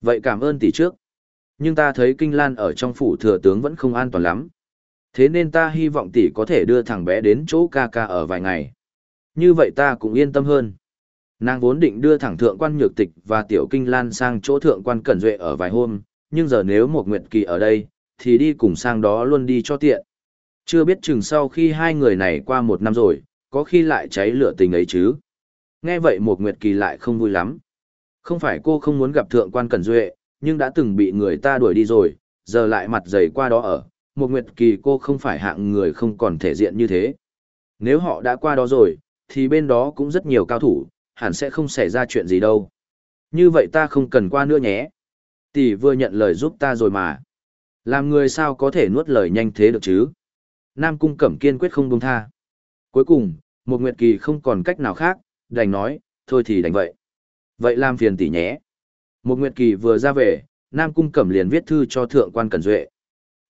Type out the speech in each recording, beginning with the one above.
Vậy cảm ơn tỷ trước. Nhưng ta thấy Kinh Lan ở trong phủ thừa tướng vẫn không an toàn lắm. Thế nên ta hy vọng tỷ có thể đưa thằng bé đến chỗ ca ca ở vài ngày. Như vậy ta cũng yên tâm hơn. Nàng vốn định đưa thẳng thượng quan nhược tịch và tiểu kinh lan sang chỗ thượng quan cẩn duệ ở vài hôm, nhưng giờ nếu một nguyệt kỳ ở đây, thì đi cùng sang đó luôn đi cho tiện. Chưa biết chừng sau khi hai người này qua một năm rồi, có khi lại cháy lửa tình ấy chứ. Nghe vậy một nguyệt kỳ lại không vui lắm. Không phải cô không muốn gặp thượng quan cẩn duệ, nhưng đã từng bị người ta đuổi đi rồi, giờ lại mặt dày qua đó ở. Một nguyệt kỳ cô không phải hạng người không còn thể diện như thế. Nếu họ đã qua đó rồi, thì bên đó cũng rất nhiều cao thủ, hẳn sẽ không xảy ra chuyện gì đâu. Như vậy ta không cần qua nữa nhé. Tỷ vừa nhận lời giúp ta rồi mà. Làm người sao có thể nuốt lời nhanh thế được chứ? Nam Cung Cẩm kiên quyết không buông tha. Cuối cùng, một Nguyệt Kỳ không còn cách nào khác, đành nói, thôi thì đành vậy. Vậy làm phiền tỷ nhé. Một Nguyệt Kỳ vừa ra về, Nam Cung Cẩm liền viết thư cho Thượng quan Cẩn Duệ.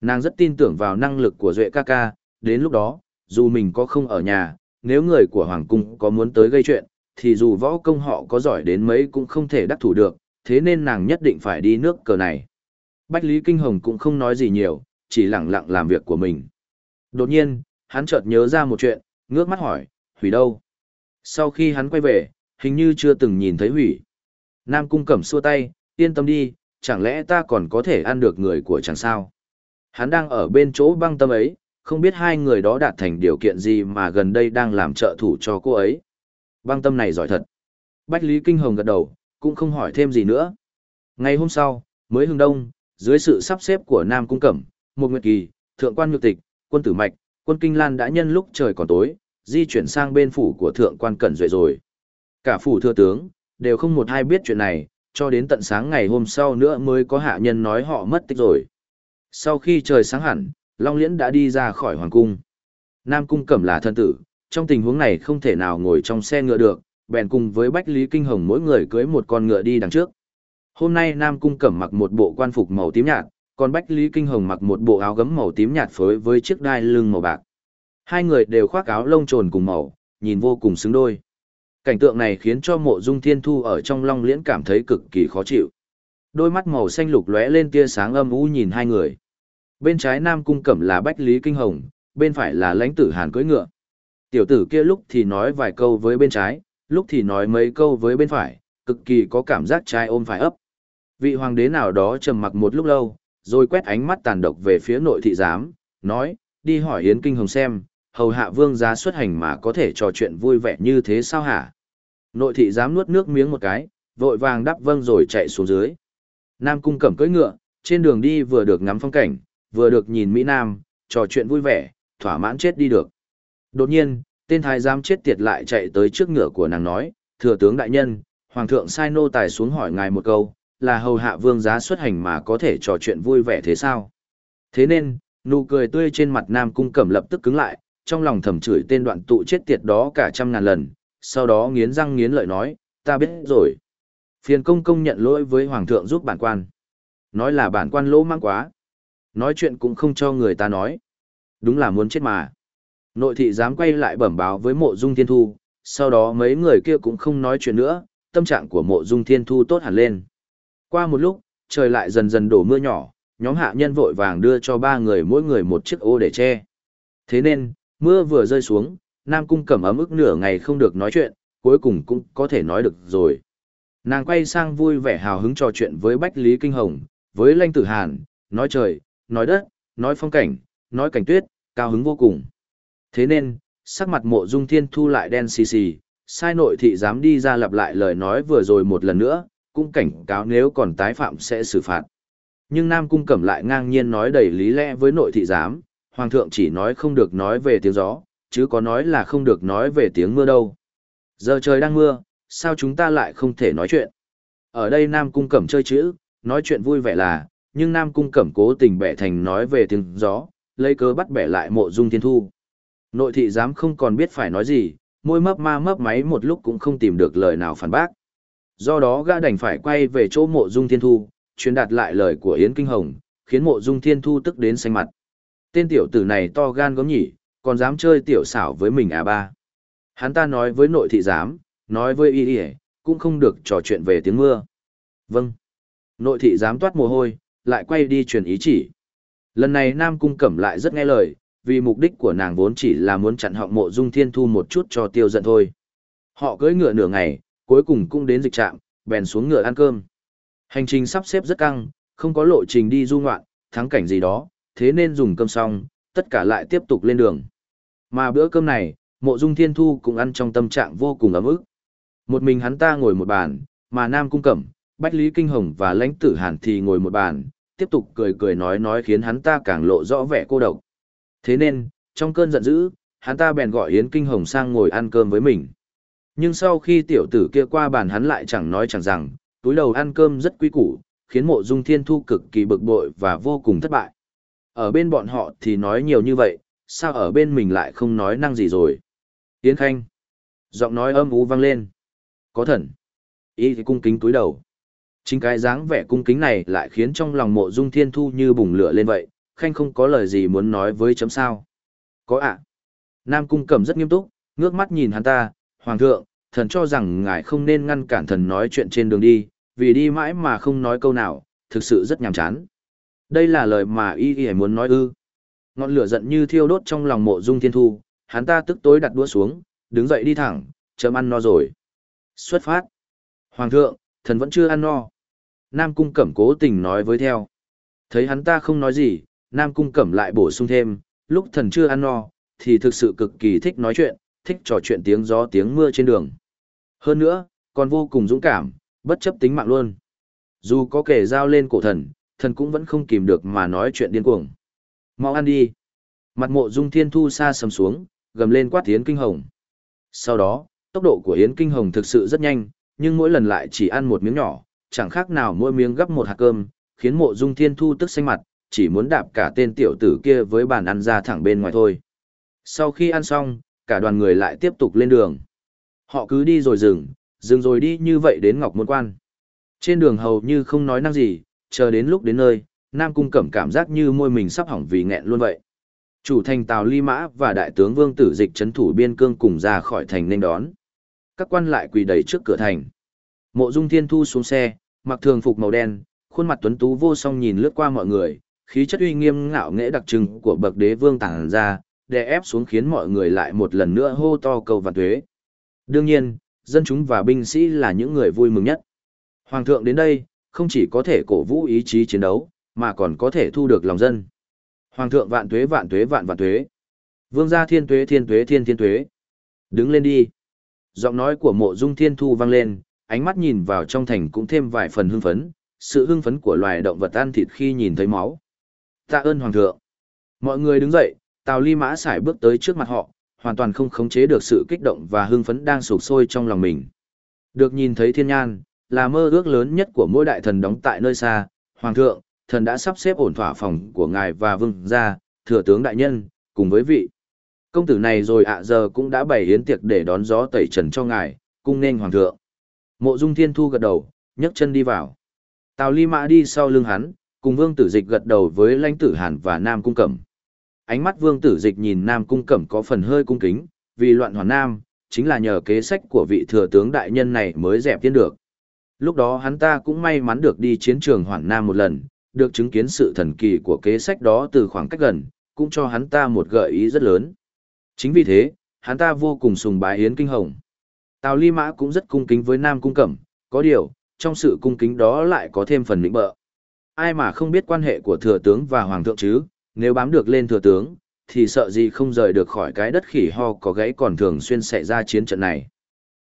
Nàng rất tin tưởng vào năng lực của Duệ ca ca, đến lúc đó, dù mình có không ở nhà, nếu người của Hoàng Cung có muốn tới gây chuyện, thì dù võ công họ có giỏi đến mấy cũng không thể đắc thủ được, thế nên nàng nhất định phải đi nước cờ này. Bách Lý Kinh Hồng cũng không nói gì nhiều, chỉ lặng lặng làm việc của mình. Đột nhiên, hắn chợt nhớ ra một chuyện, ngước mắt hỏi, Hủy đâu? Sau khi hắn quay về, hình như chưa từng nhìn thấy Hủy. Nam Cung Cẩm xua tay, yên tâm đi, chẳng lẽ ta còn có thể ăn được người của chàng sao? Hắn đang ở bên chỗ băng tâm ấy, không biết hai người đó đạt thành điều kiện gì mà gần đây đang làm trợ thủ cho cô ấy. Băng tâm này giỏi thật. Bách Lý Kinh Hồng gật đầu, cũng không hỏi thêm gì nữa. Ngày hôm sau, mới hưng đông, dưới sự sắp xếp của Nam Cung Cẩm, một nguyệt kỳ, thượng quan nhược tịch, quân tử mạch, quân kinh lan đã nhân lúc trời còn tối, di chuyển sang bên phủ của thượng quan cẩn duệ rồi. Cả phủ thừa tướng, đều không một ai biết chuyện này, cho đến tận sáng ngày hôm sau nữa mới có hạ nhân nói họ mất tích rồi. Sau khi trời sáng hẳn, Long Liễn đã đi ra khỏi hoàng cung. Nam cung cẩm là thân tử, trong tình huống này không thể nào ngồi trong xe ngựa được, bèn cùng với Bách Lý Kinh Hồng mỗi người cưới một con ngựa đi đằng trước. Hôm nay Nam cung cẩm mặc một bộ quan phục màu tím nhạt, còn Bách Lý Kinh Hồng mặc một bộ áo gấm màu tím nhạt phối với chiếc đai lưng màu bạc. Hai người đều khoác áo lông trồn cùng màu, nhìn vô cùng xứng đôi. Cảnh tượng này khiến cho mộ dung thiên thu ở trong long liễn cảm thấy cực kỳ khó chịu. Đôi mắt màu xanh lục lóe lên tia sáng âm u nhìn hai người. Bên trái Nam Cung Cẩm là Bách Lý Kinh Hồng, bên phải là lãnh tử Hàn cưỡi ngựa. Tiểu tử kia lúc thì nói vài câu với bên trái, lúc thì nói mấy câu với bên phải, cực kỳ có cảm giác trai ôm phải ấp. Vị hoàng đế nào đó trầm mặc một lúc lâu, rồi quét ánh mắt tàn độc về phía nội thị giám, nói, đi hỏi Yến Kinh Hồng xem, hầu hạ vương giá xuất hành mà có thể trò chuyện vui vẻ như thế sao hả? Nội thị dám nuốt nước miếng một cái, vội vàng đáp vâng rồi chạy xuống dưới. Nam cung cẩm cưỡi ngựa, trên đường đi vừa được ngắm phong cảnh, vừa được nhìn Mỹ Nam, trò chuyện vui vẻ, thỏa mãn chết đi được. Đột nhiên, tên thái giám chết tiệt lại chạy tới trước ngựa của nàng nói, thừa tướng đại nhân, hoàng thượng sai nô tài xuống hỏi ngài một câu, là hầu hạ vương giá xuất hành mà có thể trò chuyện vui vẻ thế sao? Thế nên, nụ cười tươi trên mặt nam cung cẩm lập tức cứng lại, trong lòng thầm chửi tên đoạn tụ chết tiệt đó cả trăm ngàn lần, sau đó nghiến răng nghiến lợi nói, ta biết rồi. Phiền công công nhận lỗi với hoàng thượng giúp bản quan. Nói là bản quan lỗ mang quá. Nói chuyện cũng không cho người ta nói. Đúng là muốn chết mà. Nội thị dám quay lại bẩm báo với mộ dung thiên thu, sau đó mấy người kia cũng không nói chuyện nữa, tâm trạng của mộ dung thiên thu tốt hẳn lên. Qua một lúc, trời lại dần dần đổ mưa nhỏ, nhóm hạ nhân vội vàng đưa cho ba người mỗi người một chiếc ô để che. Thế nên, mưa vừa rơi xuống, Nam Cung cẩm ấm ức nửa ngày không được nói chuyện, cuối cùng cũng có thể nói được rồi. Nàng quay sang vui vẻ hào hứng trò chuyện với Bách Lý Kinh Hồng, với Lanh Tử Hàn, nói trời, nói đất, nói phong cảnh, nói cảnh tuyết, cao hứng vô cùng. Thế nên, sắc mặt mộ dung thiên thu lại đen xì xì, sai nội thị dám đi ra lặp lại lời nói vừa rồi một lần nữa, cũng cảnh cáo nếu còn tái phạm sẽ xử phạt. Nhưng Nam Cung Cẩm lại ngang nhiên nói đầy lý lẽ với nội thị giám, Hoàng thượng chỉ nói không được nói về tiếng gió, chứ có nói là không được nói về tiếng mưa đâu. Giờ trời đang mưa, sao chúng ta lại không thể nói chuyện? Ở đây Nam Cung Cẩm chơi chữ, nói chuyện vui vẻ là, nhưng Nam Cung Cẩm cố tình bẻ thành nói về tiếng gió, lấy cớ bắt bẻ lại mộ dung thiên thu. Nội thị giám không còn biết phải nói gì, môi mấp ma mấp máy một lúc cũng không tìm được lời nào phản bác. Do đó gã đành phải quay về chỗ mộ dung thiên thu, truyền đạt lại lời của Yến Kinh Hồng, khiến mộ dung thiên thu tức đến xanh mặt. Tên tiểu tử này to gan gớm nhỉ, còn dám chơi tiểu xảo với mình à ba. Hắn ta nói với nội thị giám, nói với y y cũng không được trò chuyện về tiếng mưa. Vâng. Nội thị giám toát mồ hôi, lại quay đi truyền ý chỉ. Lần này Nam Cung Cẩm lại rất nghe lời, vì mục đích của nàng vốn chỉ là muốn chặn họng mộ dung thiên thu một chút cho tiêu giận thôi. Họ cưỡi ngựa nửa ngày, cuối cùng cũng đến dịch trạm, bèn xuống ngựa ăn cơm. Hành trình sắp xếp rất căng, không có lộ trình đi du ngoạn, thắng cảnh gì đó, thế nên dùng cơm xong, tất cả lại tiếp tục lên đường. Mà bữa cơm này, mộ dung thiên thu cũng ăn trong tâm trạng vô cùng ấm ức. Một mình hắn ta ngồi một bàn, mà Nam Cung Cẩm, Bách Lý Kinh Hồng và lãnh tử Hàn thì ngồi một bàn, tiếp tục cười cười nói nói khiến hắn ta càng lộ rõ vẻ cô độc. Thế nên, trong cơn giận dữ, hắn ta bèn gọi Yến Kinh Hồng sang ngồi ăn cơm với mình. Nhưng sau khi tiểu tử kia qua bàn hắn lại chẳng nói chẳng rằng, túi đầu ăn cơm rất quý củ, khiến mộ dung thiên thu cực kỳ bực bội và vô cùng thất bại. Ở bên bọn họ thì nói nhiều như vậy, sao ở bên mình lại không nói năng gì rồi. Yến Khanh. Giọng nói âm ú vang lên. Có thần. Ý thì cung kính túi đầu. Chính cái dáng vẻ cung kính này lại khiến trong lòng mộ dung thiên thu như bùng lửa lên vậy, Khanh không có lời gì muốn nói với chấm sao. Có ạ. Nam cung cầm rất nghiêm túc, ngước mắt nhìn hắn ta, Hoàng thượng, thần cho rằng ngài không nên ngăn cản thần nói chuyện trên đường đi, vì đi mãi mà không nói câu nào, thực sự rất nhàm chán. Đây là lời mà y y muốn nói ư. Ngọn lửa giận như thiêu đốt trong lòng mộ dung thiên thu, hắn ta tức tối đặt đũa xuống, đứng dậy đi thẳng, chấm ăn no rồi. Xuất phát. Hoàng thượng, thần vẫn chưa ăn no. Nam cung cẩm cố tình nói với theo. Thấy hắn ta không nói gì, Nam cung cẩm lại bổ sung thêm, lúc thần chưa ăn no, thì thực sự cực kỳ thích nói chuyện, thích trò chuyện tiếng gió tiếng mưa trên đường. Hơn nữa, còn vô cùng dũng cảm, bất chấp tính mạng luôn. Dù có kẻ giao lên cổ thần, thần cũng vẫn không kìm được mà nói chuyện điên cuồng. Mau ăn đi. Mặt mộ dung thiên thu xa sầm xuống, gầm lên quát Yến Kinh Hồng. Sau đó, tốc độ của Yến Kinh Hồng thực sự rất nhanh, nhưng mỗi lần lại chỉ ăn một miếng nhỏ, chẳng khác nào mỗi miếng gấp một hạt cơm, khiến mộ dung thiên thu tức xanh mặt, chỉ muốn đạp cả tên tiểu tử kia với bàn ăn ra thẳng bên ngoài thôi. Sau khi ăn xong, cả đoàn người lại tiếp tục lên đường. Họ cứ đi rồi dừng, dừng rồi đi như vậy đến Ngọc Môn Quan. Trên đường hầu như không nói năng gì, chờ đến lúc đến nơi, Nam Cung Cẩm cảm giác như môi mình sắp hỏng vì nghẹn luôn vậy. Chủ thành Tào Ly Mã và Đại tướng Vương Tử Dịch chấn thủ biên cương cùng ra khỏi thành nên đón. Các quan lại quỳ đầy trước cửa thành. Mộ Dung Thiên Thu xuống xe, mặc thường phục màu đen, khuôn mặt tuấn tú vô song nhìn lướt qua mọi người, khí chất uy nghiêm ngạo nghễ đặc trưng của bậc đế vương tàng ra, đè ép xuống khiến mọi người lại một lần nữa hô to cầu và thuế. Đương nhiên, dân chúng và binh sĩ là những người vui mừng nhất. Hoàng thượng đến đây, không chỉ có thể cổ vũ ý chí chiến đấu, mà còn có thể thu được lòng dân. Hoàng thượng vạn tuế vạn tuế vạn vạn tuế. Vương gia thiên tuế thiên tuế thiên thiên tuế. Đứng lên đi. Giọng nói của mộ dung thiên thu vang lên, ánh mắt nhìn vào trong thành cũng thêm vài phần hưng phấn, sự hưng phấn của loài động vật ăn thịt khi nhìn thấy máu. Tạ ơn Hoàng thượng. Mọi người đứng dậy, Tào Ly Mã xài bước tới trước mặt họ, hoàn toàn không khống chế được sự kích động và hưng phấn đang sụp sôi trong lòng mình. Được nhìn thấy thiên nhan, là mơ ước lớn nhất của mỗi đại thần đóng tại nơi xa. Hoàng thượng, thần đã sắp xếp ổn thỏa phòng của ngài và vương gia, thừa tướng đại nhân, cùng với vị. Công tử này rồi ạ giờ cũng đã bày hiến tiệc để đón gió tẩy trần cho ngài, cung nên hoàng thượng. Mộ dung thiên thu gật đầu, nhấc chân đi vào. Tào ly mã đi sau lưng hắn, cùng vương tử dịch gật đầu với lãnh tử hàn và nam cung cẩm ánh mắt vương tử dịch nhìn Nam Cung Cẩm có phần hơi cung kính, vì loạn hoàn Nam, chính là nhờ kế sách của vị thừa tướng đại nhân này mới dẹp tiến được. Lúc đó hắn ta cũng may mắn được đi chiến trường Hoàng Nam một lần, được chứng kiến sự thần kỳ của kế sách đó từ khoảng cách gần, cũng cho hắn ta một gợi ý rất lớn. Chính vì thế, hắn ta vô cùng sùng bái Yến Kinh Hồng. Tào Ly Mã cũng rất cung kính với Nam Cung Cẩm, có điều, trong sự cung kính đó lại có thêm phần lĩnh bợ. Ai mà không biết quan hệ của thừa tướng và hoàng thượng chứ, nếu bám được lên thừa tướng, thì sợ gì không rời được khỏi cái đất khỉ ho có gãy còn thường xuyên xảy ra chiến trận này.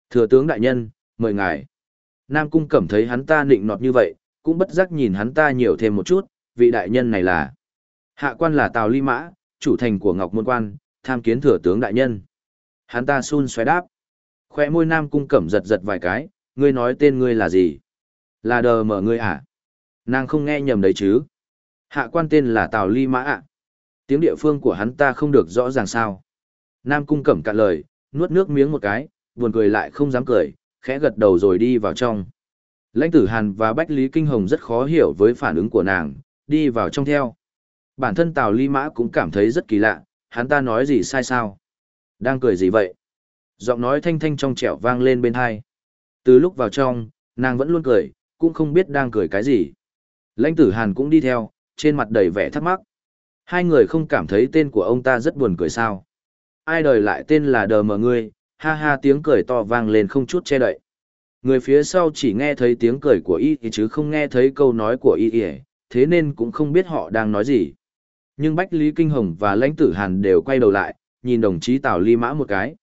Thừa tướng đại nhân, mời ngài. Nam Cung Cẩm thấy hắn ta nịnh nọt như vậy, cũng bất giác nhìn hắn ta nhiều thêm một chút, vị đại nhân này là. Hạ quan là Tào Ly Mã, chủ thành của Ngọc Môn Quan, tham kiến thừa tướng đại nhân. Hắn ta xun xoay đáp. Khoe môi Nam Cung Cẩm giật giật vài cái, ngươi nói tên ngươi là gì? Là đờ mở ngươi à? Nàng không nghe nhầm đấy chứ? Hạ quan tên là Tào Ly Mã ạ. Tiếng địa phương của hắn ta không được rõ ràng sao. Nam cung cẩm cạn lời, nuốt nước miếng một cái, buồn cười lại không dám cười, khẽ gật đầu rồi đi vào trong. Lãnh tử Hàn và Bách Lý Kinh Hồng rất khó hiểu với phản ứng của nàng, đi vào trong theo. Bản thân Tào Ly Mã cũng cảm thấy rất kỳ lạ, hắn ta nói gì sai sao? Đang cười gì vậy? Giọng nói thanh thanh trong trẻo vang lên bên hai. Từ lúc vào trong, nàng vẫn luôn cười, cũng không biết đang cười cái gì. Lãnh tử Hàn cũng đi theo, trên mặt đầy vẻ thắc mắc. Hai người không cảm thấy tên của ông ta rất buồn cười sao. Ai đời lại tên là đờ mờ ngươi, ha ha tiếng cười to vang lên không chút che đậy. Người phía sau chỉ nghe thấy tiếng cười của y chứ không nghe thấy câu nói của y thế nên cũng không biết họ đang nói gì. Nhưng Bách Lý Kinh Hồng và Lãnh Tử Hàn đều quay đầu lại, nhìn đồng chí Tào Ly Mã một cái.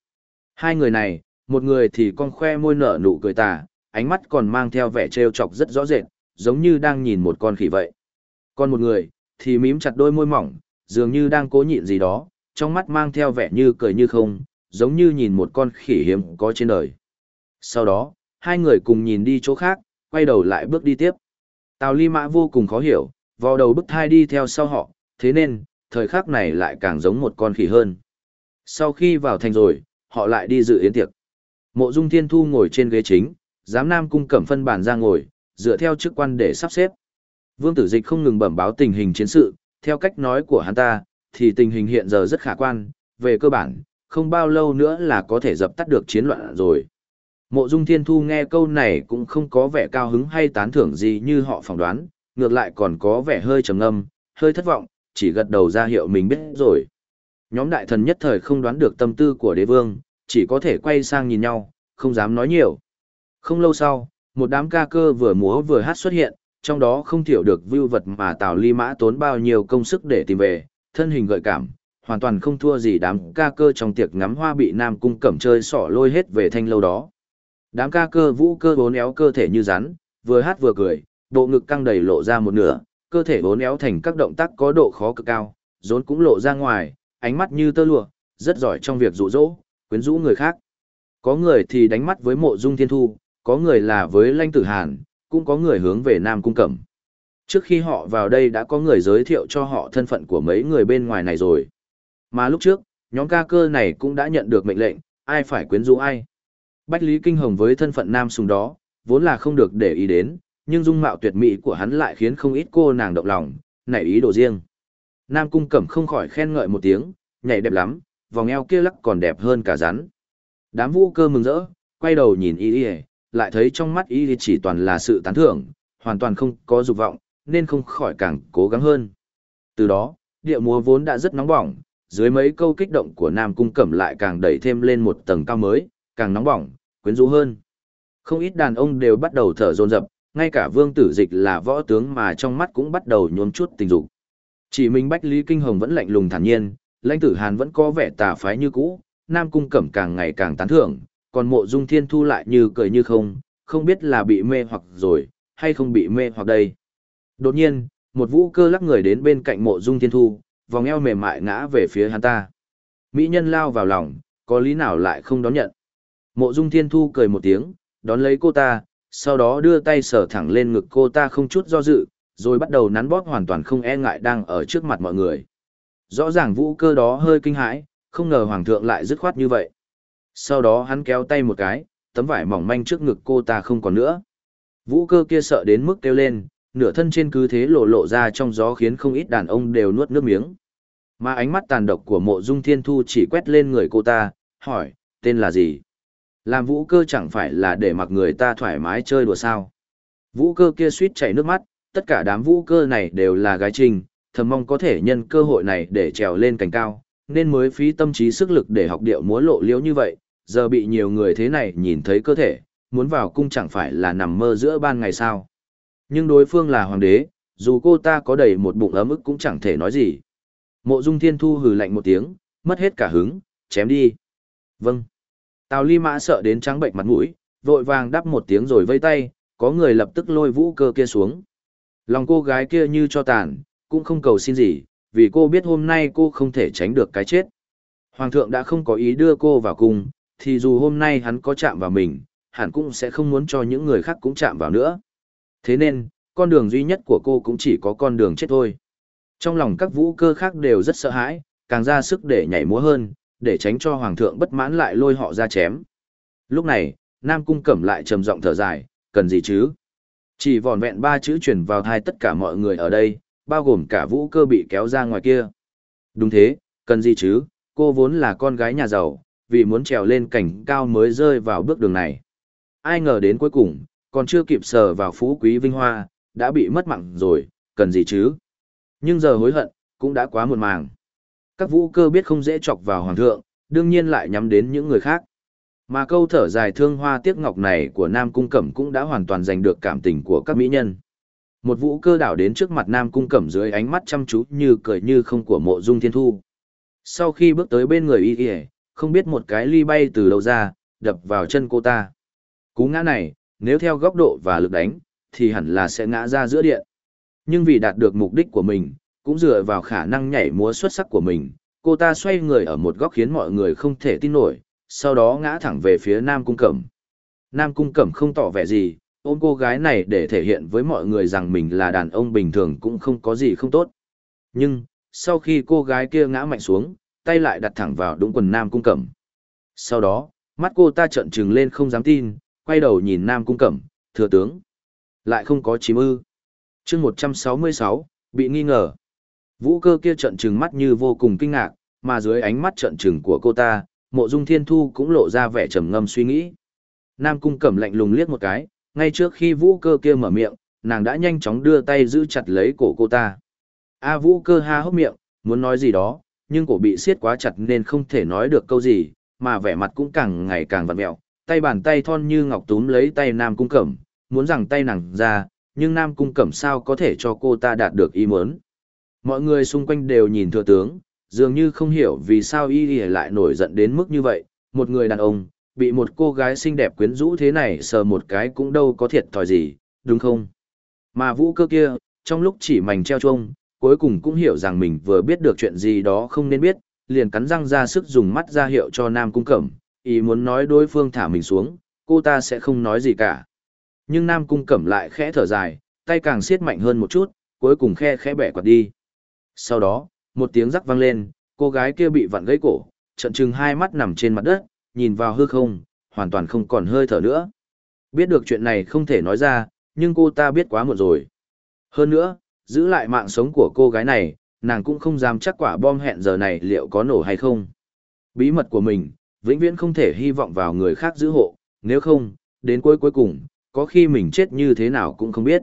Hai người này, một người thì con khoe môi nở nụ cười tà, ánh mắt còn mang theo vẻ trêu chọc rất rõ rệt, giống như đang nhìn một con khỉ vậy. Còn một người, thì mím chặt đôi môi mỏng, dường như đang cố nhịn gì đó, trong mắt mang theo vẻ như cười như không, giống như nhìn một con khỉ hiếm có trên đời. Sau đó, hai người cùng nhìn đi chỗ khác, quay đầu lại bước đi tiếp. Tào Ly Mã vô cùng khó hiểu, vò đầu bức thai đi theo sau họ, thế nên, thời khắc này lại càng giống một con khỉ hơn. Sau khi vào thành rồi, họ lại đi dự yến tiệc. Mộ Dung Thiên Thu ngồi trên ghế chính, giám nam cung cẩm phân bàn ra ngồi, dựa theo chức quan để sắp xếp. Vương Tử Dịch không ngừng bẩm báo tình hình chiến sự, theo cách nói của hắn ta, thì tình hình hiện giờ rất khả quan, về cơ bản, không bao lâu nữa là có thể dập tắt được chiến loạn rồi. Mộ Dung Thiên Thu nghe câu này cũng không có vẻ cao hứng hay tán thưởng gì như họ phỏng đoán, ngược lại còn có vẻ hơi trầm ngâm, hơi thất vọng, chỉ gật đầu ra hiệu mình biết rồi. Nhóm đại thần nhất thời không đoán được tâm tư của đế vương, chỉ có thể quay sang nhìn nhau, không dám nói nhiều. Không lâu sau, một đám ca cơ vừa múa vừa hát xuất hiện, trong đó không thiểu được vưu vật mà Tào Ly Mã tốn bao nhiêu công sức để tìm về, thân hình gợi cảm, hoàn toàn không thua gì đám ca cơ trong tiệc ngắm hoa bị Nam Cung Cẩm chơi sỏ lôi hết về thanh lâu đó. Đám ca cơ vũ cơ bốn éo cơ thể như rắn, vừa hát vừa cười, bộ ngực căng đầy lộ ra một nửa, cơ thể bốn éo thành các động tác có độ khó cực cao, rốn cũng lộ ra ngoài, ánh mắt như tơ lụa, rất giỏi trong việc dụ dỗ, quyến rũ người khác. Có người thì đánh mắt với mộ dung thiên thu, có người là với lanh tử hàn, cũng có người hướng về Nam Cung Cẩm. Trước khi họ vào đây đã có người giới thiệu cho họ thân phận của mấy người bên ngoài này rồi. Mà lúc trước, nhóm ca cơ này cũng đã nhận được mệnh lệnh, ai phải quyến rũ ai. Bách Lý Kinh Hồng với thân phận nam sùng đó, vốn là không được để ý đến, nhưng dung mạo tuyệt mỹ của hắn lại khiến không ít cô nàng động lòng, nảy ý đồ riêng. Nam Cung Cẩm không khỏi khen ngợi một tiếng, nhảy đẹp lắm, vòng eo kia lắc còn đẹp hơn cả rắn. Đám vũ cơ mừng rỡ, quay đầu nhìn y y, lại thấy trong mắt y chỉ toàn là sự tán thưởng, hoàn toàn không có dục vọng, nên không khỏi càng cố gắng hơn. Từ đó, điệu múa vốn đã rất nóng bỏng, dưới mấy câu kích động của Nam Cung Cẩm lại càng đẩy thêm lên một tầng cao mới, càng nóng bỏng, quyến rũ hơn. Không ít đàn ông đều bắt đầu thở dồn dập, ngay cả vương tử dịch là võ tướng mà trong mắt cũng bắt đầu nhuốm chút tình dục. Chỉ mình Bách Lý Kinh Hồng vẫn lạnh lùng thản nhiên, lãnh tử Hàn vẫn có vẻ tà phái như cũ, Nam Cung Cẩm càng ngày càng tán thưởng, còn mộ dung thiên thu lại như cười như không, không biết là bị mê hoặc rồi, hay không bị mê hoặc đây. Đột nhiên, một vũ cơ lắc người đến bên cạnh mộ dung thiên thu, vòng eo mềm mại ngã về phía hắn ta. Mỹ nhân lao vào lòng, có lý nào lại không đón nhận. Mộ dung thiên thu cười một tiếng, đón lấy cô ta, sau đó đưa tay sờ thẳng lên ngực cô ta không chút do dự, rồi bắt đầu nắn bóp hoàn toàn không e ngại đang ở trước mặt mọi người. Rõ ràng vũ cơ đó hơi kinh hãi, không ngờ hoàng thượng lại dứt khoát như vậy. Sau đó hắn kéo tay một cái, tấm vải mỏng manh trước ngực cô ta không còn nữa. Vũ cơ kia sợ đến mức kêu lên, nửa thân trên cứ thế lộ lộ ra trong gió khiến không ít đàn ông đều nuốt nước miếng. Mà ánh mắt tàn độc của mộ dung thiên thu chỉ quét lên người cô ta, hỏi, tên là gì? Làm vũ cơ chẳng phải là để mặc người ta thoải mái chơi đùa sao. Vũ cơ kia suýt chảy nước mắt, tất cả đám vũ cơ này đều là gái trình, thầm mong có thể nhân cơ hội này để trèo lên cành cao, nên mới phí tâm trí sức lực để học điệu múa lộ liễu như vậy, giờ bị nhiều người thế này nhìn thấy cơ thể, muốn vào cung chẳng phải là nằm mơ giữa ban ngày sao. Nhưng đối phương là hoàng đế, dù cô ta có đầy một bụng ấm ức cũng chẳng thể nói gì. Mộ dung thiên thu hừ lạnh một tiếng, mất hết cả hứng, chém đi. Vâng. Tào ly mã sợ đến trắng bệnh mặt mũi, vội vàng đáp một tiếng rồi vây tay, có người lập tức lôi vũ cơ kia xuống. Lòng cô gái kia như cho tàn, cũng không cầu xin gì, vì cô biết hôm nay cô không thể tránh được cái chết. Hoàng thượng đã không có ý đưa cô vào cung, thì dù hôm nay hắn có chạm vào mình, hẳn cũng sẽ không muốn cho những người khác cũng chạm vào nữa. Thế nên, con đường duy nhất của cô cũng chỉ có con đường chết thôi. Trong lòng các vũ cơ khác đều rất sợ hãi, càng ra sức để nhảy múa hơn, để tránh cho hoàng thượng bất mãn lại lôi họ ra chém. Lúc này, Nam Cung Cẩm lại trầm giọng thở dài, cần gì chứ? Chỉ vòn vẹn ba chữ truyền vào thai tất cả mọi người ở đây, bao gồm cả vũ cơ bị kéo ra ngoài kia. Đúng thế, cần gì chứ, cô vốn là con gái nhà giàu, vì muốn trèo lên cảnh cao mới rơi vào bước đường này. Ai ngờ đến cuối cùng, còn chưa kịp sờ vào phú quý vinh hoa, đã bị mất mạng rồi, cần gì chứ? Nhưng giờ hối hận, cũng đã quá muộn màng. Các vũ cơ biết không dễ chọc vào hoàng thượng, đương nhiên lại nhắm đến những người khác. Mà câu thở dài thương hoa tiếc ngọc này của Nam Cung Cẩm cũng đã hoàn toàn giành được cảm tình của các mỹ nhân. Một vũ cơ đảo đến trước mặt Nam Cung Cẩm dưới ánh mắt chăm chú như cười như không của mộ dung thiên thu. Sau khi bước tới bên người y y, không biết một cái ly bay từ đâu ra, đập vào chân cô ta. Cú ngã này, nếu theo góc độ và lực đánh, thì hẳn là sẽ ngã ra giữa điện. Nhưng vì đạt được mục đích của mình, cũng dựa vào khả năng nhảy múa xuất sắc của mình, cô ta xoay người ở một góc khiến mọi người không thể tin nổi, sau đó ngã thẳng về phía Nam Cung Cẩm. Nam Cung Cẩm không tỏ vẻ gì, ôm cô gái này để thể hiện với mọi người rằng mình là đàn ông bình thường cũng không có gì không tốt. Nhưng, sau khi cô gái kia ngã mạnh xuống, tay lại đặt thẳng vào đúng quần Nam Cung Cẩm. Sau đó, mắt cô ta trợn trừng lên không dám tin, quay đầu nhìn Nam Cung Cẩm, thừa tướng. Lại không có chím ư. chương 166, bị nghi ngờ. Vũ cơ kia trợn trừng mắt như vô cùng kinh ngạc, mà dưới ánh mắt trợn trừng của cô ta, mộ dung thiên thu cũng lộ ra vẻ trầm ngâm suy nghĩ. Nam Cung Cẩm lạnh lùng liếc một cái, ngay trước khi vũ cơ kia mở miệng, nàng đã nhanh chóng đưa tay giữ chặt lấy cổ cô ta. A vũ cơ ha hốc miệng, muốn nói gì đó, nhưng cổ bị siết quá chặt nên không thể nói được câu gì, mà vẻ mặt cũng càng ngày càng vặn mẹo, tay bàn tay thon như ngọc túm lấy tay Nam Cung Cẩm, muốn rằng tay nàng ra, nhưng Nam Cung Cẩm sao có thể cho cô ta đạt được ý muốn. Mọi người xung quanh đều nhìn thừa tướng, dường như không hiểu vì sao y y lại nổi giận đến mức như vậy, một người đàn ông, bị một cô gái xinh đẹp quyến rũ thế này sờ một cái cũng đâu có thiệt thòi gì, đúng không? Mà vũ cơ kia, trong lúc chỉ mảnh treo chuông, cuối cùng cũng hiểu rằng mình vừa biết được chuyện gì đó không nên biết, liền cắn răng ra sức dùng mắt ra hiệu cho Nam Cung Cẩm, ý muốn nói đối phương thả mình xuống, cô ta sẽ không nói gì cả. Nhưng Nam Cung Cẩm lại khẽ thở dài, tay càng siết mạnh hơn một chút, cuối cùng khe khẽ bẻ quạt đi. Sau đó, một tiếng rắc vang lên, cô gái kia bị vặn gãy cổ, trận trừng hai mắt nằm trên mặt đất, nhìn vào hư không, hoàn toàn không còn hơi thở nữa. Biết được chuyện này không thể nói ra, nhưng cô ta biết quá muộn rồi. Hơn nữa, giữ lại mạng sống của cô gái này, nàng cũng không dám chắc quả bom hẹn giờ này liệu có nổ hay không. Bí mật của mình, vĩnh viễn không thể hy vọng vào người khác giữ hộ, nếu không, đến cuối cuối cùng, có khi mình chết như thế nào cũng không biết.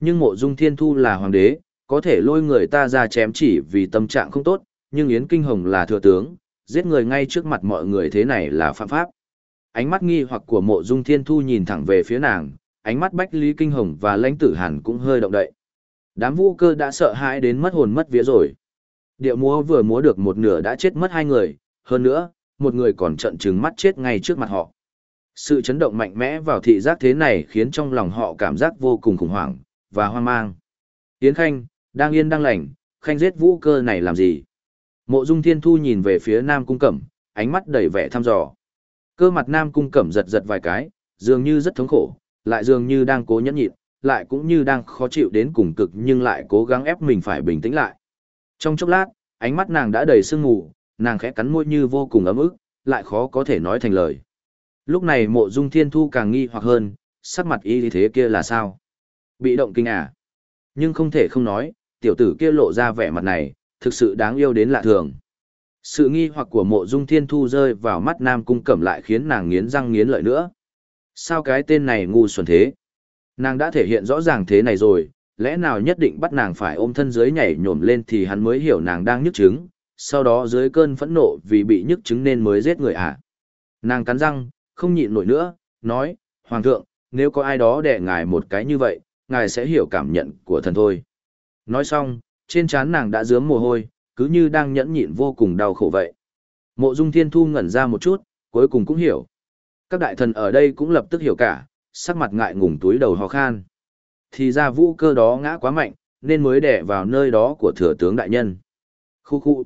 Nhưng mộ dung thiên thu là hoàng đế, có thể lôi người ta ra chém chỉ vì tâm trạng không tốt, nhưng Yến Kinh Hồng là thừa tướng, giết người ngay trước mặt mọi người thế này là phạm pháp. Ánh mắt nghi hoặc của mộ dung thiên thu nhìn thẳng về phía nàng, ánh mắt Bách Lý Kinh Hồng và lãnh tử hàn cũng hơi động đậy. Đám vũ cơ đã sợ hãi đến mất hồn mất vía rồi. Điệu múa vừa múa được một nửa đã chết mất hai người, hơn nữa, một người còn trận trừng mắt chết ngay trước mặt họ. Sự chấn động mạnh mẽ vào thị giác thế này khiến trong lòng họ cảm giác vô cùng khủng hoảng, và hoang mang. Yến Khanh, đang yên đang lành, Khanh giết vũ cơ này làm gì? Mộ Dung Thiên Thu nhìn về phía Nam Cung Cẩm, ánh mắt đầy vẻ thăm dò. Cơ mặt Nam Cung Cẩm giật giật vài cái, dường như rất thống khổ, lại dường như đang cố nhẫn nhịn, lại cũng như đang khó chịu đến cùng cực nhưng lại cố gắng ép mình phải bình tĩnh lại. Trong chốc lát, ánh mắt nàng đã đầy sương mù, nàng khẽ cắn môi như vô cùng ấm ức, lại khó có thể nói thành lời. Lúc này mộ dung thiên thu càng nghi hoặc hơn, sắc mặt y thế kia là sao? Bị động kinh à? Nhưng không thể không nói, tiểu tử kia lộ ra vẻ mặt này, thực sự đáng yêu đến lạ thường. Sự nghi hoặc của mộ dung thiên thu rơi vào mắt nam cung cẩm lại khiến nàng nghiến răng nghiến lợi nữa. Sao cái tên này ngu xuẩn thế? Nàng đã thể hiện rõ ràng thế này rồi, lẽ nào nhất định bắt nàng phải ôm thân dưới nhảy nhổm lên thì hắn mới hiểu nàng đang nhức chứng, sau đó dưới cơn phẫn nộ vì bị nhức chứng nên mới giết người à. Nàng cắn răng, không nhịn nổi nữa, nói, Hoàng thượng, nếu có ai đó đẻ ngài một cái như vậy, ngài sẽ hiểu cảm nhận của thần thôi. Nói xong, trên trán nàng đã dướm mồ hôi, cứ như đang nhẫn nhịn vô cùng đau khổ vậy. Mộ Dung Thiên Thu ngẩn ra một chút, cuối cùng cũng hiểu. Các đại thần ở đây cũng lập tức hiểu cả, sắc mặt ngại ngùng túi đầu ho khan. Thì ra vũ cơ đó ngã quá mạnh, nên mới đè vào nơi đó của thừa tướng đại nhân. Khu khu.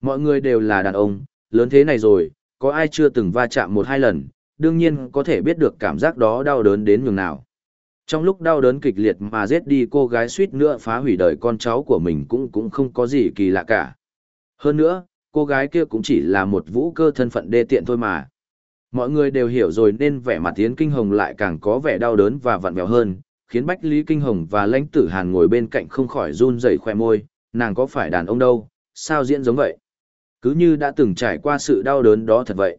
Mọi người đều là đàn ông, lớn thế này rồi, có ai chưa từng va chạm một hai lần, đương nhiên có thể biết được cảm giác đó đau đớn đến nhường nào. Trong lúc đau đớn kịch liệt mà giết đi cô gái suýt nữa phá hủy đời con cháu của mình cũng cũng không có gì kỳ lạ cả. Hơn nữa, cô gái kia cũng chỉ là một vũ cơ thân phận đê tiện thôi mà. Mọi người đều hiểu rồi nên vẻ mặt Tiến Kinh Hồng lại càng có vẻ đau đớn và vặn vẹo hơn, khiến Bách Lý Kinh Hồng và Lãnh Tử Hàn ngồi bên cạnh không khỏi run rẩy khoe môi, nàng có phải đàn ông đâu, sao diễn giống vậy? Cứ như đã từng trải qua sự đau đớn đó thật vậy.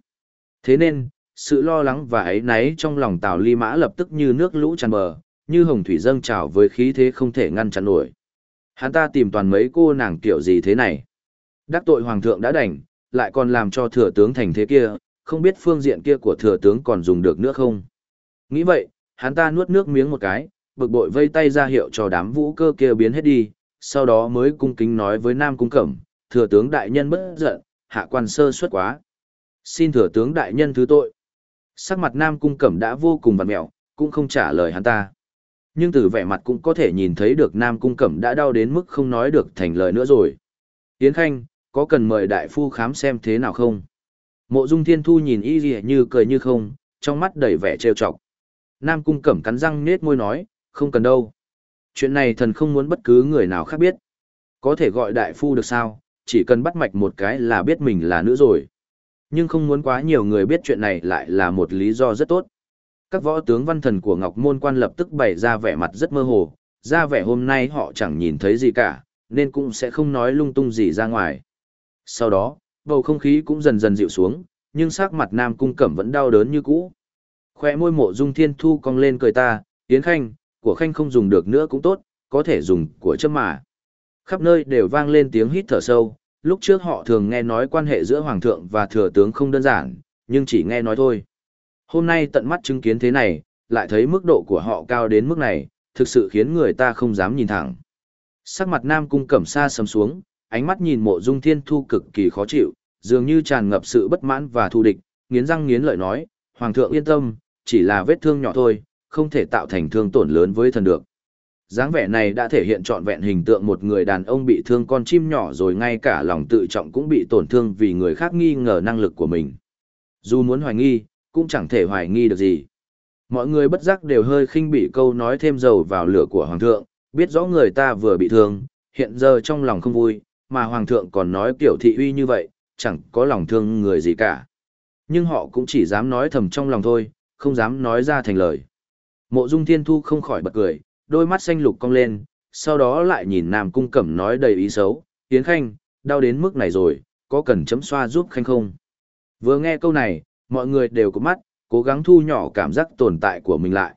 Thế nên, sự lo lắng và ấy náy trong lòng Tào Ly Mã lập tức như nước lũ tràn bờ, như hồng thủy dâng trào với khí thế không thể ngăn chặn nổi. Hắn ta tìm toàn mấy cô nàng kiểu gì thế này. Đắc tội hoàng thượng đã đành, lại còn làm cho thừa tướng thành thế kia, không biết phương diện kia của thừa tướng còn dùng được nữa không. Nghĩ vậy, hắn ta nuốt nước miếng một cái, bực bội vây tay ra hiệu cho đám vũ cơ kia biến hết đi, sau đó mới cung kính nói với Nam Cung Cẩm, thừa tướng đại nhân bất giận, hạ quan sơ suất quá. Xin thừa tướng đại nhân thứ tội. Sắc mặt Nam Cung Cẩm đã vô cùng vặn mẹo, cũng không trả lời hắn ta. Nhưng từ vẻ mặt cũng có thể nhìn thấy được Nam Cung Cẩm đã đau đến mức không nói được thành lời nữa rồi. Yến Khanh, có cần mời đại phu khám xem thế nào không? Mộ Dung Thiên Thu nhìn y gì như cười như không, trong mắt đầy vẻ trêu chọc. Nam Cung Cẩm cắn răng nết môi nói, không cần đâu. Chuyện này thần không muốn bất cứ người nào khác biết. Có thể gọi đại phu được sao, chỉ cần bắt mạch một cái là biết mình là nữ rồi. Nhưng không muốn quá nhiều người biết chuyện này lại là một lý do rất tốt. Các võ tướng văn thần của Ngọc Môn Quan lập tức bày ra vẻ mặt rất mơ hồ, ra vẻ hôm nay họ chẳng nhìn thấy gì cả, nên cũng sẽ không nói lung tung gì ra ngoài. Sau đó, bầu không khí cũng dần dần dịu xuống, nhưng sắc mặt Nam Cung Cẩm vẫn đau đớn như cũ. Khoe môi mộ dung thiên thu cong lên cười ta, Yến Khanh, của Khanh không dùng được nữa cũng tốt, có thể dùng của châm mà. Khắp nơi đều vang lên tiếng hít thở sâu, lúc trước họ thường nghe nói quan hệ giữa Hoàng thượng và Thừa tướng không đơn giản, nhưng chỉ nghe nói thôi. Hôm nay tận mắt chứng kiến thế này, lại thấy mức độ của họ cao đến mức này, thực sự khiến người ta không dám nhìn thẳng. Sắc mặt Nam Cung Cẩm Sa sầm xuống, ánh mắt nhìn mộ dung thiên thu cực kỳ khó chịu, dường như tràn ngập sự bất mãn và thù địch, nghiến răng nghiến lợi nói, Hoàng thượng yên tâm, chỉ là vết thương nhỏ thôi, không thể tạo thành thương tổn lớn với thần được dáng vẻ này đã thể hiện trọn vẹn hình tượng một người đàn ông bị thương con chim nhỏ rồi ngay cả lòng tự trọng cũng bị tổn thương vì người khác nghi ngờ năng lực của mình. Dù muốn hoài nghi, cũng chẳng thể hoài nghi được gì. Mọi người bất giác đều hơi khinh bị câu nói thêm dầu vào lửa của Hoàng thượng, biết rõ người ta vừa bị thương, hiện giờ trong lòng không vui, mà Hoàng thượng còn nói kiểu thị uy như vậy, chẳng có lòng thương người gì cả. Nhưng họ cũng chỉ dám nói thầm trong lòng thôi, không dám nói ra thành lời. Mộ Dung Thiên Thu không khỏi bật cười, đôi mắt xanh lục cong lên, sau đó lại nhìn Nam Cung Cẩm nói đầy ý xấu, Yến Khanh, đau đến mức này rồi, có cần chấm xoa giúp Khanh không? Vừa nghe câu này, mọi người đều có mắt, cố gắng thu nhỏ cảm giác tồn tại của mình lại.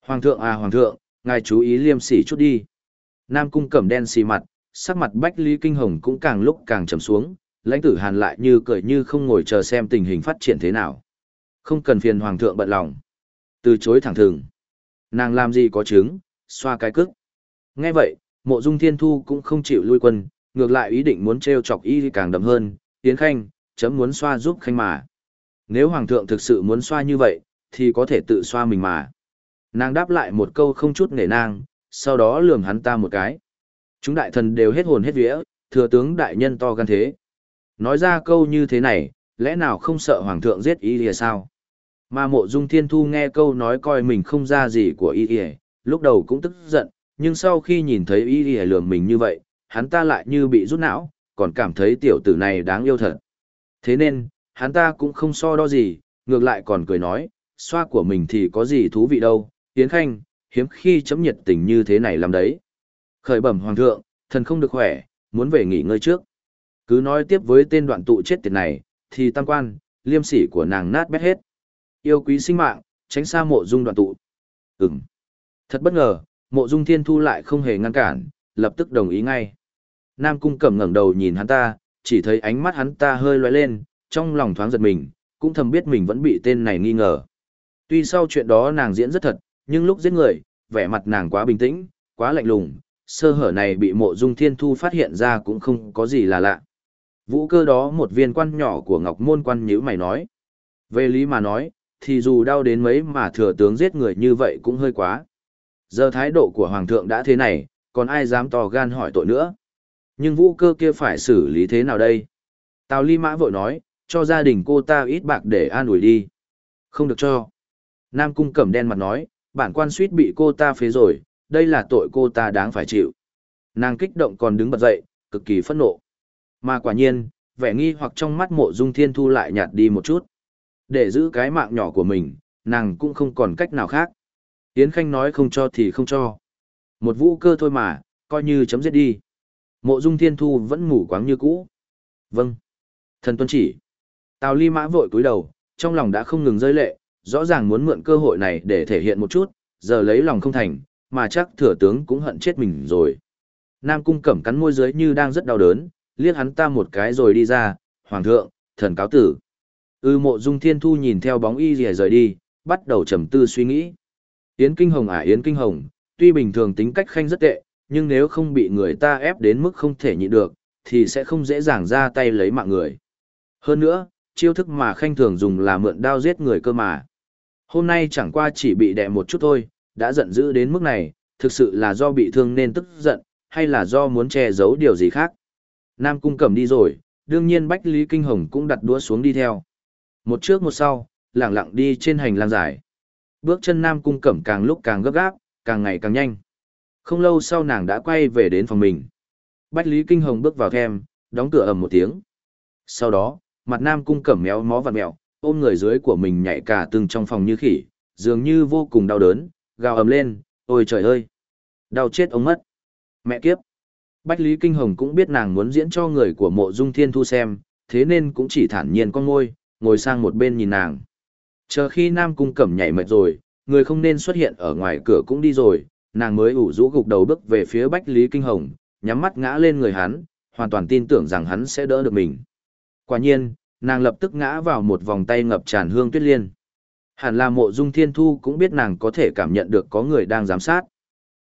Hoàng thượng à Hoàng thượng, ngài chú ý liêm sỉ chút đi. Nam Cung Cẩm đen xì mặt, sắc mặt Bách Lý Kinh Hồng cũng càng lúc càng trầm xuống, lãnh tử hàn lại như cười như không ngồi chờ xem tình hình phát triển thế nào. Không cần phiền hoàng thượng bận lòng. Từ chối thẳng thừng. Nàng làm gì có chứng, xoa cái cức. Nghe vậy, mộ dung thiên thu cũng không chịu lui quân, ngược lại ý định muốn treo chọc y càng đậm hơn, tiến khanh, chấm muốn xoa giúp khanh mà. Nếu hoàng thượng thực sự muốn xoa như vậy, thì có thể tự xoa mình mà. Nàng đáp lại một câu không chút nể nang, sau đó lườm hắn ta một cái. Chúng đại thần đều hết hồn hết vía, thừa tướng đại nhân to gan thế. Nói ra câu như thế này, lẽ nào không sợ hoàng thượng giết y lìa sao? Mà mộ dung thiên thu nghe câu nói coi mình không ra gì của y lìa, lúc đầu cũng tức giận, nhưng sau khi nhìn thấy y y lường mình như vậy, hắn ta lại như bị rút não, còn cảm thấy tiểu tử này đáng yêu thật. Thế nên, hắn ta cũng không so đo gì, ngược lại còn cười nói, xoa của mình thì có gì thú vị đâu, Yến Khanh, hiếm khi chấm nhiệt tình như thế này làm đấy. Khởi bẩm hoàng thượng, thần không được khỏe, muốn về nghỉ ngơi trước. Cứ nói tiếp với tên đoạn tụ chết tiệt này, thì tam quan, liêm sỉ của nàng nát bét hết. Yêu quý sinh mạng, tránh xa mộ dung đoạn tụ. Ừm. Thật bất ngờ, mộ dung thiên thu lại không hề ngăn cản, lập tức đồng ý ngay. Nam cung cẩm ngẩng đầu nhìn hắn ta, chỉ thấy ánh mắt hắn ta hơi lóe lên, trong lòng thoáng giật mình, cũng thầm biết mình vẫn bị tên này nghi ngờ. Tuy sau chuyện đó nàng diễn rất thật, nhưng lúc giết người, vẻ mặt nàng quá bình tĩnh, quá lạnh lùng, sơ hở này bị mộ dung thiên thu phát hiện ra cũng không có gì là lạ. Vũ cơ đó một viên quan nhỏ của Ngọc Môn quan nhữ mày nói. Về lý mà nói, thì dù đau đến mấy mà thừa tướng giết người như vậy cũng hơi quá. Giờ thái độ của Hoàng thượng đã thế này, còn ai dám to gan hỏi tội nữa. Nhưng vũ cơ kia phải xử lý thế nào đây? Tào Ly Mã vội nói, cho gia đình cô ta ít bạc để an ủi đi. Không được cho. Nam Cung cẩm đen mặt nói, bản quan suýt bị cô ta phế rồi, đây là tội cô ta đáng phải chịu. Nàng kích động còn đứng bật dậy, cực kỳ phẫn nộ. Mà quả nhiên, vẻ nghi hoặc trong mắt mộ dung thiên thu lại nhạt đi một chút. Để giữ cái mạng nhỏ của mình, nàng cũng không còn cách nào khác. Yến Khanh nói không cho thì không cho. Một vũ cơ thôi mà, coi như chấm dứt đi. Mộ dung thiên thu vẫn ngủ quáng như cũ. Vâng. Thần tuân chỉ. Tào ly mã vội cúi đầu, trong lòng đã không ngừng rơi lệ, rõ ràng muốn mượn cơ hội này để thể hiện một chút, giờ lấy lòng không thành, mà chắc thừa tướng cũng hận chết mình rồi. Nam cung cẩm cắn môi dưới như đang rất đau đớn, liếc hắn ta một cái rồi đi ra, hoàng thượng, thần cáo tử. Ư mộ dung thiên thu nhìn theo bóng y rìa rời đi, bắt đầu trầm tư suy nghĩ. Yến Kinh Hồng à Yến Kinh Hồng, tuy bình thường tính cách khanh rất tệ, nhưng nếu không bị người ta ép đến mức không thể nhịn được, thì sẽ không dễ dàng ra tay lấy mạng người. Hơn nữa, chiêu thức mà khanh thường dùng là mượn đao giết người cơ mà. Hôm nay chẳng qua chỉ bị đè một chút thôi, đã giận dữ đến mức này, thực sự là do bị thương nên tức giận, hay là do muốn che giấu điều gì khác. Nam Cung cầm đi rồi, đương nhiên Bách Lý Kinh Hồng cũng đặt đũa xuống đi theo. Một trước một sau, lặng lặng đi trên hành lang dài. Bước chân Nam Cung Cẩm càng lúc càng gấp gáp, càng ngày càng nhanh. Không lâu sau nàng đã quay về đến phòng mình. Bách Lý Kinh Hồng bước vào thêm, đóng cửa ầm một tiếng. Sau đó, mặt Nam Cung Cẩm méo mó vặn mẹo, ôm người dưới của mình nhảy cả từng trong phòng như khỉ, dường như vô cùng đau đớn, gào ầm lên, ôi trời ơi! Đau chết ông mất! Mẹ kiếp! Bách Lý Kinh Hồng cũng biết nàng muốn diễn cho người của mộ dung thiên thu xem, thế nên cũng chỉ thản nhiên con ngôi, ngồi sang một bên nhìn nàng. Chờ khi Nam Cung Cẩm nhảy mệt rồi, người không nên xuất hiện ở ngoài cửa cũng đi rồi, nàng mới ủ rũ gục đầu bước về phía Bách Lý Kinh Hồng, nhắm mắt ngã lên người hắn, hoàn toàn tin tưởng rằng hắn sẽ đỡ được mình. Quả nhiên, nàng lập tức ngã vào một vòng tay ngập tràn hương tuyết liên. Hẳn là mộ dung thiên thu cũng biết nàng có thể cảm nhận được có người đang giám sát.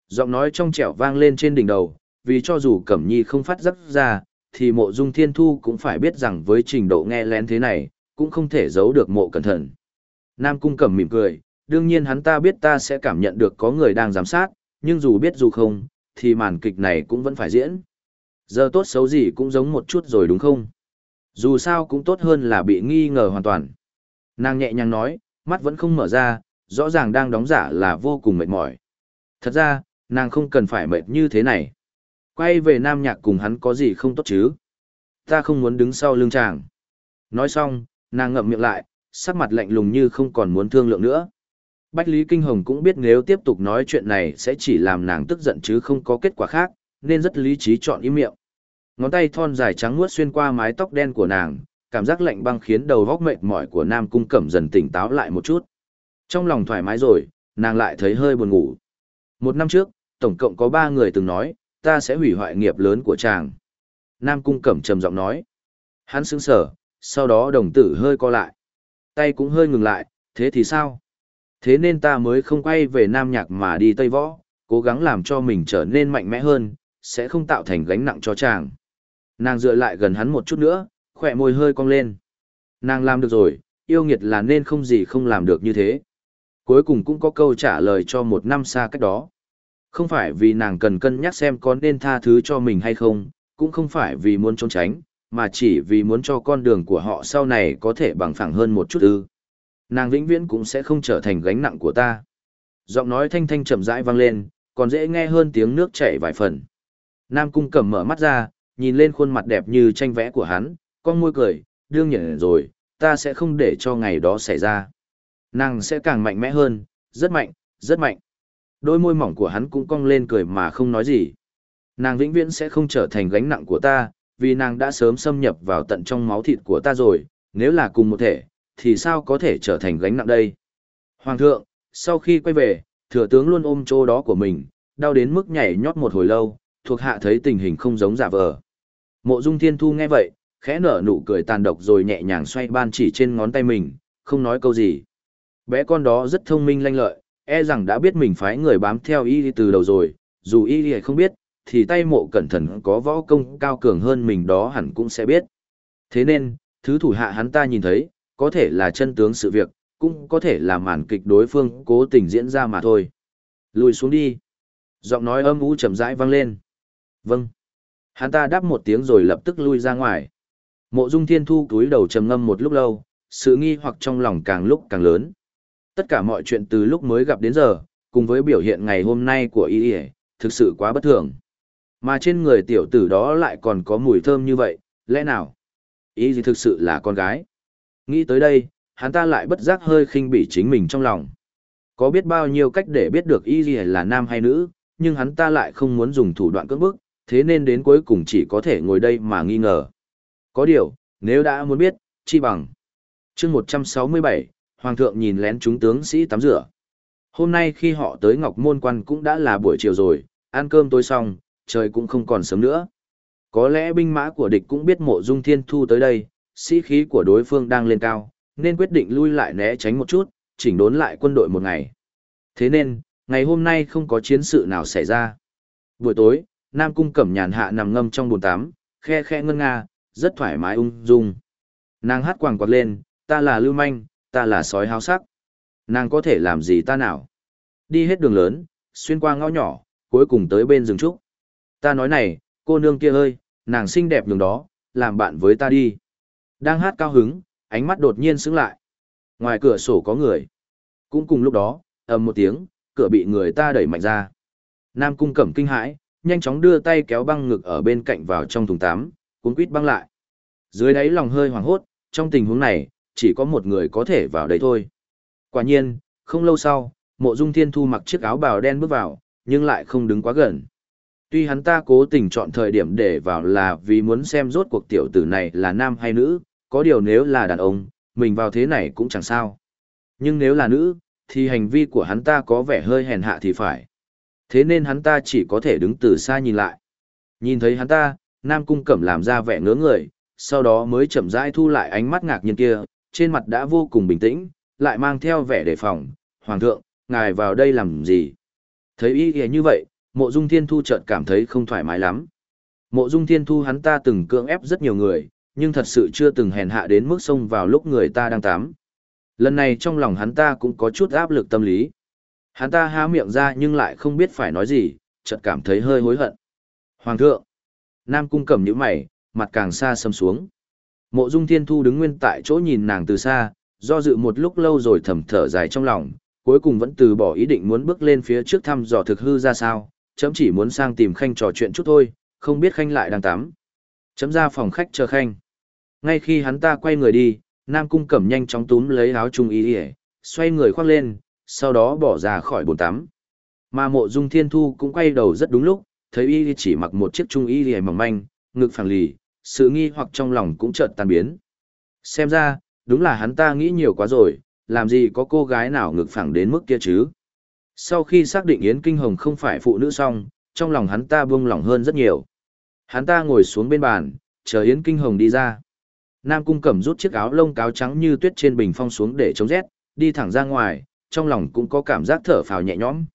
Giọng nói trong trẻo vang lên trên đỉnh đầu, vì cho dù Cẩm Nhi không phát giấc ra, thì mộ dung thiên thu cũng phải biết rằng với trình độ nghe lén thế này, cũng không thể giấu được mộ cẩn thận. Nam Cung Cẩm mỉm cười, đương nhiên hắn ta biết ta sẽ cảm nhận được có người đang giám sát, nhưng dù biết dù không, thì màn kịch này cũng vẫn phải diễn. Giờ tốt xấu gì cũng giống một chút rồi đúng không? Dù sao cũng tốt hơn là bị nghi ngờ hoàn toàn. Nàng nhẹ nhàng nói, mắt vẫn không mở ra, rõ ràng đang đóng giả là vô cùng mệt mỏi. Thật ra, nàng không cần phải mệt như thế này. Quay về nam nhạc cùng hắn có gì không tốt chứ? Ta không muốn đứng sau lưng chàng. Nói xong, nàng ngậm miệng lại, sắc mặt lạnh lùng như không còn muốn thương lượng nữa. Bách Lý Kinh Hồng cũng biết nếu tiếp tục nói chuyện này sẽ chỉ làm nàng tức giận chứ không có kết quả khác, nên rất lý trí chọn im miệng. Ngón tay thon dài trắng muốt xuyên qua mái tóc đen của nàng, cảm giác lạnh băng khiến đầu góc mệt mỏi của Nam Cung Cẩm dần tỉnh táo lại một chút. Trong lòng thoải mái rồi, nàng lại thấy hơi buồn ngủ. Một năm trước, tổng cộng có ba người từng nói, ta sẽ hủy hoại nghiệp lớn của chàng. Nam Cung Cẩm trầm giọng nói. Hắn sững sờ, sau đó đồng tử hơi co lại. Tay cũng hơi ngừng lại, thế thì sao? Thế nên ta mới không quay về Nam Nhạc mà đi Tây Võ, cố gắng làm cho mình trở nên mạnh mẽ hơn, sẽ không tạo thành gánh nặng cho chàng. Nàng dựa lại gần hắn một chút nữa, khỏe môi hơi cong lên. Nàng làm được rồi, yêu nghiệt là nên không gì không làm được như thế. Cuối cùng cũng có câu trả lời cho một năm xa cách đó. Không phải vì nàng cần cân nhắc xem có nên tha thứ cho mình hay không, cũng không phải vì muốn trốn tránh, mà chỉ vì muốn cho con đường của họ sau này có thể bằng phẳng hơn một chút ư. Nàng vĩnh viễn cũng sẽ không trở thành gánh nặng của ta. Giọng nói thanh thanh chậm rãi vang lên, còn dễ nghe hơn tiếng nước chảy vài phần. Nam cung cầm mở mắt ra, nhìn lên khuôn mặt đẹp như tranh vẽ của hắn, con môi cười, đương nhiên rồi, ta sẽ không để cho ngày đó xảy ra. Nàng sẽ càng mạnh mẽ hơn, rất mạnh, rất mạnh. Đôi môi mỏng của hắn cũng cong lên cười mà không nói gì. Nàng vĩnh viễn sẽ không trở thành gánh nặng của ta, vì nàng đã sớm xâm nhập vào tận trong máu thịt của ta rồi, nếu là cùng một thể, thì sao có thể trở thành gánh nặng đây? Hoàng thượng, sau khi quay về, thừa tướng luôn ôm chỗ đó của mình, đau đến mức nhảy nhót một hồi lâu, thuộc hạ thấy tình hình không giống giả vờ. Mộ Dung Thiên Thu nghe vậy, khẽ nở nụ cười tàn độc rồi nhẹ nhàng xoay ban chỉ trên ngón tay mình, không nói câu gì. Bé con đó rất thông minh lanh lợi, e rằng đã biết mình phái người bám theo y từ đầu rồi, dù y không biết, thì tay mộ cẩn thận có võ công cao cường hơn mình đó hẳn cũng sẽ biết. Thế nên, thứ thủ hạ hắn ta nhìn thấy, có thể là chân tướng sự việc, cũng có thể là màn kịch đối phương cố tình diễn ra mà thôi. Lùi xuống đi. Giọng nói âm u chậm rãi vang lên. Vâng. Hắn ta đáp một tiếng rồi lập tức lui ra ngoài. Mộ Dung Thiên Thu túi đầu trầm ngâm một lúc lâu, sự nghi hoặc trong lòng càng lúc càng lớn. Tất cả mọi chuyện từ lúc mới gặp đến giờ, cùng với biểu hiện ngày hôm nay của y thực sự quá bất thường. Mà trên người tiểu tử đó lại còn có mùi thơm như vậy, lẽ nào? Ý gì thực sự là con gái? Nghĩ tới đây, hắn ta lại bất giác hơi khinh bỉ chính mình trong lòng. Có biết bao nhiêu cách để biết được y gì là nam hay nữ, nhưng hắn ta lại không muốn dùng thủ đoạn cưỡng bức, thế nên đến cuối cùng chỉ có thể ngồi đây mà nghi ngờ. Có điều, nếu đã muốn biết, chi bằng. chương 167, Hoàng thượng nhìn lén chúng tướng sĩ tắm rửa. Hôm nay khi họ tới Ngọc Môn Quan cũng đã là buổi chiều rồi, ăn cơm tối xong, trời cũng không còn sớm nữa. Có lẽ binh mã của địch cũng biết mộ dung thiên thu tới đây, sĩ khí của đối phương đang lên cao, nên quyết định lui lại né tránh một chút, chỉnh đốn lại quân đội một ngày. Thế nên, ngày hôm nay không có chiến sự nào xảy ra. Buổi tối, Nam Cung Cẩm nhàn hạ nằm ngâm trong bồn tắm, khe khe ngân nga, rất thoải mái ung dung. Nàng hát quàng quạt lên, ta là lưu manh, ta là sói háo sắc. Nàng có thể làm gì ta nào? Đi hết đường lớn, xuyên qua ngõ nhỏ, cuối cùng tới bên rừng trúc. Ta nói này, cô nương kia ơi, nàng xinh đẹp nhường đó, làm bạn với ta đi. Đang hát cao hứng, ánh mắt đột nhiên sững lại. Ngoài cửa sổ có người. Cũng cùng lúc đó, ầm một tiếng, cửa bị người ta đẩy mạnh ra. Nam cung cẩm kinh hãi, nhanh chóng đưa tay kéo băng ngực ở bên cạnh vào trong thùng tắm, cuốn quít băng lại. Dưới đáy lòng hơi hoảng hốt, trong tình huống này, chỉ có một người có thể vào đấy thôi. Quả nhiên, không lâu sau, mộ dung thiên thu mặc chiếc áo bào đen bước vào, nhưng lại không đứng quá gần. Tuy hắn ta cố tình chọn thời điểm để vào là vì muốn xem rốt cuộc tiểu tử này là nam hay nữ, có điều nếu là đàn ông, mình vào thế này cũng chẳng sao. Nhưng nếu là nữ, thì hành vi của hắn ta có vẻ hơi hèn hạ thì phải. Thế nên hắn ta chỉ có thể đứng từ xa nhìn lại. Nhìn thấy hắn ta, Nam Cung Cẩm làm ra vẻ ngớ người, sau đó mới chậm rãi thu lại ánh mắt ngạc nhiên kia, trên mặt đã vô cùng bình tĩnh, lại mang theo vẻ đề phòng. Hoàng thượng, ngài vào đây làm gì? Thấy ý nghĩa như vậy, mộ dung thiên thu chợt cảm thấy không thoải mái lắm. Mộ dung thiên thu hắn ta từng cưỡng ép rất nhiều người, nhưng thật sự chưa từng hèn hạ đến mức xông vào lúc người ta đang tắm. Lần này trong lòng hắn ta cũng có chút áp lực tâm lý. Hắn ta há miệng ra nhưng lại không biết phải nói gì, chợt cảm thấy hơi hối hận. Hoàng thượng! Nam cung cầm những mày, mặt càng xa xâm xuống. Mộ dung thiên thu đứng nguyên tại chỗ nhìn nàng từ xa, do dự một lúc lâu rồi thầm thở dài trong lòng, cuối cùng vẫn từ bỏ ý định muốn bước lên phía trước thăm dò thực hư ra sao, chấm chỉ muốn sang tìm khanh trò chuyện chút thôi, không biết khanh lại đang tắm. Chấm ra phòng khách chờ khanh. Ngay khi hắn ta quay người đi, Nam Cung Cẩm nhanh chóng túm lấy áo trung y y, xoay người khoác lên, sau đó bỏ ra khỏi bồn tắm. Mà mộ dung thiên thu cũng quay đầu rất đúng lúc, thấy y chỉ mặc một chiếc trung y y mỏng manh, ngực phẳng lì, sự nghi hoặc trong lòng cũng chợt tan biến. Xem ra, đúng là hắn ta nghĩ nhiều quá rồi, làm gì có cô gái nào ngực phẳng đến mức kia chứ. Sau khi xác định Yến Kinh Hồng không phải phụ nữ xong, trong lòng hắn ta buông lỏng hơn rất nhiều. Hắn ta ngồi xuống bên bàn, chờ Yến Kinh Hồng đi ra. Nam Cung Cẩm rút chiếc áo lông cáo trắng như tuyết trên bình phong xuống để chống rét, đi thẳng ra ngoài, trong lòng cũng có cảm giác thở phào nhẹ nhõm.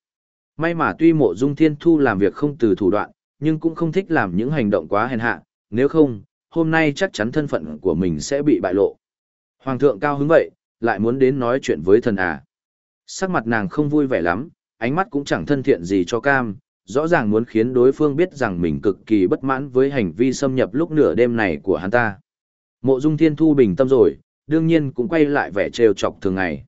May mà tuy mộ dung thiên thu làm việc không từ thủ đoạn, nhưng cũng không thích làm những hành động quá hèn hạ, nếu không, hôm nay chắc chắn thân phận của mình sẽ bị bại lộ. Hoàng thượng cao hứng vậy, lại muốn đến nói chuyện với thần à. Sắc mặt nàng không vui vẻ lắm, ánh mắt cũng chẳng thân thiện gì cho cam, rõ ràng muốn khiến đối phương biết rằng mình cực kỳ bất mãn với hành vi xâm nhập lúc nửa đêm này của hắn ta. Mộ Dung Thiên Thu bình tâm rồi, đương nhiên cũng quay lại vẻ trêu chọc thường ngày.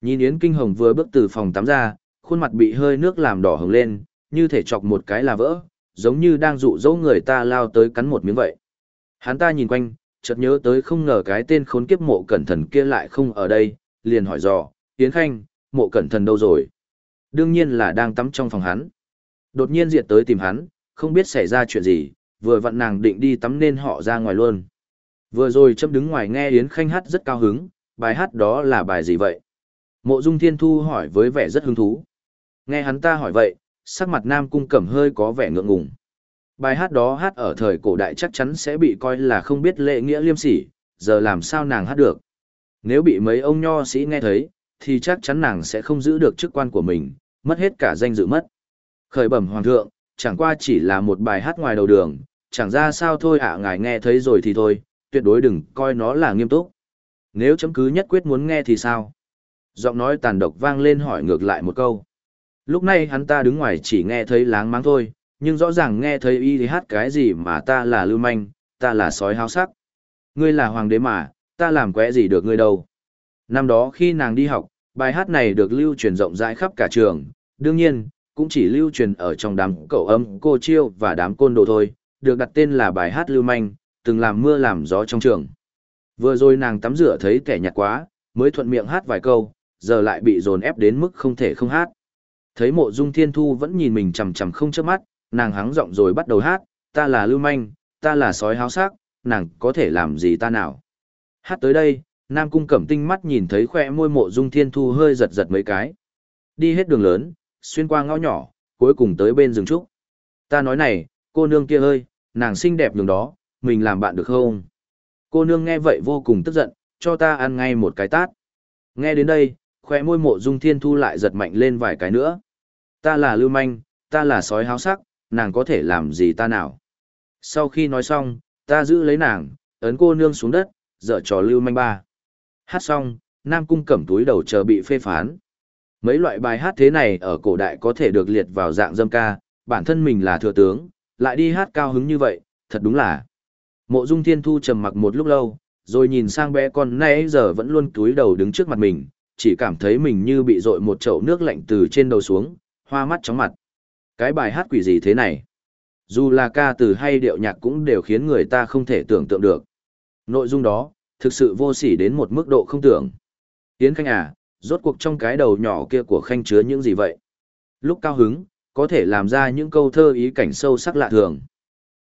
Nhìn Yến Kinh Hồng vừa bước từ phòng tắm ra, khuôn mặt bị hơi nước làm đỏ hồng lên, như thể chọc một cái là vỡ, giống như đang dụ dỗ người ta lao tới cắn một miếng vậy. Hắn ta nhìn quanh, chợt nhớ tới không ngờ cái tên khốn kiếp mộ cẩn thần kia lại không ở đây, liền hỏi dò, Yến Khanh, mộ cẩn thần đâu rồi? Đương nhiên là đang tắm trong phòng hắn. Đột nhiên diệt tới tìm hắn, không biết xảy ra chuyện gì, vừa vặn nàng định đi tắm nên họ ra ngoài luôn. Vừa rồi châm đứng ngoài nghe Yến Khanh hát rất cao hứng, bài hát đó là bài gì vậy? Mộ Dung Thiên Thu hỏi với vẻ rất hứng thú. Nghe hắn ta hỏi vậy, sắc mặt Nam Cung Cẩm hơi có vẻ ngượng ngùng. Bài hát đó hát ở thời cổ đại chắc chắn sẽ bị coi là không biết lễ nghĩa liêm sỉ, giờ làm sao nàng hát được. Nếu bị mấy ông nho sĩ nghe thấy, thì chắc chắn nàng sẽ không giữ được chức quan của mình, mất hết cả danh dự mất. Khởi bẩm hoàng thượng, chẳng qua chỉ là một bài hát ngoài đầu đường, chẳng ra sao thôi ạ à, ngài nghe thấy rồi thì thôi, tuyệt đối đừng coi nó là nghiêm túc. Nếu chấm cứ nhất quyết muốn nghe thì sao? Giọng nói tàn độc vang lên hỏi ngược lại một câu. Lúc này hắn ta đứng ngoài chỉ nghe thấy láng máng thôi, nhưng rõ ràng nghe thấy y thì hát cái gì mà ta là lưu manh, ta là sói háo sắc. Ngươi là hoàng đế mà, ta làm quẽ gì được ngươi đâu. Năm đó khi nàng đi học, bài hát này được lưu truyền rộng rãi khắp cả trường, đương nhiên, cũng chỉ lưu truyền ở trong đám cậu âm, cô chiêu và đám côn đồ thôi, được đặt tên là bài hát lưu manh, từng làm mưa làm gió trong trường. Vừa rồi nàng tắm rửa thấy kẻ nhạt quá, mới thuận miệng hát vài câu, giờ lại bị dồn ép đến mức không thể không hát. Thấy mộ dung thiên thu vẫn nhìn mình chằm chằm không chớp mắt, nàng hắng giọng rồi bắt đầu hát, ta là lưu manh, ta là sói háo sắc, nàng có thể làm gì ta nào. Hát tới đây, Nam Cung Cẩm Tinh mắt nhìn thấy khoe môi mộ dung thiên thu hơi giật giật mấy cái. Đi hết đường lớn, xuyên qua ngõ nhỏ, cuối cùng tới bên rừng trúc. Ta nói này, cô nương kia ơi, nàng xinh đẹp đường đó, mình làm bạn được không? Cô nương nghe vậy vô cùng tức giận, cho ta ăn ngay một cái tát. Nghe đến đây, khoe môi mộ dung thiên thu lại giật mạnh lên vài cái nữa. Ta là lưu manh, ta là sói háo sắc, nàng có thể làm gì ta nào? Sau khi nói xong, ta giữ lấy nàng, ấn cô nương xuống đất, dở trò lưu manh ba. Hát xong, Nam Cung cẩm túi đầu chờ bị phê phán. Mấy loại bài hát thế này ở cổ đại có thể được liệt vào dạng dâm ca, bản thân mình là thừa tướng, lại đi hát cao hứng như vậy, thật đúng là. Mộ Dung Thiên Thu trầm mặc một lúc lâu, rồi nhìn sang bé con nãy giờ vẫn luôn túi đầu đứng trước mặt mình, chỉ cảm thấy mình như bị dội một chậu nước lạnh từ trên đầu xuống, hoa mắt chóng mặt. Cái bài hát quỷ gì thế này? Dù là ca từ hay điệu nhạc cũng đều khiến người ta không thể tưởng tượng được. Nội dung đó, thực sự vô sỉ đến một mức độ không tưởng. Yến Khanh à, rốt cuộc trong cái đầu nhỏ kia của Khanh chứa những gì vậy? Lúc cao hứng, có thể làm ra những câu thơ ý cảnh sâu sắc lạ thường.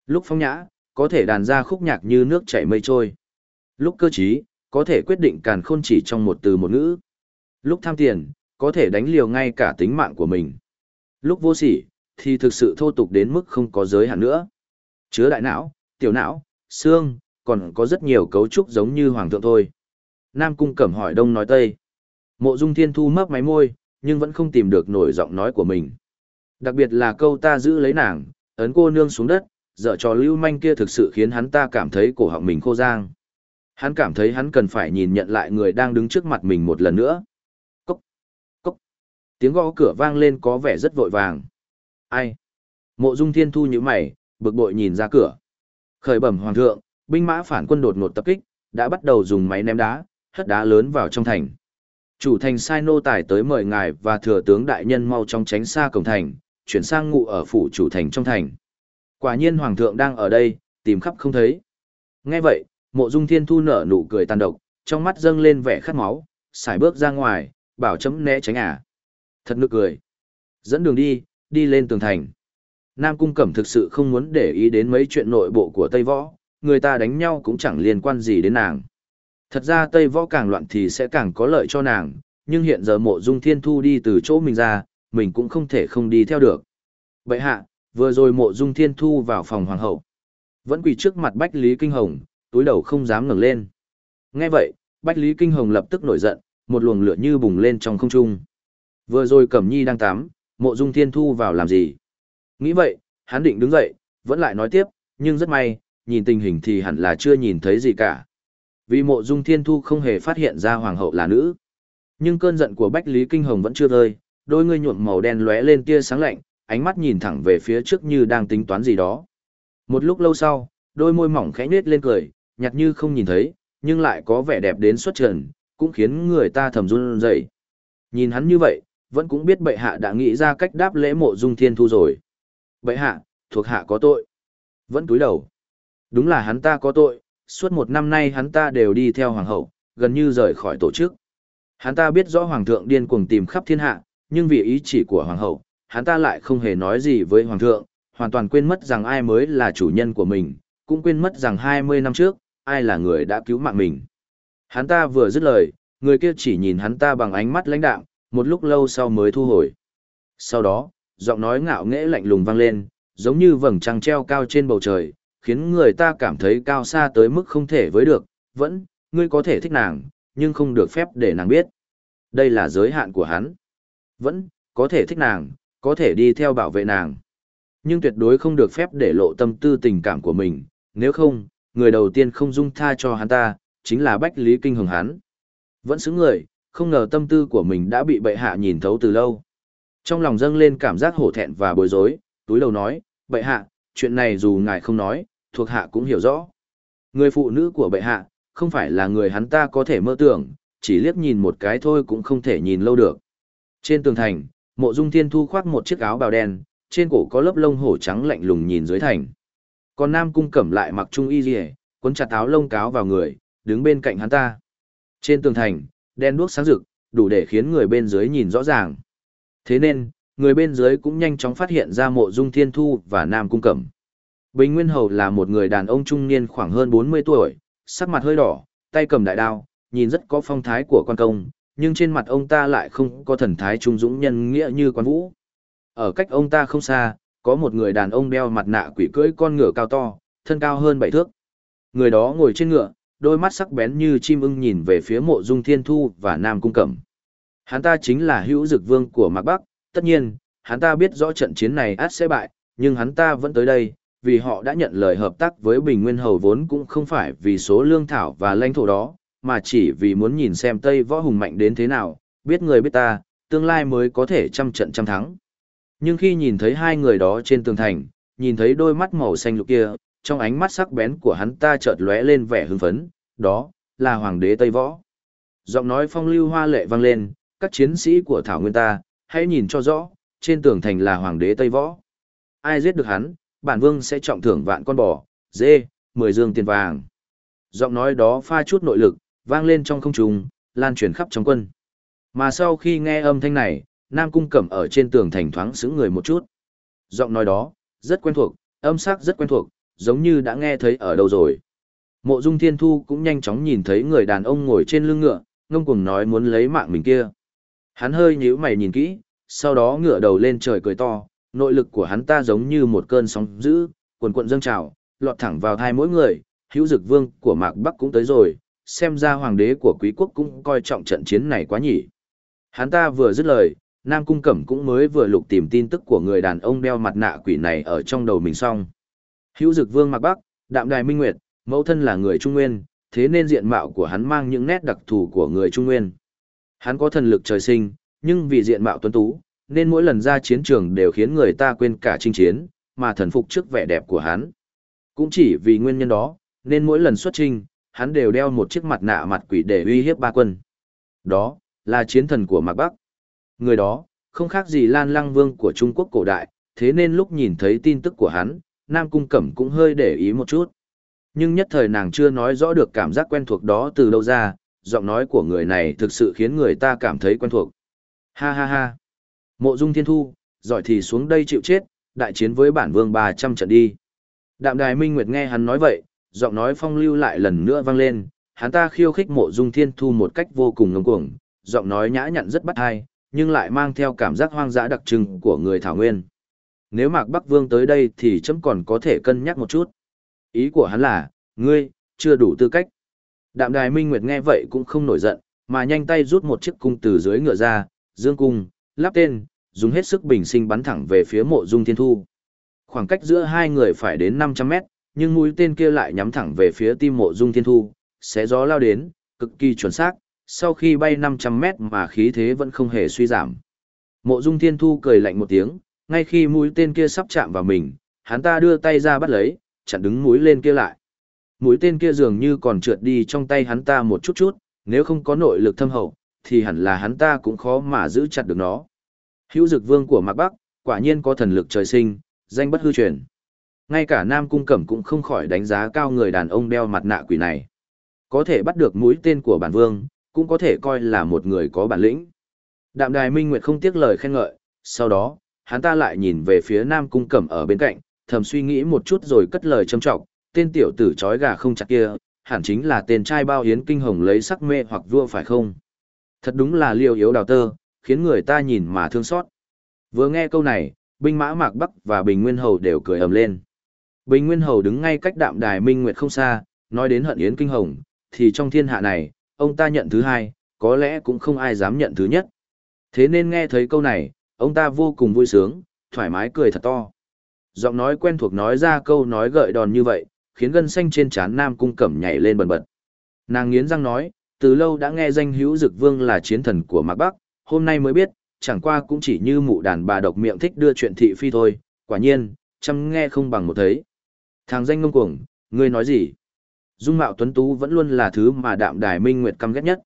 Lúc phong nhã, có thể đàn ra khúc nhạc như nước chảy mây trôi. Lúc cơ trí, có thể quyết định càn khôn chỉ trong một từ một ngữ. Lúc tham tiền, có thể đánh liều ngay cả tính mạng của mình. Lúc vô sỉ, thì thực sự thô tục đến mức không có giới hạn nữa. Chứa đại não, tiểu não, xương, còn có rất nhiều cấu trúc giống như hoàng thượng thôi. Nam cung cẩm hỏi đông nói tây. Mộ dung thiên thu mấp máy môi, nhưng vẫn không tìm được nổi giọng nói của mình. Đặc biệt là câu ta giữ lấy nàng, ấn cô nương xuống đất, dở trò lưu manh kia thực sự khiến hắn ta cảm thấy cổ họng mình khô giang. Hắn cảm thấy hắn cần phải nhìn nhận lại người đang đứng trước mặt mình một lần nữa. Cốc, cốc. Tiếng gõ cửa vang lên có vẻ rất vội vàng. Ai? Mộ dung thiên thu như mày, bực bội nhìn ra cửa. Khởi bẩm hoàng thượng, binh mã phản quân đột ngột tập kích, đã bắt đầu dùng máy ném đá, hất đá lớn vào trong thành. Chủ thành sai nô tài tới mời ngài và thừa tướng đại nhân mau trong tránh xa cổng thành, chuyển sang ngụ ở phủ chủ thành trong thành. Quả nhiên hoàng thượng đang ở đây, tìm khắp không thấy. Nghe vậy, mộ dung thiên thu nở nụ cười tàn độc, trong mắt dâng lên vẻ khát máu, xài bước ra ngoài, bảo chấm né tránh à. Thật nực cười. Dẫn đường đi, đi lên tường thành. Nam Cung Cẩm thực sự không muốn để ý đến mấy chuyện nội bộ của Tây Võ, người ta đánh nhau cũng chẳng liên quan gì đến nàng. Thật ra Tây Võ càng loạn thì sẽ càng có lợi cho nàng, nhưng hiện giờ mộ dung thiên thu đi từ chỗ mình ra, mình cũng không thể không đi theo được. Vậy hạ, vừa rồi mộ dung thiên thu vào phòng hoàng hậu. Vẫn quỳ trước mặt Bách Lý Kinh Hồng, túi đầu không dám ngẩng lên. Nghe vậy, Bách Lý Kinh Hồng lập tức nổi giận, một luồng lửa như bùng lên trong không trung. Vừa rồi Cẩm Nhi đang tắm, mộ dung thiên thu vào làm gì? Nghĩ vậy, hắn định đứng dậy, vẫn lại nói tiếp, nhưng rất may, nhìn tình hình thì hẳn là chưa nhìn thấy gì cả. Vì mộ dung thiên thu không hề phát hiện ra hoàng hậu là nữ. Nhưng cơn giận của Bách Lý Kinh Hồng vẫn chưa rơi, đôi ngươi nhuộm màu đen lóe lên tia sáng lạnh, ánh mắt nhìn thẳng về phía trước như đang tính toán gì đó. Một lúc lâu sau, đôi môi mỏng khẽ nết lên cười, nhạt như không nhìn thấy, nhưng lại có vẻ đẹp đến xuất trần, cũng khiến người ta thầm run rẩy. Nhìn hắn như vậy, vẫn cũng biết bệ hạ đã nghĩ ra cách đáp lễ mộ dung thiên thu rồi. Bệ hạ, thuộc hạ có tội. Vẫn cúi đầu. Đúng là hắn ta có tội, suốt một năm nay hắn ta đều đi theo hoàng hậu, gần như rời khỏi tổ chức. Hắn ta biết rõ hoàng thượng điên cuồng tìm khắp thiên hạ, nhưng vì ý chỉ của hoàng hậu, hắn ta lại không hề nói gì với hoàng thượng, hoàn toàn quên mất rằng ai mới là chủ nhân của mình, cũng quên mất rằng 20 năm trước, ai là người đã cứu mạng mình. Hắn ta vừa dứt lời, người kia chỉ nhìn hắn ta bằng ánh mắt lãnh đạm, một lúc lâu sau mới thu hồi. Sau đó, giọng nói ngạo nghễ lạnh lùng vang lên, giống như vầng trăng treo cao trên bầu trời, khiến người ta cảm thấy cao xa tới mức không thể với được, vẫn, ngươi có thể thích nàng, nhưng không được phép để nàng biết. Đây là giới hạn của hắn. Vẫn, có thể thích nàng, có thể đi theo bảo vệ nàng. Nhưng tuyệt đối không được phép để lộ tâm tư tình cảm của mình, nếu không, người đầu tiên không dung tha cho hắn ta, chính là Bách Lý Kinh Hồng hắn. Vẫn xứng người, không ngờ tâm tư của mình đã bị bệ hạ nhìn thấu từ lâu. Trong lòng dâng lên cảm giác hổ thẹn và bối rối, túi đầu nói, bệ hạ, chuyện này dù ngài không nói, thuộc hạ cũng hiểu rõ. Người phụ nữ của bệ hạ, không phải là người hắn ta có thể mơ tưởng, chỉ liếc nhìn một cái thôi cũng không thể nhìn lâu được. Trên tường thành, mộ dung thiên thu khoác một chiếc áo bào đen, trên cổ có lớp lông hổ trắng lạnh lùng nhìn dưới thành. Còn nam cung cẩm lại mặc trung y rìa, cuốn chặt áo lông cáo vào người, đứng bên cạnh hắn ta. Trên tường thành, đen đuốc sáng rực, đủ để khiến người bên dưới nhìn rõ ràng. Thế nên, người bên dưới cũng nhanh chóng phát hiện ra mộ dung thiên thu và nam cung cẩm. Bình Nguyên Hầu là một người đàn ông trung niên khoảng hơn 40 tuổi, sắc mặt hơi đỏ, tay cầm đại đao, nhìn rất có phong thái của quan công, nhưng trên mặt ông ta lại không có thần thái trung dũng nhân nghĩa như quan vũ. Ở cách ông ta không xa, có một người đàn ông đeo mặt nạ quỷ cưỡi con ngựa cao to, thân cao hơn bảy thước. Người đó ngồi trên ngựa, đôi mắt sắc bén như chim ưng nhìn về phía mộ dung thiên thu và nam cung cẩm. Hắn ta chính là hữu dực vương của Mạc Bắc, tất nhiên, hắn ta biết rõ trận chiến này át sẽ bại, nhưng hắn ta vẫn tới đây, vì họ đã nhận lời hợp tác với Bình Nguyên Hầu vốn cũng không phải vì số lương thảo và lãnh thổ đó, mà chỉ vì muốn nhìn xem Tây Võ Hùng mạnh đến thế nào, biết người biết ta, tương lai mới có thể trăm trận trăm thắng. Nhưng khi nhìn thấy hai người đó trên tường thành, nhìn thấy đôi mắt màu xanh lục kia, trong ánh mắt sắc bén của hắn ta chợt lóe lên vẻ hưng phấn, đó là hoàng đế Tây Võ. Giọng nói phong lưu hoa lệ vang lên, các chiến sĩ của Thảo Nguyên ta, hãy nhìn cho rõ, trên tường thành là hoàng đế Tây Võ. Ai giết được hắn, bản vương sẽ trọng thưởng vạn con bò, dê, mười dương tiền vàng. Giọng nói đó pha chút nội lực, vang lên trong không trung, lan truyền khắp trong quân. Mà sau khi nghe âm thanh này, Nam Cung Cẩm ở trên tường thành thoáng sững người một chút. Giọng nói đó, rất quen thuộc, âm sắc rất quen thuộc, giống như đã nghe thấy ở đâu rồi. Mộ Dung Thiên Thu cũng nhanh chóng nhìn thấy người đàn ông ngồi trên lưng ngựa, ngông cuồng nói muốn lấy mạng mình kia. Hắn hơi nhíu mày nhìn kỹ, sau đó ngựa đầu lên trời cười to, nội lực của hắn ta giống như một cơn sóng dữ, cuồn cuộn dâng trào, lọt thẳng vào thai mỗi người, hữu dực vương của Mạc Bắc cũng tới rồi, xem ra hoàng đế của quý quốc cũng coi trọng trận chiến này quá nhỉ. Hắn ta vừa dứt lời, Nam Cung Cẩm cũng mới vừa lục tìm tin tức của người đàn ông đeo mặt nạ quỷ này ở trong đầu mình xong. Hữu dực vương Mạc Bắc, đạm đài minh nguyệt, mẫu thân là người Trung Nguyên, thế nên diện mạo của hắn mang những nét đặc thù của người Trung Nguyên. Hắn có thần lực trời sinh, nhưng vì diện mạo tuấn tú, nên mỗi lần ra chiến trường đều khiến người ta quên cả chinh chiến, mà thần phục trước vẻ đẹp của hắn. Cũng chỉ vì nguyên nhân đó, nên mỗi lần xuất chinh, hắn đều đeo một chiếc mặt nạ mặt quỷ để uy hiếp ba quân. Đó, là chiến thần của Mạc Bắc. Người đó, không khác gì Lan Lăng Vương của Trung Quốc cổ đại, thế nên lúc nhìn thấy tin tức của hắn, Nam Cung Cẩm cũng hơi để ý một chút. Nhưng nhất thời nàng chưa nói rõ được cảm giác quen thuộc đó từ đâu ra, giọng nói của người này thực sự khiến người ta cảm thấy quen thuộc. Ha ha ha. Mộ Dung Thiên Thu, giỏi thì xuống đây chịu chết, đại chiến với bản vương 300 trận đi. Đạm Đài Minh Nguyệt nghe hắn nói vậy, giọng nói phong lưu lại lần nữa vang lên, hắn ta khiêu khích Mộ Dung Thiên Thu một cách vô cùng ngông cuồng, giọng nói nhã nhặn rất bắt tai, nhưng lại mang theo cảm giác hoang dã đặc trưng của người Thảo Nguyên. Nếu Mạc Bắc Vương tới đây thì chấm còn có thể cân nhắc một chút. Ý của hắn là, ngươi, chưa đủ tư cách. Đạm Đài Minh Nguyệt nghe vậy cũng không nổi giận, mà nhanh tay rút một chiếc cung từ dưới ngựa ra, dương cung, lắp tên, dùng hết sức bình sinh bắn thẳng về phía mộ dung thiên thu. Khoảng cách giữa hai người phải đến 500 mét, nhưng mũi tên kia lại nhắm thẳng về phía tim mộ dung thiên thu, xé gió lao đến, cực kỳ chuẩn xác, sau khi bay 500 mét mà khí thế vẫn không hề suy giảm. Mộ dung thiên thu cười lạnh một tiếng, ngay khi mũi tên kia sắp chạm vào mình, hắn ta đưa tay ra bắt lấy, chặn đứng mũi lên kia lại. Mũi tên kia dường như còn trượt đi trong tay hắn ta một chút chút, nếu không có nội lực thâm hậu, thì hẳn là hắn ta cũng khó mà giữ chặt được nó. Hữu dực vương của Mạc Bắc, quả nhiên có thần lực trời sinh, danh bất hư truyền. Ngay cả Nam Cung Cẩm cũng không khỏi đánh giá cao người đàn ông đeo mặt nạ quỷ này. Có thể bắt được mũi tên của bản vương, cũng có thể coi là một người có bản lĩnh. Đạm Đài Minh Nguyệt không tiếc lời khen ngợi, sau đó, hắn ta lại nhìn về phía Nam Cung Cẩm ở bên cạnh, thầm suy nghĩ một chút rồi cất lời trầm trọng, tên tiểu tử chói gà không chặt kia, hẳn chính là tên trai bao hiến kinh hồng lấy sắc mê hoặc vua phải không? Thật đúng là liều yếu đào tơ, khiến người ta nhìn mà thương xót. Vừa nghe câu này, binh mã Mạc Bắc và Bình Nguyên Hầu đều cười ầm lên. Bình Nguyên Hầu đứng ngay cách đạm đài Minh Nguyệt không xa, nói đến hận Yến Kinh Hồng, thì trong thiên hạ này, ông ta nhận thứ hai, có lẽ cũng không ai dám nhận thứ nhất. Thế nên nghe thấy câu này, ông ta vô cùng vui sướng, thoải mái cười thật to. Giọng nói quen thuộc nói ra câu nói gợi đòn như vậy, khiến gân xanh trên trán Nam Cung Cẩm nhảy lên bần bật. Nàng nghiến răng nói, từ lâu đã nghe danh hữu dực vương là chiến thần của Mạc Bắc, hôm nay mới biết, chẳng qua cũng chỉ như mụ đàn bà độc miệng thích đưa chuyện thị phi thôi, quả nhiên, chăm nghe không bằng một thấy. Thằng danh ngông cuồng, ngươi nói gì? Dung mạo tuấn tú vẫn luôn là thứ mà đạm đài minh nguyệt căm ghét nhất.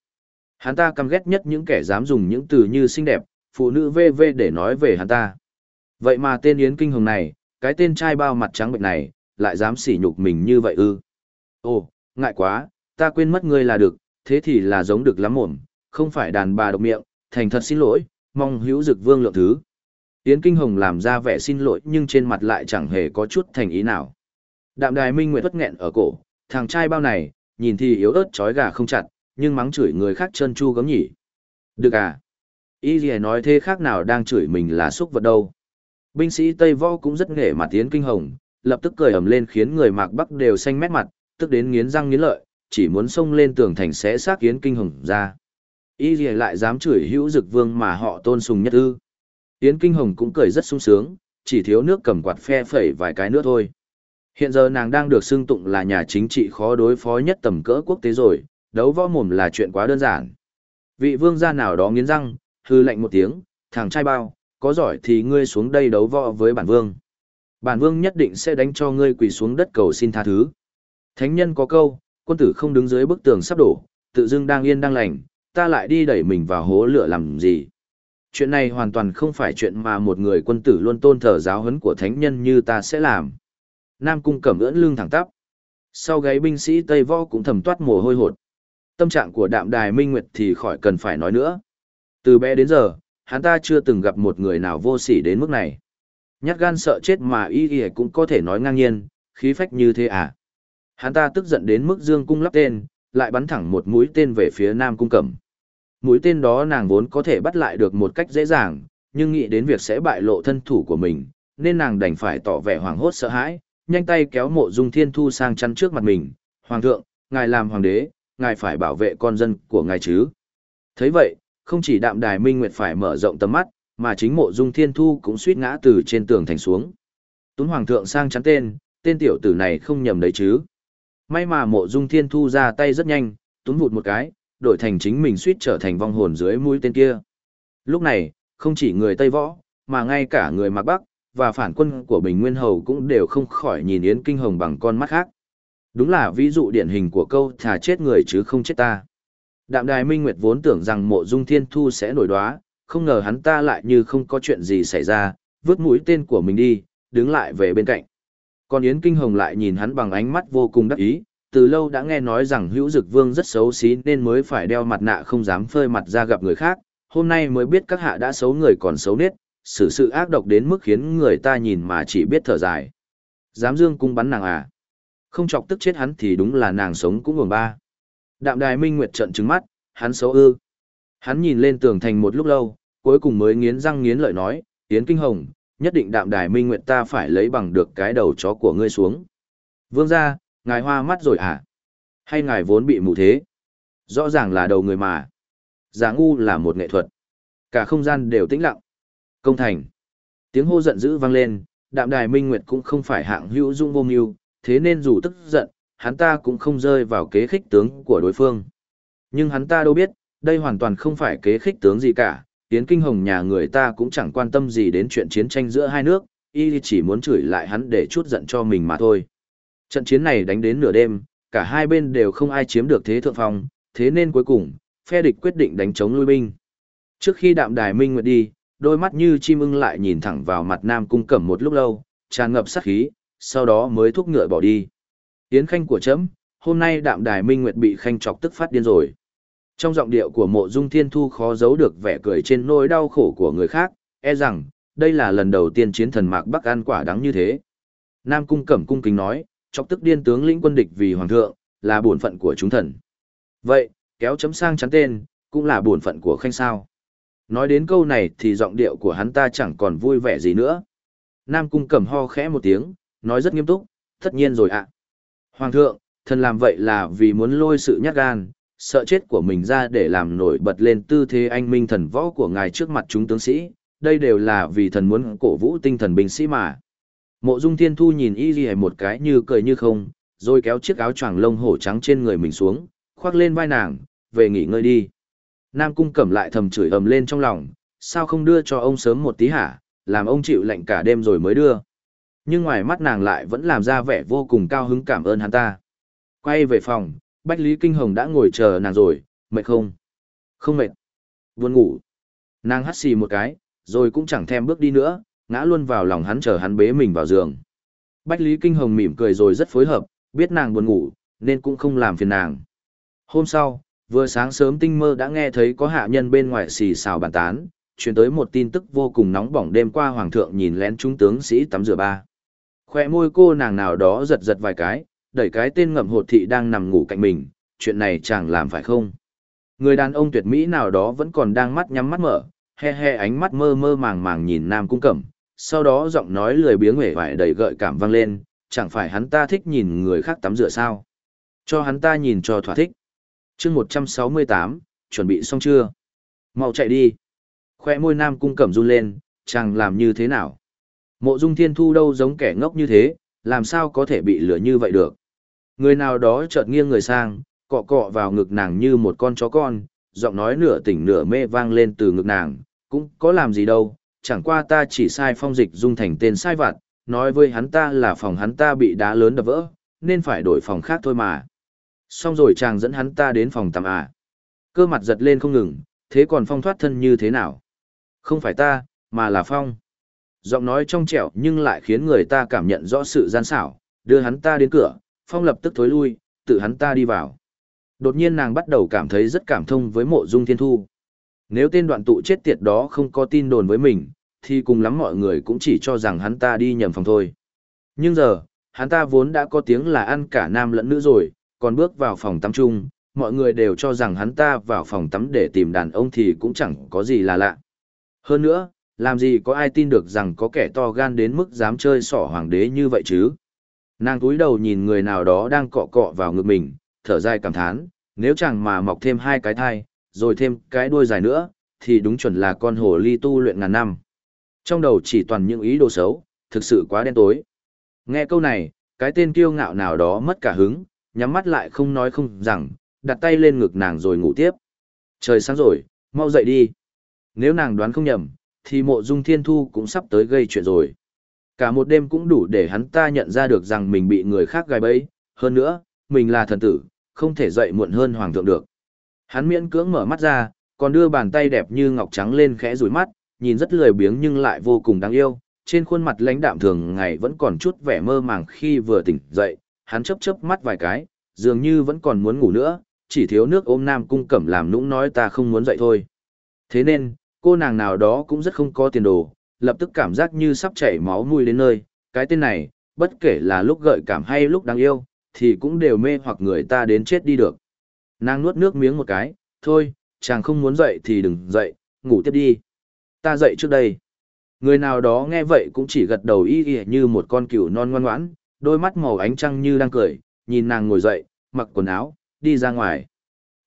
Hắn ta căm ghét nhất những kẻ dám dùng những từ như xinh đẹp, phụ nữ vê vê để nói về hắn ta. Vậy mà tên Yến Kinh Hồng này, cái tên trai bao mặt trắng bệnh này, lại dám sỉ nhục mình như vậy ư. Ồ, ngại quá, ta quên mất ngươi là được, thế thì là giống được lắm mồm, không phải đàn bà độc miệng, thành thật xin lỗi, mong hữu dực vương lượng thứ. Yến Kinh Hồng làm ra vẻ xin lỗi nhưng trên mặt lại chẳng hề có chút thành ý nào. Đạm đài minh nguyệt bất nghẹn ở cổ, thằng trai bao này, nhìn thì yếu ớt chói gà không chặt, nhưng mắng chửi người khác chân chu gấm nhỉ. Được à? ý gì nói thế khác nào đang chửi mình là xúc vật đâu. Binh sĩ Tây Võ cũng rất nghề mặt tiến kinh hồng, lập tức cười ầm lên khiến người mạc bắc đều xanh mét mặt, tức đến nghiến răng nghiến lợi, chỉ muốn xông lên tường thành sẽ xác Yến Kinh Hồng ra. Y gì lại dám chửi hữu dực vương mà họ tôn sùng nhất ư. Yến Kinh Hồng cũng cười rất sung sướng, chỉ thiếu nước cầm quạt phe phẩy vài cái nữa thôi. Hiện giờ nàng đang được xưng tụng là nhà chính trị khó đối phó nhất tầm cỡ quốc tế rồi, đấu võ mồm là chuyện quá đơn giản. Vị vương gia nào đó nghiến răng, hư lạnh một tiếng, thằng trai bao, có giỏi thì ngươi xuống đây đấu võ với bản vương. Bản vương nhất định sẽ đánh cho ngươi quỳ xuống đất cầu xin tha thứ. Thánh nhân có câu, quân tử không đứng dưới bức tường sắp đổ, tự dưng đang yên đang lành, ta lại đi đẩy mình vào hố lửa làm gì. Chuyện này hoàn toàn không phải chuyện mà một người quân tử luôn tôn thờ giáo huấn của thánh nhân như ta sẽ làm. Nam cung cẩm ưỡn lưng thẳng tắp. Sau gáy binh sĩ Tây Võ cũng thầm toát mồ hôi hột. Tâm trạng của đạm đài minh nguyệt thì khỏi cần phải nói nữa. Từ bé đến giờ, hắn ta chưa từng gặp một người nào vô sỉ đến mức này. Nhát gan sợ chết mà y y cũng có thể nói ngang nhiên, khí phách như thế à. Hắn ta tức giận đến mức dương cung lắp tên, lại bắn thẳng một mũi tên về phía nam cung cẩm. Mũi tên đó nàng vốn có thể bắt lại được một cách dễ dàng, nhưng nghĩ đến việc sẽ bại lộ thân thủ của mình, nên nàng đành phải tỏ vẻ hoảng hốt sợ hãi, nhanh tay kéo mộ dung thiên thu sang chắn trước mặt mình. Hoàng thượng, ngài làm hoàng đế, ngài phải bảo vệ con dân của ngài chứ. thấy vậy, không chỉ đạm đài minh nguyệt phải mở rộng tầm mắt, mà chính mộ dung thiên thu cũng suýt ngã từ trên tường thành xuống. Tuấn hoàng thượng sang chắn tên, tên tiểu tử này không nhầm đấy chứ. May mà mộ dung thiên thu ra tay rất nhanh, túm vụt một cái, đổi thành chính mình suýt trở thành vong hồn dưới mũi tên kia. Lúc này, không chỉ người Tây Võ, mà ngay cả người Mạc Bắc, và phản quân của Bình Nguyên Hầu cũng đều không khỏi nhìn Yến Kinh Hồng bằng con mắt khác. Đúng là ví dụ điển hình của câu thà chết người chứ không chết ta. Đạm Đài Minh Nguyệt vốn tưởng rằng mộ dung thiên thu sẽ nổi đoá, không ngờ hắn ta lại như không có chuyện gì xảy ra, vứt mũi tên của mình đi, đứng lại về bên cạnh. Còn Yến Kinh Hồng lại nhìn hắn bằng ánh mắt vô cùng đắc ý, từ lâu đã nghe nói rằng hữu dực vương rất xấu xí nên mới phải đeo mặt nạ không dám phơi mặt ra gặp người khác, hôm nay mới biết các hạ đã xấu người còn xấu nết, xử sự, sự ác độc đến mức khiến người ta nhìn mà chỉ biết thở dài. Dám dương cung bắn nàng à? Không chọc tức chết hắn thì đúng là nàng sống cũng ngường ba. Đạm đài minh nguyệt trận trứng mắt, hắn xấu ư. Hắn nhìn lên tường thành một lúc lâu, cuối cùng mới nghiến răng nghiến lợi nói, Yến Kinh Hồng, nhất định đạm đài minh nguyệt ta phải lấy bằng được cái đầu chó của ngươi xuống. Vương ra, ngài hoa mắt rồi à? Hay ngài vốn bị mù thế? Rõ ràng là đầu người mà. Giả ngu là một nghệ thuật. Cả không gian đều tĩnh lặng. Công thành. Tiếng hô giận dữ vang lên, đạm đài minh nguyệt cũng không phải hạng hữu dung vô mưu, thế nên dù tức giận, hắn ta cũng không rơi vào kế khích tướng của đối phương. Nhưng hắn ta đâu biết, đây hoàn toàn không phải kế khích tướng gì cả, Yến Kinh Hồng nhà người ta cũng chẳng quan tâm gì đến chuyện chiến tranh giữa hai nước, y chỉ muốn chửi lại hắn để chút giận cho mình mà thôi. Trận chiến này đánh đến nửa đêm, cả hai bên đều không ai chiếm được thế thượng phong, thế nên cuối cùng, phe địch quyết định đánh chống lui binh. Trước khi đạm đài minh nguyệt đi, đôi mắt như chim ưng lại nhìn thẳng vào mặt Nam Cung Cẩm một lúc lâu, tràn ngập sát khí, sau đó mới thúc ngựa bỏ đi. Yến khanh của chấm, hôm nay đạm đài minh nguyệt bị khanh chọc tức phát điên rồi. Trong giọng điệu của mộ dung thiên thu khó giấu được vẻ cười trên nỗi đau khổ của người khác, e rằng, đây là lần đầu tiên chiến thần mạc Bắc ăn quả đắng như thế. Nam cung cẩm cung kính nói, chọc tức điên tướng lĩnh quân địch vì hoàng thượng, là bổn phận của chúng thần. Vậy, kéo chấm sang chắn tên, cũng là bổn phận của khanh sao. Nói đến câu này thì giọng điệu của hắn ta chẳng còn vui vẻ gì nữa. Nam cung cẩm ho khẽ một tiếng, nói rất nghiêm túc, tất nhiên rồi ạ. Hoàng thượng, thần làm vậy là vì muốn lôi sự nhát gan, sợ chết của mình ra để làm nổi bật lên tư thế anh minh thần võ của ngài trước mặt chúng tướng sĩ, đây đều là vì thần muốn cổ vũ tinh thần binh sĩ mà. Mộ Dung Thiên Thu nhìn Y Ghi một cái như cười như không, rồi kéo chiếc áo choàng lông hổ trắng trên người mình xuống, khoác lên vai nàng, về nghỉ ngơi đi. Nam Cung Cẩm lại thầm chửi ầm lên trong lòng, sao không đưa cho ông sớm một tí hả, làm ông chịu lệnh cả đêm rồi mới đưa. Nhưng ngoài mắt nàng lại vẫn làm ra vẻ vô cùng cao hứng cảm ơn hắn ta. Quay về phòng, Bách Lý Kinh Hồng đã ngồi chờ nàng rồi, mệt không? Không mệt. Buồn ngủ. Nàng hắt xì một cái, rồi cũng chẳng thèm bước đi nữa, ngã luôn vào lòng hắn chờ hắn bế mình vào giường. Bách Lý Kinh Hồng mỉm cười rồi rất phối hợp, biết nàng buồn ngủ, nên cũng không làm phiền nàng. Hôm sau, vừa sáng sớm tinh mơ đã nghe thấy có hạ nhân bên ngoài xì xào bàn tán, truyền tới một tin tức vô cùng nóng bỏng đêm qua hoàng thượng nhìn lén trung tướng sĩ tắm rửa ba. Khoe môi cô nàng nào đó giật giật vài cái, đẩy cái tên ngậm hột thị đang nằm ngủ cạnh mình, chuyện này chẳng làm phải không? Người đàn ông tuyệt mỹ nào đó vẫn còn đang mắt nhắm mắt mở, he he ánh mắt mơ mơ màng màng nhìn Nam Cung Cẩm, sau đó giọng nói lười biếng hề vải đầy gợi cảm vang lên, chẳng phải hắn ta thích nhìn người khác tắm rửa sao? Cho hắn ta nhìn cho thỏa thích. chương 168, chuẩn bị xong chưa? Mau chạy đi. Khoe môi Nam Cung Cẩm run lên, chàng làm như thế nào? Mộ Dung Thiên Thu đâu giống kẻ ngốc như thế, làm sao có thể bị lửa như vậy được? Người nào đó chợt nghiêng người sang, cọ cọ vào ngực nàng như một con chó con, giọng nói nửa tỉnh nửa mê vang lên từ ngực nàng, cũng có làm gì đâu, chẳng qua ta chỉ sai phong dịch dung thành tên sai vặt, nói với hắn ta là phòng hắn ta bị đá lớn đập vỡ, nên phải đổi phòng khác thôi mà. Xong rồi chàng dẫn hắn ta đến phòng tắm à. Cơ mặt giật lên không ngừng, thế còn phong thoát thân như thế nào? Không phải ta, mà là phong. Giọng nói trong trẻo nhưng lại khiến người ta cảm nhận rõ sự gian xảo, đưa hắn ta đến cửa, phong lập tức thối lui, tự hắn ta đi vào. Đột nhiên nàng bắt đầu cảm thấy rất cảm thông với mộ dung thiên thu. Nếu tên đoạn tụ chết tiệt đó không có tin đồn với mình, thì cùng lắm mọi người cũng chỉ cho rằng hắn ta đi nhầm phòng thôi. Nhưng giờ, hắn ta vốn đã có tiếng là ăn cả nam lẫn nữ rồi, còn bước vào phòng tắm chung, mọi người đều cho rằng hắn ta vào phòng tắm để tìm đàn ông thì cũng chẳng có gì là lạ. Hơn nữa, làm gì có ai tin được rằng có kẻ to gan đến mức dám chơi sỏ hoàng đế như vậy chứ? Nàng túi đầu nhìn người nào đó đang cọ cọ vào ngực mình, thở dài cảm thán, nếu chẳng mà mọc thêm hai cái thai, rồi thêm cái đuôi dài nữa, thì đúng chuẩn là con hồ ly tu luyện ngàn năm. Trong đầu chỉ toàn những ý đồ xấu, thực sự quá đen tối. Nghe câu này, cái tên kiêu ngạo nào đó mất cả hứng, nhắm mắt lại không nói không rằng, đặt tay lên ngực nàng rồi ngủ tiếp. Trời sáng rồi, mau dậy đi. Nếu nàng đoán không nhầm, thì mộ dung thiên thu cũng sắp tới gây chuyện rồi. Cả một đêm cũng đủ để hắn ta nhận ra được rằng mình bị người khác gài bẫy, hơn nữa, mình là thần tử, không thể dậy muộn hơn hoàng thượng được. Hắn miễn cưỡng mở mắt ra, còn đưa bàn tay đẹp như ngọc trắng lên khẽ rủi mắt, nhìn rất lười biếng nhưng lại vô cùng đáng yêu, trên khuôn mặt lãnh đạm thường ngày vẫn còn chút vẻ mơ màng khi vừa tỉnh dậy, hắn chớp chớp mắt vài cái, dường như vẫn còn muốn ngủ nữa, chỉ thiếu nước ôm nam cung cẩm làm nũng nói ta không muốn dậy thôi. Thế nên, cô nàng nào đó cũng rất không có tiền đồ, lập tức cảm giác như sắp chảy máu mùi đến nơi, cái tên này, bất kể là lúc gợi cảm hay lúc đáng yêu, thì cũng đều mê hoặc người ta đến chết đi được. Nàng nuốt nước miếng một cái, thôi, chàng không muốn dậy thì đừng dậy, ngủ tiếp đi. Ta dậy trước đây. Người nào đó nghe vậy cũng chỉ gật đầu y y như một con cừu non ngoan ngoãn, đôi mắt màu ánh trăng như đang cười, nhìn nàng ngồi dậy, mặc quần áo, đi ra ngoài.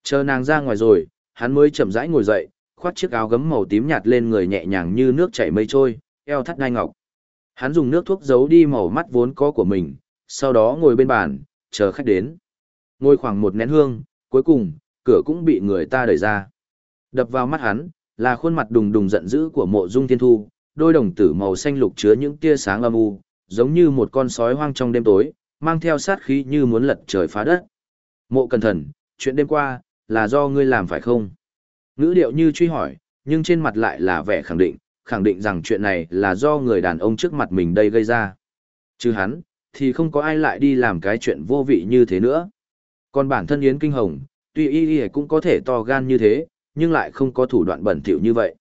Chờ nàng ra ngoài rồi, hắn mới chậm rãi ngồi dậy, khoát chiếc áo gấm màu tím nhạt lên người nhẹ nhàng như nước chảy mây trôi, eo thắt ngai ngọc. Hắn dùng nước thuốc giấu đi màu mắt vốn có của mình, sau đó ngồi bên bàn, chờ khách đến. Ngồi khoảng một nén hương, cuối cùng, cửa cũng bị người ta đẩy ra. Đập vào mắt hắn, là khuôn mặt đùng đùng giận dữ của mộ dung thiên thu, đôi đồng tử màu xanh lục chứa những tia sáng âm u, giống như một con sói hoang trong đêm tối, mang theo sát khí như muốn lật trời phá đất. Mộ cẩn thận, chuyện đêm qua, là do ngươi làm phải không? Ngữ điệu như truy hỏi, nhưng trên mặt lại là vẻ khẳng định, khẳng định rằng chuyện này là do người đàn ông trước mặt mình đây gây ra. Chứ hắn, thì không có ai lại đi làm cái chuyện vô vị như thế nữa. Còn bản thân Yến Kinh Hồng, tuy y y cũng có thể to gan như thế, nhưng lại không có thủ đoạn bẩn thỉu như vậy.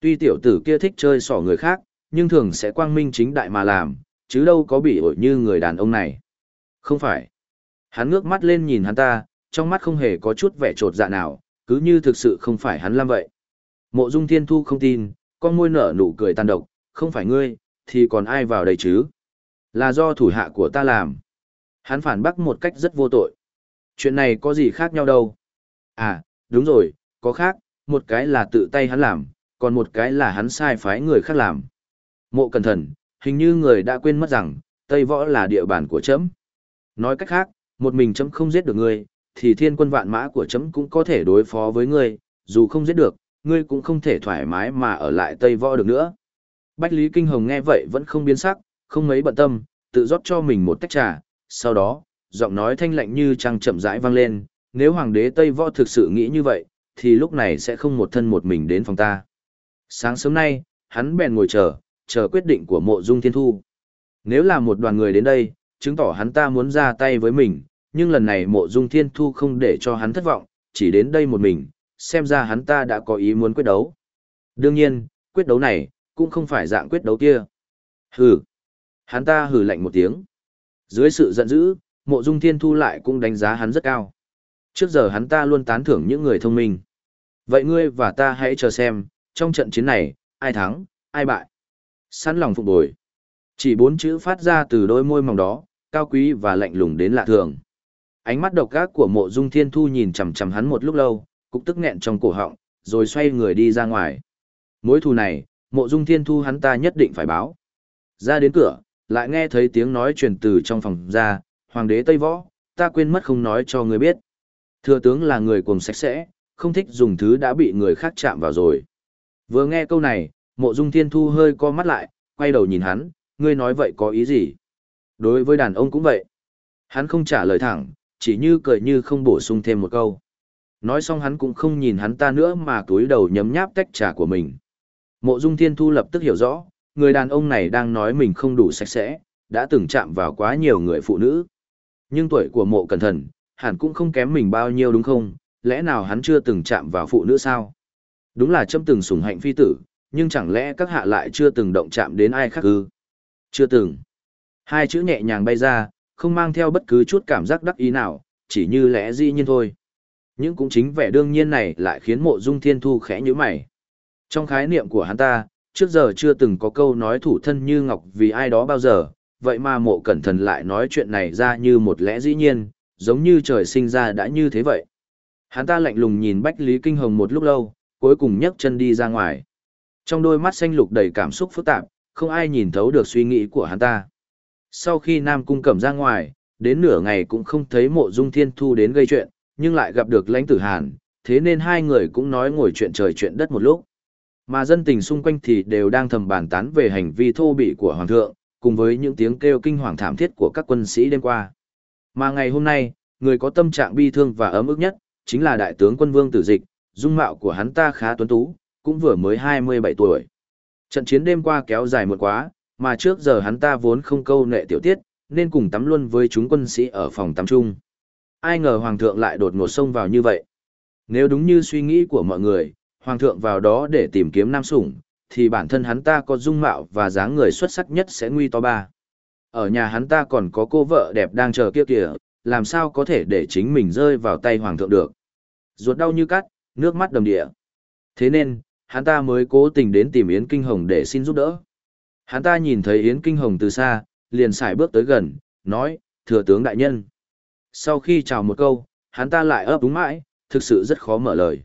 Tuy tiểu tử kia thích chơi xỏ người khác, nhưng thường sẽ quang minh chính đại mà làm, chứ đâu có bị ổi như người đàn ông này. Không phải. Hắn ngước mắt lên nhìn hắn ta, trong mắt không hề có chút vẻ trột dạ nào, cứ như thực sự không phải hắn làm vậy. Mộ Dung Thiên Thu không tin, con môi nở nụ cười tàn độc, không phải ngươi, thì còn ai vào đây chứ? Là do thủ hạ của ta làm. Hắn phản bác một cách rất vô tội. Chuyện này có gì khác nhau đâu. À, đúng rồi, có khác, một cái là tự tay hắn làm, còn một cái là hắn sai phái người khác làm. Mộ cẩn thận, hình như người đã quên mất rằng, Tây Võ là địa bàn của chấm. Nói cách khác, một mình chấm không giết được ngươi, thì thiên quân vạn mã của chấm cũng có thể đối phó với ngươi, dù không giết được, ngươi cũng không thể thoải mái mà ở lại Tây Võ được nữa. Bách Lý Kinh Hồng nghe vậy vẫn không biến sắc, không mấy bận tâm, tự rót cho mình một tách trà, sau đó, giọng nói thanh lạnh như trăng chậm rãi vang lên, nếu hoàng đế Tây Võ thực sự nghĩ như vậy, thì lúc này sẽ không một thân một mình đến phòng ta. Sáng sớm nay, hắn bèn ngồi chờ, chờ quyết định của mộ dung thiên thu. Nếu là một đoàn người đến đây, chứng tỏ hắn ta muốn ra tay với mình, nhưng lần này mộ dung thiên thu không để cho hắn thất vọng, chỉ đến đây một mình, xem ra hắn ta đã có ý muốn quyết đấu. Đương nhiên, quyết đấu này, cũng không phải dạng quyết đấu kia. Hừ. Hắn ta hừ lạnh một tiếng. Dưới sự giận dữ, mộ dung thiên thu lại cũng đánh giá hắn rất cao. Trước giờ hắn ta luôn tán thưởng những người thông minh. Vậy ngươi và ta hãy chờ xem, trong trận chiến này, ai thắng, ai bại. Sẵn lòng phục bồi. Chỉ bốn chữ phát ra từ đôi môi mỏng đó, cao quý và lạnh lùng đến lạ thường. Ánh mắt độc ác của mộ dung thiên thu nhìn chằm chằm hắn một lúc lâu, cục tức nghẹn trong cổ họng, rồi xoay người đi ra ngoài. Mối thù này, mộ dung thiên thu hắn ta nhất định phải báo. Ra đến cửa, lại nghe thấy tiếng nói truyền từ trong phòng ra, hoàng đế Tây Võ, ta quên mất không nói cho ngươi biết. Thừa tướng là người cùng sạch sẽ, không thích dùng thứ đã bị người khác chạm vào rồi. Vừa nghe câu này, mộ dung thiên thu hơi co mắt lại, quay đầu nhìn hắn, ngươi nói vậy có ý gì? Đối với đàn ông cũng vậy. Hắn không trả lời thẳng, chỉ như cười như không bổ sung thêm một câu. Nói xong hắn cũng không nhìn hắn ta nữa mà túi đầu nhấm nháp tách trà của mình. Mộ dung thiên thu lập tức hiểu rõ, người đàn ông này đang nói mình không đủ sạch sẽ, đã từng chạm vào quá nhiều người phụ nữ. Nhưng tuổi của mộ cẩn thận, hẳn cũng không kém mình bao nhiêu đúng không, lẽ nào hắn chưa từng chạm vào phụ nữ sao? Đúng là châm từng sủng hạnh phi tử, nhưng chẳng lẽ các hạ lại chưa từng động chạm đến ai khác ư? Chưa từng. Hai chữ nhẹ nhàng bay ra, không mang theo bất cứ chút cảm giác đắc ý nào, chỉ như lẽ dĩ nhiên thôi. Nhưng cũng chính vẻ đương nhiên này lại khiến mộ dung thiên thu khẽ như mày. Trong khái niệm của hắn ta, trước giờ chưa từng có câu nói thủ thân như ngọc vì ai đó bao giờ, vậy mà mộ cẩn thận lại nói chuyện này ra như một lẽ dĩ nhiên, giống như trời sinh ra đã như thế vậy. Hắn ta lạnh lùng nhìn Bách Lý Kinh Hồng một lúc lâu, cuối cùng nhấc chân đi ra ngoài. Trong đôi mắt xanh lục đầy cảm xúc phức tạp, không ai nhìn thấu được suy nghĩ của hắn ta. Sau khi Nam Cung cẩm ra ngoài, đến nửa ngày cũng không thấy mộ dung thiên thu đến gây chuyện, nhưng lại gặp được lãnh tử hàn, thế nên hai người cũng nói ngồi chuyện trời chuyện đất một lúc. Mà dân tình xung quanh thì đều đang thầm bàn tán về hành vi thô bỉ của Hoàng thượng, cùng với những tiếng kêu kinh hoàng thảm thiết của các quân sĩ đêm qua. Mà ngày hôm nay, người có tâm trạng bi thương và ấm ức nhất, chính là đại tướng quân vương tử dịch, dung mạo của hắn ta khá tuấn tú, cũng vừa mới 27 tuổi. Trận chiến đêm qua kéo dài một quá, mà trước giờ hắn ta vốn không câu nệ tiểu tiết, nên cùng tắm luôn với chúng quân sĩ ở phòng tắm chung. Ai ngờ Hoàng thượng lại đột ngột xông vào như vậy. Nếu đúng như suy nghĩ của mọi người, Hoàng thượng vào đó để tìm kiếm nam sủng, thì bản thân hắn ta có dung mạo và dáng người xuất sắc nhất sẽ nguy to ba. Ở nhà hắn ta còn có cô vợ đẹp đang chờ kia kìa, làm sao có thể để chính mình rơi vào tay Hoàng thượng được. Ruột đau như cắt, nước mắt đầm địa. Thế nên, hắn ta mới cố tình đến tìm Yến Kinh Hồng để xin giúp đỡ. Hắn ta nhìn thấy Yến Kinh Hồng từ xa, liền xài bước tới gần, nói, thừa tướng đại nhân. Sau khi chào một câu, hắn ta lại ấp đúng mãi, thực sự rất khó mở lời.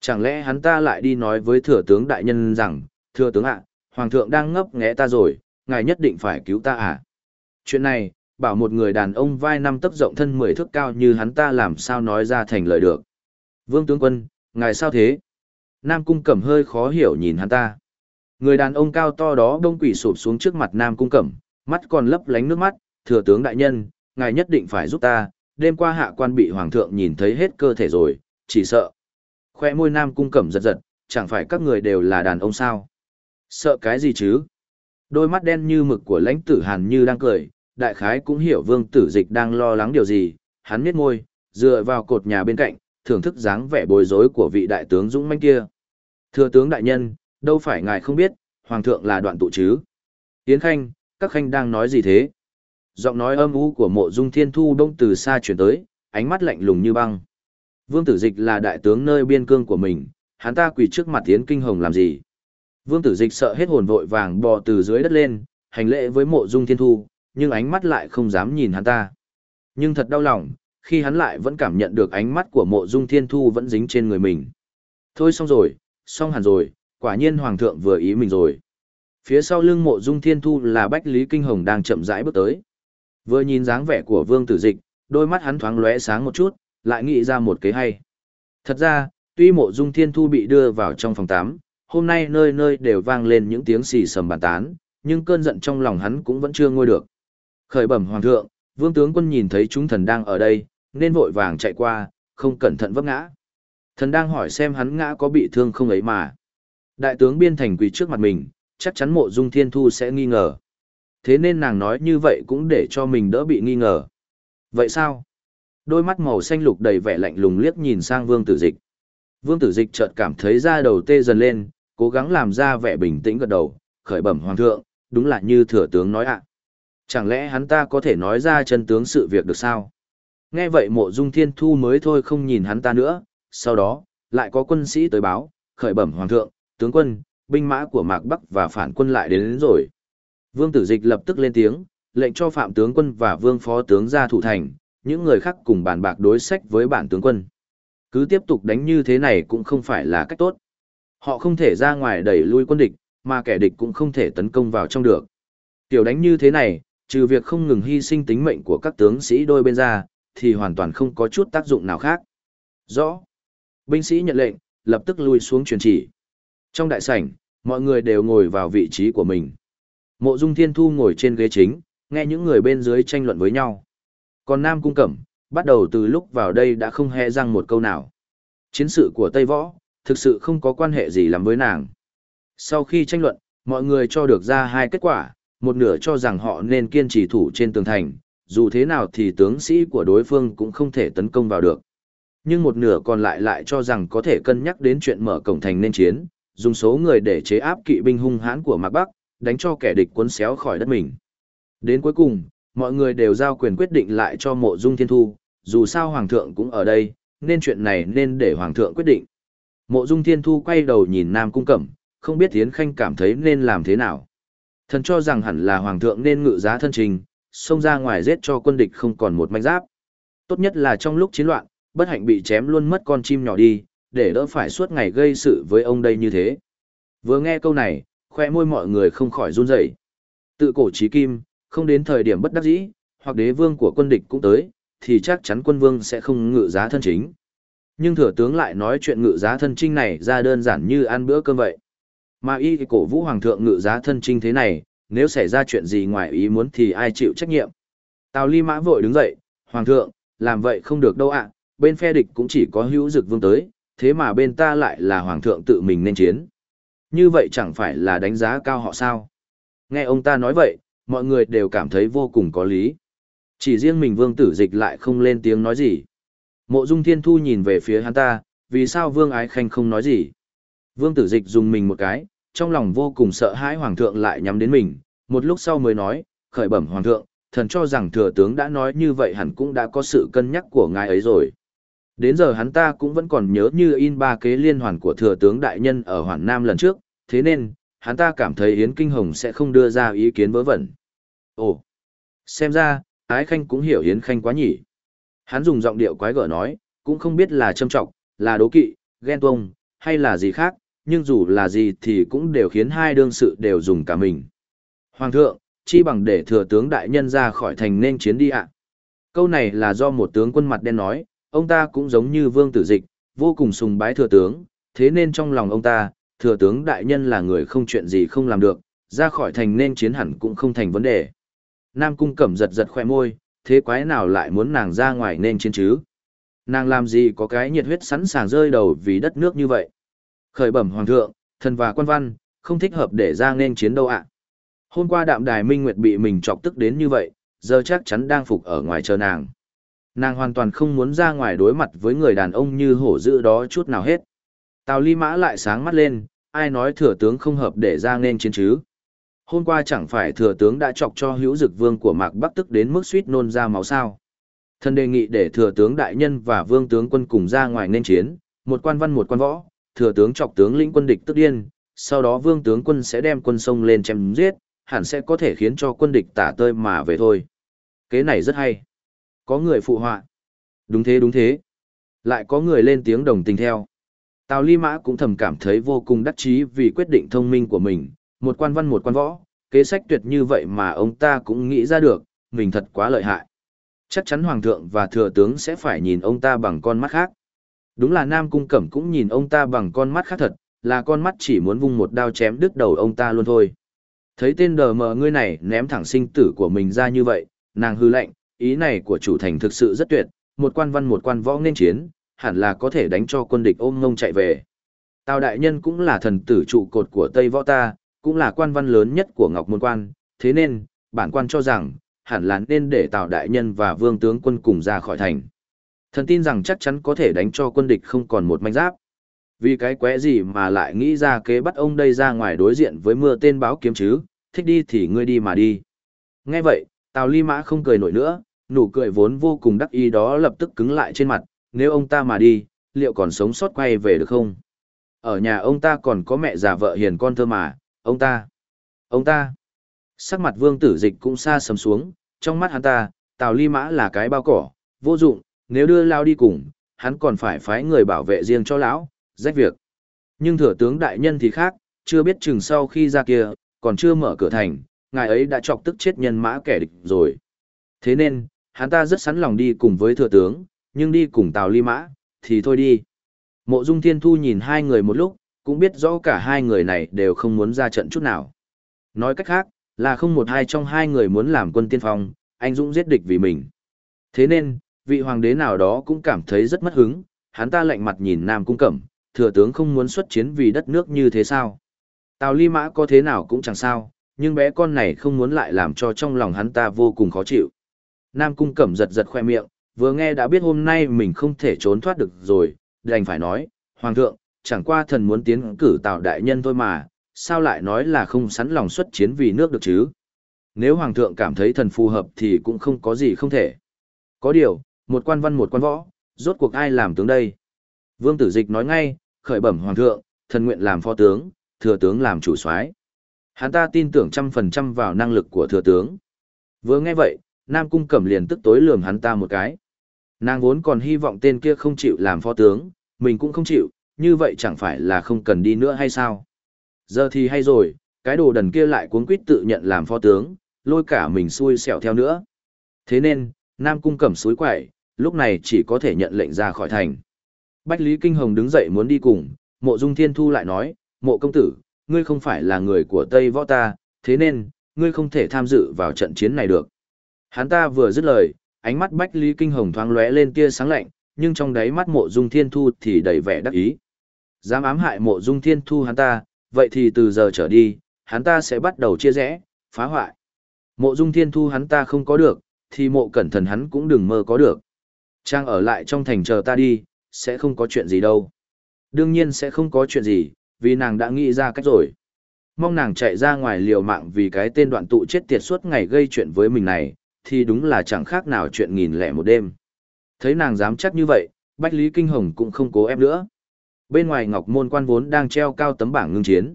Chẳng lẽ hắn ta lại đi nói với thừa tướng đại nhân rằng, thừa tướng ạ, hoàng thượng đang ngấp nghẽ ta rồi, ngài nhất định phải cứu ta à? Chuyện này, bảo một người đàn ông vai năm tấc rộng thân mười thước cao như hắn ta làm sao nói ra thành lời được. Vương tướng quân, ngài sao thế? Nam cung cẩm hơi khó hiểu nhìn hắn ta. Người đàn ông cao to đó đông quỷ sụp xuống trước mặt Nam cung cẩm, mắt còn lấp lánh nước mắt, thừa tướng đại nhân, ngài nhất định phải giúp ta, đêm qua hạ quan bị hoàng thượng nhìn thấy hết cơ thể rồi, chỉ sợ. Khoe môi Nam cung cẩm giật giật, chẳng phải các người đều là đàn ông sao? Sợ cái gì chứ? Đôi mắt đen như mực của lãnh tử hàn như đang cười, đại khái cũng hiểu vương tử dịch đang lo lắng điều gì, hắn miết môi, dựa vào cột nhà bên cạnh, thưởng thức dáng vẻ bối rối của vị đại tướng dũng manh kia. Thưa tướng đại nhân, đâu phải ngài không biết, hoàng thượng là đoạn tụ chứ. Yến Khanh, các khanh đang nói gì thế? Giọng nói âm u của mộ dung thiên thu đông từ xa chuyển tới, ánh mắt lạnh lùng như băng. Vương tử dịch là đại tướng nơi biên cương của mình, hắn ta quỳ trước mặt Yến Kinh Hồng làm gì? Vương tử dịch sợ hết hồn vội vàng bò từ dưới đất lên, hành lễ với mộ dung thiên thu, nhưng ánh mắt lại không dám nhìn hắn ta. Nhưng thật đau lòng, khi hắn lại vẫn cảm nhận được ánh mắt của mộ dung thiên thu vẫn dính trên người mình. Thôi xong rồi, xong hẳn rồi, quả nhiên hoàng thượng vừa ý mình rồi. Phía sau lưng mộ dung thiên thu là Bách Lý Kinh Hồng đang chậm rãi bước tới. Vừa nhìn dáng vẻ của vương tử dịch, đôi mắt hắn thoáng lóe sáng một chút, lại nghĩ ra một kế hay. Thật ra, tuy mộ dung thiên thu bị đưa vào trong phòng 8, hôm nay nơi nơi đều vang lên những tiếng xì sầm bàn tán, nhưng cơn giận trong lòng hắn cũng vẫn chưa ngôi được. Khởi bẩm hoàng thượng, vương tướng quân nhìn thấy chúng thần đang ở đây, nên vội vàng chạy qua, không cẩn thận vấp ngã. Thần đang hỏi xem hắn ngã có bị thương không ấy mà. Đại tướng biên thành quỳ trước mặt mình, chắc chắn mộ dung thiên thu sẽ nghi ngờ. Thế nên nàng nói như vậy cũng để cho mình đỡ bị nghi ngờ. Vậy sao? Đôi mắt màu xanh lục đầy vẻ lạnh lùng liếc nhìn sang vương tử dịch. Vương tử dịch chợt cảm thấy da đầu tê dần lên, cố gắng làm ra vẻ bình tĩnh gật đầu, khởi bẩm hoàng thượng, đúng là như thừa tướng nói ạ. Chẳng lẽ hắn ta có thể nói ra chân tướng sự việc được sao? Nghe vậy mộ dung thiên thu mới thôi không nhìn hắn ta nữa, sau đó, lại có quân sĩ tới báo, khởi bẩm hoàng thượng, tướng quân, binh mã của Mạc Bắc và phản quân lại đến, đến rồi. Vương Tử Dịch lập tức lên tiếng, lệnh cho phạm tướng quân và vương phó tướng ra thủ thành, những người khác cùng bàn bạc đối sách với bản tướng quân. Cứ tiếp tục đánh như thế này cũng không phải là cách tốt. Họ không thể ra ngoài đẩy lui quân địch, mà kẻ địch cũng không thể tấn công vào trong được. Tiểu đánh như thế này, trừ việc không ngừng hy sinh tính mệnh của các tướng sĩ đôi bên ra, thì hoàn toàn không có chút tác dụng nào khác. Rõ. Binh sĩ nhận lệnh, lập tức lui xuống truyền chỉ. Trong đại sảnh, mọi người đều ngồi vào vị trí của mình. Mộ Dung Thiên Thu ngồi trên ghế chính, nghe những người bên dưới tranh luận với nhau. Còn Nam Cung Cẩm, bắt đầu từ lúc vào đây đã không hề răng một câu nào. Chiến sự của Tây Võ, thực sự không có quan hệ gì lắm với nàng. Sau khi tranh luận, mọi người cho được ra hai kết quả, một nửa cho rằng họ nên kiên trì thủ trên tường thành, dù thế nào thì tướng sĩ của đối phương cũng không thể tấn công vào được. Nhưng một nửa còn lại lại cho rằng có thể cân nhắc đến chuyện mở cổng thành nên chiến, dùng số người để chế áp kỵ binh hung hãn của Mạc Bắc, đánh cho kẻ địch cuốn xéo khỏi đất mình. Đến cuối cùng, mọi người đều giao quyền quyết định lại cho mộ dung thiên thu, dù sao Hoàng thượng cũng ở đây, nên chuyện này nên để Hoàng thượng quyết định. Mộ dung thiên thu quay đầu nhìn Nam Cung Cẩm, không biết Tiến Khanh cảm thấy nên làm thế nào. Thần cho rằng hẳn là Hoàng thượng nên ngự giá thân trình, xông ra ngoài giết cho quân địch không còn một manh giáp. Tốt nhất là trong lúc chiến loạn, bất hạnh bị chém luôn mất con chim nhỏ đi, để đỡ phải suốt ngày gây sự với ông đây như thế. Vừa nghe câu này, khoe môi mọi người không khỏi run rẩy. Tự cổ trí kim, không đến thời điểm bất đắc dĩ, hoặc đế vương của quân địch cũng tới, thì chắc chắn quân vương sẽ không ngự giá thân chính. Nhưng thừa tướng lại nói chuyện ngự giá thân trinh này ra đơn giản như ăn bữa cơm vậy. Mà y cổ vũ hoàng thượng ngự giá thân trinh thế này, nếu xảy ra chuyện gì ngoài ý muốn thì ai chịu trách nhiệm. Tào ly mã vội đứng dậy, hoàng thượng, làm vậy không được đâu ạ, bên phe địch cũng chỉ có hữu dực vương tới, thế mà bên ta lại là hoàng thượng tự mình nên chiến. Như vậy chẳng phải là đánh giá cao họ sao? Nghe ông ta nói vậy, mọi người đều cảm thấy vô cùng có lý. Chỉ riêng mình vương tử dịch lại không lên tiếng nói gì. Mộ dung thiên thu nhìn về phía hắn ta, vì sao vương ái khanh không nói gì? Vương tử dịch dùng mình một cái, trong lòng vô cùng sợ hãi hoàng thượng lại nhắm đến mình, một lúc sau mới nói, khởi bẩm hoàng thượng, thần cho rằng thừa tướng đã nói như vậy hẳn cũng đã có sự cân nhắc của ngài ấy rồi. Đến giờ hắn ta cũng vẫn còn nhớ như in ba kế liên hoàn của thừa tướng đại nhân ở Hoàn Nam lần trước, thế nên, hắn ta cảm thấy Yến Kinh Hồng sẽ không đưa ra ý kiến vớ vẩn. Ồ, xem ra, Ái Khanh cũng hiểu Yến Khanh quá nhỉ. Hắn dùng giọng điệu quái gở nói, cũng không biết là châm trọng, là đố kỵ, ghen tuông, hay là gì khác, nhưng dù là gì thì cũng đều khiến hai đương sự đều dùng cả mình. Hoàng thượng, chi bằng để thừa tướng đại nhân ra khỏi thành nên chiến đi ạ. Câu này là do một tướng quân mặt đen nói, ông ta cũng giống như vương tử dịch, vô cùng sùng bái thừa tướng, thế nên trong lòng ông ta, thừa tướng đại nhân là người không chuyện gì không làm được, ra khỏi thành nên chiến hẳn cũng không thành vấn đề. Nam cung cẩm giật giật khoe môi, thế quái nào lại muốn nàng ra ngoài nên chiến chứ? Nàng làm gì có cái nhiệt huyết sẵn sàng rơi đầu vì đất nước như vậy? Khởi bẩm hoàng thượng, thần và quan văn, không thích hợp để ra nên chiến đâu ạ. Hôm qua đạm đài minh nguyệt bị mình chọc tức đến như vậy, giờ chắc chắn đang phục ở ngoài chờ nàng. Nàng hoàn toàn không muốn ra ngoài đối mặt với người đàn ông như hổ dữ đó chút nào hết. Tào ly mã lại sáng mắt lên, ai nói thừa tướng không hợp để ra nên chiến chứ. Hôm qua chẳng phải thừa tướng đã chọc cho hữu dực vương của Mạc Bắc tức đến mức suýt nôn ra máu sao. Thần đề nghị để thừa tướng đại nhân và vương tướng quân cùng ra ngoài nên chiến, một quan văn một quan võ, thừa tướng chọc tướng lĩnh quân địch tức điên, sau đó vương tướng quân sẽ đem quân sông lên chém giết, hẳn sẽ có thể khiến cho quân địch tả tơi mà về thôi. Kế này rất hay. Có người phụ họa. Đúng thế đúng thế. Lại có người lên tiếng đồng tình theo. Tào Ly Mã cũng thầm cảm thấy vô cùng đắc chí vì quyết định thông minh của mình, một quan văn một quan võ, kế sách tuyệt như vậy mà ông ta cũng nghĩ ra được, mình thật quá lợi hại. Chắc chắn Hoàng thượng và Thừa tướng sẽ phải nhìn ông ta bằng con mắt khác. Đúng là Nam Cung Cẩm cũng nhìn ông ta bằng con mắt khác thật, là con mắt chỉ muốn vung một đao chém đứt đầu ông ta luôn thôi. Thấy tên đờ mờ ngươi này ném thẳng sinh tử của mình ra như vậy, nàng hư lệnh, ý này của chủ thành thực sự rất tuyệt, một quan văn một quan võ nên chiến, hẳn là có thể đánh cho quân địch ôm ngông chạy về. Tào đại nhân cũng là thần tử trụ cột của Tây Võ ta, cũng là quan văn lớn nhất của Ngọc Môn Quan, thế nên, bản quan cho rằng, hẳn là nên để Tào đại nhân và vương tướng quân cùng ra khỏi thành. Thần tin rằng chắc chắn có thể đánh cho quân địch không còn một manh giáp. Vì cái quẽ gì mà lại nghĩ ra kế bắt ông đây ra ngoài đối diện với mưa tên báo kiếm chứ, thích đi thì ngươi đi mà đi. Nghe vậy, Tào Ly Mã không cười nổi nữa, nụ cười vốn vô cùng đắc ý đó lập tức cứng lại trên mặt, nếu ông ta mà đi, liệu còn sống sót quay về được không? Ở nhà ông ta còn có mẹ già vợ hiền con thơ mà, ông ta, ông ta. Sắc mặt vương tử dịch cũng xa sầm xuống, trong mắt hắn ta, Tào Ly Mã là cái bao cỏ, vô dụng, nếu đưa Lao đi cùng, hắn còn phải phái người bảo vệ riêng cho lão, rách việc. Nhưng thừa tướng đại nhân thì khác, chưa biết chừng sau khi ra kia, còn chưa mở cửa thành, ngài ấy đã chọc tức chết nhân mã kẻ địch rồi. Thế nên, hắn ta rất sẵn lòng đi cùng với thừa tướng, nhưng đi cùng Tào Ly Mã, thì thôi đi. Mộ Dung Thiên Thu nhìn hai người một lúc, cũng biết rõ cả hai người này đều không muốn ra trận chút nào. Nói cách khác, là không một hai trong hai người muốn làm quân tiên phong, anh Dũng giết địch vì mình. Thế nên, vị hoàng đế nào đó cũng cảm thấy rất mất hứng, hắn ta lạnh mặt nhìn Nam Cung Cẩm, thừa tướng không muốn xuất chiến vì đất nước như thế sao. Tào Ly Mã có thế nào cũng chẳng sao, nhưng bé con này không muốn lại làm cho trong lòng hắn ta vô cùng khó chịu. Nam Cung Cẩm giật giật khoe miệng, vừa nghe đã biết hôm nay mình không thể trốn thoát được rồi, đành phải nói, Hoàng thượng, chẳng qua thần muốn tiến cử tạo Đại Nhân thôi mà, sao lại nói là không sẵn lòng xuất chiến vì nước được chứ? Nếu Hoàng thượng cảm thấy thần phù hợp thì cũng không có gì không thể. Có điều, một quan văn một quan võ, rốt cuộc ai làm tướng đây? Vương Tử Dịch nói ngay, khởi bẩm Hoàng thượng, thần nguyện làm phó tướng, thừa tướng làm chủ soái. Hắn ta tin tưởng trăm phần trăm vào năng lực của thừa tướng. Vừa nghe vậy, Nam Cung Cẩm liền tức tối lườm hắn ta một cái. Nàng vốn còn hy vọng tên kia không chịu làm phó tướng, mình cũng không chịu, như vậy chẳng phải là không cần đi nữa hay sao? Giờ thì hay rồi, cái đồ đần kia lại cuống quýt tự nhận làm phó tướng, lôi cả mình xui xẻo theo nữa. Thế nên, Nam Cung Cẩm suối quẩy, lúc này chỉ có thể nhận lệnh ra khỏi thành. Bách Lý Kinh Hồng đứng dậy muốn đi cùng, mộ dung thiên thu lại nói, mộ công tử, ngươi không phải là người của Tây Võ ta, thế nên, ngươi không thể tham dự vào trận chiến này được. Hắn ta vừa dứt lời, ánh mắt Bách Lý Kinh Hồng thoáng lóe lên tia sáng lạnh, nhưng trong đáy mắt mộ dung thiên thu thì đầy vẻ đắc ý. Dám ám hại mộ dung thiên thu hắn ta, vậy thì từ giờ trở đi, hắn ta sẽ bắt đầu chia rẽ, phá hoại. Mộ dung thiên thu hắn ta không có được, thì mộ cẩn thần hắn cũng đừng mơ có được. Trang ở lại trong thành chờ ta đi, sẽ không có chuyện gì đâu. Đương nhiên sẽ không có chuyện gì, vì nàng đã nghĩ ra cách rồi. Mong nàng chạy ra ngoài liều mạng vì cái tên đoạn tụ chết tiệt suốt ngày gây chuyện với mình này, thì đúng là chẳng khác nào chuyện nghìn lẻ một đêm. Thấy nàng dám chắc như vậy, Bách Lý Kinh Hồng cũng không cố ép nữa. Bên ngoài Ngọc Môn quan vốn đang treo cao tấm bảng ngưng chiến.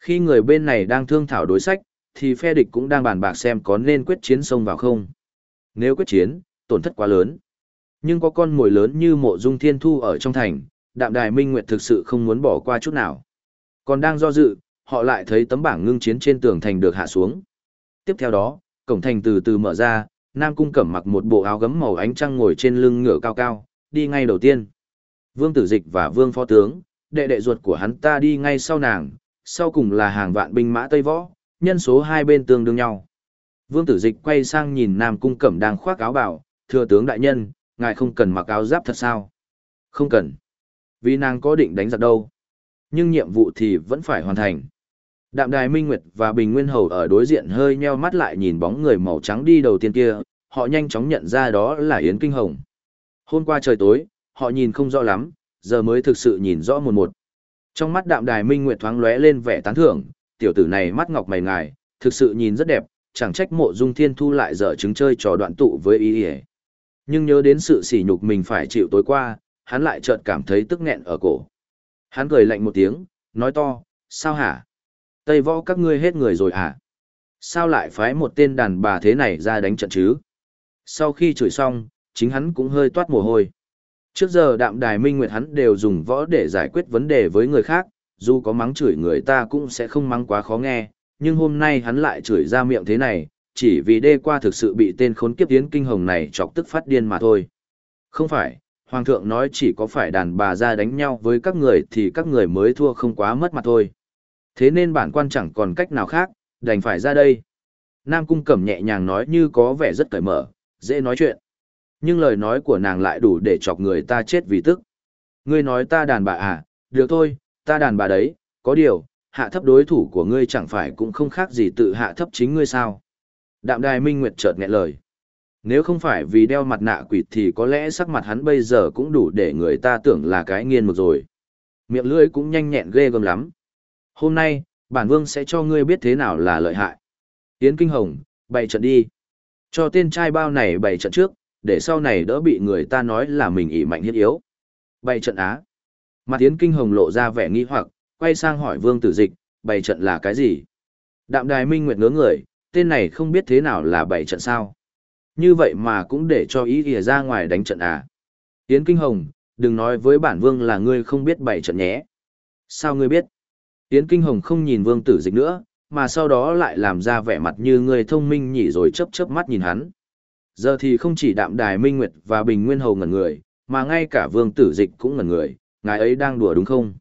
Khi người bên này đang thương thảo đối sách, thì phe địch cũng đang bàn bạc xem có nên quyết chiến xông vào không. Nếu quyết chiến, tổn thất quá lớn. Nhưng có con mồi lớn như mộ dung thiên thu ở trong thành, đạm đài minh nguyệt thực sự không muốn bỏ qua chút nào. Còn đang do dự, họ lại thấy tấm bảng ngưng chiến trên tường thành được hạ xuống. Tiếp theo đó, cổng thành từ từ mở ra, Nam Cung Cẩm mặc một bộ áo gấm màu ánh trăng ngồi trên lưng ngựa cao cao, đi ngay đầu tiên. Vương Tử Dịch và Vương Phó Tướng, đệ đệ ruột của hắn ta đi ngay sau nàng, sau cùng là hàng vạn binh mã Tây Võ, nhân số hai bên tương đương nhau. Vương Tử Dịch quay sang nhìn Nam Cung Cẩm đang khoác áo bảo, thưa tướng đại nhân, ngài không cần mặc áo giáp thật sao? Không cần. Vì nàng có định đánh giặc đâu. Nhưng nhiệm vụ thì vẫn phải hoàn thành. Đạm Đài Minh Nguyệt và Bình Nguyên Hầu ở đối diện hơi nheo mắt lại nhìn bóng người màu trắng đi đầu tiên kia, họ nhanh chóng nhận ra đó là Yến Kinh Hồng. Hôm qua trời tối, họ nhìn không rõ lắm, giờ mới thực sự nhìn rõ một một. Trong mắt Đạm Đài Minh Nguyệt thoáng lóe lên vẻ tán thưởng, tiểu tử này mắt ngọc mày ngài, thực sự nhìn rất đẹp, chẳng trách mộ dung thiên thu lại dở trứng chơi trò đoạn tụ với ý ỉa nhưng nhớ đến sự sỉ nhục mình phải chịu tối qua hắn lại chợt cảm thấy tức nghẹn ở cổ hắn cười lạnh một tiếng nói to sao hả tây võ các ngươi hết người rồi à? sao lại phái một tên đàn bà thế này ra đánh trận chứ sau khi chửi xong chính hắn cũng hơi toát mồ hôi trước giờ đạm đài minh nguyệt hắn đều dùng võ để giải quyết vấn đề với người khác dù có mắng chửi người ta cũng sẽ không mắng quá khó nghe nhưng hôm nay hắn lại chửi ra miệng thế này, chỉ vì đê qua thực sự bị tên khốn kiếp tiến kinh hồng này chọc tức phát điên mà thôi. Không phải, Hoàng thượng nói chỉ có phải đàn bà ra đánh nhau với các người thì các người mới thua không quá mất mặt thôi. Thế nên bản quan chẳng còn cách nào khác, đành phải ra đây. Nam Cung Cẩm nhẹ nhàng nói như có vẻ rất cởi mở, dễ nói chuyện. Nhưng lời nói của nàng lại đủ để chọc người ta chết vì tức. Ngươi nói ta đàn bà à, được thôi, ta đàn bà đấy, có điều, hạ thấp đối thủ của ngươi chẳng phải cũng không khác gì tự hạ thấp chính ngươi sao. Đạm đài minh nguyệt chợt nghẹn lời. Nếu không phải vì đeo mặt nạ quỷ thì có lẽ sắc mặt hắn bây giờ cũng đủ để người ta tưởng là cái nghiên mực rồi. Miệng lưỡi cũng nhanh nhẹn ghê gớm lắm. Hôm nay, bản vương sẽ cho ngươi biết thế nào là lợi hại. Yến Kinh Hồng, bày trận đi. Cho tên trai bao này bày trận trước, để sau này đỡ bị người ta nói là mình ỉ mạnh hiết yếu. Bày trận á. Mặt Yến Kinh Hồng lộ ra vẻ nghi hoặc, quay sang hỏi Vương Tử Dịch, bày trận là cái gì? Đạm Đài Minh Nguyệt ngớ người, tên này không biết thế nào là bày trận sao? Như vậy mà cũng để cho ý ỉa ra ngoài đánh trận à? Yến Kinh Hồng, đừng nói với bản Vương là ngươi không biết bày trận nhé. Sao ngươi biết? Yến Kinh Hồng không nhìn Vương Tử Dịch nữa, mà sau đó lại làm ra vẻ mặt như người thông minh nhỉ rồi chớp chớp mắt nhìn hắn. Giờ thì không chỉ Đạm Đài Minh Nguyệt và Bình Nguyên Hầu ngẩn người, mà ngay cả Vương Tử Dịch cũng ngẩn người, ngài ấy đang đùa đúng không?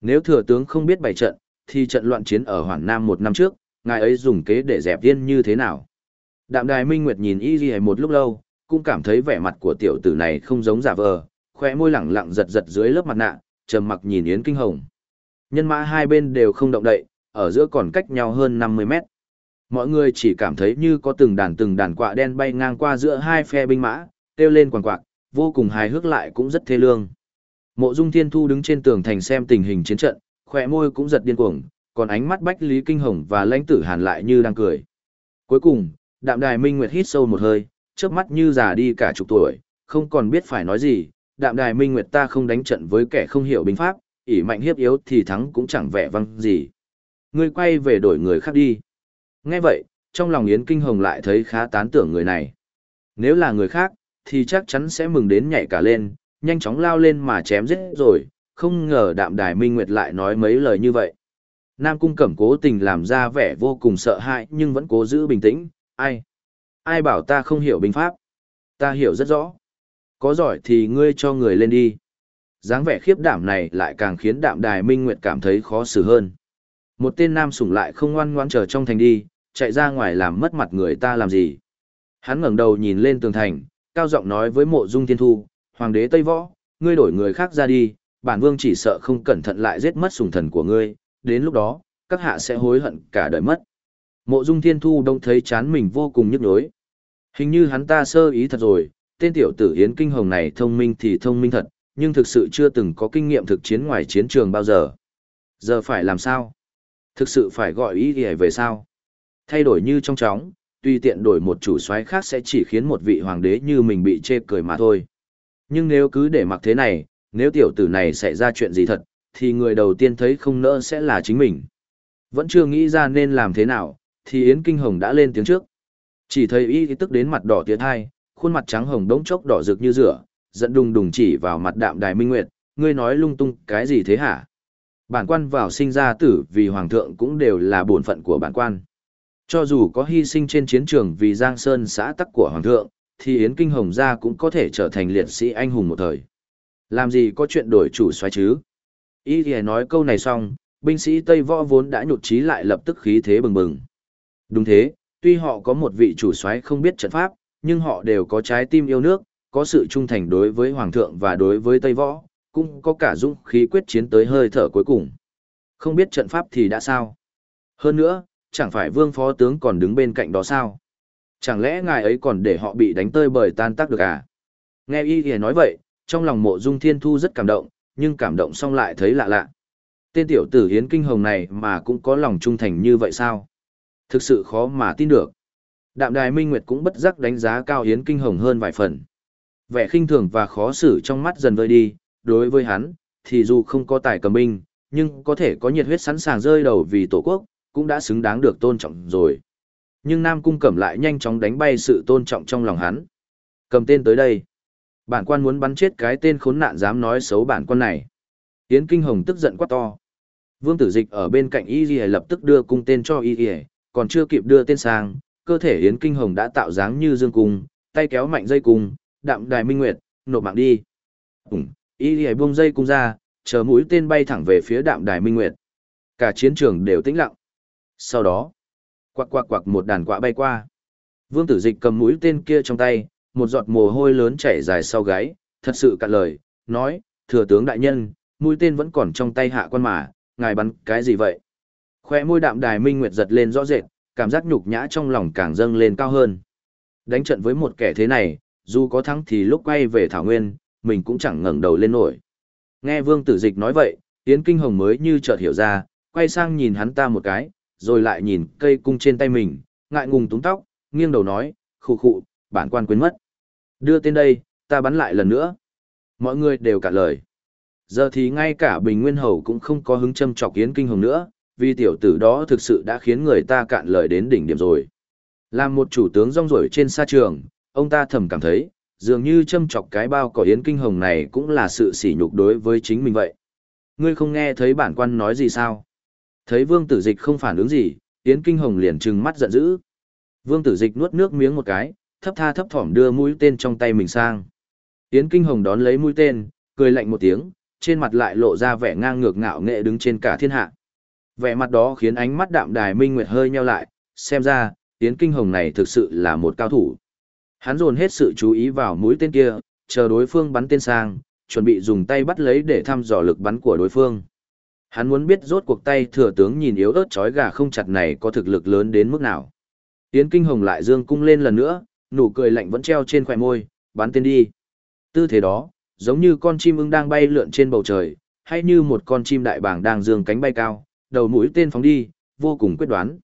Nếu thừa tướng không biết bày trận, thì trận loạn chiến ở Hoàng Nam một năm trước, ngài ấy dùng kế để dẹp tiên như thế nào? Đạm Đài Minh Nguyệt nhìn Y Ghi một lúc lâu, cũng cảm thấy vẻ mặt của tiểu tử này không giống giả vờ, khóe môi lẳng lặng giật giật dưới lớp mặt nạ, trầm mặc nhìn Yến Kinh Hồng. Nhân mã hai bên đều không động đậy, ở giữa còn cách nhau hơn 50 mét. Mọi người chỉ cảm thấy như có từng đàn từng đàn quạ đen bay ngang qua giữa hai phe binh mã, kêu lên quằn quạc, vô cùng hài hước lại cũng rất thê lương. Mộ Dung Thiên Thu đứng trên tường thành xem tình hình chiến trận, khỏe môi cũng giật điên cuồng, còn ánh mắt Bách Lý Kinh Hồng và Lãnh Tử Hàn lại như đang cười. Cuối cùng, Đạm Đài Minh Nguyệt hít sâu một hơi, trước mắt như già đi cả chục tuổi, không còn biết phải nói gì. Đạm Đài Minh Nguyệt ta không đánh trận với kẻ không hiểu binh pháp, ỷ mạnh hiếp yếu thì thắng cũng chẳng vẻ văng gì. Ngươi quay về đổi người khác đi. Nghe vậy, trong lòng Yến Kinh Hồng lại thấy khá tán tưởng người này. Nếu là người khác, thì chắc chắn sẽ mừng đến nhảy cả lên, nhanh chóng lao lên mà chém giết rồi, không ngờ đạm đài minh nguyệt lại nói mấy lời như vậy. Nam Cung Cẩm cố tình làm ra vẻ vô cùng sợ hãi nhưng vẫn cố giữ bình tĩnh, ai? Ai bảo ta không hiểu binh pháp? Ta hiểu rất rõ. Có giỏi thì ngươi cho người lên đi dáng vẻ khiếp đảm này lại càng khiến đạm đài minh nguyệt cảm thấy khó xử hơn. Một tên nam sủng lại không ngoan ngoãn chờ trong thành đi, chạy ra ngoài làm mất mặt người ta làm gì. Hắn ngẩng đầu nhìn lên tường thành, cao giọng nói với mộ dung thiên thu, hoàng đế Tây Võ, ngươi đổi người khác ra đi, bản vương chỉ sợ không cẩn thận lại giết mất sủng thần của ngươi, đến lúc đó, các hạ sẽ hối hận cả đời mất. Mộ dung thiên thu đông thấy chán mình vô cùng nhức nhối. Hình như hắn ta sơ ý thật rồi, tên tiểu tử Yến Kinh Hồng này thông minh thì thông minh thật, nhưng thực sự chưa từng có kinh nghiệm thực chiến ngoài chiến trường bao giờ. Giờ phải làm sao? Thực sự phải gọi ý thì về sao? Thay đổi như trong chóng, tuy tiện đổi một chủ soái khác sẽ chỉ khiến một vị hoàng đế như mình bị chê cười mà thôi. Nhưng nếu cứ để mặc thế này, nếu tiểu tử này xảy ra chuyện gì thật, thì người đầu tiên thấy không nỡ sẽ là chính mình. Vẫn chưa nghĩ ra nên làm thế nào, thì Yến Kinh Hồng đã lên tiếng trước. Chỉ thấy y tức đến mặt đỏ tiệt hai, khuôn mặt trắng hồng đống chốc đỏ rực như rửa, giận đùng đùng chỉ vào mặt đạm đài minh nguyệt, ngươi nói lung tung cái gì thế hả? Bản quan vào sinh ra tử vì hoàng thượng cũng đều là bổn phận của bản quan. Cho dù có hy sinh trên chiến trường vì Giang Sơn xã tắc của hoàng thượng, thì Yến Kinh Hồng gia cũng có thể trở thành liệt sĩ anh hùng một thời. Làm gì có chuyện đổi chủ xoáy chứ? Y thì nói câu này xong, binh sĩ Tây Võ vốn đã nhụt chí lại lập tức khí thế bừng bừng. Đúng thế, tuy họ có một vị chủ soái không biết trận pháp, nhưng họ đều có trái tim yêu nước, có sự trung thành đối với Hoàng thượng và đối với Tây Võ, cũng có cả dũng khí quyết chiến tới hơi thở cuối cùng. Không biết trận pháp thì đã sao? Hơn nữa, chẳng phải vương phó tướng còn đứng bên cạnh đó sao? Chẳng lẽ ngài ấy còn để họ bị đánh tơi bởi tan tác được à? Nghe y thì nói vậy, trong lòng mộ dung thiên thu rất cảm động, nhưng cảm động xong lại thấy lạ lạ. Tên tiểu tử hiến kinh hồng này mà cũng có lòng trung thành như vậy sao? Thực sự khó mà tin được. Đạm đài minh nguyệt cũng bất giác đánh giá cao hiến kinh hồng hơn vài phần. Vẻ khinh thường và khó xử trong mắt dần vơi đi, đối với hắn, thì dù không có tài cầm binh, nhưng có thể có nhiệt huyết sẵn sàng rơi đầu vì tổ quốc, cũng đã xứng đáng được tôn trọng rồi. Nhưng Nam Cung Cẩm lại nhanh chóng đánh bay sự tôn trọng trong lòng hắn. Cầm tên tới đây. Bản quan muốn bắn chết cái tên khốn nạn dám nói xấu bản quan này. Yến Kinh Hồng tức giận quát to. Vương Tử Dịch ở bên cạnh Y Lì lập tức đưa cung tên cho Y Lì, còn chưa kịp đưa tên sang, cơ thể Yến Kinh Hồng đã tạo dáng như dương cung, tay kéo mạnh dây cung, đạm đài minh nguyệt, nộp mạng đi. ủng Y Lì buông dây cung ra, chờ mũi tên bay thẳng về phía đạm đài minh nguyệt. Cả chiến trường đều tĩnh lặng. Sau đó, quạc quạc quạc một đàn quạ bay qua. Vương Tử Dịch cầm mũi tên kia trong tay, một giọt mồ hôi lớn chảy dài sau gáy, thật sự cạn lời, nói, thừa tướng đại nhân, mũi tên vẫn còn trong tay hạ quan mà, ngài bắn cái gì vậy? Khoe môi đạm đài minh nguyệt giật lên rõ rệt, cảm giác nhục nhã trong lòng càng dâng lên cao hơn. Đánh trận với một kẻ thế này, dù có thắng thì lúc quay về Thảo Nguyên, mình cũng chẳng ngẩng đầu lên nổi. Nghe Vương Tử Dịch nói vậy, Yến Kinh Hồng mới như chợt hiểu ra, quay sang nhìn hắn ta một cái, rồi lại nhìn cây cung trên tay mình, ngại ngùng túng tóc, nghiêng đầu nói, khụ khụ, bản quan quên mất. Đưa tên đây, ta bắn lại lần nữa. Mọi người đều cả lời. Giờ thì ngay cả Bình Nguyên Hầu cũng không có hứng châm chọc Yến Kinh Hồng nữa, vì tiểu tử đó thực sự đã khiến người ta cạn lời đến đỉnh điểm rồi. Làm một chủ tướng rong rổi trên sa trường, ông ta thầm cảm thấy, dường như châm chọc cái bao cỏ Yến Kinh Hồng này cũng là sự sỉ nhục đối với chính mình vậy. Ngươi không nghe thấy bản quan nói gì sao? Thấy Vương Tử Dịch không phản ứng gì, Yến Kinh Hồng liền trừng mắt giận dữ. Vương Tử Dịch nuốt nước miếng một cái, thấp tha thấp thỏm đưa mũi tên trong tay mình sang. Yến Kinh Hồng đón lấy mũi tên, cười lạnh một tiếng, trên mặt lại lộ ra vẻ ngang ngược ngạo nghệ đứng trên cả thiên hạ. Vẻ mặt đó khiến ánh mắt đạm đài minh nguyệt hơi nheo lại, xem ra, Yến Kinh Hồng này thực sự là một cao thủ. Hắn dồn hết sự chú ý vào mũi tên kia, chờ đối phương bắn tên sang, chuẩn bị dùng tay bắt lấy để thăm dò lực bắn của đối phương. Hắn muốn biết rốt cuộc tay thừa tướng nhìn yếu ớt chói gà không chặt này có thực lực lớn đến mức nào. Yến Kinh Hồng lại dương cung lên lần nữa, nụ cười lạnh vẫn treo trên khóe môi, bắn tên đi. Tư thế đó, giống như con chim ưng đang bay lượn trên bầu trời, hay như một con chim đại bàng đang dương cánh bay cao, đầu mũi tên phóng đi, vô cùng quyết đoán.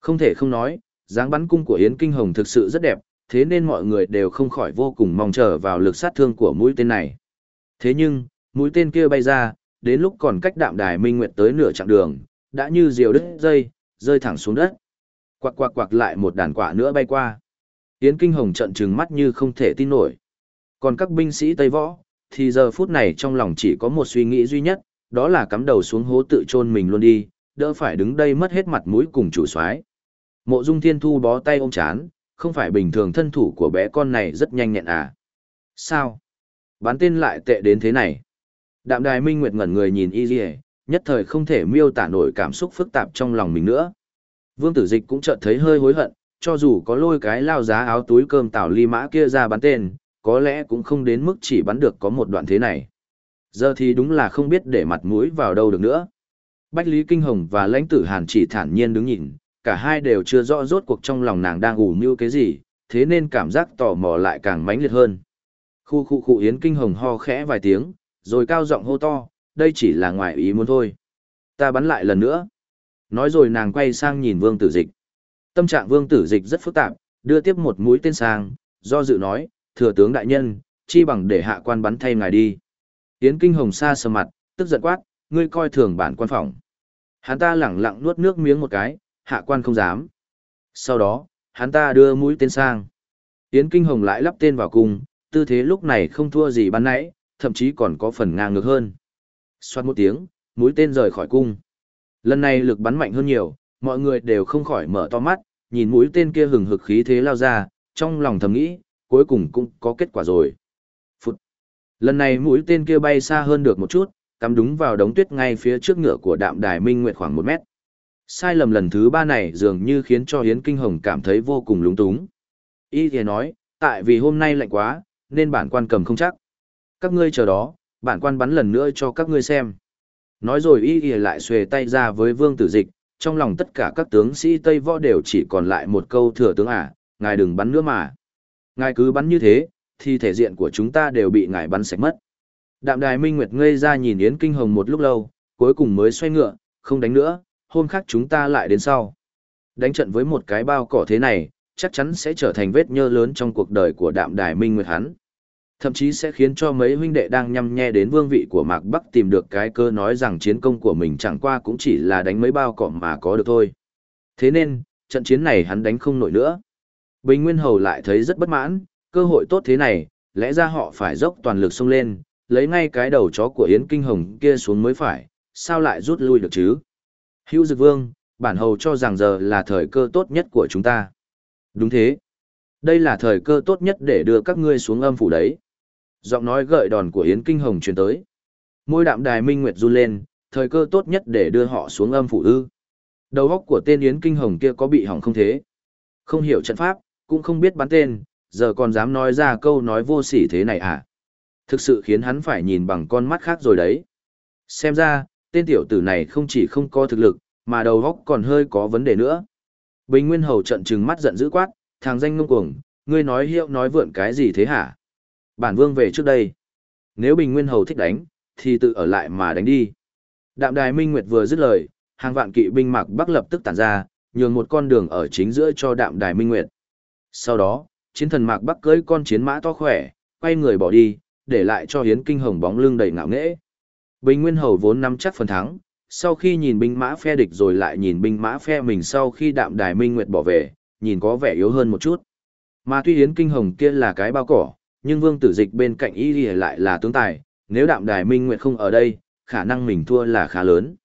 Không thể không nói, dáng bắn cung của Yến Kinh Hồng thực sự rất đẹp, thế nên mọi người đều không khỏi vô cùng mong chờ vào lực sát thương của mũi tên này. Thế nhưng, mũi tên kia bay ra, đến lúc còn cách đạm đài minh nguyệt tới nửa chặng đường, đã như diều đứt dây, rơi thẳng xuống đất. Quạc quạc quạc lại một đàn quả nữa bay qua. Yến Kinh Hồng trận trừng mắt như không thể tin nổi. Còn các binh sĩ Tây Võ, thì giờ phút này trong lòng chỉ có một suy nghĩ duy nhất, đó là cắm đầu xuống hố tự chôn mình luôn đi, đỡ phải đứng đây mất hết mặt mũi cùng chủ soái. Mộ Dung Thiên Thu bó tay ôm chán, không phải bình thường thân thủ của bé con này rất nhanh nhẹn à? Sao? Bán tên lại tệ đến thế này. Đạm Đài Minh Nguyệt ngẩn người nhìn Y dì nhất thời không thể miêu tả nổi cảm xúc phức tạp trong lòng mình nữa. Vương Tử Dịch cũng chợt thấy hơi hối hận, cho dù có lôi cái lao giá áo túi cơm tảo ly mã kia ra bắn tên, có lẽ cũng không đến mức chỉ bắn được có một đoạn thế này. Giờ thì đúng là không biết để mặt mũi vào đâu được nữa. Bách Lý Kinh Hồng và lãnh tử Hàn chỉ thản nhiên đứng nhìn, cả hai đều chưa rõ rốt cuộc trong lòng nàng đang ủ mưu cái gì, thế nên cảm giác tò mò lại càng mãnh liệt hơn. Khu khu khu Yến Kinh Hồng ho khẽ vài tiếng, rồi cao giọng hô to, đây chỉ là ngoài ý muốn thôi. Ta bắn lại lần nữa. Nói rồi nàng quay sang nhìn Vương Tử Dịch. Tâm trạng Vương Tử Dịch rất phức tạp, đưa tiếp một mũi tên sang, do dự nói, thừa tướng đại nhân, chi bằng để hạ quan bắn thay ngài đi. Yến Kinh Hồng xa sờ mặt, tức giận quát, ngươi coi thường bản quan phòng. Hắn ta lẳng lặng nuốt nước miếng một cái, hạ quan không dám. Sau đó, hắn ta đưa mũi tên sang. Yến Kinh Hồng lại lắp tên vào cung, tư thế lúc này không thua gì ban nãy, thậm chí còn có phần ngang ngược hơn. Xoát một tiếng, mũi tên rời khỏi cung. Lần này lực bắn mạnh hơn nhiều, mọi người đều không khỏi mở to mắt, nhìn mũi tên kia hừng hực khí thế lao ra, trong lòng thầm nghĩ, cuối cùng cũng có kết quả rồi. Phút. Lần này mũi tên kia bay xa hơn được một chút, cắm đúng vào đống tuyết ngay phía trước ngựa của đạm đài minh nguyệt khoảng một mét. Sai lầm lần thứ ba này dường như khiến cho Hiến Kinh Hồng cảm thấy vô cùng lúng túng. Y thì nói, tại vì hôm nay lạnh quá, nên bản quan cầm không chắc. Các ngươi chờ đó, bản quan bắn lần nữa cho các ngươi xem. Nói rồi Y thì lại xuề tay ra với vương tử dịch, trong lòng tất cả các tướng sĩ Tây Võ đều chỉ còn lại một câu thừa tướng à, ngài đừng bắn nữa mà. Ngài cứ bắn như thế, thì thể diện của chúng ta đều bị ngài bắn sạch mất. Đạm đài Minh Nguyệt ngây ra nhìn Yến Kinh Hồng một lúc lâu, cuối cùng mới xoay ngựa, không đánh nữa, hôm khác chúng ta lại đến sau. Đánh trận với một cái bao cỏ thế này, chắc chắn sẽ trở thành vết nhơ lớn trong cuộc đời của đạm đài Minh Nguyệt hắn. Thậm chí sẽ khiến cho mấy huynh đệ đang nhăm nhe đến vương vị của Mạc Bắc tìm được cái cơ nói rằng chiến công của mình chẳng qua cũng chỉ là đánh mấy bao cỏ mà có được thôi. Thế nên, trận chiến này hắn đánh không nổi nữa. Bình Nguyên Hầu lại thấy rất bất mãn, cơ hội tốt thế này, lẽ ra họ phải dốc toàn lực xông lên, lấy ngay cái đầu chó của Yến Kinh Hồng kia xuống mới phải, sao lại rút lui được chứ? Hữu Dực Vương, bản hầu cho rằng giờ là thời cơ tốt nhất của chúng ta. Đúng thế. Đây là thời cơ tốt nhất để đưa các ngươi xuống âm phủ đấy. Giọng nói gợi đòn của Yến Kinh Hồng truyền tới. Môi đạm đài minh nguyệt run lên, thời cơ tốt nhất để đưa họ xuống âm phủ ư. Đầu óc của tên Yến Kinh Hồng kia có bị hỏng không thế? Không hiểu trận pháp, cũng không biết bắn tên, giờ còn dám nói ra câu nói vô sỉ thế này à? Thực sự khiến hắn phải nhìn bằng con mắt khác rồi đấy. Xem ra, tên tiểu tử này không chỉ không có thực lực, mà đầu óc còn hơi có vấn đề nữa. Bình Nguyên Hầu trận trừng mắt giận dữ quát, thằng danh ngông cuồng, ngươi nói hiệu nói vượn cái gì thế hả? Bản vương về trước đây. Nếu Bình Nguyên Hầu thích đánh, thì tự ở lại mà đánh đi. Đạm Đài Minh Nguyệt vừa dứt lời, hàng vạn kỵ binh mạc bắc lập tức tản ra, nhường một con đường ở chính giữa cho Đạm Đài Minh Nguyệt. Sau đó, chiến thần mạc bắc cưỡi con chiến mã to khỏe, quay người bỏ đi, để lại cho Hiến Kinh Hồng bóng lưng đầy ngạo nghễ. Bình Nguyên Hầu vốn nắm chắc phần thắng, sau khi nhìn binh mã phe địch rồi lại nhìn binh mã phe mình sau khi đạm đài minh nguyệt bỏ về, nhìn có vẻ yếu hơn một chút. Mà tuy Yến Kinh Hồng kia là cái bao cỏ, nhưng vương tử dịch bên cạnh y lại là tướng tài, nếu đạm đài minh nguyệt không ở đây, khả năng mình thua là khá lớn.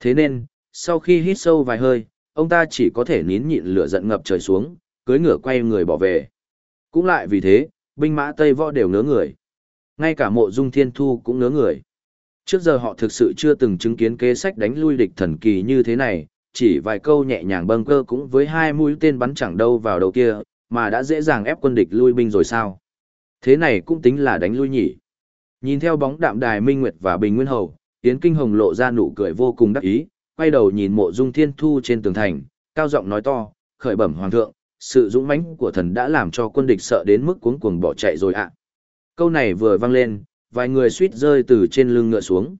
Thế nên, sau khi hít sâu vài hơi, ông ta chỉ có thể nín nhịn lửa giận ngập trời xuống, cưới ngựa quay người bỏ về. Cũng lại vì thế, binh mã Tây Võ đều ngớ người. Ngay cả mộ dung thiên thu cũng ngớ người. Trước giờ họ thực sự chưa từng chứng kiến kế sách đánh lui địch thần kỳ như thế này, chỉ vài câu nhẹ nhàng bâng cơ cũng với hai mũi tên bắn chẳng đâu vào đầu kia, mà đã dễ dàng ép quân địch lui binh rồi sao. Thế này cũng tính là đánh lui nhỉ. Nhìn theo bóng đạm đài Minh Nguyệt và Bình Nguyên Hầu, Yến Kinh Hồng lộ ra nụ cười vô cùng đắc ý, quay đầu nhìn mộ dung thiên thu trên tường thành, cao giọng nói to, khởi bẩm hoàng thượng, sự dũng mãnh của thần đã làm cho quân địch sợ đến mức cuống cuồng bỏ chạy rồi ạ. Câu này vừa vang lên, vài người suýt rơi từ trên lưng ngựa xuống.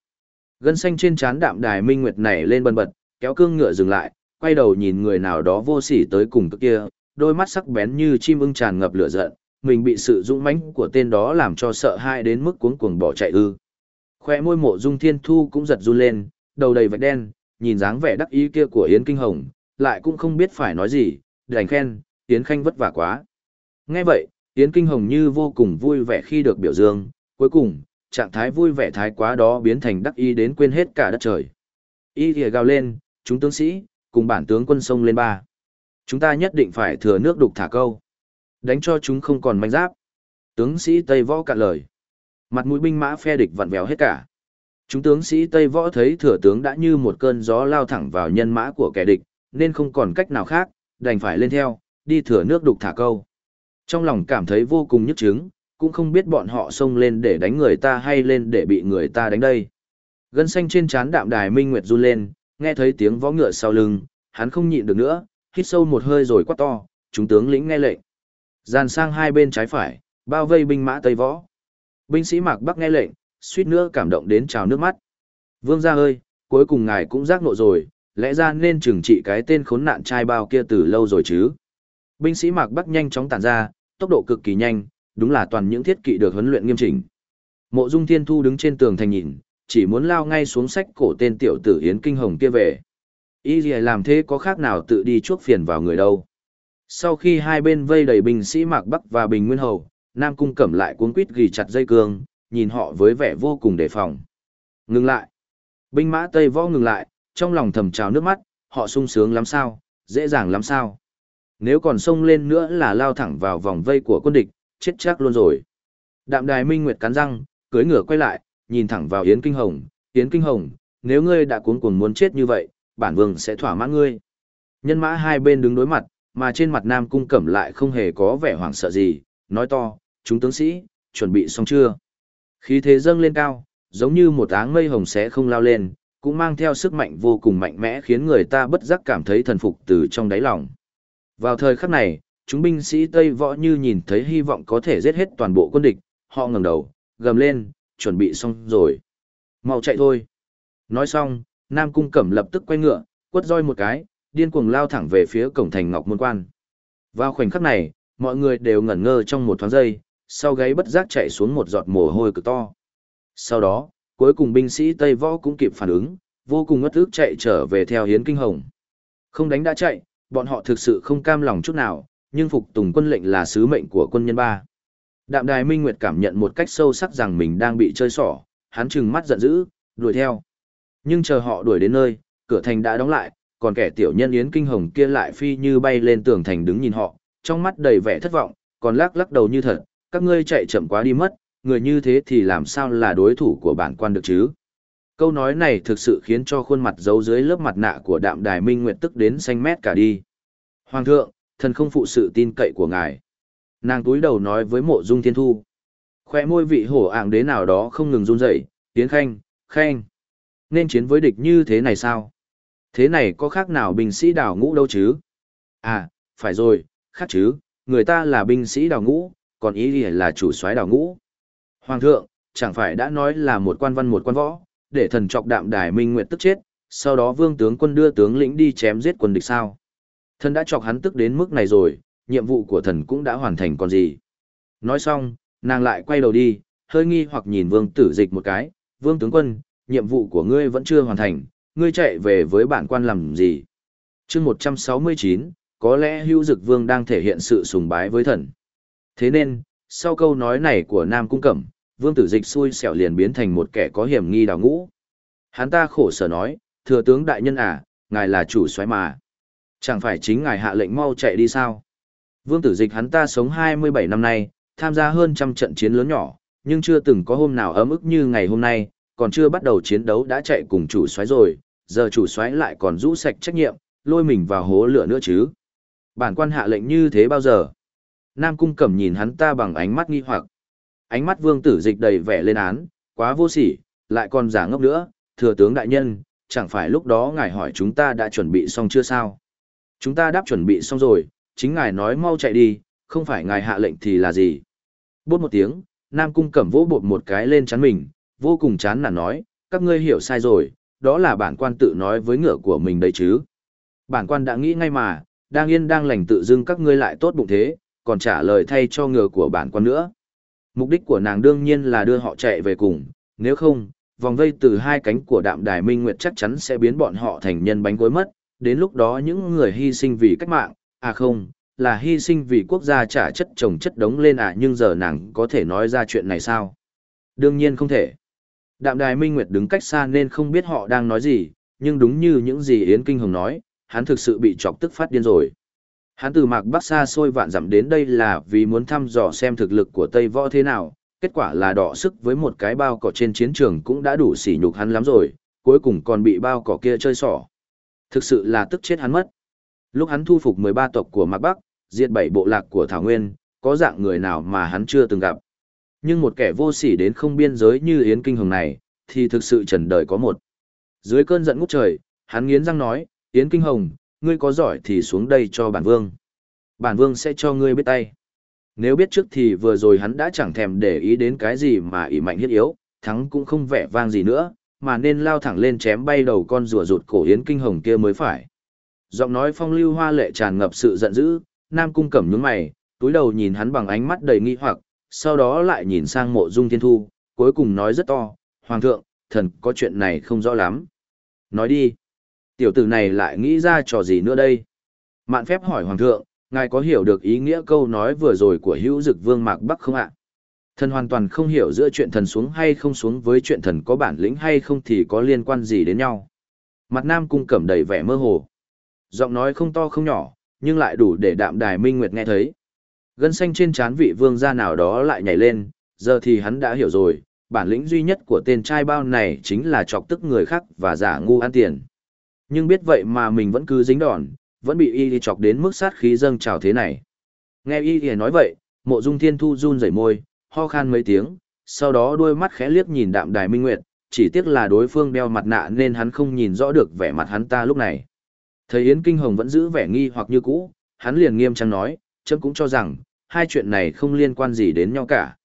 Gân xanh trên trán đạm đài minh nguyệt nảy lên bần bật, kéo cương ngựa dừng lại, quay đầu nhìn người nào đó vô sỉ tới cùng cực kia, đôi mắt sắc bén như chim ưng tràn ngập lửa giận, mình bị sự dũng mãnh của tên đó làm cho sợ hãi đến mức cuống cuồng bỏ chạy ư. Khoe môi mộ dung thiên thu cũng giật run lên, đầu đầy vạch đen, nhìn dáng vẻ đắc ý kia của Yến Kinh Hồng, lại cũng không biết phải nói gì, đành khen, Yến Khanh vất vả quá. Nghe vậy, Yến Kinh Hồng như vô cùng vui vẻ khi được biểu dương, cuối cùng, trạng thái vui vẻ thái quá đó biến thành đắc ý đến quên hết cả đất trời. Y thìa gào lên, chúng tướng sĩ, cùng bản tướng quân sông lên ba. Chúng ta nhất định phải thừa nước đục thả câu. Đánh cho chúng không còn manh giáp. Tướng sĩ Tây Võ cạn lời. Mặt mũi binh mã phe địch vặn vẹo hết cả. Chúng tướng sĩ Tây Võ thấy thừa tướng đã như một cơn gió lao thẳng vào nhân mã của kẻ địch, nên không còn cách nào khác, đành phải lên theo, đi thừa nước đục thả câu. Trong lòng cảm thấy vô cùng nhức chứng, cũng không biết bọn họ xông lên để đánh người ta hay lên để bị người ta đánh đây. Gân xanh trên trán đạm đài Minh Nguyệt run lên, nghe thấy tiếng võ ngựa sau lưng, hắn không nhịn được nữa, hít sâu một hơi rồi quát to, chúng tướng lĩnh nghe lệnh. Dàn sang hai bên trái phải, bao vây binh mã Tây Võ. Binh sĩ Mạc Bắc nghe lệnh, suýt nữa cảm động đến trào nước mắt. Vương gia ơi, cuối cùng ngài cũng giác nộ rồi, lẽ ra nên trừng trị cái tên khốn nạn trai bao kia từ lâu rồi chứ. Binh sĩ Mạc Bắc nhanh chóng tản ra, tốc độ cực kỳ nhanh, đúng là toàn những thiết kỵ được huấn luyện nghiêm chỉnh. Mộ Dung Thiên Thu đứng trên tường thành nhìn, chỉ muốn lao ngay xuống sách cổ tên tiểu tử Yến Kinh Hồng kia về. Y gì làm thế có khác nào tự đi chuốc phiền vào người đâu. Sau khi hai bên vây đầy binh sĩ Mạc Bắc và Bình Nguyên Hầu, Nam Cung cẩm lại cuống quýt ghi chặt dây cương, nhìn họ với vẻ vô cùng đề phòng. Ngừng lại. Binh mã Tây Võ ngừng lại, trong lòng thầm trào nước mắt, họ sung sướng lắm sao, dễ dàng lắm sao. Nếu còn xông lên nữa là lao thẳng vào vòng vây của quân địch, chết chắc luôn rồi. Đạm đài minh nguyệt cắn răng, cưới ngửa quay lại, nhìn thẳng vào Yến Kinh Hồng, Yến Kinh Hồng, nếu ngươi đã cuốn cuồng muốn chết như vậy, bản vương sẽ thỏa mãn ngươi. Nhân mã hai bên đứng đối mặt, mà trên mặt Nam Cung Cẩm lại không hề có vẻ hoảng sợ gì, nói to, chúng tướng sĩ, chuẩn bị xong chưa? Khí thế dâng lên cao, giống như một áng mây hồng sẽ không lao lên, cũng mang theo sức mạnh vô cùng mạnh mẽ khiến người ta bất giác cảm thấy thần phục từ trong đáy lòng. Vào thời khắc này, chúng binh sĩ Tây Võ như nhìn thấy hy vọng có thể giết hết toàn bộ quân địch, họ ngẩng đầu, gầm lên, chuẩn bị xong rồi. Mau chạy thôi. Nói xong, Nam Cung Cẩm lập tức quay ngựa, quất roi một cái, điên cuồng lao thẳng về phía cổng thành Ngọc Môn Quan. Vào khoảnh khắc này, mọi người đều ngẩn ngơ trong một thoáng giây, sau gáy bất giác chạy xuống một giọt mồ hôi cực to. Sau đó, cuối cùng binh sĩ Tây Võ cũng kịp phản ứng, vô cùng ngất ức chạy trở về theo Hiến Kinh Hồng. Không đánh đã chạy, bọn họ thực sự không cam lòng chút nào, nhưng phục tùng quân lệnh là sứ mệnh của quân nhân ba. Đạm Đài Minh Nguyệt cảm nhận một cách sâu sắc rằng mình đang bị chơi xỏ, hắn trừng mắt giận dữ, đuổi theo. Nhưng chờ họ đuổi đến nơi, cửa thành đã đóng lại, còn kẻ tiểu nhân Yến Kinh Hồng kia lại phi như bay lên tường thành đứng nhìn họ, trong mắt đầy vẻ thất vọng, còn lắc lắc đầu như thật, các ngươi chạy chậm quá đi mất, người như thế thì làm sao là đối thủ của bản quan được chứ? Câu nói này thực sự khiến cho khuôn mặt giấu dưới lớp mặt nạ của đạm đài minh nguyệt tức đến xanh mét cả đi. Hoàng thượng, thần không phụ sự tin cậy của ngài. Nàng túi đầu nói với mộ dung thiên thu. Khoe môi vị hổ ảng đế nào đó không ngừng run rẩy, tiến khanh, khanh. Nên chiến với địch như thế này sao? Thế này có khác nào binh sĩ đào ngũ đâu chứ? À, phải rồi, khác chứ, người ta là binh sĩ đào ngũ, còn ý nghĩa là chủ soái đào ngũ. Hoàng thượng, chẳng phải đã nói là một quan văn một quan võ, để thần trọc đạm đài minh nguyện tức chết, sau đó vương tướng quân đưa tướng lĩnh đi chém giết quân địch sao. Thần đã chọc hắn tức đến mức này rồi, nhiệm vụ của thần cũng đã hoàn thành còn gì. Nói xong, nàng lại quay đầu đi, hơi nghi hoặc nhìn vương tử dịch một cái, vương tướng quân, nhiệm vụ của ngươi vẫn chưa hoàn thành, ngươi chạy về với bản quan làm gì? chương 169, có lẽ hữu dực vương đang thể hiện sự sùng bái với thần. Thế nên, sau câu nói này của Nam Cung Cẩm, vương tử dịch xui xẻo liền biến thành một kẻ có hiểm nghi đào ngũ. Hắn ta khổ sở nói, thừa tướng đại nhân à, ngài là chủ soái mà. Chẳng phải chính ngài hạ lệnh mau chạy đi sao? Vương tử dịch hắn ta sống 27 năm nay, tham gia hơn trăm trận chiến lớn nhỏ, nhưng chưa từng có hôm nào ấm ức như ngày hôm nay, còn chưa bắt đầu chiến đấu đã chạy cùng chủ soái rồi, giờ chủ soái lại còn rũ sạch trách nhiệm, lôi mình vào hố lửa nữa chứ. Bản quan hạ lệnh như thế bao giờ? Nam Cung Cẩm nhìn hắn ta bằng ánh mắt nghi hoặc. Ánh mắt vương tử dịch đầy vẻ lên án, quá vô sỉ, lại còn giả ngốc nữa, thừa tướng đại nhân, chẳng phải lúc đó ngài hỏi chúng ta đã chuẩn bị xong chưa sao? Chúng ta đáp chuẩn bị xong rồi, chính ngài nói mau chạy đi, không phải ngài hạ lệnh thì là gì? Bốt một tiếng, Nam Cung Cẩm vỗ bột một cái lên chắn mình, vô cùng chán nản nói, các ngươi hiểu sai rồi, đó là bản quan tự nói với ngựa của mình đấy chứ. Bản quan đã nghĩ ngay mà, đang yên đang lành tự dưng các ngươi lại tốt bụng thế, còn trả lời thay cho ngựa của bản quan nữa. Mục đích của nàng đương nhiên là đưa họ chạy về cùng, nếu không, vòng vây từ hai cánh của đạm đài minh nguyệt chắc chắn sẽ biến bọn họ thành nhân bánh gối mất, đến lúc đó những người hy sinh vì cách mạng, à không, là hy sinh vì quốc gia trả chất chồng chất đống lên à nhưng giờ nàng có thể nói ra chuyện này sao? Đương nhiên không thể. Đạm đài minh nguyệt đứng cách xa nên không biết họ đang nói gì, nhưng đúng như những gì Yến Kinh Hồng nói, hắn thực sự bị chọc tức phát điên rồi. Hắn từ mạc bắc xa xôi vạn dặm đến đây là vì muốn thăm dò xem thực lực của Tây Võ thế nào, kết quả là đọ sức với một cái bao cỏ trên chiến trường cũng đã đủ sỉ nhục hắn lắm rồi, cuối cùng còn bị bao cỏ kia chơi xỏ. Thực sự là tức chết hắn mất. Lúc hắn thu phục 13 tộc của Mạc Bắc, diệt bảy bộ lạc của Thảo Nguyên, có dạng người nào mà hắn chưa từng gặp. Nhưng một kẻ vô sỉ đến không biên giới như Yến Kinh Hồng này, thì thực sự trần đời có một. Dưới cơn giận ngút trời, hắn nghiến răng nói, Yến Kinh Hồng, ngươi có giỏi thì xuống đây cho bản vương. Bản vương sẽ cho ngươi biết tay. Nếu biết trước thì vừa rồi hắn đã chẳng thèm để ý đến cái gì mà ỷ mạnh hiết yếu, thắng cũng không vẻ vang gì nữa, mà nên lao thẳng lên chém bay đầu con rùa rụt cổ Yến Kinh Hồng kia mới phải. Giọng nói phong lưu hoa lệ tràn ngập sự giận dữ, Nam Cung cẩm nhướng mày, túi đầu nhìn hắn bằng ánh mắt đầy nghi hoặc, sau đó lại nhìn sang mộ dung thiên thu, cuối cùng nói rất to, Hoàng thượng, thần có chuyện này không rõ lắm. Nói đi. Tiểu tử này lại nghĩ ra trò gì nữa đây? Mạn phép hỏi Hoàng thượng, ngài có hiểu được ý nghĩa câu nói vừa rồi của hữu dực vương Mạc Bắc không ạ? Thần hoàn toàn không hiểu giữa chuyện thần xuống hay không xuống với chuyện thần có bản lĩnh hay không thì có liên quan gì đến nhau. Mặt nam cung cẩm đầy vẻ mơ hồ. Giọng nói không to không nhỏ, nhưng lại đủ để đạm đài minh nguyệt nghe thấy. Gân xanh trên trán vị vương gia nào đó lại nhảy lên, giờ thì hắn đã hiểu rồi, bản lĩnh duy nhất của tên trai bao này chính là chọc tức người khác và giả ngu ăn tiền. Nhưng biết vậy mà mình vẫn cứ dính đòn, vẫn bị y chọc đến mức sát khí dâng trào thế này. Nghe y thì nói vậy, mộ dung thiên thu run rẩy môi, ho khan mấy tiếng, sau đó đôi mắt khẽ liếc nhìn đạm đài minh nguyệt, chỉ tiếc là đối phương đeo mặt nạ nên hắn không nhìn rõ được vẻ mặt hắn ta lúc này. Thấy Yến Kinh Hồng vẫn giữ vẻ nghi hoặc như cũ, hắn liền nghiêm trang nói, chấm cũng cho rằng, hai chuyện này không liên quan gì đến nhau cả.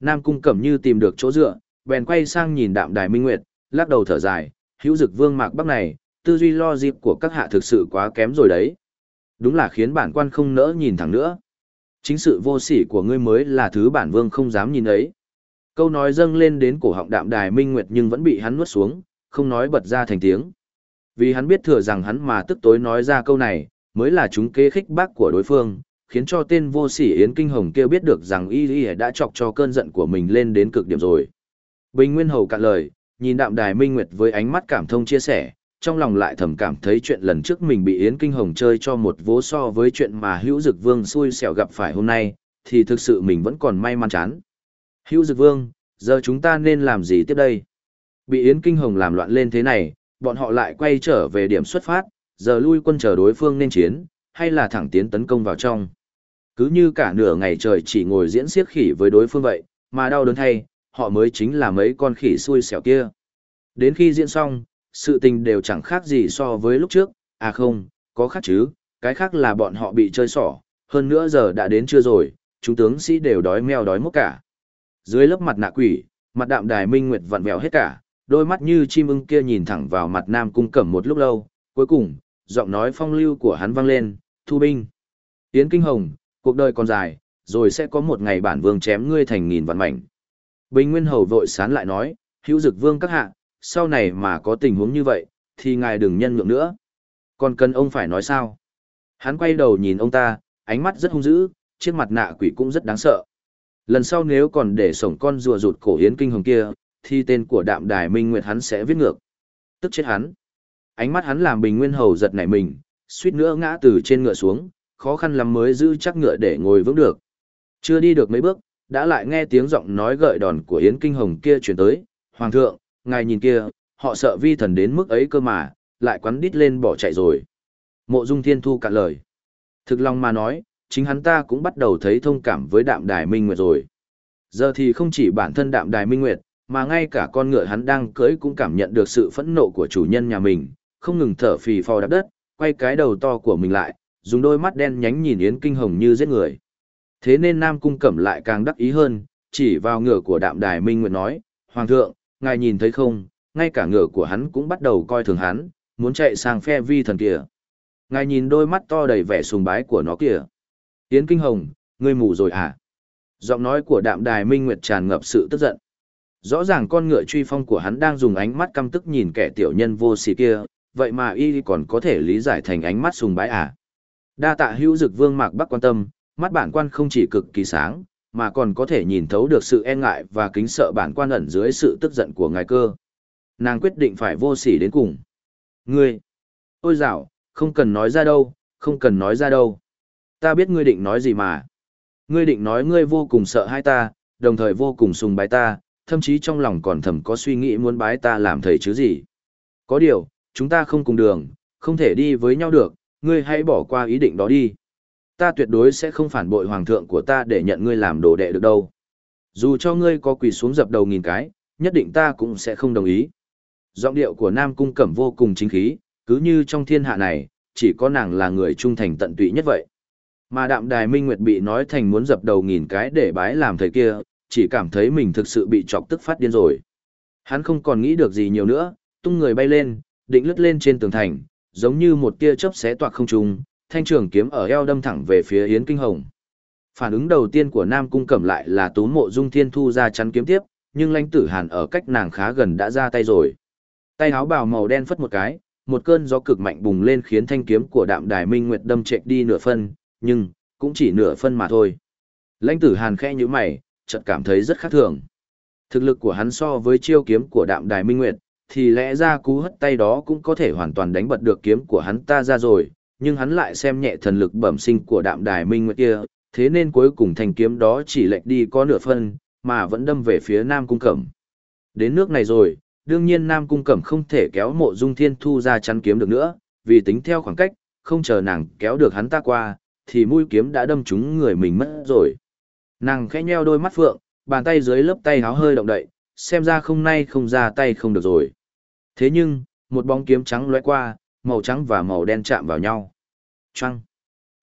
Nam Cung Cẩm như tìm được chỗ dựa, bèn quay sang nhìn đạm đài minh nguyệt, lắc đầu thở dài, hữu dực vương mạc bắc này, tư duy lo dịp của các hạ thực sự quá kém rồi đấy. Đúng là khiến bản quan không nỡ nhìn thẳng nữa. Chính sự vô sỉ của ngươi mới là thứ bản vương không dám nhìn ấy. Câu nói dâng lên đến cổ họng đạm đài minh nguyệt nhưng vẫn bị hắn nuốt xuống, không nói bật ra thành tiếng. Vì hắn biết thừa rằng hắn mà tức tối nói ra câu này, mới là chúng kế khích bác của đối phương, khiến cho tên vô sỉ Yến Kinh Hồng kia biết được rằng Y Y đã chọc cho cơn giận của mình lên đến cực điểm rồi. Bình Nguyên Hầu cạn lời, nhìn đạm đài minh nguyệt với ánh mắt cảm thông chia sẻ, trong lòng lại thầm cảm thấy chuyện lần trước mình bị Yến Kinh Hồng chơi cho một vố so với chuyện mà Hữu Dực Vương xui xẻo gặp phải hôm nay, thì thực sự mình vẫn còn may mắn chán. Hữu Dực Vương, giờ chúng ta nên làm gì tiếp đây? Bị Yến Kinh Hồng làm loạn lên thế này, bọn họ lại quay trở về điểm xuất phát, giờ lui quân chờ đối phương nên chiến, hay là thẳng tiến tấn công vào trong. Cứ như cả nửa ngày trời chỉ ngồi diễn xiếc khỉ với đối phương vậy, mà đau đớn thay, họ mới chính là mấy con khỉ xui xẻo kia. Đến khi diễn xong, sự tình đều chẳng khác gì so với lúc trước, à không, có khác chứ, cái khác là bọn họ bị chơi xỏ, hơn nữa giờ đã đến trưa rồi, chúng tướng sĩ đều đói meo đói mốc cả. Dưới lớp mặt nạ quỷ, mặt đạm đài minh nguyệt vặn vẹo hết cả, đôi mắt như chim ưng kia nhìn thẳng vào mặt nam cung cẩm một lúc lâu, cuối cùng, giọng nói phong lưu của hắn vang lên, thu binh. Tiến kinh hồng, cuộc đời còn dài, rồi sẽ có một ngày bản vương chém ngươi thành nghìn vạn mảnh. Bình Nguyên Hầu vội sán lại nói, hữu dực vương các hạ, sau này mà có tình huống như vậy, thì ngài đừng nhân nhượng nữa. Còn cần ông phải nói sao? Hắn quay đầu nhìn ông ta, ánh mắt rất hung dữ, chiếc mặt nạ quỷ cũng rất đáng sợ. Lần sau nếu còn để sổng con rùa rụt cổ Yến Kinh Hồng kia, thì tên của đạm đài Minh Nguyệt hắn sẽ viết ngược. Tức chết hắn. Ánh mắt hắn làm Bình Nguyên Hầu giật nảy mình, suýt nữa ngã từ trên ngựa xuống, khó khăn lắm mới giữ chắc ngựa để ngồi vững được. Chưa đi được mấy bước, đã lại nghe tiếng giọng nói gợi đòn của Yến Kinh Hồng kia chuyển tới, Hoàng thượng, ngài nhìn kia, họ sợ vi thần đến mức ấy cơ mà, lại quắn đít lên bỏ chạy rồi. Mộ Dung Thiên Thu cạn lời. Thực lòng mà nói, chính hắn ta cũng bắt đầu thấy thông cảm với đạm đài Minh Nguyệt rồi. Giờ thì không chỉ bản thân đạm đài Minh Nguyệt, mà ngay cả con ngựa hắn đang cưỡi cũng cảm nhận được sự phẫn nộ của chủ nhân nhà mình, không ngừng thở phì phò đạp đất, quay cái đầu to của mình lại, dùng đôi mắt đen nhánh nhìn Yến Kinh Hồng như giết người. Thế nên Nam Cung Cẩm lại càng đắc ý hơn, chỉ vào ngựa của đạm đài Minh Nguyệt nói, Hoàng thượng, ngài nhìn thấy không, ngay cả ngựa của hắn cũng bắt đầu coi thường hắn, muốn chạy sang phe vi thần kìa. Ngài nhìn đôi mắt to đầy vẻ sùng bái của nó kìa. Yến Kinh Hồng, ngươi mù rồi à? Giọng nói của đạm đài Minh Nguyệt tràn ngập sự tức giận. Rõ ràng con ngựa truy phong của hắn đang dùng ánh mắt căm tức nhìn kẻ tiểu nhân vô sỉ kia, vậy mà y còn có thể lý giải thành ánh mắt sùng bái à. Đa tạ hữu dực vương mạc bắc quan tâm, mắt bản quan không chỉ cực kỳ sáng, mà còn có thể nhìn thấu được sự e ngại và kính sợ bản quan ẩn dưới sự tức giận của ngài cơ. Nàng quyết định phải vô sỉ đến cùng. Ngươi! Ôi dạo, không cần nói ra đâu, không cần nói ra đâu. Ta biết ngươi định nói gì mà. Ngươi định nói ngươi vô cùng sợ hai ta, đồng thời vô cùng sùng bái ta, thậm chí trong lòng còn thầm có suy nghĩ muốn bái ta làm thầy chứ gì. Có điều, chúng ta không cùng đường, không thể đi với nhau được, ngươi hãy bỏ qua ý định đó đi. Ta tuyệt đối sẽ không phản bội hoàng thượng của ta để nhận ngươi làm đồ đệ được đâu. Dù cho ngươi có quỳ xuống dập đầu nghìn cái, nhất định ta cũng sẽ không đồng ý. Giọng điệu của Nam Cung Cẩm vô cùng chính khí, cứ như trong thiên hạ này, chỉ có nàng là người trung thành tận tụy nhất vậy. Mà đạm đài Minh Nguyệt bị nói thành muốn dập đầu nghìn cái để bái làm thầy kia, chỉ cảm thấy mình thực sự bị chọc tức phát điên rồi. Hắn không còn nghĩ được gì nhiều nữa, tung người bay lên, định lướt lên trên tường thành, giống như một tia chớp xé toạc không trung, thanh trường kiếm ở eo đâm thẳng về phía Yến Kinh Hồng. Phản ứng đầu tiên của Nam Cung Cẩm lại là tú mộ dung thiên thu ra chắn kiếm tiếp, nhưng lãnh tử hàn ở cách nàng khá gần đã ra tay rồi. Tay áo bào màu đen phất một cái, một cơn gió cực mạnh bùng lên khiến thanh kiếm của đạm đài minh nguyệt đâm trệch đi nửa phân, nhưng, cũng chỉ nửa phân mà thôi. Lãnh tử hàn khẽ như mày, chợt cảm thấy rất khác thường. Thực lực của hắn so với chiêu kiếm của đạm đài minh nguyệt, thì lẽ ra cú hất tay đó cũng có thể hoàn toàn đánh bật được kiếm của hắn ta ra rồi, nhưng hắn lại xem nhẹ thần lực bẩm sinh của đạm đài minh nguyệt kia, thế nên cuối cùng thanh kiếm đó chỉ lệch đi có nửa phân, mà vẫn đâm về phía Nam Cung Cẩm. Đến nước này rồi, đương nhiên Nam Cung Cẩm không thể kéo mộ dung thiên thu ra chắn kiếm được nữa, vì tính theo khoảng cách, không chờ nàng kéo được hắn ta qua, thì mũi kiếm đã đâm trúng người mình mất rồi. Nàng khẽ nheo đôi mắt phượng, bàn tay dưới lớp tay háo hơi động đậy, xem ra không nay không ra tay không được rồi. Thế nhưng, một bóng kiếm trắng lóe qua, màu trắng và màu đen chạm vào nhau. Choang!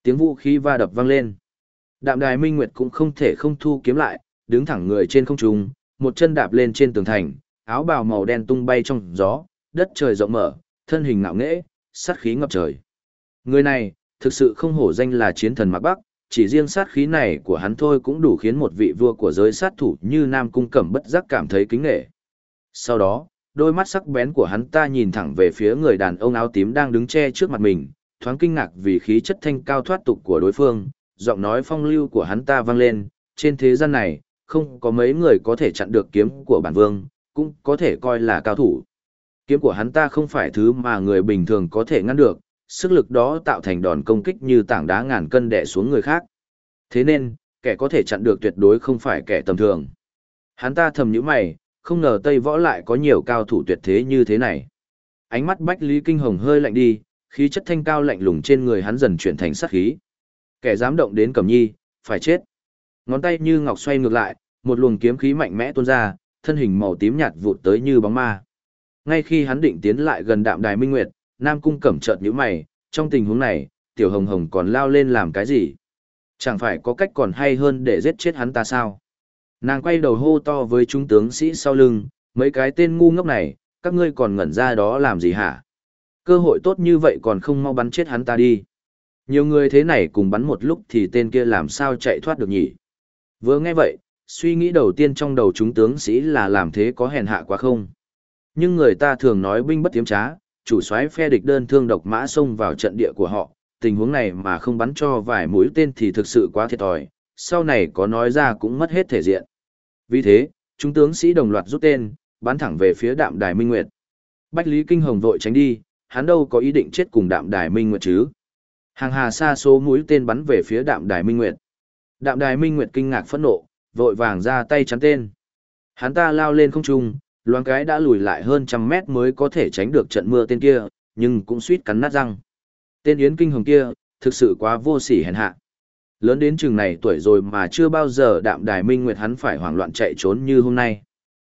Tiếng vũ khí va đập vang lên. Đạm đài minh nguyệt cũng không thể không thu kiếm lại, đứng thẳng người trên không trung, một chân đạp lên trên tường thành, áo bào màu đen tung bay trong gió, đất trời rộng mở, thân hình ngạo nghễ, sát khí ngập trời. Người này, thực sự không hổ danh là chiến thần Mạc Bắc, chỉ riêng sát khí này của hắn thôi cũng đủ khiến một vị vua của giới sát thủ như Nam Cung Cẩm bất giác cảm thấy kính nghệ. Sau đó, đôi mắt sắc bén của hắn ta nhìn thẳng về phía người đàn ông áo tím đang đứng che trước mặt mình, thoáng kinh ngạc vì khí chất thanh cao thoát tục của đối phương, giọng nói phong lưu của hắn ta vang lên, trên thế gian này, không có mấy người có thể chặn được kiếm của bản vương, cũng có thể coi là cao thủ. Kiếm của hắn ta không phải thứ mà người bình thường có thể ngăn được, sức lực đó tạo thành đòn công kích như tảng đá ngàn cân đè xuống người khác. Thế nên, kẻ có thể chặn được tuyệt đối không phải kẻ tầm thường. Hắn ta thầm nhíu mày, không ngờ Tây Võ lại có nhiều cao thủ tuyệt thế như thế này. Ánh mắt Bách Lý Kinh Hồng hơi lạnh đi, khí chất thanh cao lạnh lùng trên người hắn dần chuyển thành sát khí. Kẻ dám động đến Cẩm Nhi, phải chết. Ngón tay như ngọc xoay ngược lại, một luồng kiếm khí mạnh mẽ tuôn ra, thân hình màu tím nhạt vụt tới như bóng ma. Ngay khi hắn định tiến lại gần Đạm Đài Minh Nguyệt, Nam Cung Cẩm chợt nhíu mày, trong tình huống này, Tiểu Hồng Hồng còn lao lên làm cái gì? Chẳng phải có cách còn hay hơn để giết chết hắn ta sao? Nàng quay đầu hô to với chúng tướng sĩ sau lưng, mấy cái tên ngu ngốc này, các ngươi còn ngẩn ra đó làm gì hả? Cơ hội tốt như vậy còn không mau bắn chết hắn ta đi. Nhiều người thế này cùng bắn một lúc thì tên kia làm sao chạy thoát được nhỉ? Vừa nghe vậy, suy nghĩ đầu tiên trong đầu chúng tướng sĩ là làm thế có hèn hạ quá không? Nhưng người ta thường nói binh bất tiếm trá, chủ soái phe địch đơn thương độc mã xông vào trận địa của họ, tình huống này mà không bắn cho vài mũi tên thì thực sự quá thiệt thòi, sau này có nói ra cũng mất hết thể diện. Vì thế, chúng tướng sĩ đồng loạt rút tên, bắn thẳng về phía đạm đài Minh Nguyệt. Bách Lý Kinh Hồng vội tránh đi, hắn đâu có ý định chết cùng đạm đài Minh Nguyệt chứ. Hàng hà xa số mũi tên bắn về phía đạm đài Minh Nguyệt. Đạm đài Minh Nguyệt kinh ngạc phẫn nộ, vội vàng ra tay chắn tên. Hắn ta lao lên không trung, loáng cái đã lùi lại hơn trăm mét mới có thể tránh được trận mưa tên kia, nhưng cũng suýt cắn nát răng. Tên Yến Kinh Hồng kia, thực sự quá vô sỉ hèn hạ. Lớn đến chừng này tuổi rồi mà chưa bao giờ đạm đài minh nguyệt hắn phải hoảng loạn chạy trốn như hôm nay.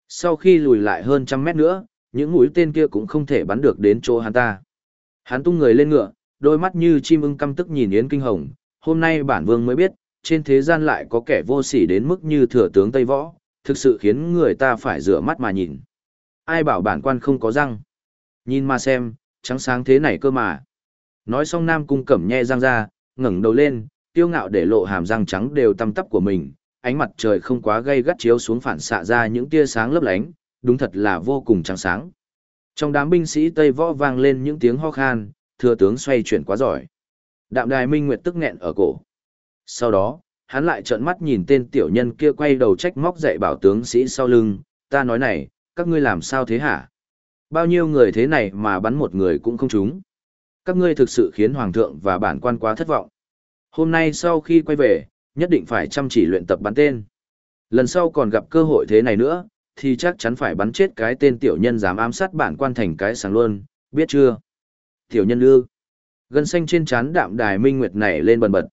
Sau khi lùi lại hơn trăm mét nữa, những mũi tên kia cũng không thể bắn được đến chỗ hắn ta. Hắn tung người lên ngựa, đôi mắt như chim ưng căm tức nhìn Yến Kinh Hồng, hôm nay bản vương mới biết, trên thế gian lại có kẻ vô sỉ đến mức như thừa tướng Tây Võ, thực sự khiến người ta phải rửa mắt mà nhìn. Ai bảo bản quan không có răng? Nhìn mà xem, trắng sáng thế này cơ mà. Nói xong Nam Cung Cẩm nhe răng ra, ngẩng đầu lên, tiêu ngạo để lộ hàm răng trắng đều tăm tắp của mình, ánh mặt trời không quá gay gắt chiếu xuống phản xạ ra những tia sáng lấp lánh, đúng thật là vô cùng trắng sáng. Trong đám binh sĩ Tây Võ vang lên những tiếng ho khan, thừa tướng xoay chuyển quá giỏi. Đạm Đài Minh Nguyệt tức nghẹn ở cổ. Sau đó, hắn lại trợn mắt nhìn tên tiểu nhân kia quay đầu trách móc dạy bảo tướng sĩ sau lưng, ta nói này, các ngươi làm sao thế hả? Bao nhiêu người thế này mà bắn một người cũng không trúng. Các ngươi thực sự khiến hoàng thượng và bản quan quá thất vọng. Hôm nay sau khi quay về, nhất định phải chăm chỉ luyện tập bắn tên. Lần sau còn gặp cơ hội thế này nữa, thì chắc chắn phải bắn chết cái tên tiểu nhân dám ám sát bản quan thành cái sáng luôn, biết chưa? Tiểu nhân ư. Gân xanh trên trán đạm đài minh nguyệt nảy lên bần bật.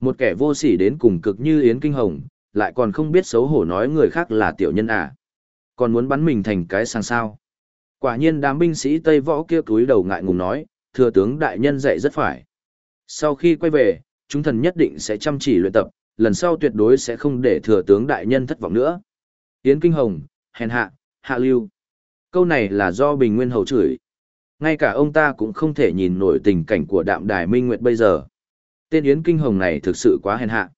Một kẻ vô sỉ đến cùng cực như Yến Kinh Hồng, lại còn không biết xấu hổ nói người khác là tiểu nhân à. Còn muốn bắn mình thành cái sang sao. Quả nhiên đám binh sĩ Tây Võ kia cúi đầu ngại ngùng nói, thừa tướng đại nhân dạy rất phải. Sau khi quay về, chúng thần nhất định sẽ chăm chỉ luyện tập, lần sau tuyệt đối sẽ không để thừa tướng đại nhân thất vọng nữa. Yến Kinh Hồng, hèn hạ, hạ lưu. Câu này là do Bình Nguyên Hầu chửi. Ngay cả ông ta cũng không thể nhìn nổi tình cảnh của đạm đài Minh Nguyệt bây giờ. Tên Yến Kinh Hồng này thực sự quá hèn hạ.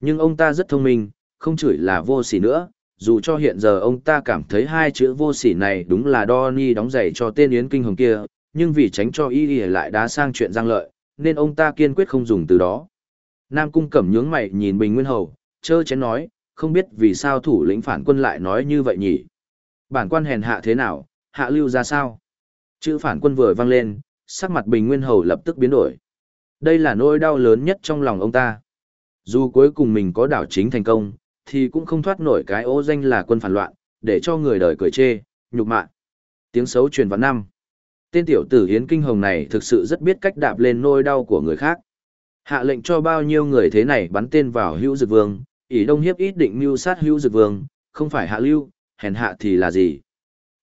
Nhưng ông ta rất thông minh, không chửi là vô sỉ nữa, dù cho hiện giờ ông ta cảm thấy hai chữ vô sỉ này đúng là đo đóng giày cho tên Yến Kinh Hồng kia, nhưng vì tránh cho y lại đá sang chuyện giang lợi, nên ông ta kiên quyết không dùng từ đó. Nam Cung Cẩm nhướng mày nhìn Bình Nguyên Hầu, chơ chén nói, không biết vì sao thủ lĩnh phản quân lại nói như vậy nhỉ? Bản quan hèn hạ thế nào, hạ lưu ra sao? Chữ phản quân vừa vang lên, sắc mặt Bình Nguyên Hầu lập tức biến đổi. Đây là nỗi đau lớn nhất trong lòng ông ta. Dù cuối cùng mình có đảo chính thành công, thì cũng không thoát nổi cái ô danh là quân phản loạn, để cho người đời cười chê, nhục mạ. Tiếng xấu truyền vào năm. Tên tiểu tử hiến Kinh Hồng này thực sự rất biết cách đạp lên nỗi đau của người khác. Hạ lệnh cho bao nhiêu người thế này bắn tên vào hữu dực vương, ỷ đông hiếp ít định mưu sát hữu dực vương, không phải hạ lưu, hèn hạ thì là gì.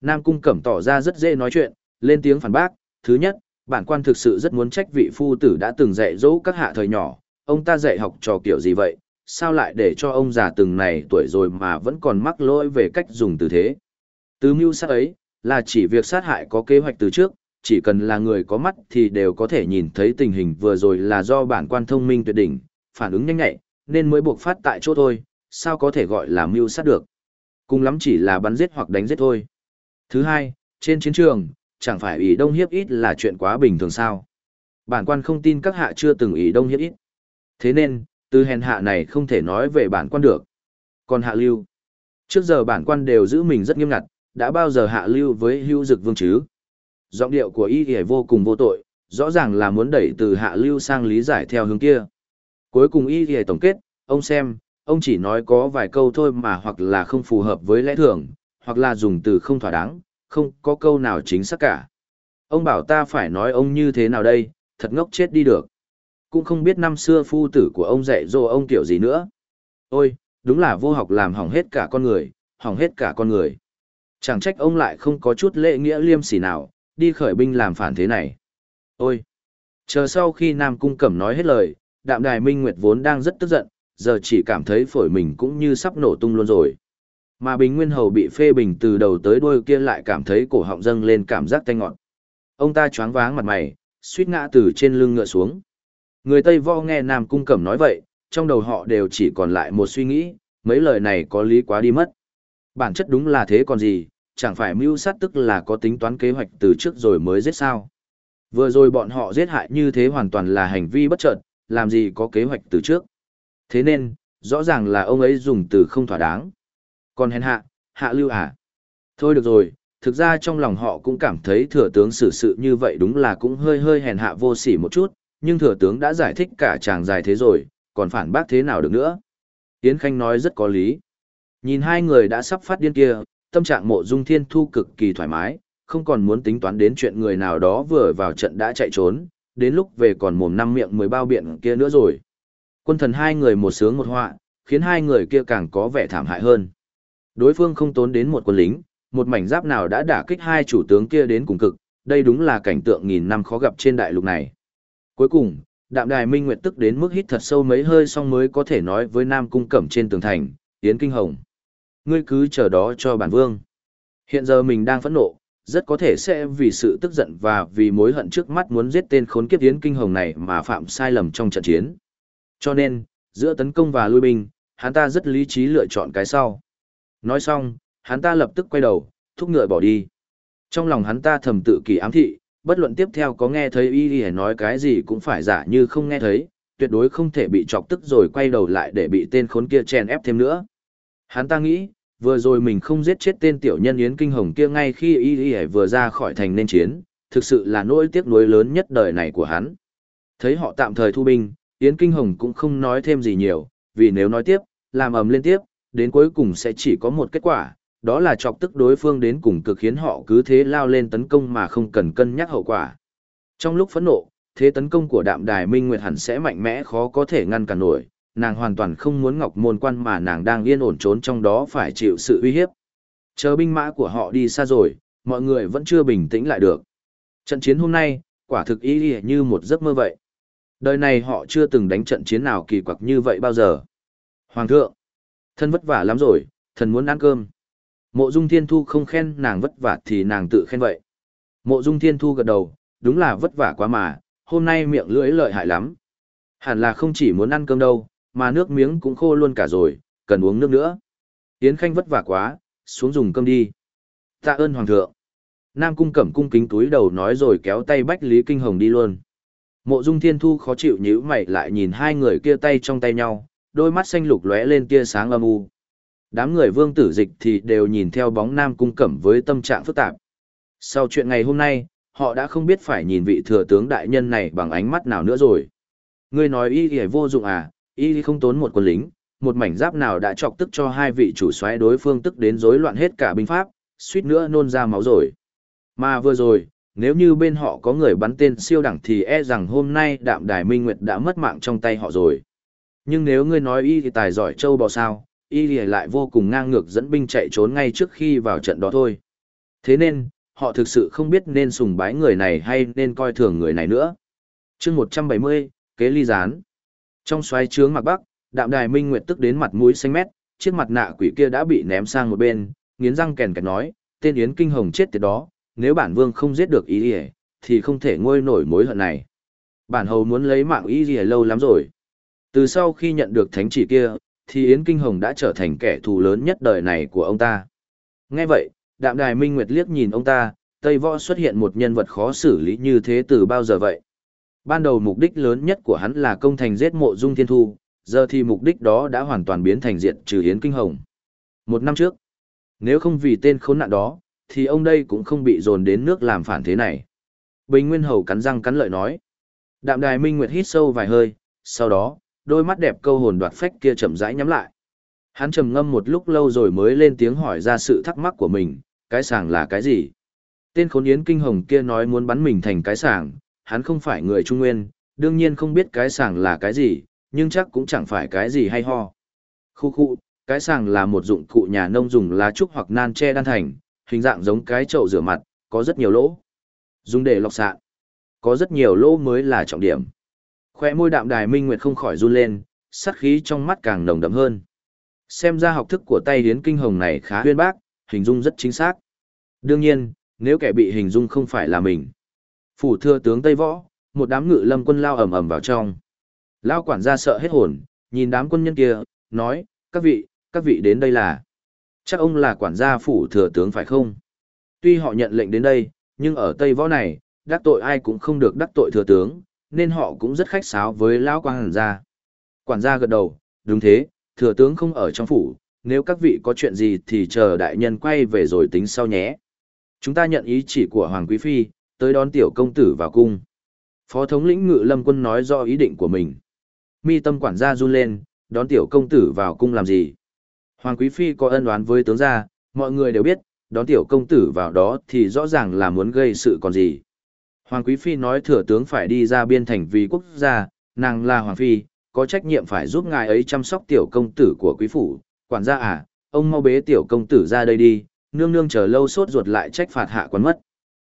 Nam Cung Cẩm tỏ ra rất dễ nói chuyện, lên tiếng phản bác, thứ nhất, bản quan thực sự rất muốn trách vị phu tử đã từng dạy dỗ các hạ thời nhỏ, ông ta dạy học trò kiểu gì vậy, sao lại để cho ông già từng này tuổi rồi mà vẫn còn mắc lỗi về cách dùng từ thế. Từ mưu sát ấy, là chỉ việc sát hại có kế hoạch từ trước, chỉ cần là người có mắt thì đều có thể nhìn thấy tình hình vừa rồi là do bản quan thông minh tuyệt đỉnh, phản ứng nhanh nhạy, nên mới buộc phát tại chỗ thôi, sao có thể gọi là mưu sát được. Cùng lắm chỉ là bắn giết hoặc đánh giết thôi. Thứ hai, trên chiến trường, chẳng phải ý đông hiếp ít là chuyện quá bình thường sao. Bản quan không tin các hạ chưa từng ý đông hiếp ít. Thế nên, từ hèn hạ này không thể nói về bản quan được. Còn hạ lưu, trước giờ bản quan đều giữ mình rất nghiêm ngặt, đã bao giờ hạ lưu với hưu dực vương chứ. Giọng điệu của y thì vô cùng vô tội, rõ ràng là muốn đẩy từ hạ lưu sang lý giải theo hướng kia. Cuối cùng y thì tổng kết, ông xem, ông chỉ nói có vài câu thôi mà hoặc là không phù hợp với lẽ thường, hoặc là dùng từ không thỏa đáng, không có câu nào chính xác cả. Ông bảo ta phải nói ông như thế nào đây, thật ngốc chết đi được. Cũng không biết năm xưa phu tử của ông dạy dỗ ông kiểu gì nữa. Ôi, đúng là vô học làm hỏng hết cả con người, hỏng hết cả con người. Chẳng trách ông lại không có chút lễ nghĩa liêm sỉ nào, đi khởi binh làm phản thế này. Ôi! Chờ sau khi Nam Cung Cẩm nói hết lời, đạm đài Minh Nguyệt vốn đang rất tức giận, giờ chỉ cảm thấy phổi mình cũng như sắp nổ tung luôn rồi. Mà Bình Nguyên Hầu bị phê bình từ đầu tới đuôi kia lại cảm thấy cổ họng dâng lên cảm giác tanh ngọt. Ông ta choáng váng mặt mày, suýt ngã từ trên lưng ngựa xuống. Người Tây Vo nghe Nam Cung Cẩm nói vậy, trong đầu họ đều chỉ còn lại một suy nghĩ, mấy lời này có lý quá đi mất. Bản chất đúng là thế còn gì, chẳng phải mưu sát tức là có tính toán kế hoạch từ trước rồi mới giết sao. Vừa rồi bọn họ giết hại như thế hoàn toàn là hành vi bất chợt, làm gì có kế hoạch từ trước. Thế nên, rõ ràng là ông ấy dùng từ không thỏa đáng. Còn hèn hạ, hạ lưu à? Thôi được rồi, thực ra trong lòng họ cũng cảm thấy thừa tướng xử sự như vậy đúng là cũng hơi hơi hèn hạ vô sỉ một chút, nhưng thừa tướng đã giải thích cả chàng dài thế rồi, còn phản bác thế nào được nữa. Yến Khanh nói rất có lý. Nhìn hai người đã sắp phát điên kia, tâm trạng mộ dung thiên thu cực kỳ thoải mái, không còn muốn tính toán đến chuyện người nào đó vừa vào trận đã chạy trốn, đến lúc về còn mồm năm miệng mười bao biện kia nữa rồi. Quân thần hai người một sướng một họa, khiến hai người kia càng có vẻ thảm hại hơn. Đối phương không tốn đến một quân lính, một mảnh giáp nào đã đả kích hai chủ tướng kia đến cùng cực, đây đúng là cảnh tượng nghìn năm khó gặp trên đại lục này. Cuối cùng, đạm đài minh nguyệt tức đến mức hít thật sâu mấy hơi xong mới có thể nói với nam cung cẩm trên tường thành, Yến Kinh Hồng. Ngươi cứ chờ đó cho bản vương. Hiện giờ mình đang phẫn nộ, rất có thể sẽ vì sự tức giận và vì mối hận trước mắt muốn giết tên khốn kiếp Yến Kinh Hồng này mà phạm sai lầm trong trận chiến. Cho nên, giữa tấn công và lui binh, hắn ta rất lý trí lựa chọn cái sau. Nói xong, hắn ta lập tức quay đầu, thúc ngựa bỏ đi. Trong lòng hắn ta thầm tự kỳ ám thị, bất luận tiếp theo có nghe thấy y y nói cái gì cũng phải giả như không nghe thấy, tuyệt đối không thể bị chọc tức rồi quay đầu lại để bị tên khốn kia chèn ép thêm nữa. Hắn ta nghĩ, vừa rồi mình không giết chết tên tiểu nhân Yến Kinh Hồng kia ngay khi y y vừa ra khỏi thành nên chiến, thực sự là nỗi tiếc nuối lớn nhất đời này của hắn. Thấy họ tạm thời thu binh, Yến Kinh Hồng cũng không nói thêm gì nhiều, vì nếu nói tiếp, làm ầm lên tiếp, đến cuối cùng sẽ chỉ có một kết quả, đó là chọc tức đối phương đến cùng cực khiến họ cứ thế lao lên tấn công mà không cần cân nhắc hậu quả. Trong lúc phẫn nộ, thế tấn công của đạm đài Minh Nguyệt hẳn sẽ mạnh mẽ khó có thể ngăn cản nổi, nàng hoàn toàn không muốn ngọc môn quan mà nàng đang yên ổn trốn trong đó phải chịu sự uy hiếp. Chờ binh mã của họ đi xa rồi, mọi người vẫn chưa bình tĩnh lại được. Trận chiến hôm nay, quả thực ý như một giấc mơ vậy. Đời này họ chưa từng đánh trận chiến nào kỳ quặc như vậy bao giờ. Hoàng thượng, thân vất vả lắm rồi, thần muốn ăn cơm. Mộ Dung Thiên Thu không khen nàng vất vả thì nàng tự khen vậy. Mộ Dung Thiên Thu gật đầu, đúng là vất vả quá mà, hôm nay miệng lưỡi lợi hại lắm. Hẳn là không chỉ muốn ăn cơm đâu, mà nước miếng cũng khô luôn cả rồi, cần uống nước nữa. Yến Khanh vất vả quá, xuống dùng cơm đi. Tạ ơn Hoàng thượng. Nam Cung cẩm cung kính túi đầu nói rồi kéo tay Bách Lý Kinh Hồng đi luôn. Mộ Dung Thiên Thu khó chịu nhíu mày lại nhìn hai người kia tay trong tay nhau, đôi mắt xanh lục lóe lên tia sáng âm u. Đám người vương tử dịch thì đều nhìn theo bóng Nam Cung Cẩm với tâm trạng phức tạp. Sau chuyện ngày hôm nay, họ đã không biết phải nhìn vị thừa tướng đại nhân này bằng ánh mắt nào nữa rồi. Ngươi nói y y vô dụng à, y không tốn một quân lính, một mảnh giáp nào đã chọc tức cho hai vị chủ soái đối phương tức đến rối loạn hết cả binh pháp, suýt nữa nôn ra máu rồi. Mà vừa rồi, nếu như bên họ có người bắn tên siêu đẳng thì e rằng hôm nay đạm đài minh nguyệt đã mất mạng trong tay họ rồi. Nhưng nếu ngươi nói y thì tài giỏi châu bò sao, y lại vô cùng ngang ngược dẫn binh chạy trốn ngay trước khi vào trận đó thôi. Thế nên, họ thực sự không biết nên sùng bái người này hay nên coi thường người này nữa. chương 170, kế ly gián. Trong xoáy trướng mặt bắc, đạm đài minh nguyệt tức đến mặt mũi xanh mét, chiếc mặt nạ quỷ kia đã bị ném sang một bên, nghiến răng kèn kẹt nói, tên Yến Kinh Hồng chết tiệt đó, nếu bản vương không giết được ý ỉa, thì không thể ngôi nổi mối hận này. Bản hầu muốn lấy mạng ý ỉa lâu lắm rồi. Từ sau khi nhận được thánh chỉ kia, thì Yến Kinh Hồng đã trở thành kẻ thù lớn nhất đời này của ông ta. Nghe vậy, đạm đài Minh Nguyệt liếc nhìn ông ta, Tây Võ xuất hiện một nhân vật khó xử lý như thế từ bao giờ vậy? Ban đầu mục đích lớn nhất của hắn là công thành giết mộ dung thiên thu, giờ thì mục đích đó đã hoàn toàn biến thành diện trừ hiến Kinh Hồng. Một năm trước, nếu không vì tên khốn nạn đó, thì ông đây cũng không bị dồn đến nước làm phản thế này. Bình Nguyên Hầu cắn răng cắn lợi nói. Đạm đài Minh Nguyệt hít sâu vài hơi, sau đó, đôi mắt đẹp câu hồn đoạt phách kia chậm rãi nhắm lại. Hắn trầm ngâm một lúc lâu rồi mới lên tiếng hỏi ra sự thắc mắc của mình, cái sàng là cái gì? Tên khốn yến kinh hồng kia nói muốn bắn mình thành cái sàng, hắn không phải người Trung Nguyên, đương nhiên không biết cái sàng là cái gì, nhưng chắc cũng chẳng phải cái gì hay ho. Khu khu, cái sàng là một dụng cụ nhà nông dùng lá trúc hoặc nan tre đan thành, hình dạng giống cái chậu rửa mặt, có rất nhiều lỗ. Dùng để lọc sạn. Có rất nhiều lỗ mới là trọng điểm. Khoe môi đạm đài minh nguyệt không khỏi run lên, sát khí trong mắt càng nồng đậm hơn. Xem ra học thức của tay hiến kinh hồng này khá huyên bác, hình dung rất chính xác. Đương nhiên, nếu kẻ bị hình dung không phải là mình. Phủ thừa tướng Tây Võ, một đám ngự lâm quân lao ầm ầm vào trong. Lao quản gia sợ hết hồn, nhìn đám quân nhân kia, nói, các vị, các vị đến đây là. Chắc ông là quản gia phủ thừa tướng phải không? Tuy họ nhận lệnh đến đây, nhưng ở Tây Võ này, đắc tội ai cũng không được đắc tội thừa tướng, nên họ cũng rất khách sáo với lão quản gia. Quản gia gật đầu, đúng thế, thừa tướng không ở trong phủ, nếu các vị có chuyện gì thì chờ đại nhân quay về rồi tính sau nhé. Chúng ta nhận ý chỉ của Hoàng Quý Phi, tới đón tiểu công tử vào cung. Phó thống lĩnh ngự lâm quân nói rõ ý định của mình. Mi tâm quản gia run lên, đón tiểu công tử vào cung làm gì? Hoàng Quý Phi có ân oán với tướng gia, mọi người đều biết, đón tiểu công tử vào đó thì rõ ràng là muốn gây sự còn gì. Hoàng Quý Phi nói thừa tướng phải đi ra biên thành vì quốc gia, nàng là Hoàng Phi, có trách nhiệm phải giúp ngài ấy chăm sóc tiểu công tử của quý phủ. Quản gia à, ông mau bế tiểu công tử ra đây đi, nương nương chờ lâu sốt ruột lại trách phạt hạ quán mất.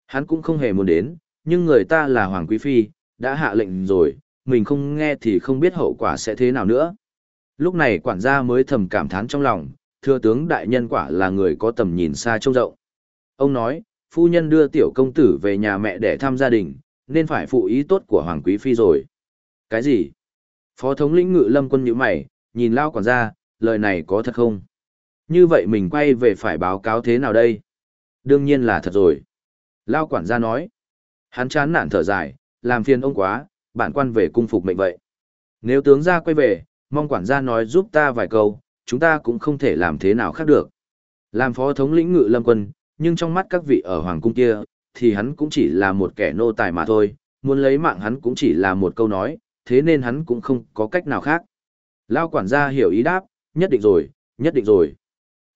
Hắn cũng không hề muốn đến, nhưng người ta là Hoàng Quý Phi, đã hạ lệnh rồi, mình không nghe thì không biết hậu quả sẽ thế nào nữa. Lúc này quản gia mới thầm cảm thán trong lòng, thưa tướng đại nhân quả là người có tầm nhìn xa trông rộng. Ông nói, phu nhân đưa tiểu công tử về nhà mẹ để thăm gia đình, nên phải phụ ý tốt của Hoàng Quý Phi rồi. Cái gì? Phó thống lĩnh ngự lâm quân nhíu mày, nhìn lao quản gia, lời này có thật không? Như vậy mình quay về phải báo cáo thế nào đây? Đương nhiên là thật rồi. Lao quản gia nói. Hắn chán nản thở dài, làm phiền ông quá, bản quan về cung phục mệnh vậy. Nếu tướng gia quay về, mong quản gia nói giúp ta vài câu, chúng ta cũng không thể làm thế nào khác được. Làm phó thống lĩnh ngự lâm quân, nhưng trong mắt các vị ở hoàng cung kia, thì hắn cũng chỉ là một kẻ nô tài mà thôi, muốn lấy mạng hắn cũng chỉ là một câu nói, thế nên hắn cũng không có cách nào khác. Lao quản gia hiểu ý đáp, nhất định rồi, nhất định rồi.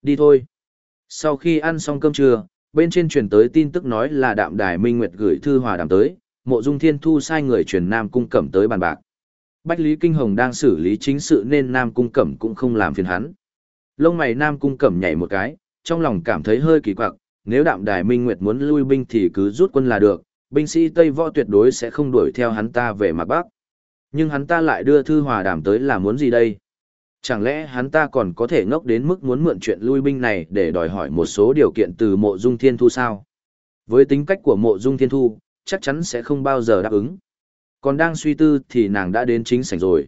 Đi thôi. Sau khi ăn xong cơm trưa, bên trên truyền tới tin tức nói là đạm đài Minh Nguyệt gửi thư hòa đàm tới, mộ dung thiên thu sai người truyền Nam Cung Cẩm tới bàn bạc. Bách Lý Kinh Hồng đang xử lý chính sự nên Nam Cung Cẩm cũng không làm phiền hắn. Lông mày Nam Cung Cẩm nhảy một cái, trong lòng cảm thấy hơi kỳ quặc, nếu đạm đài Minh Nguyệt muốn lui binh thì cứ rút quân là được, binh sĩ Tây Võ tuyệt đối sẽ không đuổi theo hắn ta về mặt Bắc. Nhưng hắn ta lại đưa thư hòa đàm tới là muốn gì đây? Chẳng lẽ hắn ta còn có thể ngốc đến mức muốn mượn chuyện lui binh này để đòi hỏi một số điều kiện từ mộ dung thiên thu sao? Với tính cách của mộ dung thiên thu, chắc chắn sẽ không bao giờ đáp ứng. Còn đang suy tư thì nàng đã đến chính sảnh rồi.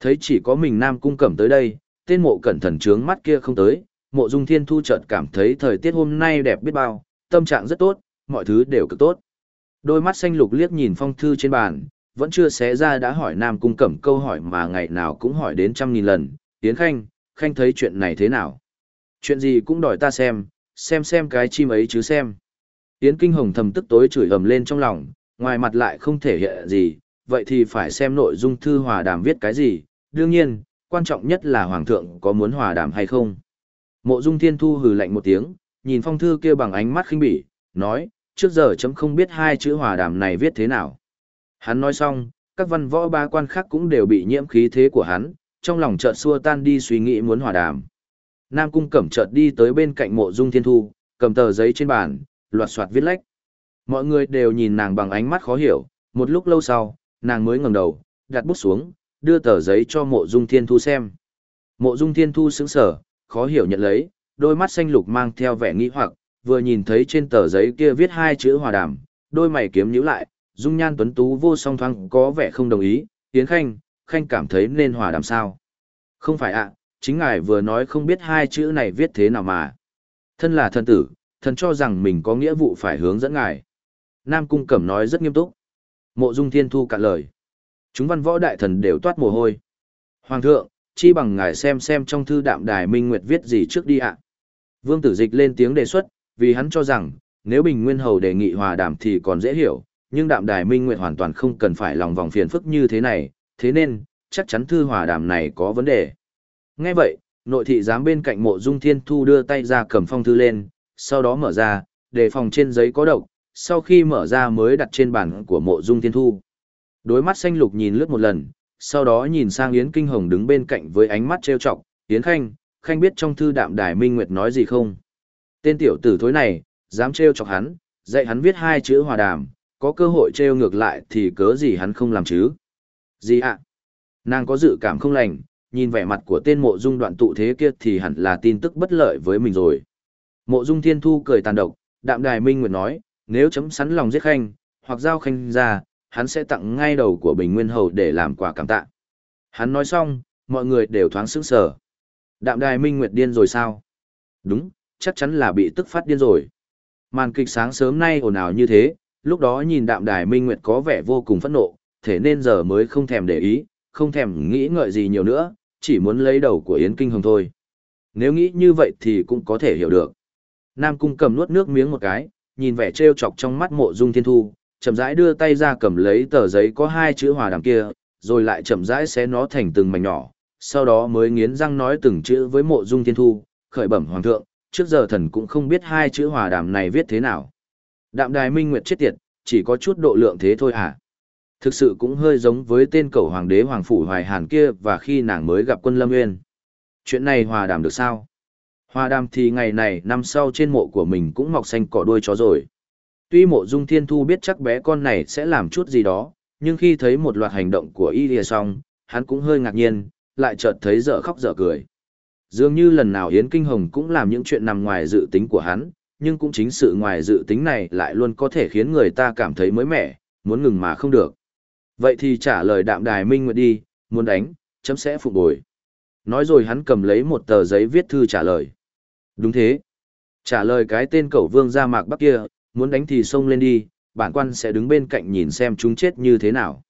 Thấy chỉ có mình Nam Cung Cẩm tới đây, tên mộ cẩn thần trướng mắt kia không tới, mộ dung thiên thu chợt cảm thấy thời tiết hôm nay đẹp biết bao, tâm trạng rất tốt, mọi thứ đều cực tốt. Đôi mắt xanh lục liếc nhìn phong thư trên bàn, vẫn chưa xé ra đã hỏi Nam Cung Cẩm câu hỏi mà ngày nào cũng hỏi đến trăm nghìn lần, Yến Khanh, Khanh thấy chuyện này thế nào? Chuyện gì cũng đòi ta xem, xem xem cái chim ấy chứ xem. Yến Kinh Hồng thầm tức tối chửi ầm lên trong lòng, ngoài mặt lại không thể hiện gì, vậy thì phải xem nội dung thư hòa đàm viết cái gì, đương nhiên, quan trọng nhất là Hoàng thượng có muốn hòa đàm hay không. Mộ Dung Thiên Thu hừ lạnh một tiếng, nhìn phong thư kia bằng ánh mắt khinh bỉ, nói, trước giờ chấm không biết hai chữ hòa đàm này viết thế nào. Hắn nói xong, các văn võ ba quan khác cũng đều bị nhiễm khí thế của hắn, trong lòng chợt xua tan đi suy nghĩ muốn hòa đàm. Nam Cung Cẩm chợt đi tới bên cạnh mộ Dung Thiên Thu, cầm tờ giấy trên bàn, loạt soạt viết lách. Mọi người đều nhìn nàng bằng ánh mắt khó hiểu, một lúc lâu sau, nàng mới ngẩng đầu, đặt bút xuống, đưa tờ giấy cho mộ Dung Thiên Thu xem. Mộ Dung Thiên Thu sững sờ, khó hiểu nhận lấy, đôi mắt xanh lục mang theo vẻ nghi hoặc, vừa nhìn thấy trên tờ giấy kia viết hai chữ hòa đàm, đôi mày kiếm nhíu lại, dung nhan tuấn tú vô song thoáng có vẻ không đồng ý, Yến Khanh, Khanh cảm thấy nên hòa đàm sao. Không phải ạ, chính ngài vừa nói không biết hai chữ này viết thế nào mà. Thân là thân tử, thần cho rằng mình có nghĩa vụ phải hướng dẫn ngài. Nam Cung Cẩm nói rất nghiêm túc. Mộ Dung Thiên Thu cạn lời. Chúng văn võ đại thần đều toát mồ hôi. Hoàng thượng, chi bằng ngài xem xem trong thư đạm đài Minh Nguyệt viết gì trước đi ạ. Vương Tử Dịch lên tiếng đề xuất, vì hắn cho rằng, nếu Bình Nguyên Hầu đề nghị hòa đàm thì còn dễ hiểu, nhưng đạm đài minh nguyệt hoàn toàn không cần phải lòng vòng phiền phức như thế này, thế nên, chắc chắn thư hòa đàm này có vấn đề. Nghe vậy, nội thị giám bên cạnh mộ dung thiên thu đưa tay ra cầm phong thư lên, sau đó mở ra, để phòng trên giấy có độc, sau khi mở ra mới đặt trên bàn của mộ dung thiên thu. Đối mắt xanh lục nhìn lướt một lần, sau đó nhìn sang Yến Kinh Hồng đứng bên cạnh với ánh mắt trêu chọc, Yến Khanh, Khanh biết trong thư đạm đài minh nguyệt nói gì không? Tên tiểu tử thối này, dám trêu chọc hắn, dạy hắn viết hai chữ hòa đàm, có cơ hội trêu ngược lại thì cớ gì hắn không làm chứ? Gì ạ? Nàng có dự cảm không lành, nhìn vẻ mặt của tên mộ dung đoạn tụ thế kia thì hẳn là tin tức bất lợi với mình rồi. Mộ dung thiên thu cười tàn độc, đạm đài minh nguyệt nói, nếu chấm sắn lòng giết khanh, hoặc giao khanh ra, hắn sẽ tặng ngay đầu của bình nguyên hầu để làm quà cảm tạ. Hắn nói xong, mọi người đều thoáng sững sờ. Đạm đài minh nguyệt điên rồi sao? Đúng, chắc chắn là bị tức phát điên rồi. Màn kịch sáng sớm nay ồn ào như thế, lúc đó nhìn đạm đài minh nguyệt có vẻ vô cùng phẫn nộ, thế nên giờ mới không thèm để ý, không thèm nghĩ ngợi gì nhiều nữa, chỉ muốn lấy đầu của Yến Kinh Hồng thôi. Nếu nghĩ như vậy thì cũng có thể hiểu được. Nam Cung cầm nuốt nước miếng một cái, nhìn vẻ trêu chọc trong mắt mộ dung thiên thu, chậm rãi đưa tay ra cầm lấy tờ giấy có hai chữ hòa đàm kia, rồi lại chậm rãi xé nó thành từng mảnh nhỏ, sau đó mới nghiến răng nói từng chữ với mộ dung thiên thu, khởi bẩm hoàng thượng, trước giờ thần cũng không biết hai chữ hòa đàm này viết thế nào. Đạm đài minh nguyệt chết tiệt, chỉ có chút độ lượng thế thôi hả? Thực sự cũng hơi giống với tên cầu hoàng đế hoàng phủ hoài hàn kia và khi nàng mới gặp quân lâm nguyên. Chuyện này hòa đàm được sao? Hòa đàm thì ngày này năm sau trên mộ của mình cũng mọc xanh cỏ đuôi chó rồi. Tuy mộ dung thiên thu biết chắc bé con này sẽ làm chút gì đó, nhưng khi thấy một loạt hành động của y lìa xong, hắn cũng hơi ngạc nhiên, lại chợt thấy dở khóc dở cười. Dường như lần nào Yến Kinh Hồng cũng làm những chuyện nằm ngoài dự tính của hắn, nhưng cũng chính sự ngoài dự tính này lại luôn có thể khiến người ta cảm thấy mới mẻ, muốn ngừng mà không được. Vậy thì trả lời đạm đài minh nguyệt đi, muốn đánh, chấm sẽ phục bồi. Nói rồi hắn cầm lấy một tờ giấy viết thư trả lời. Đúng thế. Trả lời cái tên cẩu vương ra mạc bắc kia, muốn đánh thì xông lên đi, bản quan sẽ đứng bên cạnh nhìn xem chúng chết như thế nào.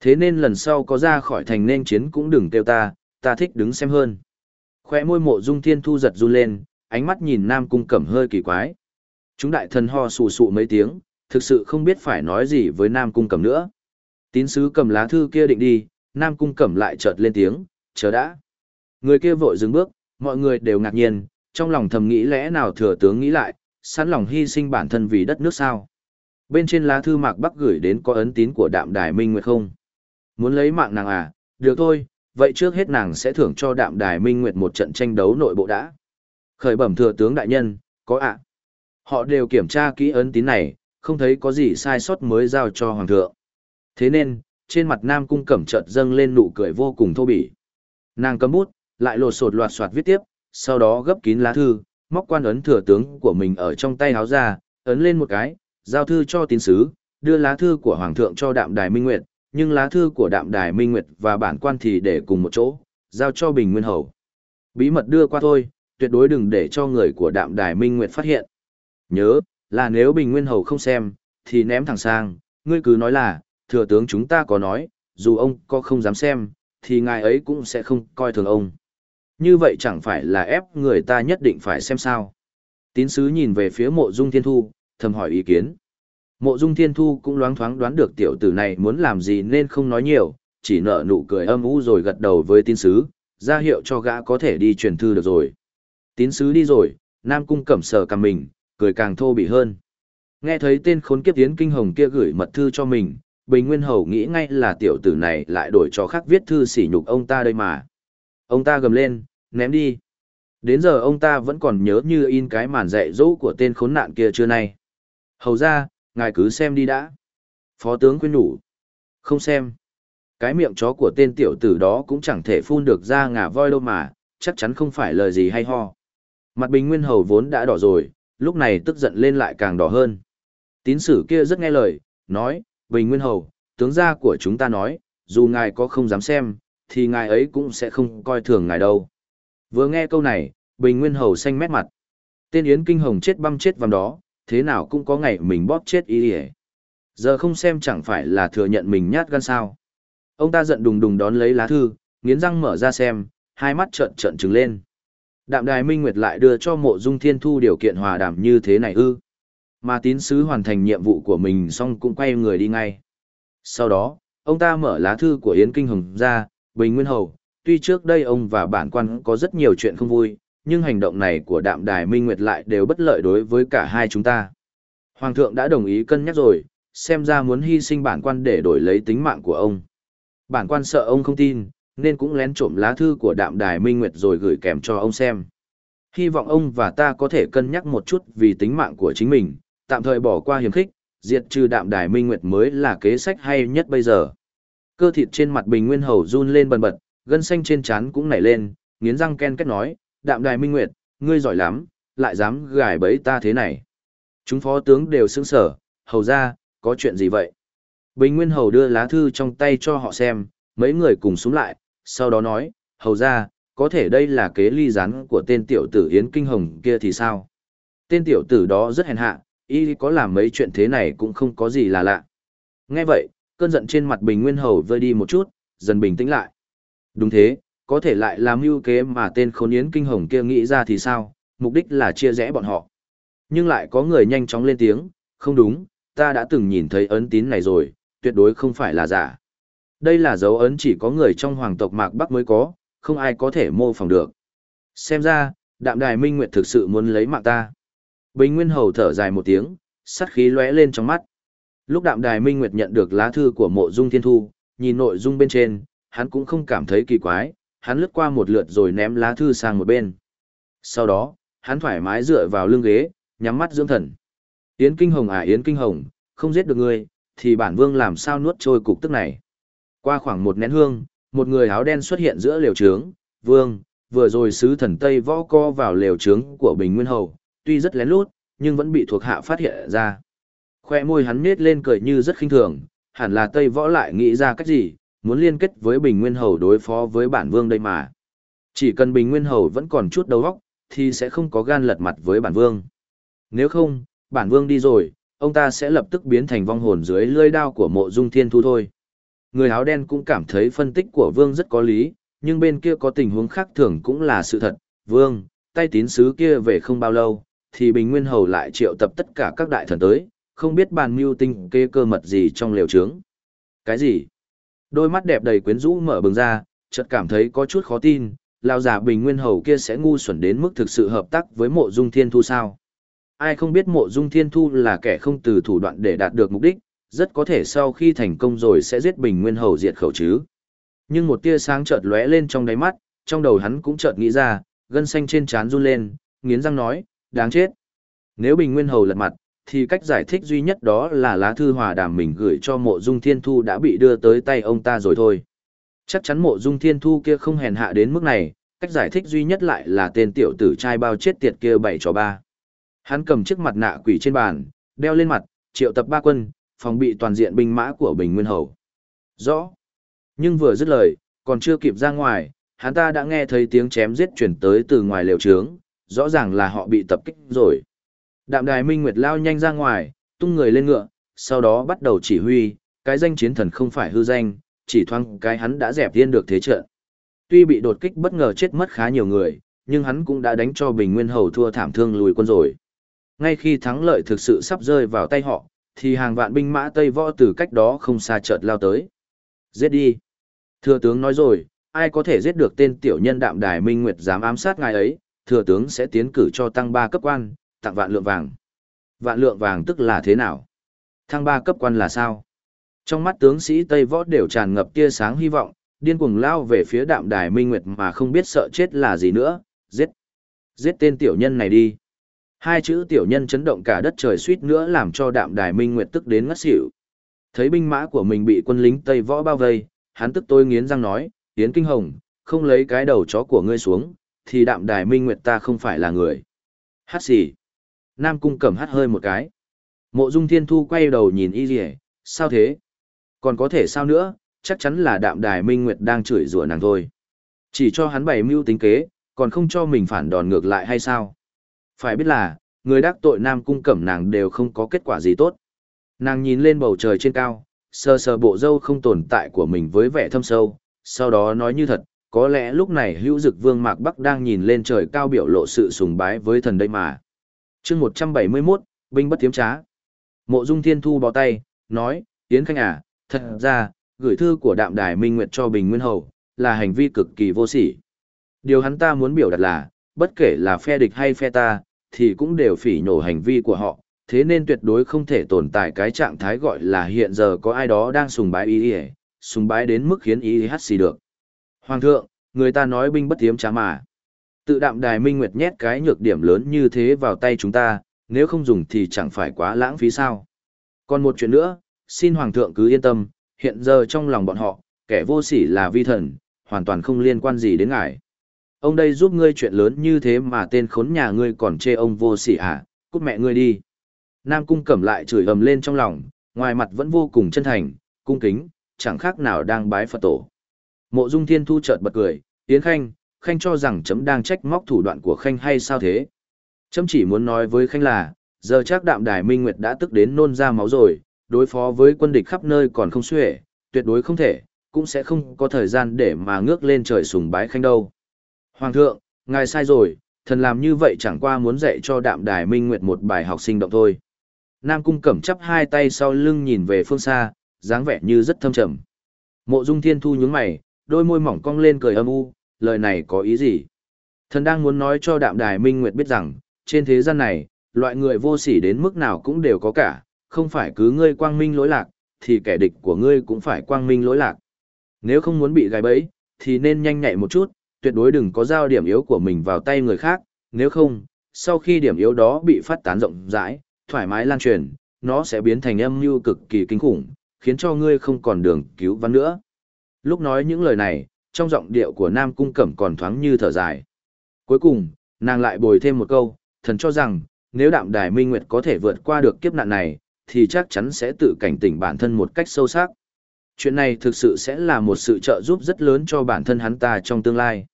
Thế nên lần sau có ra khỏi thành nên chiến cũng đừng kêu ta, ta thích đứng xem hơn. Khoe môi mộ dung thiên thu giật run lên, ánh mắt nhìn nam cung cẩm hơi kỳ quái. Chúng đại thần ho sù sụ mấy tiếng, thực sự không biết phải nói gì với nam cung cẩm nữa. Tín sứ cầm lá thư kia định đi, nam cung cẩm lại chợt lên tiếng, chờ đã. Người kia vội dừng bước, mọi người đều ngạc nhiên, trong lòng thầm nghĩ lẽ nào thừa tướng nghĩ lại, sẵn lòng hy sinh bản thân vì đất nước sao. Bên trên lá thư mạc bắc gửi đến có ấn tín của đạm đài minh nguyệt không? Muốn lấy mạng nàng à? Được thôi, vậy trước hết nàng sẽ thưởng cho đạm đài minh nguyệt một trận tranh đấu nội bộ đã. Khởi bẩm thừa tướng đại nhân, có ạ. Họ đều kiểm tra kỹ ấn tín này, không thấy có gì sai sót mới giao cho hoàng thượng. Thế nên, trên mặt nam cung cẩm chợt dâng lên nụ cười vô cùng thô bỉ. Nàng cấm bút, lại lột sột loạt soạt viết tiếp, sau đó gấp kín lá thư, móc quan ấn thừa tướng của mình ở trong tay háo ra, ấn lên một cái, giao thư cho tín sứ, đưa lá thư của hoàng thượng cho đạm đài minh nguyệt, nhưng lá thư của đạm đài minh nguyệt và bản quan thì để cùng một chỗ, giao cho bình nguyên hầu. Bí mật đưa qua thôi, tuyệt đối đừng để cho người của đạm đài minh nguyệt phát hiện. Nhớ, là nếu bình nguyên hầu không xem, thì ném thẳng sang, ngươi cứ nói là, thừa tướng chúng ta có nói, dù ông có không dám xem, thì ngài ấy cũng sẽ không coi thường ông. Như vậy chẳng phải là ép người ta nhất định phải xem sao. Tín sứ nhìn về phía mộ dung thiên thu, thầm hỏi ý kiến. Mộ dung thiên thu cũng loáng thoáng đoán được tiểu tử này muốn làm gì nên không nói nhiều, chỉ nở nụ cười âm u rồi gật đầu với tín sứ, ra hiệu cho gã có thể đi truyền thư được rồi. Tín sứ đi rồi, Nam Cung cẩm sở cầm mình, cười càng thô bỉ hơn. Nghe thấy tên khốn kiếp tiến kinh hồng kia gửi mật thư cho mình, Bình Nguyên Hầu nghĩ ngay là tiểu tử này lại đổi cho khác viết thư sỉ nhục ông ta đây mà. Ông ta gầm lên, ném đi. Đến giờ ông ta vẫn còn nhớ như in cái màn dạy dỗ của tên khốn nạn kia chưa nay. Hầu ra, ngài cứ xem đi đã. Phó tướng khuyên nhủ. Không xem. Cái miệng chó của tên tiểu tử đó cũng chẳng thể phun được ra ngà voi đâu mà, chắc chắn không phải lời gì hay ho. Mặt bình nguyên hầu vốn đã đỏ rồi, lúc này tức giận lên lại càng đỏ hơn. Tín sử kia rất nghe lời, nói, bình nguyên hầu, tướng gia của chúng ta nói, dù ngài có không dám xem, thì ngài ấy cũng sẽ không coi thường ngài đâu. Vừa nghe câu này, bình nguyên hầu xanh mét mặt. Tên Yến Kinh Hồng chết băm chết vằm đó, thế nào cũng có ngày mình bóp chết ý ý. Giờ không xem chẳng phải là thừa nhận mình nhát gan sao. Ông ta giận đùng đùng đón lấy lá thư, nghiến răng mở ra xem, hai mắt trợn trợn trừng lên. Đạm đài minh nguyệt lại đưa cho mộ dung thiên thu điều kiện hòa đàm như thế này ư. Mà tín sứ hoàn thành nhiệm vụ của mình xong cũng quay người đi ngay. Sau đó, ông ta mở lá thư của Yến Kinh Hồng ra, Bình Nguyên Hầu, tuy trước đây ông và bản quan có rất nhiều chuyện không vui, nhưng hành động này của đạm đài minh nguyệt lại đều bất lợi đối với cả hai chúng ta. Hoàng thượng đã đồng ý cân nhắc rồi, xem ra muốn hy sinh bản quan để đổi lấy tính mạng của ông. Bản quan sợ ông không tin, nên cũng lén trộm lá thư của đạm đài minh nguyệt rồi gửi kèm cho ông xem. Hy vọng ông và ta có thể cân nhắc một chút vì tính mạng của chính mình, tạm thời bỏ qua hiểm khích, diệt trừ đạm đài minh nguyệt mới là kế sách hay nhất bây giờ. Cơ thịt trên mặt bình nguyên hầu run lên bần bật, gân xanh trên trán cũng nảy lên, nghiến răng ken kết nói, đạm đài minh nguyệt, ngươi giỏi lắm, lại dám gài bẫy ta thế này. Chúng phó tướng đều sững sở, hầu ra, có chuyện gì vậy? Bình Nguyên Hầu đưa lá thư trong tay cho họ xem, mấy người cùng xuống lại, sau đó nói, hầu ra, có thể đây là kế ly rắn của tên tiểu tử Yến Kinh Hồng kia thì sao? Tên tiểu tử đó rất hèn hạ, y có làm mấy chuyện thế này cũng không có gì là lạ. Nghe vậy, cơn giận trên mặt Bình Nguyên Hầu vơi đi một chút, dần bình tĩnh lại. Đúng thế, có thể lại làm mưu kế mà tên khốn yến kinh hồng kia nghĩ ra thì sao, mục đích là chia rẽ bọn họ. Nhưng lại có người nhanh chóng lên tiếng, không đúng, ta đã từng nhìn thấy ấn tín này rồi, tuyệt đối không phải là giả. Đây là dấu ấn chỉ có người trong hoàng tộc Mạc Bắc mới có, không ai có thể mô phỏng được. Xem ra, đạm đài minh nguyệt thực sự muốn lấy mạng ta. Bình Nguyên Hầu thở dài một tiếng, sát khí lóe lên trong mắt. Lúc đạm đài minh nguyệt nhận được lá thư của mộ dung thiên thu, nhìn nội dung bên trên, hắn cũng không cảm thấy kỳ quái, hắn lướt qua một lượt rồi ném lá thư sang một bên. Sau đó, hắn thoải mái dựa vào lưng ghế, nhắm mắt dưỡng thần. Yến Kinh Hồng à Yến Kinh Hồng, không giết được ngươi, thì bản vương làm sao nuốt trôi cục tức này. Qua khoảng một nén hương, một người áo đen xuất hiện giữa lều trướng, vương, vừa rồi sứ thần Tây võ co vào lều trướng của Bình Nguyên Hầu, tuy rất lén lút, nhưng vẫn bị thuộc hạ phát hiện ra. Khoe môi hắn nết lên cười như rất khinh thường, hẳn là Tây võ lại nghĩ ra cách gì, muốn liên kết với Bình Nguyên Hầu đối phó với bản vương đây mà. Chỉ cần Bình Nguyên Hầu vẫn còn chút đầu óc, thì sẽ không có gan lật mặt với bản vương. Nếu không, bản vương đi rồi, ông ta sẽ lập tức biến thành vong hồn dưới lưỡi đao của mộ dung thiên thu thôi. Người áo đen cũng cảm thấy phân tích của vương rất có lý, nhưng bên kia có tình huống khác thường cũng là sự thật. Vương, tay tín sứ kia về không bao lâu, thì Bình Nguyên Hầu lại triệu tập tất cả các đại thần tới, không biết bàn mưu tinh kê cơ mật gì trong liều trướng. Cái gì? Đôi mắt đẹp đầy quyến rũ mở bừng ra, chợt cảm thấy có chút khó tin, lao giả Bình Nguyên Hầu kia sẽ ngu xuẩn đến mức thực sự hợp tác với mộ dung thiên thu sao. Ai không biết mộ dung thiên thu là kẻ không từ thủ đoạn để đạt được mục đích, rất có thể sau khi thành công rồi sẽ giết Bình Nguyên Hầu diệt khẩu chứ. Nhưng một tia sáng chợt lóe lên trong đáy mắt, trong đầu hắn cũng chợt nghĩ ra, gân xanh trên trán run lên, nghiến răng nói, đáng chết. Nếu Bình Nguyên Hầu lật mặt, thì cách giải thích duy nhất đó là lá thư hòa đàm mình gửi cho mộ dung thiên thu đã bị đưa tới tay ông ta rồi thôi. Chắc chắn mộ dung thiên thu kia không hèn hạ đến mức này, cách giải thích duy nhất lại là tên tiểu tử trai bao chết tiệt kia bảy cho ba. Hắn cầm chiếc mặt nạ quỷ trên bàn, đeo lên mặt, triệu tập ba quân, phòng bị toàn diện binh mã của Bình Nguyên Hầu. Rõ. Nhưng vừa dứt lời, còn chưa kịp ra ngoài, hắn ta đã nghe thấy tiếng chém giết chuyển tới từ ngoài lều trướng, rõ ràng là họ bị tập kích rồi. Đạm đài Minh Nguyệt lao nhanh ra ngoài, tung người lên ngựa, sau đó bắt đầu chỉ huy, cái danh chiến thần không phải hư danh, chỉ thoáng cái hắn đã dẹp tiên được thế trận. Tuy bị đột kích bất ngờ chết mất khá nhiều người, nhưng hắn cũng đã đánh cho Bình Nguyên Hầu thua thảm thương lùi quân rồi. Ngay khi thắng lợi thực sự sắp rơi vào tay họ, thì hàng vạn binh mã Tây Võ từ cách đó không xa chợt lao tới. Giết đi! Thừa tướng nói rồi, ai có thể giết được tên tiểu nhân đạm đài Minh Nguyệt dám ám sát ngài ấy, thừa tướng sẽ tiến cử cho tăng ba cấp quan, tặng vạn lượng vàng. Vạn lượng vàng tức là thế nào? Thăng ba cấp quan là sao? Trong mắt tướng sĩ Tây Võ đều tràn ngập tia sáng hy vọng, điên cuồng lao về phía đạm đài Minh Nguyệt mà không biết sợ chết là gì nữa, giết. Giết tên tiểu nhân này đi. Hai chữ tiểu nhân chấn động cả đất trời suýt nữa làm cho đạm đài Minh Nguyệt tức đến ngất xỉu. Thấy binh mã của mình bị quân lính Tây Võ bao vây, hắn tức tôi nghiến răng nói, Yến Kinh Hồng, không lấy cái đầu chó của ngươi xuống, thì đạm đài Minh Nguyệt ta không phải là người. Hát gì? Nam Cung cầm hát hơi một cái. Mộ Dung Thiên Thu quay đầu nhìn y rỉa, sao thế? Còn có thể sao nữa, chắc chắn là đạm đài Minh Nguyệt đang chửi rủa nàng thôi. Chỉ cho hắn bày mưu tính kế, còn không cho mình phản đòn ngược lại hay sao? Phải biết là, người đắc tội Nam Cung cẩm nàng đều không có kết quả gì tốt. Nàng nhìn lên bầu trời trên cao, sờ sờ bộ dâu không tồn tại của mình với vẻ thâm sâu, sau đó nói như thật, có lẽ lúc này hữu dực vương Mạc Bắc đang nhìn lên trời cao biểu lộ sự sùng bái với thần đây mà chương một trăm bảy mươi 171, binh bất tiếm trá. Mộ Dung Thiên Thu bó tay, nói, Yến Khanh à, thật ra, gửi thư của đạm đài Minh Nguyệt cho Bình Nguyên Hầu, là hành vi cực kỳ vô sỉ. Điều hắn ta muốn biểu đạt là, bất kể là phe địch hay phe ta, thì cũng đều phỉ nhổ hành vi của họ, thế nên tuyệt đối không thể tồn tại cái trạng thái gọi là hiện giờ có ai đó đang sùng bái ý y, sùng bái đến mức khiến ý hát xì được. Hoàng thượng, người ta nói binh bất tiếm trá mà. Tự đạm đài minh nguyệt nhét cái nhược điểm lớn như thế vào tay chúng ta, nếu không dùng thì chẳng phải quá lãng phí sao. Còn một chuyện nữa, xin Hoàng thượng cứ yên tâm, hiện giờ trong lòng bọn họ, kẻ vô sỉ là vi thần, hoàn toàn không liên quan gì đến ngài. Ông đây giúp ngươi chuyện lớn như thế mà tên khốn nhà ngươi còn chê ông vô sỉ à, cút mẹ ngươi đi. Nam cung cẩm lại chửi ầm lên trong lòng, ngoài mặt vẫn vô cùng chân thành, cung kính, chẳng khác nào đang bái Phật tổ. Mộ Dung Thiên Thu chợt bật cười, Yến Khanh, Khanh cho rằng chấm đang trách móc thủ đoạn của Khanh hay sao thế? Chấm chỉ muốn nói với Khanh là, giờ chắc đạm đài minh nguyệt đã tức đến nôn ra máu rồi, đối phó với quân địch khắp nơi còn không xuể, tuyệt đối không thể, cũng sẽ không có thời gian để mà ngước lên trời sùng bái khanh đâu. Hoàng thượng, ngài sai rồi, thần làm như vậy chẳng qua muốn dạy cho đạm đài minh nguyệt một bài học sinh động thôi. Nam cung cẩm chắp hai tay sau lưng nhìn về phương xa, dáng vẻ như rất thâm trầm. Mộ dung thiên thu nhướng mày, đôi môi mỏng cong lên cười âm u, lời này có ý gì? Thần đang muốn nói cho đạm đài minh nguyệt biết rằng, trên thế gian này, loại người vô sỉ đến mức nào cũng đều có cả, không phải cứ ngươi quang minh lỗi lạc, thì kẻ địch của ngươi cũng phải quang minh lỗi lạc. Nếu không muốn bị gài bẫy, thì nên nhanh nhạy một chút, tuyệt đối đừng có giao điểm yếu của mình vào tay người khác, nếu không, sau khi điểm yếu đó bị phát tán rộng rãi, thoải mái lan truyền, nó sẽ biến thành âm mưu cực kỳ kinh khủng, khiến cho ngươi không còn đường cứu vãn nữa. Lúc nói những lời này, trong giọng điệu của Nam Cung Cẩm còn thoáng như thở dài. Cuối cùng, nàng lại bồi thêm một câu, thần cho rằng, nếu đạm đài minh nguyệt có thể vượt qua được kiếp nạn này, thì chắc chắn sẽ tự cảnh tỉnh bản thân một cách sâu sắc. Chuyện này thực sự sẽ là một sự trợ giúp rất lớn cho bản thân hắn ta trong tương lai.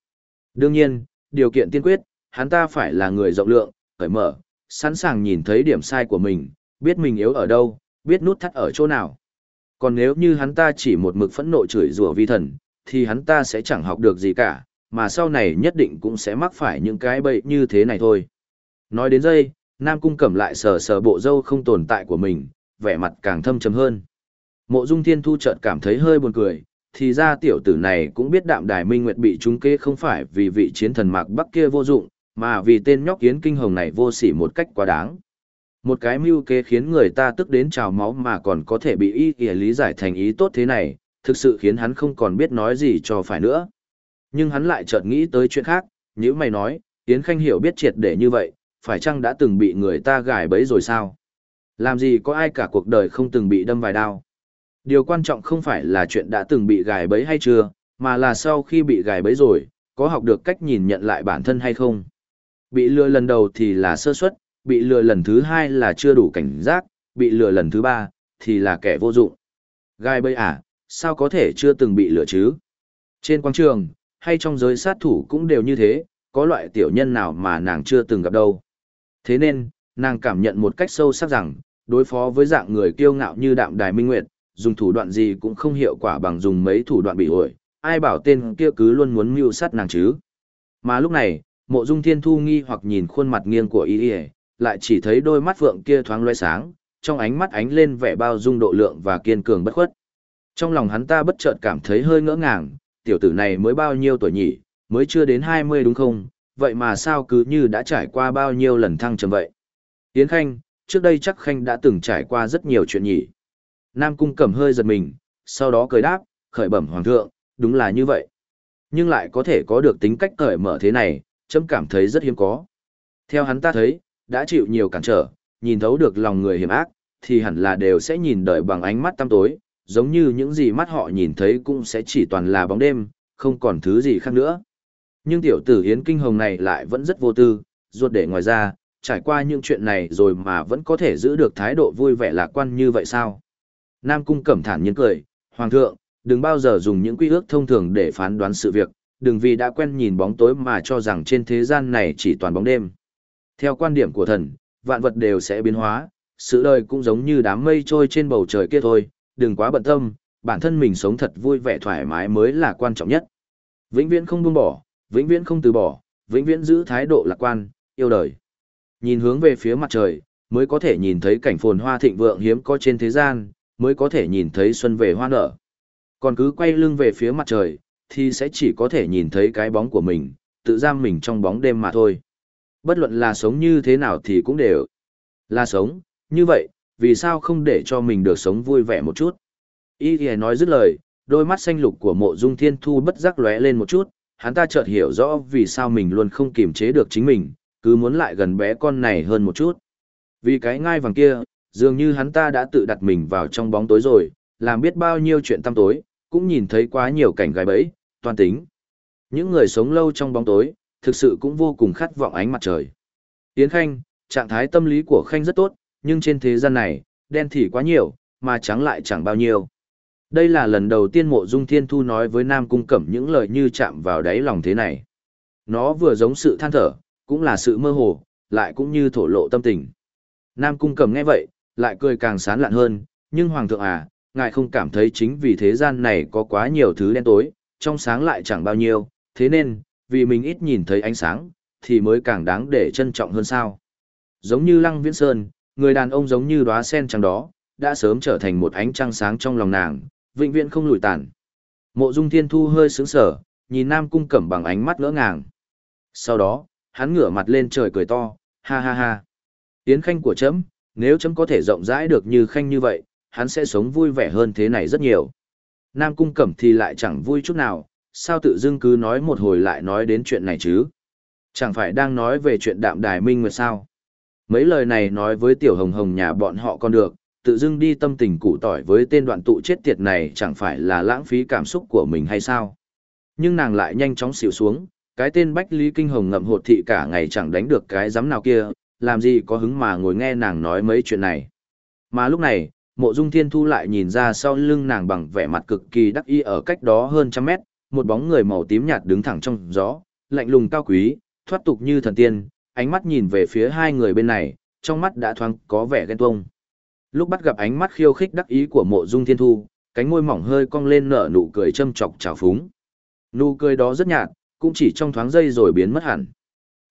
Đương nhiên, điều kiện tiên quyết, hắn ta phải là người rộng lượng, cởi mở, sẵn sàng nhìn thấy điểm sai của mình, biết mình yếu ở đâu, biết nút thắt ở chỗ nào. Còn nếu như hắn ta chỉ một mực phẫn nộ chửi rủa vi thần, thì hắn ta sẽ chẳng học được gì cả, mà sau này nhất định cũng sẽ mắc phải những cái bậy như thế này thôi. Nói đến đây, Nam Cung Cẩm lại sờ sờ bộ dâu không tồn tại của mình, vẻ mặt càng thâm trầm hơn. Mộ Dung Thiên Thu chợt cảm thấy hơi buồn cười, thì ra tiểu tử này cũng biết đạm đài minh nguyệt bị trúng kế không phải vì vị chiến thần mạc bắc kia vô dụng, mà vì tên nhóc kiến kinh hồng này vô sỉ một cách quá đáng. Một cái mưu kế khiến người ta tức đến trào máu mà còn có thể bị y kìa lý giải thành ý tốt thế này, thực sự khiến hắn không còn biết nói gì cho phải nữa. Nhưng hắn lại chợt nghĩ tới chuyện khác, như mày nói, Yến Khanh hiểu biết triệt để như vậy, phải chăng đã từng bị người ta gài bẫy rồi sao? Làm gì có ai cả cuộc đời không từng bị đâm vài đao? Điều quan trọng không phải là chuyện đã từng bị gài bẫy hay chưa, mà là sau khi bị gài bẫy rồi, có học được cách nhìn nhận lại bản thân hay không. Bị lừa lần đầu thì là sơ suất, bị lừa lần thứ hai là chưa đủ cảnh giác, bị lừa lần thứ ba thì là kẻ vô dụng. Gai bẫy à, sao có thể chưa từng bị lừa chứ? Trên quang trường, hay trong giới sát thủ cũng đều như thế, có loại tiểu nhân nào mà nàng chưa từng gặp đâu. Thế nên, nàng cảm nhận một cách sâu sắc rằng, đối phó với dạng người kiêu ngạo như đạm đài minh nguyệt, dùng thủ đoạn gì cũng không hiệu quả bằng dùng mấy thủ đoạn bị ổi, ai bảo tên kia cứ luôn muốn mưu sát nàng chứ. Mà lúc này, mộ dung thiên thu nghi hoặc nhìn khuôn mặt nghiêng của y y lại chỉ thấy đôi mắt phượng kia thoáng loe sáng trong ánh mắt ánh lên vẻ bao dung độ lượng và kiên cường bất khuất. Trong lòng hắn ta bất chợt cảm thấy hơi ngỡ ngàng tiểu tử này mới bao nhiêu tuổi nhỉ mới chưa đến hai mươi đúng không? Vậy mà sao cứ như đã trải qua bao nhiêu lần thăng trầm vậy? Yến khanh trước đây chắc khanh đã từng trải qua rất nhiều chuyện nhỉ nam cung cầm hơi giật mình sau đó cười đáp khởi bẩm hoàng thượng đúng là như vậy nhưng lại có thể có được tính cách cởi mở thế này chấm cảm thấy rất hiếm có. Theo hắn ta thấy, đã chịu nhiều cản trở, nhìn thấu được lòng người hiểm ác, thì hẳn là đều sẽ nhìn đời bằng ánh mắt tăm tối, giống như những gì mắt họ nhìn thấy cũng sẽ chỉ toàn là bóng đêm, không còn thứ gì khác nữa. Nhưng tiểu tử Yến Kinh Hồng này lại vẫn rất vô tư, ruột để ngoài ra, trải qua những chuyện này rồi mà vẫn có thể giữ được thái độ vui vẻ lạc quan như vậy sao? Nam Cung cẩm thản nhiên cười, Hoàng thượng, đừng bao giờ dùng những quy ước thông thường để phán đoán sự việc, đừng vì đã quen nhìn bóng tối mà cho rằng trên thế gian này chỉ toàn bóng đêm. Theo quan điểm của thần, vạn vật đều sẽ biến hóa, sự đời cũng giống như đám mây trôi trên bầu trời kia thôi, đừng quá bận tâm, bản thân mình sống thật vui vẻ thoải mái mới là quan trọng nhất. Vĩnh viễn không buông bỏ, vĩnh viễn không từ bỏ, vĩnh viễn giữ thái độ lạc quan, yêu đời. Nhìn hướng về phía mặt trời, mới có thể nhìn thấy cảnh phồn hoa thịnh vượng hiếm có trên thế gian, mới có thể nhìn thấy xuân về hoa nở. Còn cứ quay lưng về phía mặt trời, thì sẽ chỉ có thể nhìn thấy cái bóng của mình, tự giam mình trong bóng đêm mà thôi. Bất luận là sống như thế nào thì cũng đều là sống, như vậy, vì sao không để cho mình được sống vui vẻ một chút. Y thì nói dứt lời, đôi mắt xanh lục của mộ dung thiên thu bất giác lóe lên một chút, hắn ta chợt hiểu rõ vì sao mình luôn không kiềm chế được chính mình, cứ muốn lại gần bé con này hơn một chút. Vì cái ngai vàng kia, dường như hắn ta đã tự đặt mình vào trong bóng tối rồi, làm biết bao nhiêu chuyện tăm tối, cũng nhìn thấy quá nhiều cảnh gái bẫy, toan tính. Những người sống lâu trong bóng tối, thực sự cũng vô cùng khát vọng ánh mặt trời. Yến Khanh, trạng thái tâm lý của Khanh rất tốt, nhưng trên thế gian này, đen thì quá nhiều, mà trắng lại chẳng bao nhiêu. Đây là lần đầu tiên mộ dung thiên thu nói với Nam Cung Cẩm những lời như chạm vào đáy lòng thế này. Nó vừa giống sự than thở, cũng là sự mơ hồ, lại cũng như thổ lộ tâm tình. Nam cung Cẩm nghe vậy, lại cười càng sán lạn hơn, nhưng hoàng thượng à, ngài không cảm thấy chính vì thế gian này có quá nhiều thứ đen tối, trong sáng lại chẳng bao nhiêu, thế nên, vì mình ít nhìn thấy ánh sáng, thì mới càng đáng để trân trọng hơn sao. Giống như Lăng Viễn Sơn, người đàn ông giống như đóa sen trắng đó, đã sớm trở thành một ánh trăng sáng trong lòng nàng, vĩnh viễn không lùi tàn. Mộ Dung Thiên Thu hơi sướng sở, nhìn Nam Cung Cẩm bằng ánh mắt ngỡ ngàng. Sau đó, hắn ngửa mặt lên trời cười to, ha ha ha. tiến khanh của chấm, nếu chấm có thể rộng rãi được như khanh như vậy, hắn sẽ sống vui vẻ hơn thế này rất nhiều. Nam Cung Cẩm thì lại chẳng vui chút nào, sao tự dưng cứ nói một hồi lại nói đến chuyện này chứ? Chẳng phải đang nói về chuyện đạm đài minh nguyệt sao? Mấy lời này nói với tiểu hồng hồng nhà bọn họ còn được, tự dưng đi tâm tình cụ tỏi với tên đoạn tụ chết tiệt này chẳng phải là lãng phí cảm xúc của mình hay sao? Nhưng nàng lại nhanh chóng xỉu xuống, cái tên Bách Lý Kinh Hồng ngậm hột thị cả ngày chẳng đánh được cái giấm nào kia, làm gì có hứng mà ngồi nghe nàng nói mấy chuyện này. Mà lúc này, mộ dung thiên thu lại nhìn ra sau lưng nàng bằng vẻ mặt cực kỳ đắc ý ở cách đó hơn trăm mét, một bóng người màu tím nhạt đứng thẳng trong gió, lạnh lùng cao quý, thoát tục như thần tiên, ánh mắt nhìn về phía hai người bên này, trong mắt đã thoáng có vẻ ghen tuông. Lúc bắt gặp ánh mắt khiêu khích đắc ý của mộ dung thiên thu, cánh môi mỏng hơi cong lên nở nụ cười châm chọc trào phúng. Nụ cười đó rất nhạt, cũng chỉ trong thoáng giây rồi biến mất hẳn.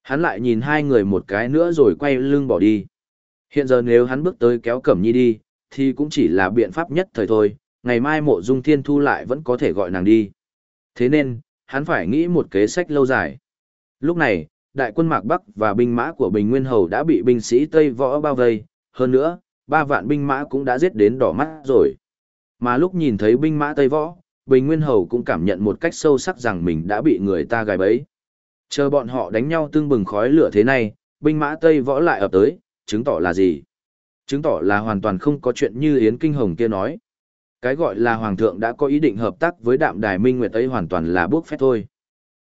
Hắn lại nhìn hai người một cái nữa rồi quay lưng bỏ đi. Hiện giờ nếu hắn bước tới kéo Cẩm Nhi đi, thì cũng chỉ là biện pháp nhất thời thôi, ngày mai mộ dung thiên thu lại vẫn có thể gọi nàng đi. Thế nên, hắn phải nghĩ một kế sách lâu dài. Lúc này, đại quân Mạc Bắc và binh mã của Bình Nguyên Hầu đã bị binh sĩ Tây Võ bao vây, hơn nữa, ba vạn binh mã cũng đã giết đến đỏ mắt rồi. Mà lúc nhìn thấy binh mã Tây Võ, Bình Nguyên Hầu cũng cảm nhận một cách sâu sắc rằng mình đã bị người ta gài bẫy. Chờ bọn họ đánh nhau tương bừng khói lửa thế này, binh mã Tây Võ lại ập tới, chứng tỏ là gì? Chứng tỏ là hoàn toàn không có chuyện như Yến Kinh Hồng kia nói. Cái gọi là Hoàng thượng đã có ý định hợp tác với đạm đài Minh Nguyệt ấy hoàn toàn là bước phép thôi.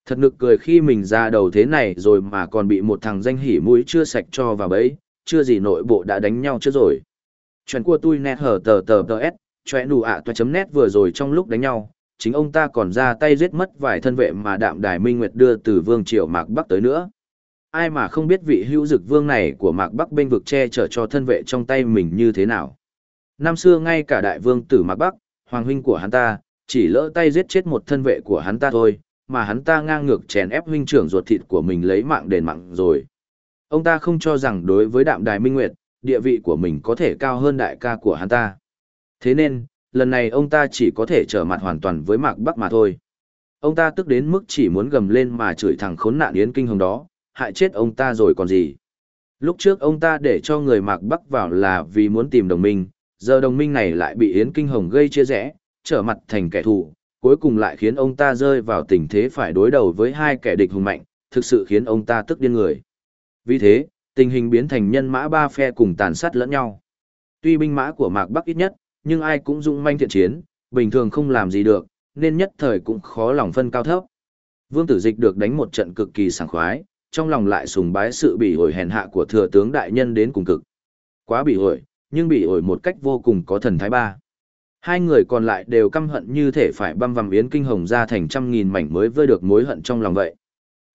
Thật nực cười khi mình ra đầu thế này rồi mà còn bị một thằng danh hỉ mũi chưa sạch cho vào bẫy, chưa gì nội bộ đã đánh nhau chưa rồi. Chuyện của tôi nét hở tờ tờ tờ s, chuyện đủ ạ toa chấm nét vừa rồi trong lúc đánh nhau, chính ông ta còn ra tay giết mất vài thân vệ mà đạm đài Minh Nguyệt đưa từ vương triều Mạc Bắc tới nữa. Ai mà không biết vị hữu dực vương này của Mạc Bắc bên vực che chở cho thân vệ trong tay mình như thế nào. Năm xưa ngay cả đại vương tử Mạc Bắc, hoàng huynh của hắn ta, chỉ lỡ tay giết chết một thân vệ của hắn ta thôi, mà hắn ta ngang ngược chèn ép huynh trưởng ruột thịt của mình lấy mạng đền mạng rồi. Ông ta không cho rằng đối với đạm đài minh nguyệt, địa vị của mình có thể cao hơn đại ca của hắn ta. Thế nên, lần này ông ta chỉ có thể trở mặt hoàn toàn với mạc bắc mà thôi. Ông ta tức đến mức chỉ muốn gầm lên mà chửi thằng khốn nạn yến kinh hồng đó, hại chết ông ta rồi còn gì. Lúc trước ông ta để cho người mạc bắc vào là vì muốn tìm đồng minh, giờ đồng minh này lại bị yến kinh hồng gây chia rẽ, trở mặt thành kẻ thù, cuối cùng lại khiến ông ta rơi vào tình thế phải đối đầu với hai kẻ địch hùng mạnh, thực sự khiến ông ta tức điên người. Vì thế, tình hình biến thành nhân mã ba phe cùng tàn sát lẫn nhau. Tuy binh mã của Mạc Bắc ít nhất, nhưng ai cũng dũng manh thiện chiến, bình thường không làm gì được, nên nhất thời cũng khó lòng phân cao thấp. Vương Tử Dịch được đánh một trận cực kỳ sảng khoái, trong lòng lại sùng bái sự bị ổi hèn hạ của thừa tướng đại nhân đến cùng cực. Quá bị ổi, nhưng bị ổi một cách vô cùng có thần thái ba. Hai người còn lại đều căm hận như thể phải băm vằm yến kinh hồng ra thành trăm nghìn mảnh mới vơi được mối hận trong lòng vậy.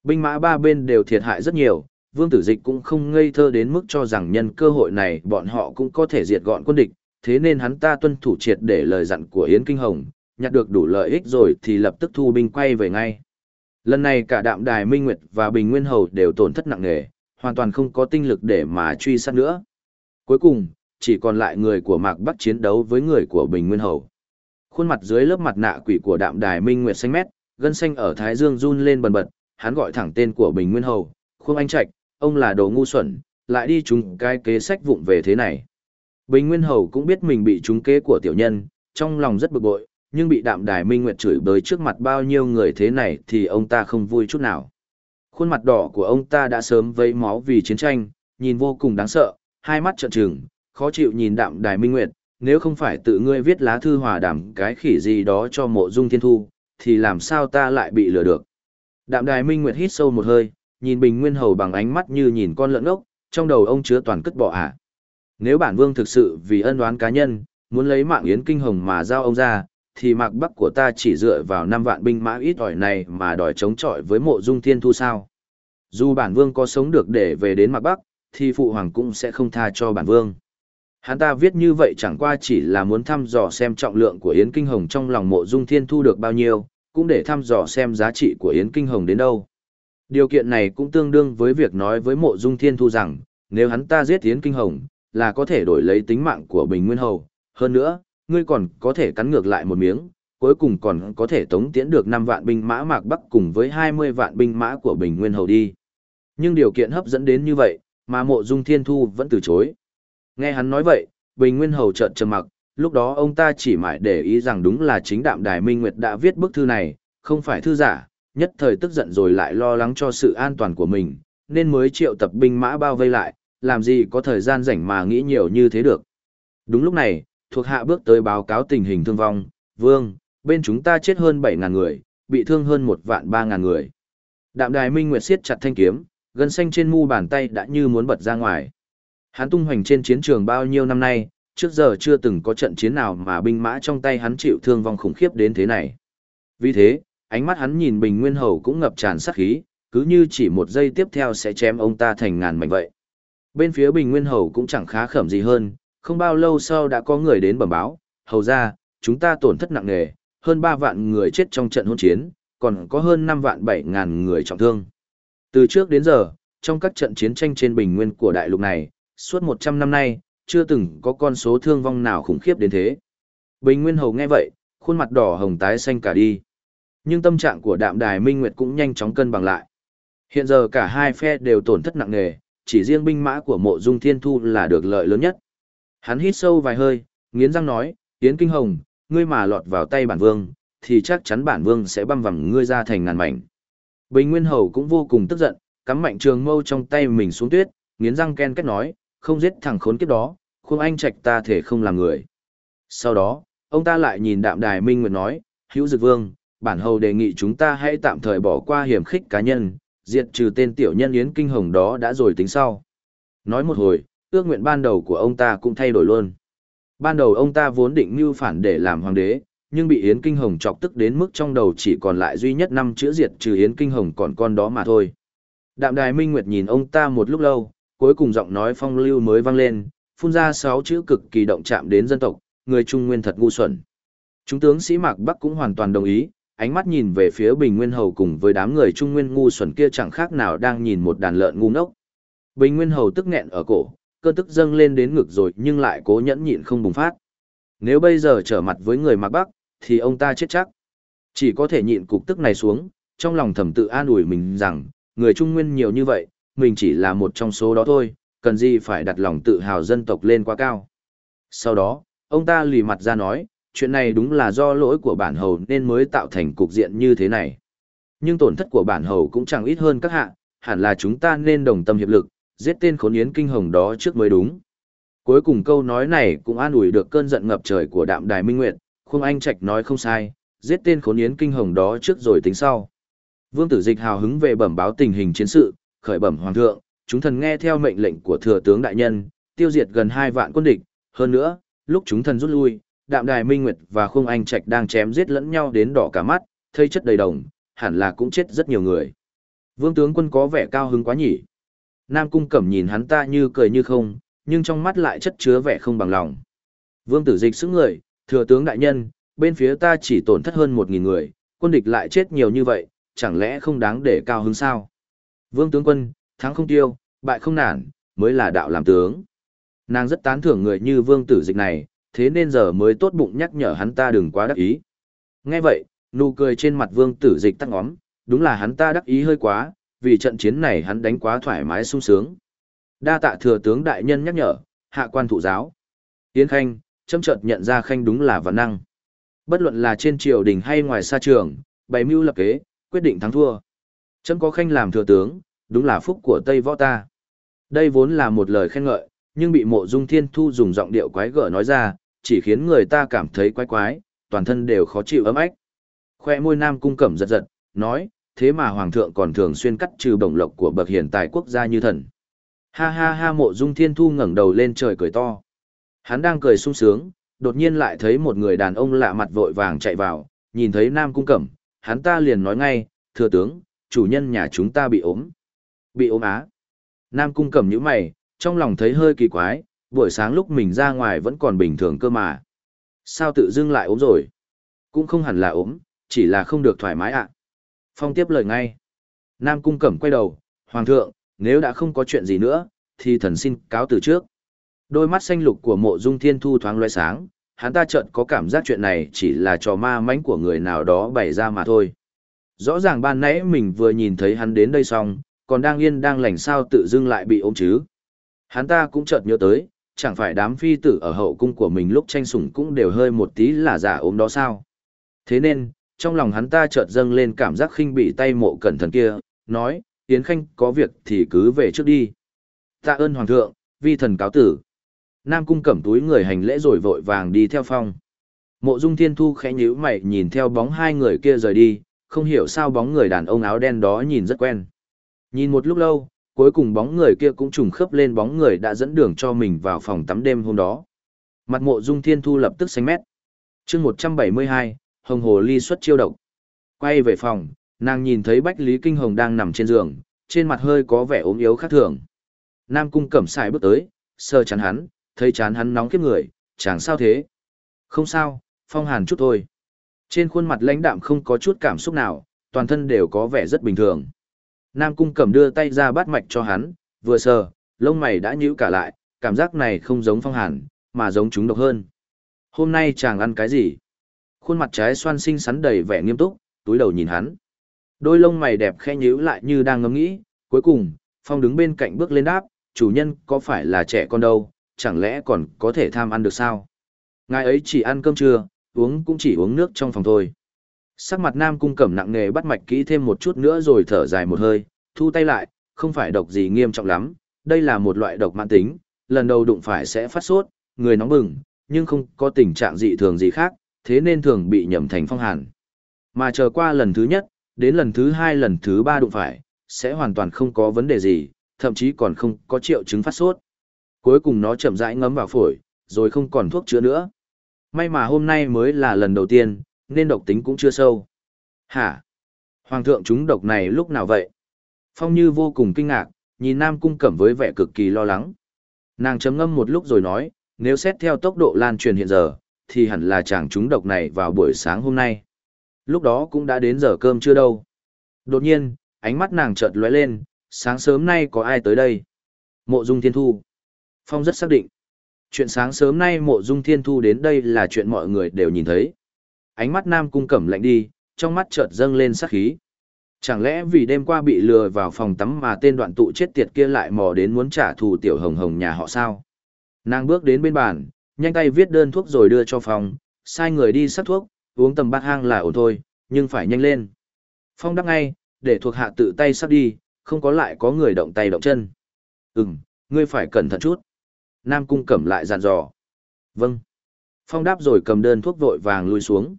Binh mã ba bên đều thiệt hại rất nhiều, vương tử dịch cũng không ngây thơ đến mức cho rằng nhân cơ hội này bọn họ cũng có thể diệt gọn quân địch, thế nên hắn ta tuân thủ triệt để lời dặn của Yến Kinh Hồng, nhặt được đủ lợi ích rồi thì lập tức thu binh quay về ngay. Lần này cả đạm đài Minh Nguyệt và Bình Nguyên Hầu đều tổn thất nặng nề, hoàn toàn không có tinh lực để mà truy sát nữa. Cuối cùng, chỉ còn lại người của Mạc Bắc chiến đấu với người của Bình Nguyên Hầu. Khuôn mặt dưới lớp mặt nạ quỷ của đạm đài Minh Nguyệt xanh mét, gân xanh ở Thái Dương run lên bần bật, hắn gọi thẳng tên của Bình Nguyên Hầu, Khương Anh Trạch, ông là đồ ngu xuẩn, lại đi chúng cái kế sách vụng về thế này. Bình Nguyên Hầu cũng biết mình bị trúng kế của tiểu nhân, trong lòng rất bực bội, nhưng bị đạm đài Minh Nguyệt chửi bới trước mặt bao nhiêu người thế này thì ông ta không vui chút nào. Khuôn mặt đỏ của ông ta đã sớm vây máu vì chiến tranh, nhìn vô cùng đáng sợ, hai mắt trợn trừng, khó chịu nhìn đạm đài Minh Nguyệt, nếu không phải tự ngươi viết lá thư hòa đàm cái khỉ gì đó cho mộ dung thiên thu, thì làm sao ta lại bị lừa được. Đạm đài Minh Nguyệt hít sâu một hơi, nhìn Bình Nguyên Hầu bằng ánh mắt như nhìn con lợn ốc, trong đầu ông chứa toàn cất bỏ ạ. À. Nếu bản vương thực sự vì ân oán cá nhân, muốn lấy mạng Yến Kinh Hồng mà giao ông ra, thì mạc bắc của ta chỉ dựa vào năm vạn binh mã ít ỏi này mà đòi chống chọi với mộ dung thiên thu sao. Dù bản vương có sống được để về đến mạc bắc, thì phụ hoàng cũng sẽ không tha cho bản vương. Hắn ta viết như vậy chẳng qua chỉ là muốn thăm dò xem trọng lượng của Yến Kinh Hồng trong lòng mộ dung thiên thu được bao nhiêu, cũng để thăm dò xem giá trị của Yến Kinh Hồng đến đâu. Điều kiện này cũng tương đương với việc nói với mộ dung thiên thu rằng, nếu hắn ta giết Yến Kinh Hồng, là có thể đổi lấy tính mạng của Bình Nguyên Hầu. Hơn nữa, ngươi còn có thể cắn ngược lại một miếng, cuối cùng còn có thể tống tiễn được 5 vạn binh mã Mạc Bắc cùng với 20 vạn binh mã của Bình Nguyên Hầu đi. Nhưng điều kiện hấp dẫn đến như vậy, mà mộ dung thiên thu vẫn từ chối. Nghe hắn nói vậy, Bình Nguyên Hầu chợt trầm mặc, lúc đó ông ta chỉ mãi để ý rằng đúng là chính đạm đài Minh Nguyệt đã viết bức thư này, không phải thư giả, nhất thời tức giận rồi lại lo lắng cho sự an toàn của mình, nên mới triệu tập binh mã bao vây lại, làm gì có thời gian rảnh mà nghĩ nhiều như thế được. Đúng lúc này, thuộc hạ bước tới báo cáo tình hình thương vong, vương, bên chúng ta chết hơn 7.000 người, bị thương hơn một vạn 3.000 người. Đạm đài Minh Nguyệt siết chặt thanh kiếm, gân xanh trên mu bàn tay đã như muốn bật ra ngoài. Hắn tung hoành trên chiến trường bao nhiêu năm nay, trước giờ chưa từng có trận chiến nào mà binh mã trong tay hắn chịu thương vong khủng khiếp đến thế này. Vì thế, ánh mắt hắn nhìn Bình Nguyên Hầu cũng ngập tràn sát khí, cứ như chỉ một giây tiếp theo sẽ chém ông ta thành ngàn mảnh vậy. Bên phía Bình Nguyên Hầu cũng chẳng khá khẩm gì hơn, không bao lâu sau đã có người đến bẩm báo, hầu ra, chúng ta tổn thất nặng nề, hơn 3 vạn người chết trong trận hôn chiến, còn có hơn 5 vạn 7 ngàn người trọng thương. Từ trước đến giờ, trong các trận chiến tranh trên bình nguyên của đại lục này, suốt 100 năm nay, chưa từng có con số thương vong nào khủng khiếp đến thế. Bình Nguyên Hầu nghe vậy, khuôn mặt đỏ hồng tái xanh cả đi. Nhưng tâm trạng của đạm đài Minh Nguyệt cũng nhanh chóng cân bằng lại. Hiện giờ cả hai phe đều tổn thất nặng nề, chỉ riêng binh mã của mộ dung thiên thu là được lợi lớn nhất. Hắn hít sâu vài hơi, nghiến răng nói, Yến Kinh Hồng, ngươi mà lọt vào tay bản vương, thì chắc chắn bản vương sẽ băm vằm ngươi ra thành ngàn mảnh. Bình Nguyên Hầu cũng vô cùng tức giận, cắm mạnh trường mâu trong tay mình xuống tuyết, nghiến răng ken kết nói, không giết thằng khốn kiếp đó, khuôn anh trạch ta thể không làm người. Sau đó, ông ta lại nhìn đạm đài Minh Nguyệt nói, hữu dực vương, bản hầu đề nghị chúng ta hãy tạm thời bỏ qua hiểm khích cá nhân, diệt trừ tên tiểu nhân Yến Kinh Hồng đó đã rồi tính sau. Nói một hồi, ước nguyện ban đầu của ông ta cũng thay đổi luôn. Ban đầu ông ta vốn định mưu phản để làm hoàng đế, nhưng bị Yến Kinh Hồng chọc tức đến mức trong đầu chỉ còn lại duy nhất năm chữ diệt trừ Yến Kinh Hồng còn con đó mà thôi. Đạm Đài Minh Nguyệt nhìn ông ta một lúc lâu, cuối cùng giọng nói phong lưu mới vang lên, phun ra sáu chữ cực kỳ động chạm đến dân tộc, người Trung Nguyên thật ngu xuẩn. Chúng tướng sĩ Mạc Bắc cũng hoàn toàn đồng ý, ánh mắt nhìn về phía Bình Nguyên Hầu cùng với đám người Trung Nguyên ngu xuẩn kia chẳng khác nào đang nhìn một đàn lợn ngu ngốc. Bình Nguyên Hầu tức nghẹn ở cổ, cơn tức dâng lên đến ngực rồi nhưng lại cố nhẫn nhịn không bùng phát. Nếu bây giờ trở mặt với người Mạc Bắc, thì ông ta chết chắc. Chỉ có thể nhịn cục tức này xuống, trong lòng thầm tự an ủi mình rằng, người Trung Nguyên nhiều như vậy, mình chỉ là một trong số đó thôi, cần gì phải đặt lòng tự hào dân tộc lên quá cao. Sau đó, ông ta lì mặt ra nói, chuyện này đúng là do lỗi của bản hầu nên mới tạo thành cục diện như thế này. Nhưng tổn thất của bản hầu cũng chẳng ít hơn các hạ, hẳn là chúng ta nên đồng tâm hiệp lực, giết tên khốn yến kinh hồng đó trước mới đúng. Cuối cùng câu nói này cũng an ủi được cơn giận ngập trời của đạm đài minh nguyệt, khung anh trạch nói không sai, giết tên khốn yến kinh hồng đó trước rồi tính sau. Vương tử dịch hào hứng về bẩm báo tình hình chiến sự, khởi bẩm hoàng thượng, chúng thần nghe theo mệnh lệnh của thừa tướng đại nhân, tiêu diệt gần hai vạn quân địch, hơn nữa, lúc chúng thần rút lui, đạm đài minh nguyệt và khung anh trạch đang chém giết lẫn nhau đến đỏ cả mắt, thây chất đầy đồng, hẳn là cũng chết rất nhiều người. Vương tướng quân có vẻ cao hứng quá nhỉ. Nam cung cẩm nhìn hắn ta như cười như không, nhưng trong mắt lại chất chứa vẻ không bằng lòng. Vương tử dịch sức người, thừa tướng đại nhân, bên phía ta chỉ tổn thất hơn một nghìn người, quân địch lại chết nhiều như vậy, chẳng lẽ không đáng để cao hứng sao? Vương tướng quân, thắng không tiêu, bại không nản, mới là đạo làm tướng. Nàng rất tán thưởng người như vương tử dịch này, thế nên giờ mới tốt bụng nhắc nhở hắn ta đừng quá đắc ý. Nghe vậy, nụ cười trên mặt vương tử dịch tắc ngóm, đúng là hắn ta đắc ý hơi quá, vì trận chiến này hắn đánh quá thoải mái sung sướng. Đa tạ thừa tướng đại nhân nhắc nhở, hạ quan thụ giáo. Yến Khanh, châm chợt nhận ra Khanh đúng là văn năng. Bất luận là trên triều đình hay ngoài xa trường, bày mưu lập kế, quyết định thắng thua. Châm có Khanh làm thừa tướng, đúng là phúc của Tây Võ ta. Đây vốn là một lời khen ngợi, nhưng bị mộ dung thiên thu dùng giọng điệu quái gở nói ra, chỉ khiến người ta cảm thấy quái quái, toàn thân đều khó chịu ấm ách. Khoe môi nam cung cẩm giật giật, nói, thế mà hoàng thượng còn thường xuyên cắt trừ bổng lộc của bậc hiền tài quốc gia như thần. Ha ha ha mộ dung thiên thu ngẩng đầu lên trời cười to. Hắn đang cười sung sướng, đột nhiên lại thấy một người đàn ông lạ mặt vội vàng chạy vào, nhìn thấy nam cung cẩm, hắn ta liền nói ngay, thưa tướng, chủ nhân nhà chúng ta bị ốm. Bị ốm á. Nam cung cẩm như mày, trong lòng thấy hơi kỳ quái, buổi sáng lúc mình ra ngoài vẫn còn bình thường cơ mà. Sao tự dưng lại ốm rồi? Cũng không hẳn là ốm, chỉ là không được thoải mái ạ. Phong tiếp lời ngay. Nam Cung Cẩm quay đầu, Hoàng thượng, nếu đã không có chuyện gì nữa, thì thần xin cáo từ trước. Đôi mắt xanh lục của mộ dung thiên thu thoáng loe sáng, hắn ta chợt có cảm giác chuyện này chỉ là trò ma mánh của người nào đó bày ra mà thôi. Rõ ràng ban nãy mình vừa nhìn thấy hắn đến đây xong, còn đang yên đang lành sao tự dưng lại bị ôm chứ. Hắn ta cũng chợt nhớ tới, chẳng phải đám phi tử ở hậu cung của mình lúc tranh sủng cũng đều hơi một tí là giả ốm đó sao. Thế nên, trong lòng hắn ta chợt dâng lên cảm giác khinh bị tay mộ cẩn thận kia, nói, Yến Khanh có việc thì cứ về trước đi. Tạ ơn Hoàng thượng, vi thần cáo tử. Nam cung cẩm túi người hành lễ rồi vội vàng đi theo phong. Mộ dung thiên thu khẽ nhíu mày nhìn theo bóng hai người kia rời đi, không hiểu sao bóng người đàn ông áo đen đó nhìn rất quen. Nhìn một lúc lâu, cuối cùng bóng người kia cũng trùng khớp lên bóng người đã dẫn đường cho mình vào phòng tắm đêm hôm đó. Mặt mộ dung thiên thu lập tức xanh mét. chương 172, Hồng Hồ Ly xuất chiêu độc. Quay về phòng, nàng nhìn thấy Bách Lý Kinh Hồng đang nằm trên giường, trên mặt hơi có vẻ ốm yếu khác thường. Nam cung cẩm xài bước tới, sờ chán hắn, thấy chán hắn nóng kiếp người, chẳng sao thế. Không sao, phong hàn chút thôi. Trên khuôn mặt lãnh đạm không có chút cảm xúc nào, toàn thân đều có vẻ rất bình thường. Nam cung cẩm đưa tay ra bắt mạch cho hắn, vừa sờ, lông mày đã nhíu cả lại, cảm giác này không giống phong hàn, mà giống chúng độc hơn. Hôm nay chàng ăn cái gì? Khuôn mặt trái xoan xinh xắn đầy vẻ nghiêm túc, túi đầu nhìn hắn. Đôi lông mày đẹp khẽ nhíu lại như đang ngẫm nghĩ, cuối cùng, Phong đứng bên cạnh bước lên đáp, chủ nhân có phải là trẻ con đâu, chẳng lẽ còn có thể tham ăn được sao? Ngài ấy chỉ ăn cơm trưa, uống cũng chỉ uống nước trong phòng thôi. Sắc mặt nam cung cẩm nặng nề bắt mạch kỹ thêm một chút nữa rồi thở dài một hơi, thu tay lại, không phải độc gì nghiêm trọng lắm, đây là một loại độc mãn tính, lần đầu đụng phải sẽ phát sốt, người nóng bừng, nhưng không có tình trạng dị thường gì khác, thế nên thường bị nhầm thành phong hàn. Mà chờ qua lần thứ nhất, đến lần thứ hai lần thứ ba đụng phải, sẽ hoàn toàn không có vấn đề gì, thậm chí còn không có triệu chứng phát sốt. Cuối cùng nó chậm rãi ngấm vào phổi, rồi không còn thuốc chữa nữa. May mà hôm nay mới là lần đầu tiên, nên độc tính cũng chưa sâu. Hả? Hoàng thượng chúng độc này lúc nào vậy? Phong Như vô cùng kinh ngạc, nhìn Nam Cung Cẩm với vẻ cực kỳ lo lắng. Nàng chấm ngâm một lúc rồi nói, nếu xét theo tốc độ lan truyền hiện giờ, thì hẳn là chàng chúng độc này vào buổi sáng hôm nay. Lúc đó cũng đã đến giờ cơm chưa đâu. Đột nhiên, ánh mắt nàng chợt lóe lên, sáng sớm nay có ai tới đây? Mộ Dung Thiên Thu. Phong rất xác định. Chuyện sáng sớm nay Mộ Dung Thiên Thu đến đây là chuyện mọi người đều nhìn thấy. Ánh mắt Nam Cung Cẩm lạnh đi, trong mắt chợt dâng lên sát khí. Chẳng lẽ vì đêm qua bị lừa vào phòng tắm mà tên đoạn tụ chết tiệt kia lại mò đến muốn trả thù tiểu hồng hồng nhà họ sao? Nàng bước đến bên bàn, nhanh tay viết đơn thuốc rồi đưa cho phòng, sai người đi sắc thuốc, uống tầm bát hang là ổn thôi, nhưng phải nhanh lên. Phong đáp ngay, để thuộc hạ tự tay sắp đi, không có lại có người động tay động chân. Ừm, ngươi phải cẩn thận chút. Nam cung cẩm lại dặn dò. Vâng. Phong đáp rồi cầm đơn thuốc vội vàng lui xuống.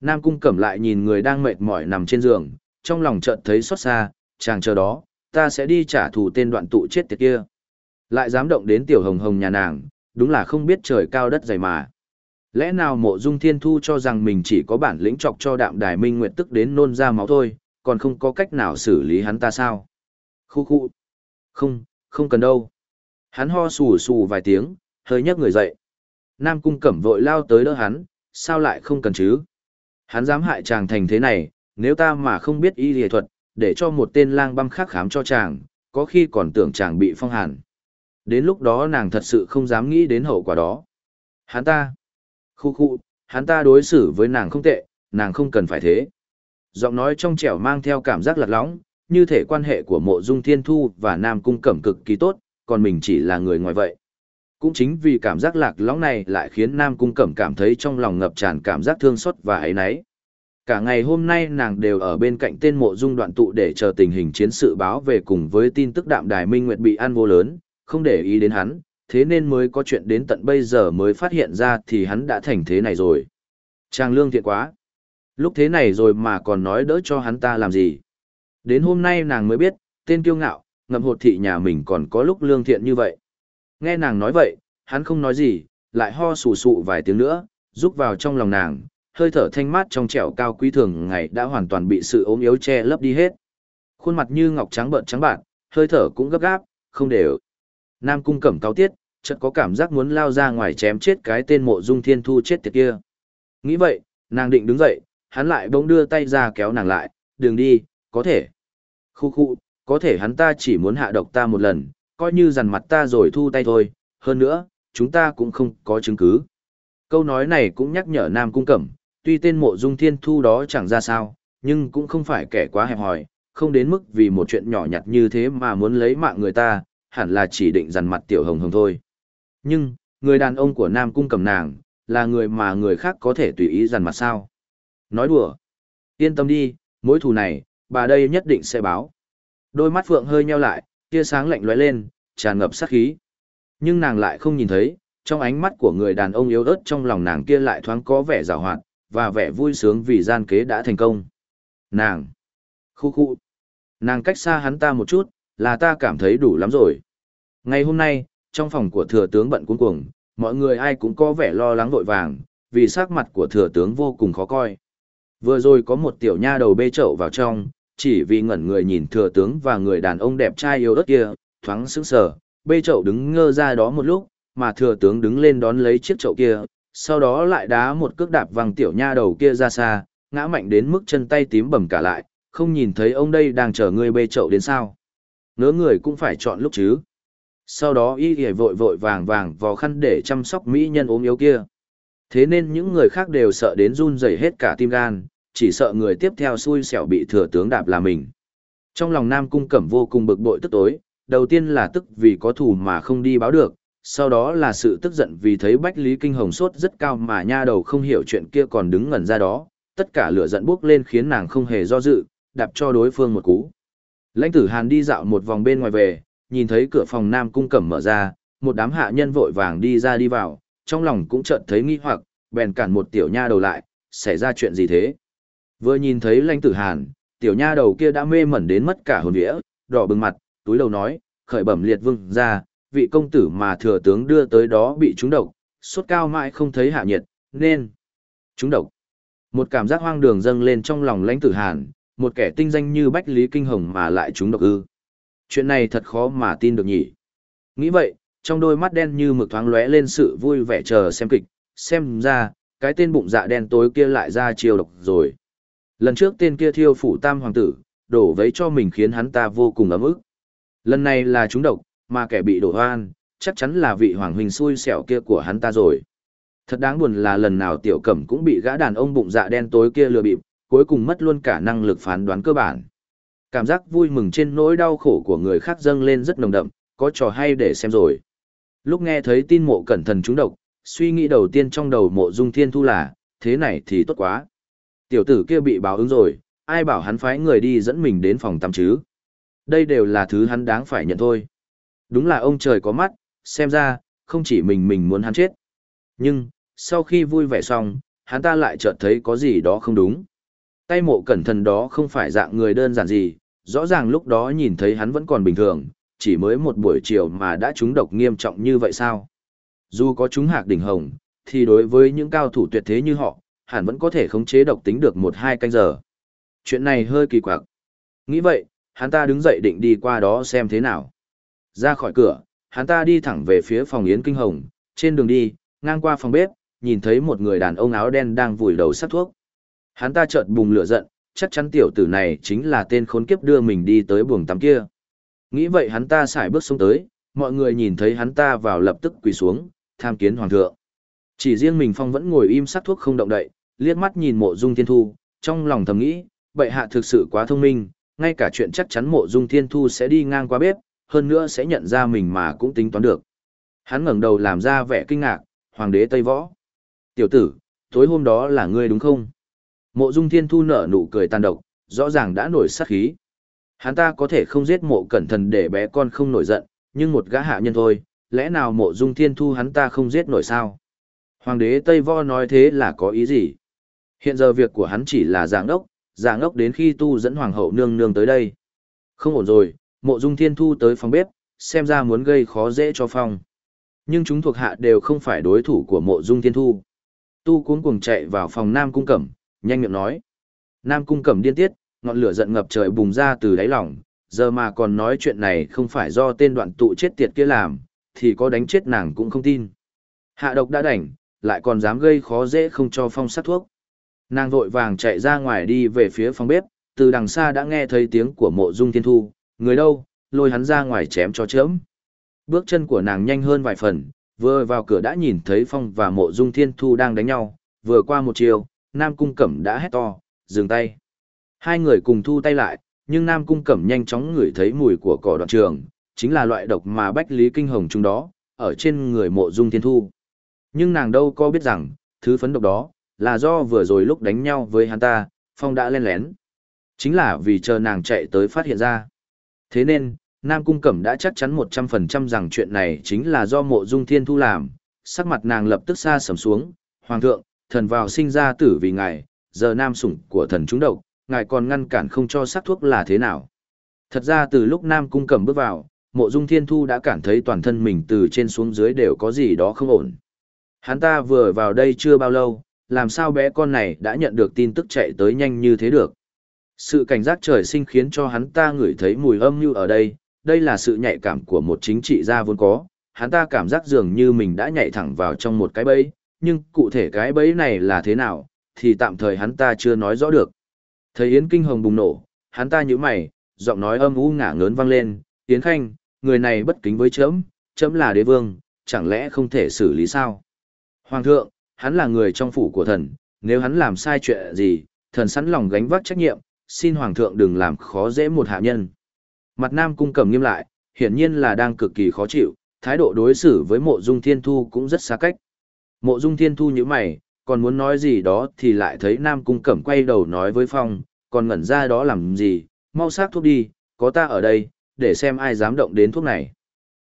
Nam cung cẩm lại nhìn người đang mệt mỏi nằm trên giường, trong lòng chợt thấy xót xa, chàng chờ đó, ta sẽ đi trả thù tên đoạn tụ chết tiệt kia. Lại dám động đến tiểu hồng hồng nhà nàng, đúng là không biết trời cao đất dày mà. Lẽ nào mộ dung thiên thu cho rằng mình chỉ có bản lĩnh chọc cho đạm đài minh nguyệt tức đến nôn ra máu thôi, còn không có cách nào xử lý hắn ta sao? Khu khu. Không, không cần đâu. Hắn ho sù sù vài tiếng, hơi nhấc người dậy. Nam cung cẩm vội lao tới đỡ hắn, sao lại không cần chứ? Hắn dám hại chàng thành thế này, nếu ta mà không biết y lìa thuật, để cho một tên lang băm khác khám cho chàng, có khi còn tưởng chàng bị phong hàn. Đến lúc đó nàng thật sự không dám nghĩ đến hậu quả đó. Hắn ta, khu khu, hắn ta đối xử với nàng không tệ, nàng không cần phải thế. Giọng nói trong trẻo mang theo cảm giác lạc lõng, như thể quan hệ của mộ dung thiên thu và nam cung cẩm cực kỳ tốt, còn mình chỉ là người ngoài vậy. Cũng chính vì cảm giác lạc lõng này lại khiến nam cung cẩm cảm thấy trong lòng ngập tràn cảm giác thương xót và ấy náy. Cả ngày hôm nay nàng đều ở bên cạnh tên mộ dung đoạn tụ để chờ tình hình chiến sự báo về cùng với tin tức đạm đài minh nguyệt bị ăn vô lớn, không để ý đến hắn, thế nên mới có chuyện đến tận bây giờ mới phát hiện ra thì hắn đã thành thế này rồi. Trang lương thiện quá. Lúc thế này rồi mà còn nói đỡ cho hắn ta làm gì. Đến hôm nay nàng mới biết, tên kiêu ngạo, ngậm hột thị nhà mình còn có lúc lương thiện như vậy. Nghe nàng nói vậy, hắn không nói gì, lại ho sù sụ vài tiếng nữa, rúc vào trong lòng nàng, hơi thở thanh mát trong trẻo cao quý thường ngày đã hoàn toàn bị sự ốm yếu che lấp đi hết. Khuôn mặt như ngọc trắng bợn trắng bạc, hơi thở cũng gấp gáp, không đều. Nam cung cẩm cáo tiết, chợt có cảm giác muốn lao ra ngoài chém chết cái tên mộ dung thiên thu chết tiệt kia. Nghĩ vậy, nàng định đứng dậy, hắn lại bỗng đưa tay ra kéo nàng lại, đường đi, có thể. Khu khu, có thể hắn ta chỉ muốn hạ độc ta một lần, coi như dằn mặt ta rồi thu tay thôi, hơn nữa, chúng ta cũng không có chứng cứ. Câu nói này cũng nhắc nhở Nam Cung Cẩm, tuy tên mộ dung thiên thu đó chẳng ra sao, nhưng cũng không phải kẻ quá hẹp hòi, không đến mức vì một chuyện nhỏ nhặt như thế mà muốn lấy mạng người ta, hẳn là chỉ định dằn mặt tiểu hồng hồng thôi. Nhưng, người đàn ông của Nam Cung Cẩm nàng, là người mà người khác có thể tùy ý dằn mặt sao. Nói đùa. Yên tâm đi, mối thù này, bà đây nhất định sẽ báo. Đôi mắt Phượng hơi nheo lại, tia sáng lạnh lóe lên, tràn ngập sát khí. Nhưng nàng lại không nhìn thấy, trong ánh mắt của người đàn ông yếu ớt trong lòng nàng kia lại thoáng có vẻ rào hoạt, và vẻ vui sướng vì gian kế đã thành công. Nàng! Khu khu! Nàng cách xa hắn ta một chút, là ta cảm thấy đủ lắm rồi. Ngày hôm nay, trong phòng của thừa tướng bận cuống cuồng, mọi người ai cũng có vẻ lo lắng vội vàng, vì sắc mặt của thừa tướng vô cùng khó coi. Vừa rồi có một tiểu nha đầu bê chậu vào trong, chỉ vì ngẩn người nhìn thừa tướng và người đàn ông đẹp trai yêu ớt kia, thoáng sững sờ, bê chậu đứng ngơ ra đó một lúc, mà thừa tướng đứng lên đón lấy chiếc chậu kia, sau đó lại đá một cước đạp văng tiểu nha đầu kia ra xa, ngã mạnh đến mức chân tay tím bầm cả lại, không nhìn thấy ông đây đang chờ người bê chậu đến sao. Ngỡ người cũng phải chọn lúc chứ. Sau đó y ghề vội vội vàng vàng vò khăn để chăm sóc mỹ nhân ốm yếu kia. Thế nên những người khác đều sợ đến run rẩy hết cả tim gan, chỉ sợ người tiếp theo xui xẻo bị thừa tướng đạp là mình. Trong lòng Nam Cung Cẩm vô cùng bực bội tức tối, đầu tiên là tức vì có thù mà không đi báo được, sau đó là sự tức giận vì thấy Bách Lý Kinh Hồng sốt rất cao mà nha đầu không hiểu chuyện kia còn đứng ngẩn ra đó, tất cả lửa giận bốc lên khiến nàng không hề do dự, đạp cho đối phương một cú. Lãnh tử Hàn đi dạo một vòng bên ngoài về, nhìn thấy cửa phòng Nam Cung Cẩm mở ra, một đám hạ nhân vội vàng đi ra đi vào, trong lòng cũng chợt thấy nghi hoặc, bèn cản một tiểu nha đầu lại, xảy ra chuyện gì thế? Vừa nhìn thấy lãnh tử hàn, tiểu nha đầu kia đã mê mẩn đến mất cả hồn vía, đỏ bừng mặt, túi đầu nói, khởi bẩm liệt vương ra, vị công tử mà thừa tướng đưa tới đó bị trúng độc, sốt cao mãi không thấy hạ nhiệt, nên trúng độc. Một cảm giác hoang đường dâng lên trong lòng lãnh tử hàn, một kẻ tinh danh như Bách Lý Kinh Hồng mà lại trúng độc ư. Chuyện này thật khó mà tin được nhỉ. Nghĩ vậy, trong đôi mắt đen như mực thoáng lóe lên sự vui vẻ chờ xem kịch, xem ra, cái tên bụng dạ đen tối kia lại ra chiêu độc rồi. Lần trước tên kia thiêu phủ tam hoàng tử, đổ vấy cho mình khiến hắn ta vô cùng ấm ức. Lần này là chúng độc, mà kẻ bị đổ hoan, chắc chắn là vị hoàng huynh xui xẻo kia của hắn ta rồi. Thật đáng buồn là lần nào tiểu cẩm cũng bị gã đàn ông bụng dạ đen tối kia lừa bịp, cuối cùng mất luôn cả năng lực phán đoán cơ bản. Cảm giác vui mừng trên nỗi đau khổ của người khác dâng lên rất nồng đậm, có trò hay để xem rồi. Lúc nghe thấy tin mộ cẩn thận trúng độc, suy nghĩ đầu tiên trong đầu mộ dung thiên thu là, thế này thì tốt quá. Tiểu tử kia bị báo ứng rồi, ai bảo hắn phái người đi dẫn mình đến phòng tắm chứ. Đây đều là thứ hắn đáng phải nhận thôi. Đúng là ông trời có mắt, xem ra, không chỉ mình mình muốn hắn chết. Nhưng, sau khi vui vẻ xong, hắn ta lại chợt thấy có gì đó không đúng. Tay mộ cẩn thận đó không phải dạng người đơn giản gì, rõ ràng lúc đó nhìn thấy hắn vẫn còn bình thường, chỉ mới một buổi chiều mà đã trúng độc nghiêm trọng như vậy sao? Dù có trúng hạc đỉnh hồng, thì đối với những cao thủ tuyệt thế như họ, hẳn vẫn có thể khống chế độc tính được một hai canh giờ. Chuyện này hơi kỳ quặc. Nghĩ vậy, hắn ta đứng dậy định đi qua đó xem thế nào. Ra khỏi cửa, hắn ta đi thẳng về phía phòng Yến Kinh Hồng, trên đường đi, ngang qua phòng bếp, nhìn thấy một người đàn ông áo đen đang vùi đầu sát thuốc. Hắn ta chợt bùng lửa giận, chắc chắn tiểu tử này chính là tên khốn kiếp đưa mình đi tới buồng tắm kia. Nghĩ vậy hắn ta xài bước xuống tới, mọi người nhìn thấy hắn ta vào lập tức quỳ xuống, tham kiến hoàng thượng. Chỉ riêng mình Phong vẫn ngồi im sát thuốc không động đậy, liếc mắt nhìn mộ dung thiên thu, trong lòng thầm nghĩ, bệ hạ thực sự quá thông minh, ngay cả chuyện chắc chắn mộ dung thiên thu sẽ đi ngang qua bếp, hơn nữa sẽ nhận ra mình mà cũng tính toán được. Hắn ngẩng đầu làm ra vẻ kinh ngạc, hoàng đế Tây Võ. Tiểu tử, tối hôm đó là ngươi đúng không? Mộ dung thiên thu nở nụ cười tàn độc, rõ ràng đã nổi sát khí. Hắn ta có thể không giết mộ cẩn thận để bé con không nổi giận, nhưng một gã hạ nhân thôi, lẽ nào mộ dung thiên thu hắn ta không giết nổi sao? Hoàng đế Tây Võ nói thế là có ý gì? Hiện giờ việc của hắn chỉ là giảng ốc, giảng ốc đến khi tu dẫn hoàng hậu nương nương tới đây. Không ổn rồi, mộ dung thiên thu tới phòng bếp, xem ra muốn gây khó dễ cho phong. Nhưng chúng thuộc hạ đều không phải đối thủ của mộ dung thiên thu. Tu cuống cuồng chạy vào phòng Nam Cung Cẩm, nhanh miệng nói. Nam Cung Cẩm điên tiết, ngọn lửa giận ngập trời bùng ra từ đáy lòng, giờ mà còn nói chuyện này không phải do tên đoạn tụ chết tiệt kia làm, thì có đánh chết nàng cũng không tin. Hạ độc đã đành, lại còn dám gây khó dễ không cho phong sát thuốc. Nàng vội vàng chạy ra ngoài đi về phía phòng bếp, từ đằng xa đã nghe thấy tiếng của mộ dung thiên thu, người đâu, lôi hắn ra ngoài chém cho chớm. Bước chân của nàng nhanh hơn vài phần, vừa vào cửa đã nhìn thấy phong và mộ dung thiên thu đang đánh nhau, vừa qua một chiều, Nam Cung Cẩm đã hét to, dừng tay. Hai người cùng thu tay lại, nhưng Nam Cung Cẩm nhanh chóng ngửi thấy mùi của cỏ đoạn trường, chính là loại độc mà Bách Lý Kinh Hồng chúng đó, ở trên người mộ dung thiên thu. Nhưng nàng đâu có biết rằng, thứ phấn độc đó, là do vừa rồi lúc đánh nhau với hắn ta, Phong đã len lén. Chính là vì chờ nàng chạy tới phát hiện ra. Thế nên, Nam Cung Cẩm đã chắc chắn 100% rằng chuyện này chính là do mộ dung thiên thu làm, sắc mặt nàng lập tức xa sầm xuống, Hoàng thượng, thần vào sinh ra tử vì ngài, giờ nam sủng của thần trúng độc, ngài còn ngăn cản không cho sắc thuốc là thế nào. Thật ra từ lúc Nam Cung Cẩm bước vào, mộ dung thiên thu đã cảm thấy toàn thân mình từ trên xuống dưới đều có gì đó không ổn. Hắn ta vừa vào đây chưa bao lâu, làm sao bé con này đã nhận được tin tức chạy tới nhanh như thế được. Sự cảnh giác trời sinh khiến cho hắn ta ngửi thấy mùi âm như ở đây, đây là sự nhạy cảm của một chính trị gia vốn có, hắn ta cảm giác dường như mình đã nhảy thẳng vào trong một cái bẫy, nhưng cụ thể cái bẫy này là thế nào, thì tạm thời hắn ta chưa nói rõ được. Thấy Yến Kinh Hồng bùng nổ, hắn ta nhíu mày, giọng nói âm u ngả ngớn vang lên, Yến Khanh, người này bất kính với chấm, chấm là đế vương, chẳng lẽ không thể xử lý sao? Hoàng thượng, hắn là người trong phủ của thần, nếu hắn làm sai chuyện gì, thần sẵn lòng gánh vác trách nhiệm, xin Hoàng thượng đừng làm khó dễ một hạ nhân. Mặt Nam cung cầm nghiêm lại, hiển nhiên là đang cực kỳ khó chịu, thái độ đối xử với mộ dung thiên thu cũng rất xa cách. Mộ dung thiên thu như mày, còn muốn nói gì đó thì lại thấy Nam cung cẩm quay đầu nói với Phong, còn ngẩn ra đó làm gì, mau sát thuốc đi, có ta ở đây, để xem ai dám động đến thuốc này.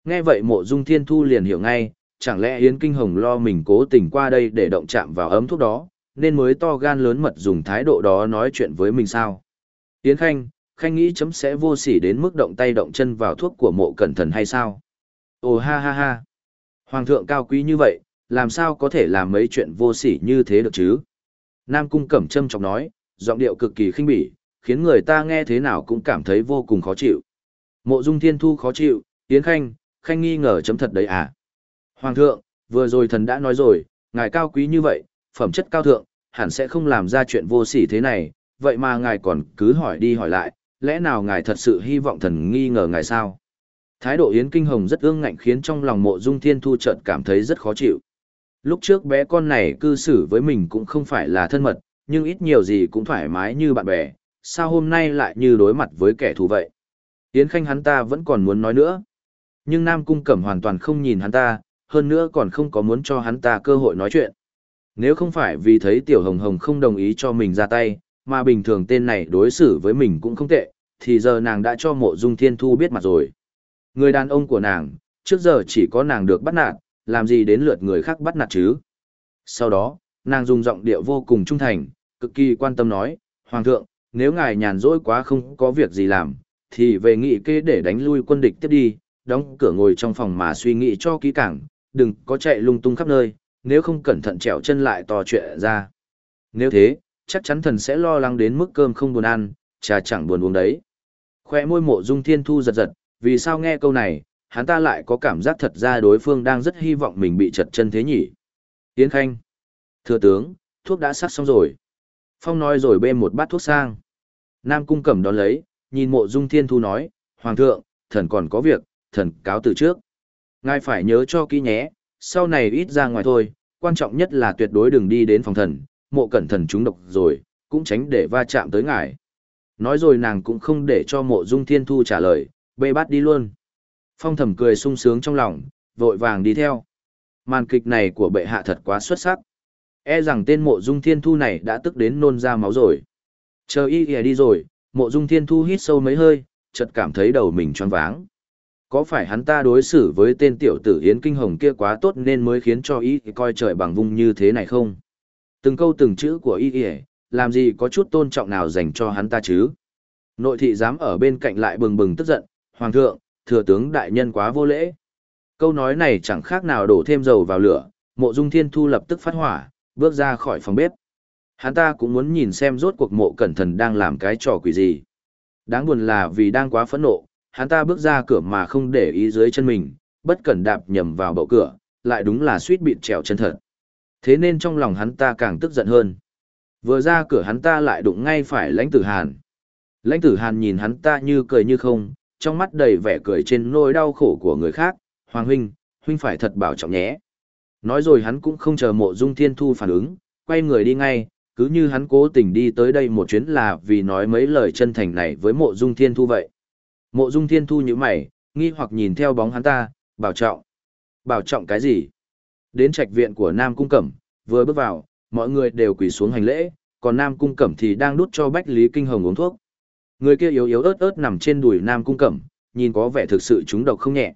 Nghe vậy mộ dung thiên thu liền hiểu ngay, chẳng lẽ Yến Kinh Hồng lo mình cố tình qua đây để động chạm vào ấm thuốc đó, nên mới to gan lớn mật dùng thái độ đó nói chuyện với mình sao. Yến Khanh, Khanh nghĩ chấm sẽ vô sỉ đến mức động tay động chân vào thuốc của mộ cẩn thần hay sao? Ồ ha ha ha! Hoàng thượng cao quý như vậy, làm sao có thể làm mấy chuyện vô sỉ như thế được chứ? Nam Cung Cẩm Trâm trọng nói, giọng điệu cực kỳ khinh bỉ, khiến người ta nghe thế nào cũng cảm thấy vô cùng khó chịu. Mộ Dung Thiên Thu khó chịu, Yến Khanh, Khanh nghi ngờ chấm thật đấy à? Hoàng thượng, vừa rồi thần đã nói rồi, ngài cao quý như vậy, phẩm chất cao thượng, hẳn sẽ không làm ra chuyện vô sỉ thế này, vậy mà ngài còn cứ hỏi đi hỏi lại, lẽ nào ngài thật sự hy vọng thần nghi ngờ ngài sao? Thái độ Yến Kinh Hồng rất ương ngạnh khiến trong lòng mộ dung thiên thu chợt cảm thấy rất khó chịu. Lúc trước bé con này cư xử với mình cũng không phải là thân mật, nhưng ít nhiều gì cũng thoải mái như bạn bè, sao hôm nay lại như đối mặt với kẻ thù vậy? Yến Khanh hắn ta vẫn còn muốn nói nữa. Nhưng Nam Cung Cẩm hoàn toàn không nhìn hắn ta, hơn nữa còn không có muốn cho hắn ta cơ hội nói chuyện. Nếu không phải vì thấy Tiểu Hồng Hồng không đồng ý cho mình ra tay, mà bình thường tên này đối xử với mình cũng không tệ, thì giờ nàng đã cho mộ dung thiên thu biết mặt rồi. Người đàn ông của nàng, trước giờ chỉ có nàng được bắt nạt, làm gì đến lượt người khác bắt nạt chứ. Sau đó, nàng dùng giọng điệu vô cùng trung thành, cực kỳ quan tâm nói, Hoàng thượng, nếu ngài nhàn rỗi quá không có việc gì làm, thì về nghị kê để đánh lui quân địch tiếp đi, đóng cửa ngồi trong phòng mà suy nghĩ cho kỹ càng, đừng có chạy lung tung khắp nơi, nếu không cẩn thận trèo chân lại to chuyện ra. Nếu thế, chắc chắn thần sẽ lo lắng đến mức cơm không buồn ăn, trà chẳng buồn uống đấy. Khoe môi mộ dung thiên thu giật giật, vì sao nghe câu này, hắn ta lại có cảm giác thật ra đối phương đang rất hy vọng mình bị chật chân thế nhỉ. Tiến Khanh. Thưa tướng, thuốc đã sắc xong rồi. Phong nói rồi bê một bát thuốc sang. Nam cung cẩm đón lấy, nhìn mộ dung thiên thu nói, Hoàng thượng, thần còn có việc, thần cáo từ trước. Ngài phải nhớ cho kỹ nhé, sau này ít ra ngoài thôi, quan trọng nhất là tuyệt đối đừng đi đến phòng thần, mộ cẩn thần chúng độc rồi, cũng tránh để va chạm tới ngài. Nói rồi nàng cũng không để cho mộ dung thiên thu trả lời, bê bát đi luôn. Phong thầm cười sung sướng trong lòng, vội vàng đi theo. Màn kịch này của bệ hạ thật quá xuất sắc. E rằng tên mộ dung thiên thu này đã tức đến nôn ra máu rồi. Chờ y ghề đi rồi, mộ dung thiên thu hít sâu mấy hơi, chợt cảm thấy đầu mình choáng váng. Có phải hắn ta đối xử với tên tiểu tử Yến Kinh Hồng kia quá tốt nên mới khiến cho y coi trời bằng vung như thế này không? Từng câu từng chữ của y làm gì có chút tôn trọng nào dành cho hắn ta chứ? Nội thị dám ở bên cạnh lại bừng bừng tức giận, Hoàng thượng, thừa tướng đại nhân quá vô lễ. Câu nói này chẳng khác nào đổ thêm dầu vào lửa, mộ dung thiên thu lập tức phát hỏa, bước ra khỏi phòng bếp. Hắn ta cũng muốn nhìn xem rốt cuộc mộ cẩn thần đang làm cái trò quỷ gì. Đáng buồn là vì đang quá phẫn nộ, hắn ta bước ra cửa mà không để ý dưới chân mình, bất cẩn đạp nhầm vào bậu cửa, lại đúng là suýt bị trèo chân thật. Thế nên trong lòng hắn ta càng tức giận hơn. Vừa ra cửa hắn ta lại đụng ngay phải lãnh tử hàn. Lãnh tử hàn nhìn hắn ta như cười như không, trong mắt đầy vẻ cười trên nỗi đau khổ của người khác. Hoàng huynh, huynh phải thật bảo trọng nhé. Nói rồi hắn cũng không chờ mộ dung thiên thu phản ứng, quay người đi ngay, cứ như hắn cố tình đi tới đây một chuyến là vì nói mấy lời chân thành này với mộ dung thiên thu vậy. Mộ dung thiên thu như mày, nghi hoặc nhìn theo bóng hắn ta, bảo trọng. Bảo trọng cái gì? Đến trạch viện của Nam Cung Cẩm, vừa bước vào, mọi người đều quỳ xuống hành lễ, còn Nam Cung Cẩm thì đang đút cho Bách Lý Kinh Hồng uống thuốc. Người kia yếu yếu ớt ớt nằm trên đùi Nam Cung Cẩm, nhìn có vẻ thực sự trúng độc không nhẹ.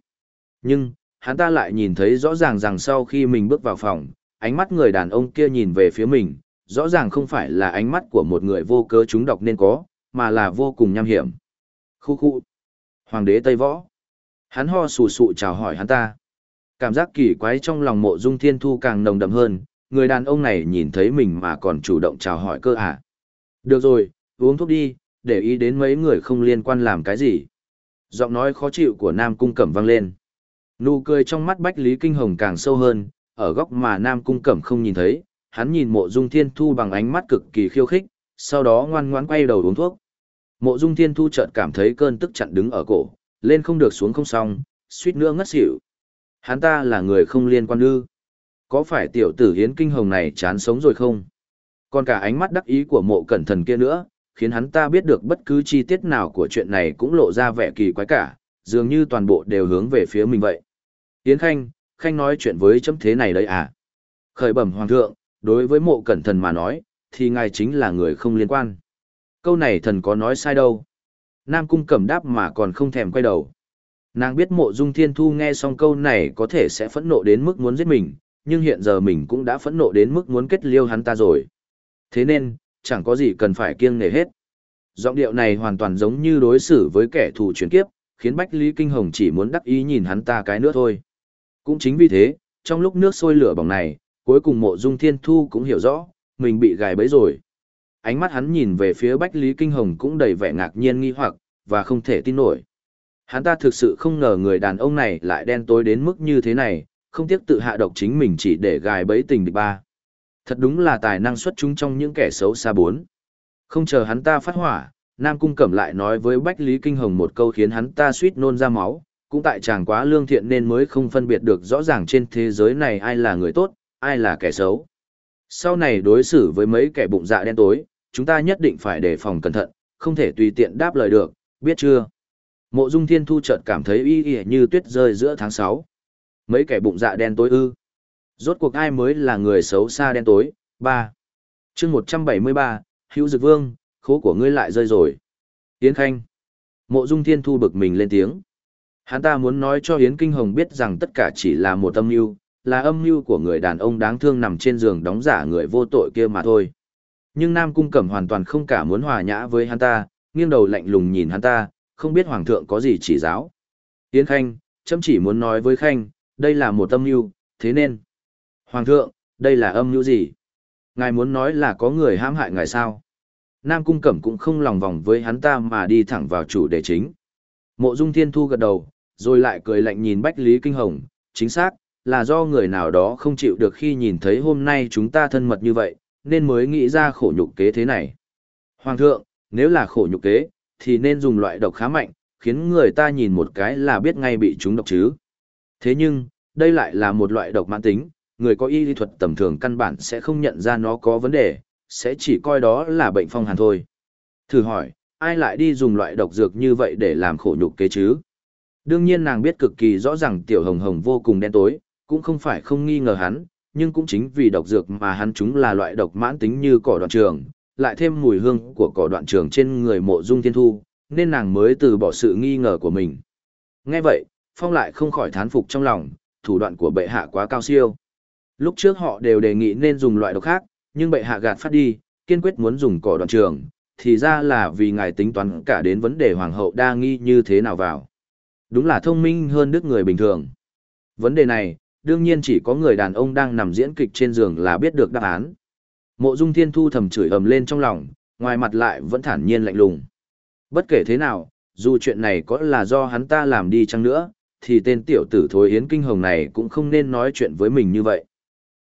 Nhưng, hắn ta lại nhìn thấy rõ ràng rằng sau khi mình bước vào phòng, ánh mắt người đàn ông kia nhìn về phía mình, rõ ràng không phải là ánh mắt của một người vô cớ trúng độc nên có, mà là vô cùng nham hiểm. Khu khu. Hoàng đế Tây Võ. Hắn ho sù sụ chào hỏi hắn ta. Cảm giác kỳ quái trong lòng mộ dung thiên thu càng nồng đậm hơn, người đàn ông này nhìn thấy mình mà còn chủ động chào hỏi cơ à. Được rồi, uống thuốc đi, để ý đến mấy người không liên quan làm cái gì. Giọng nói khó chịu của Nam Cung Cẩm vang lên. Nụ cười trong mắt Bách Lý Kinh Hồng càng sâu hơn, ở góc mà Nam Cung Cẩm không nhìn thấy, hắn nhìn mộ dung thiên thu bằng ánh mắt cực kỳ khiêu khích, sau đó ngoan ngoãn quay đầu uống thuốc. Mộ dung thiên thu chợt cảm thấy cơn tức chặn đứng ở cổ, lên không được xuống không xong, suýt nữa ngất xỉu. Hắn ta là người không liên quan ư. Có phải tiểu tử hiến kinh hồng này chán sống rồi không? Còn cả ánh mắt đắc ý của mộ cẩn thần kia nữa, khiến hắn ta biết được bất cứ chi tiết nào của chuyện này cũng lộ ra vẻ kỳ quái cả, dường như toàn bộ đều hướng về phía mình vậy. Yến Khanh, Khanh nói chuyện với chấm thế này đấy à? Khởi bẩm hoàng thượng, đối với mộ cẩn thần mà nói, thì ngài chính là người không liên quan. Câu này thần có nói sai đâu. Nam cung cẩm đáp mà còn không thèm quay đầu. Nàng biết mộ dung thiên thu nghe xong câu này có thể sẽ phẫn nộ đến mức muốn giết mình, nhưng hiện giờ mình cũng đã phẫn nộ đến mức muốn kết liêu hắn ta rồi. Thế nên, chẳng có gì cần phải kiêng nể hết. Giọng điệu này hoàn toàn giống như đối xử với kẻ thù chuyển kiếp, khiến Bách Lý Kinh Hồng chỉ muốn đắc ý nhìn hắn ta cái nữa thôi. Cũng chính vì thế, trong lúc nước sôi lửa bỏng này, cuối cùng mộ dung thiên thu cũng hiểu rõ, mình bị gài bẫy rồi. Ánh mắt hắn nhìn về phía Bách Lý Kinh Hồng cũng đầy vẻ ngạc nhiên nghi hoặc, và không thể tin nổi. Hắn ta thực sự không ngờ người đàn ông này lại đen tối đến mức như thế này, không tiếc tự hạ độc chính mình chỉ để gài bẫy tình địch ba. Thật đúng là tài năng xuất chúng trong những kẻ xấu xa bốn. Không chờ hắn ta phát hỏa, Nam Cung Cẩm lại nói với Bách Lý Kinh Hồng một câu khiến hắn ta suýt nôn ra máu, cũng tại chàng quá lương thiện nên mới không phân biệt được rõ ràng trên thế giới này ai là người tốt, ai là kẻ xấu. Sau này đối xử với mấy kẻ bụng dạ đen tối, chúng ta nhất định phải đề phòng cẩn thận, không thể tùy tiện đáp lời được, biết chưa? Mộ Dung Thiên Thu chợt cảm thấy y y như tuyết rơi giữa tháng 6. Mấy kẻ bụng dạ đen tối ư? Rốt cuộc ai mới là người xấu xa đen tối? 3. Chương 173, Hữu Dực Vương, khố của ngươi lại rơi rồi. Yến Khanh. Mộ Dung Thiên Thu bực mình lên tiếng. Hắn ta muốn nói cho Yến Kinh Hồng biết rằng tất cả chỉ là một âm mưu, là âm mưu của người đàn ông đáng thương nằm trên giường đóng giả người vô tội kia mà thôi. Nhưng Nam Cung Cẩm hoàn toàn không cả muốn hòa nhã với hắn ta, nghiêng đầu lạnh lùng nhìn hắn ta, không biết Hoàng thượng có gì chỉ giáo. Yến Khanh, chấm chỉ muốn nói với Khanh, đây là một âm mưu, thế nên. Hoàng thượng, đây là âm mưu gì? Ngài muốn nói là có người hãm hại ngài sao? Nam Cung Cẩm cũng không lòng vòng với hắn ta mà đi thẳng vào chủ đề chính. Mộ Dung Thiên Thu gật đầu, rồi lại cười lạnh nhìn Bách Lý Kinh Hồng, chính xác, là do người nào đó không chịu được khi nhìn thấy hôm nay chúng ta thân mật như vậy, nên mới nghĩ ra khổ nhục kế thế này. Hoàng thượng, nếu là khổ nhục kế, thì nên dùng loại độc khá mạnh, khiến người ta nhìn một cái là biết ngay bị chúng độc chứ. Thế nhưng, đây lại là một loại độc mãn tính, người có y lý thuật tầm thường căn bản sẽ không nhận ra nó có vấn đề, sẽ chỉ coi đó là bệnh phong hàn thôi. Thử hỏi, ai lại đi dùng loại độc dược như vậy để làm khổ nhục kế chứ? Đương nhiên nàng biết cực kỳ rõ ràng tiểu hồng hồng vô cùng đen tối, cũng không phải không nghi ngờ hắn, nhưng cũng chính vì độc dược mà hắn chúng là loại độc mãn tính như cỏ đoạn trường, lại thêm mùi hương của cỏ đoạn trường trên người mộ dung thiên thu, nên nàng mới từ bỏ sự nghi ngờ của mình. Nghe vậy, Phong lại không khỏi thán phục trong lòng, thủ đoạn của bệ hạ quá cao siêu. Lúc trước họ đều đề nghị nên dùng loại độc khác, nhưng bệ hạ gạt phát đi, kiên quyết muốn dùng cỏ đoạn trường, thì ra là vì ngài tính toán cả đến vấn đề hoàng hậu đa nghi như thế nào vào. Đúng là thông minh hơn đức người bình thường. Vấn đề này, đương nhiên chỉ có người đàn ông đang nằm diễn kịch trên giường là biết được đáp án. Mộ Dung Thiên Thu thầm chửi ầm lên trong lòng, ngoài mặt lại vẫn thản nhiên lạnh lùng. Bất kể thế nào, dù chuyện này có là do hắn ta làm đi chăng nữa, thì tên tiểu tử thối Yến Kinh Hồng này cũng không nên nói chuyện với mình như vậy.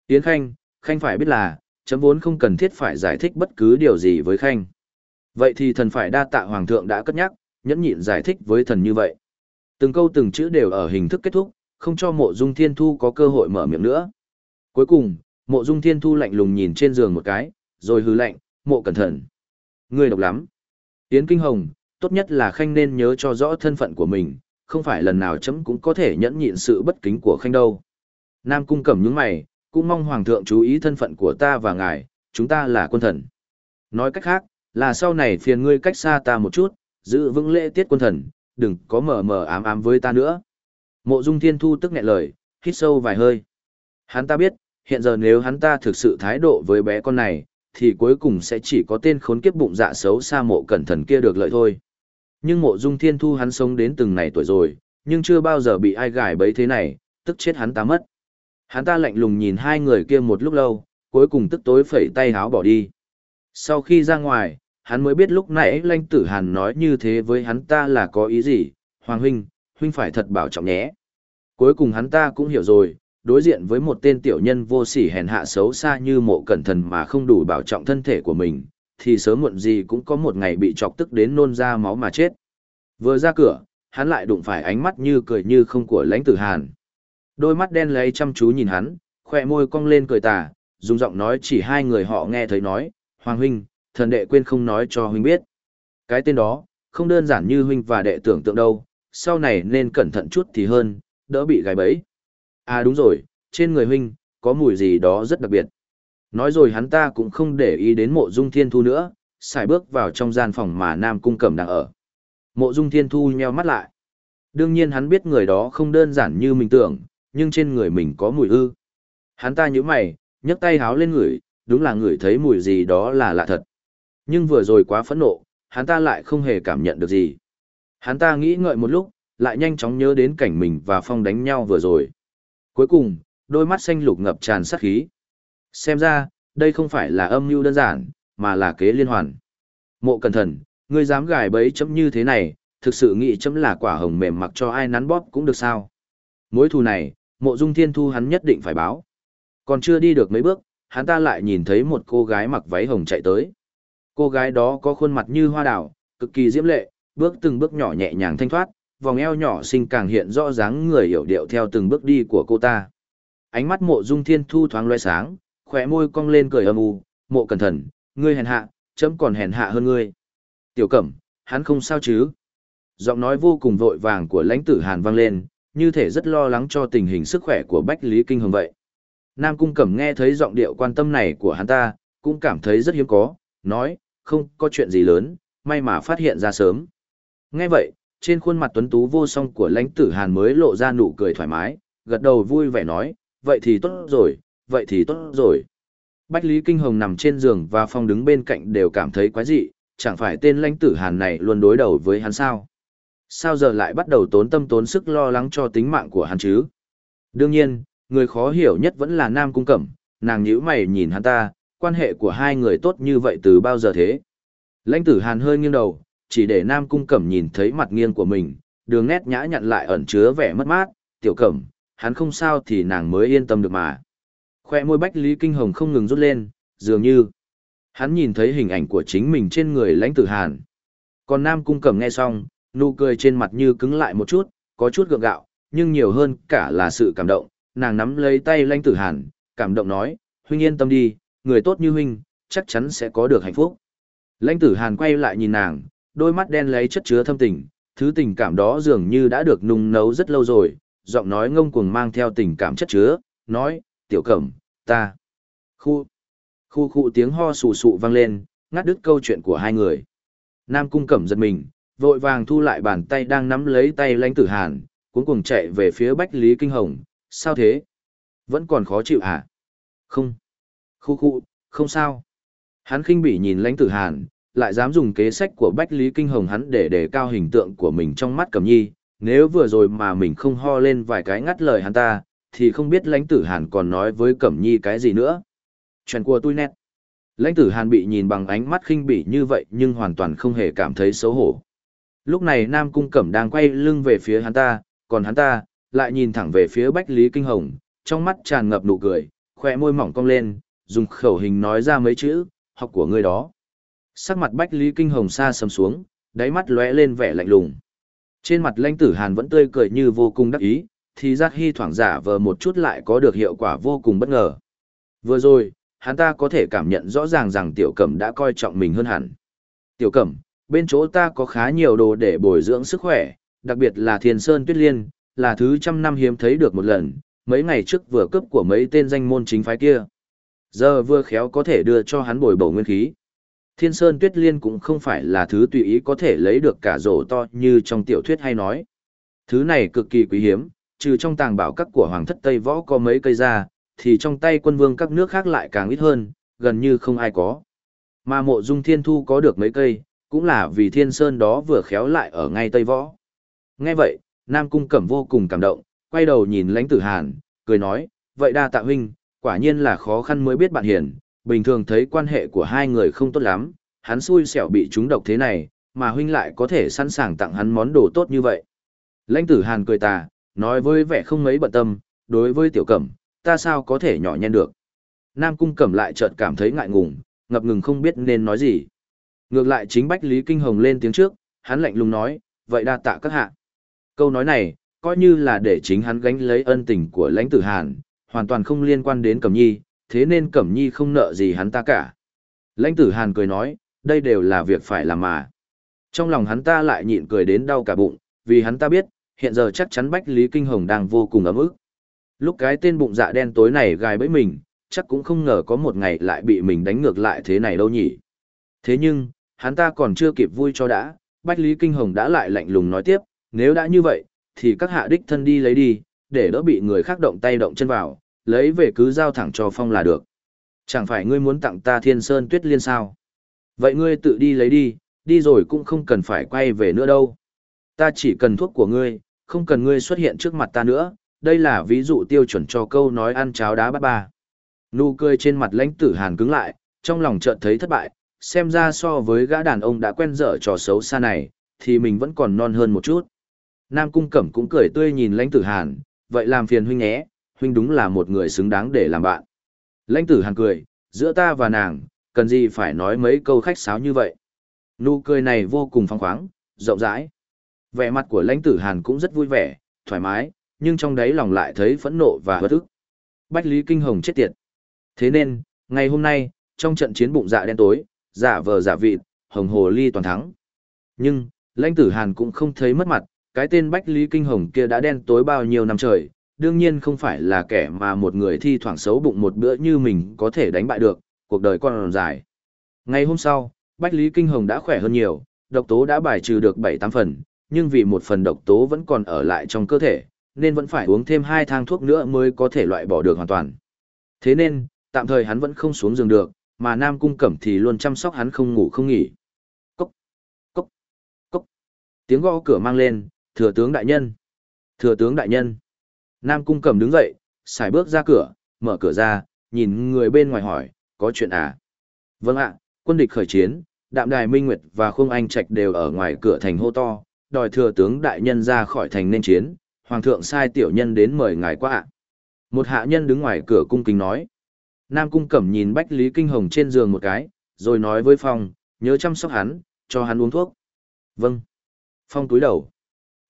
Yến Khanh, Khanh phải biết là, chấm vốn không cần thiết phải giải thích bất cứ điều gì với Khanh. Vậy thì thần phải đa tạ Hoàng thượng đã cất nhắc, nhẫn nhịn giải thích với thần như vậy. Từng câu từng chữ đều ở hình thức kết thúc, không cho mộ dung thiên thu có cơ hội mở miệng nữa. Cuối cùng, mộ dung thiên thu lạnh lùng nhìn trên giường một cái, rồi hứ lạnh, mộ cẩn thận. Ngươi độc lắm. Yến Kinh Hồng, tốt nhất là Khanh nên nhớ cho rõ thân phận của mình, không phải lần nào chấm cũng có thể nhẫn nhịn sự bất kính của Khanh đâu. Nam Cung cẩm những mày, cũng mong Hoàng thượng chú ý thân phận của ta và ngài, chúng ta là quân thần. Nói cách khác, là sau này phiền ngươi cách xa ta một chút, giữ vững lễ tiết quân thần, đừng có mờ mờ ám ám với ta nữa. Mộ Dung Thiên Thu tức nghẹn lời, hít sâu vài hơi. Hắn ta biết, hiện giờ nếu hắn ta thực sự thái độ với bé con này, thì cuối cùng sẽ chỉ có tên khốn kiếp bụng dạ xấu xa mộ cẩn thần kia được lợi thôi. Nhưng mộ dung thiên thu hắn sống đến từng này tuổi rồi, nhưng chưa bao giờ bị ai gài bấy thế này, tức chết hắn ta mất. Hắn ta lạnh lùng nhìn hai người kia một lúc lâu, cuối cùng tức tối phẩy tay háo bỏ đi. Sau khi ra ngoài, hắn mới biết lúc nãy lanh tử hàn nói như thế với hắn ta là có ý gì, Hoàng huynh, huynh phải thật bảo trọng nhé. Cuối cùng hắn ta cũng hiểu rồi, đối diện với một tên tiểu nhân vô sỉ hèn hạ xấu xa như mộ cẩn thần mà không đủ bảo trọng thân thể của mình, thì sớm muộn gì cũng có một ngày bị chọc tức đến nôn ra máu mà chết. Vừa ra cửa, hắn lại đụng phải ánh mắt như cười như không của lãnh tử hàn. Đôi mắt đen lấy chăm chú nhìn hắn, khỏe môi cong lên cười tà, dùng giọng nói chỉ hai người họ nghe thấy nói, Hoàng huynh, thần đệ quên không nói cho huynh biết. Cái tên đó, không đơn giản như huynh và đệ tưởng tượng đâu, sau này nên cẩn thận chút thì hơn, đỡ bị gài bẫy. À đúng rồi, trên người huynh, có mùi gì đó rất đặc biệt. Nói rồi hắn ta cũng không để ý đến mộ dung thiên thu nữa, xài bước vào trong gian phòng mà Nam Cung Cẩm đang ở. Mộ dung thiên thu nheo mắt lại. Đương nhiên hắn biết người đó không đơn giản như mình tưởng, nhưng trên người mình có mùi ư. Hắn ta nhíu mày, nhấc tay háo lên người, đúng là người thấy mùi gì đó là lạ thật. Nhưng vừa rồi quá phẫn nộ, hắn ta lại không hề cảm nhận được gì. Hắn ta nghĩ ngợi một lúc, lại nhanh chóng nhớ đến cảnh mình và Phong đánh nhau vừa rồi. Cuối cùng, đôi mắt xanh lục ngập tràn sát khí. Xem ra, đây không phải là âm mưu đơn giản, mà là kế liên hoàn. Mộ cẩn thận, ngươi dám gài bẫy chấm như thế này, thực sự nghĩ chấm là quả hồng mềm mặc cho ai nắn bóp cũng được sao. Mối thù này, mộ dung thiên thu hắn nhất định phải báo. Còn chưa đi được mấy bước, hắn ta lại nhìn thấy một cô gái mặc váy hồng chạy tới. Cô gái đó có khuôn mặt như hoa đào, cực kỳ diễm lệ, bước từng bước nhỏ nhẹ nhàng thanh thoát, vòng eo nhỏ xinh càng hiện rõ dáng người hiểu điệu theo từng bước đi của cô ta. Ánh mắt mộ dung thiên thu thoáng loe sáng, khỏe môi cong lên cười âm u, mộ cẩn thận, ngươi hèn hạ, chấm còn hèn hạ hơn ngươi. Tiểu cẩm, hắn không sao chứ? Giọng nói vô cùng vội vàng của lãnh tử hàn vang lên, như thể rất lo lắng cho tình hình sức khỏe của Bách Lý Kinh Hồng vậy. Nam Cung Cẩm nghe thấy giọng điệu quan tâm này của hắn ta, cũng cảm thấy rất hiếm có, nói, không có chuyện gì lớn, may mà phát hiện ra sớm. Nghe vậy, trên khuôn mặt tuấn tú vô song của lãnh tử hàn mới lộ ra nụ cười thoải mái, gật đầu vui vẻ nói, vậy thì tốt rồi, vậy thì tốt rồi. Bách Lý Kinh Hồng nằm trên giường và Phong đứng bên cạnh đều cảm thấy quái dị, chẳng phải tên lãnh tử hàn này luôn đối đầu với hắn sao? Sao giờ lại bắt đầu tốn tâm tốn sức lo lắng cho tính mạng của hắn chứ? Đương nhiên, người khó hiểu nhất vẫn là Nam Cung Cẩm, nàng nhíu mày nhìn hắn ta, quan hệ của hai người tốt như vậy từ bao giờ thế? Lãnh tử hàn hơi nghiêng đầu, chỉ để Nam Cung Cẩm nhìn thấy mặt nghiêng của mình, đường nét nhã nhặn lại ẩn chứa vẻ mất mát, tiểu cẩm, hắn không sao thì nàng mới yên tâm được mà. Khoe môi Bách Lý Kinh Hồng không ngừng rút lên, dường như hắn nhìn thấy hình ảnh của chính mình trên người lãnh tử hàn. Còn Nam Cung Cẩm nghe xong, nụ cười trên mặt như cứng lại một chút, có chút gượng gạo, nhưng nhiều hơn cả là sự cảm động, nàng nắm lấy tay lãnh tử hàn, cảm động nói, huynh yên tâm đi, người tốt như huynh, chắc chắn sẽ có được hạnh phúc. Lãnh tử hàn quay lại nhìn nàng, đôi mắt đen lấy chất chứa thâm tình, thứ tình cảm đó dường như đã được nung nấu rất lâu rồi, giọng nói ngông cuồng mang theo tình cảm chất chứa, nói, tiểu cẩm, ta. Khu, khu khu tiếng ho sù sụ vang lên, ngắt đứt câu chuyện của hai người. Nam cung cẩm giật mình, vội vàng thu lại bàn tay đang nắm lấy tay lãnh tử hàn, cuốn cuồng chạy về phía Bách Lý Kinh Hồng, sao thế? Vẫn còn khó chịu hả? Không. Khu khu, không sao. Hắn khinh bỉ nhìn lãnh tử hàn, lại dám dùng kế sách của Bách Lý Kinh Hồng hắn để đề cao hình tượng của mình trong mắt Cẩm Nhi, nếu vừa rồi mà mình không ho lên vài cái ngắt lời hắn ta, thì không biết lãnh tử Hàn còn nói với Cẩm Nhi cái gì nữa. Chuyện của tôi nét. Lãnh tử Hàn bị nhìn bằng ánh mắt khinh bỉ như vậy nhưng hoàn toàn không hề cảm thấy xấu hổ. Lúc này Nam Cung Cẩm đang quay lưng về phía hắn ta, còn hắn ta, lại nhìn thẳng về phía Bách Lý Kinh Hồng, trong mắt tràn ngập nụ cười, khỏe môi mỏng cong lên, dùng khẩu hình nói ra mấy chữ, học của ngươi đó. Sắc mặt Bách Lý Kinh Hồng xa sầm xuống, đáy mắt lóe lên vẻ lạnh lùng. Trên mặt lãnh tử Hàn vẫn tươi cười như vô cùng đắc ý, thì giác hy thoảng giả vờ một chút lại có được hiệu quả vô cùng bất ngờ. Vừa rồi, hắn ta có thể cảm nhận rõ ràng rằng tiểu cẩm đã coi trọng mình hơn hẳn. Tiểu cẩm, bên chỗ ta có khá nhiều đồ để bồi dưỡng sức khỏe, đặc biệt là thiên sơn tuyết liên, là thứ trăm năm hiếm thấy được một lần, mấy ngày trước vừa cướp của mấy tên danh môn chính phái kia. Giờ vừa khéo có thể đưa cho hắn bồi bổ nguyên khí. Thiên Sơn Tuyết Liên cũng không phải là thứ tùy ý có thể lấy được cả rổ to như trong tiểu thuyết hay nói. Thứ này cực kỳ quý hiếm, trừ trong tàng bảo các của Hoàng thất Tây Võ có mấy cây ra, thì trong tay quân vương các nước khác lại càng ít hơn, gần như không ai có. Mà mộ dung thiên thu có được mấy cây, cũng là vì thiên sơn đó vừa khéo lại ở ngay Tây Võ. Nghe vậy, Nam Cung Cẩm vô cùng cảm động, quay đầu nhìn lãnh tử Hàn, cười nói, vậy đa tạ huynh, quả nhiên là khó khăn mới biết bạn hiền, bình thường thấy quan hệ của hai người không tốt lắm, hắn xui xẻo bị trúng độc thế này, mà huynh lại có thể sẵn sàng tặng hắn món đồ tốt như vậy. Lãnh tử Hàn cười tà, nói với vẻ không mấy bận tâm, đối với tiểu cẩm, ta sao có thể nhỏ nhen được. Nam cung cẩm lại chợt cảm thấy ngại ngùng, ngập ngừng không biết nên nói gì. Ngược lại chính Bách Lý Kinh Hồng lên tiếng trước, hắn lạnh lùng nói, vậy đa tạ các hạ. Câu nói này, coi như là để chính hắn gánh lấy ân tình của lãnh tử Hàn, hoàn toàn không liên quan đến Cẩm Nhi, thế nên Cẩm Nhi không nợ gì hắn ta cả. Lãnh tử Hàn cười nói, đây đều là việc phải làm mà. Trong lòng hắn ta lại nhịn cười đến đau cả bụng, vì hắn ta biết, hiện giờ chắc chắn Bách Lý Kinh Hồng đang vô cùng ấm ức. Lúc cái tên bụng dạ đen tối này gài bẫy mình, chắc cũng không ngờ có một ngày lại bị mình đánh ngược lại thế này đâu nhỉ. Thế nhưng, hắn ta còn chưa kịp vui cho đã, Bách Lý Kinh Hồng đã lại lạnh lùng nói tiếp, nếu đã như vậy, thì các hạ đích thân đi lấy đi, để đỡ bị người khác động tay động chân vào, lấy về cứ giao thẳng cho Phong là được. Chẳng phải ngươi muốn tặng ta thiên sơn tuyết liên sao? Vậy ngươi tự đi lấy đi, đi rồi cũng không cần phải quay về nữa đâu. Ta chỉ cần thuốc của ngươi, không cần ngươi xuất hiện trước mặt ta nữa, đây là ví dụ tiêu chuẩn cho câu nói ăn cháo đá bát ba. Nụ cười trên mặt lãnh tử hàn cứng lại, trong lòng chợt thấy thất bại, xem ra so với gã đàn ông đã quen dở trò xấu xa này, thì mình vẫn còn non hơn một chút. Nam Cung Cẩm cũng cười tươi nhìn lãnh tử hàn, vậy làm phiền huynh nhé, huynh đúng là một người xứng đáng để làm bạn. Lãnh tử hàn cười, giữa ta và nàng, cần gì phải nói mấy câu khách sáo như vậy. Nụ cười này vô cùng phong khoáng, rộng rãi. Vẻ mặt của lãnh tử hàn cũng rất vui vẻ, thoải mái, nhưng trong đấy lòng lại thấy phẫn nộ và bất ức. Bách Lý Kinh Hồng chết tiệt. Thế nên, ngày hôm nay, trong trận chiến bụng dạ đen tối, giả vờ giả vịt, hồng hồ ly toàn thắng. Nhưng, lãnh tử hàn cũng không thấy mất mặt, cái tên Bách Lý Kinh Hồng kia đã đen tối bao nhiêu năm trời, đương nhiên không phải là kẻ mà một người thi thoảng xấu bụng một bữa như mình có thể đánh bại được, cuộc đời còn dài. Ngày hôm sau, Bách Lý Kinh Hồng đã khỏe hơn nhiều, độc tố đã bài trừ được 7-8 phần, nhưng vì một phần độc tố vẫn còn ở lại trong cơ thể, nên vẫn phải uống thêm hai thang thuốc nữa mới có thể loại bỏ được hoàn toàn. Thế nên, tạm thời hắn vẫn không xuống giường được, mà Nam Cung Cẩm thì luôn chăm sóc hắn không ngủ không nghỉ. Cốc, cốc, cốc. Tiếng gõ cửa mang lên, thừa tướng đại nhân. Thừa tướng đại nhân. Nam Cung Cẩm đứng dậy, xài bước ra cửa, mở cửa ra, nhìn người bên ngoài hỏi, có chuyện à? Vâng ạ, quân địch khởi chiến, Đạm Đài Minh Nguyệt và Khương Anh Trạch đều ở ngoài cửa thành hô to, đòi thừa tướng đại nhân ra khỏi thành nên chiến, hoàng thượng sai tiểu nhân đến mời ngài qua ạ. Một hạ nhân đứng ngoài cửa cung kính nói. Nam cung cẩm nhìn Bách Lý Kinh Hồng trên giường một cái, rồi nói với Phong, nhớ chăm sóc hắn, cho hắn uống thuốc. Vâng. Phong túi đầu.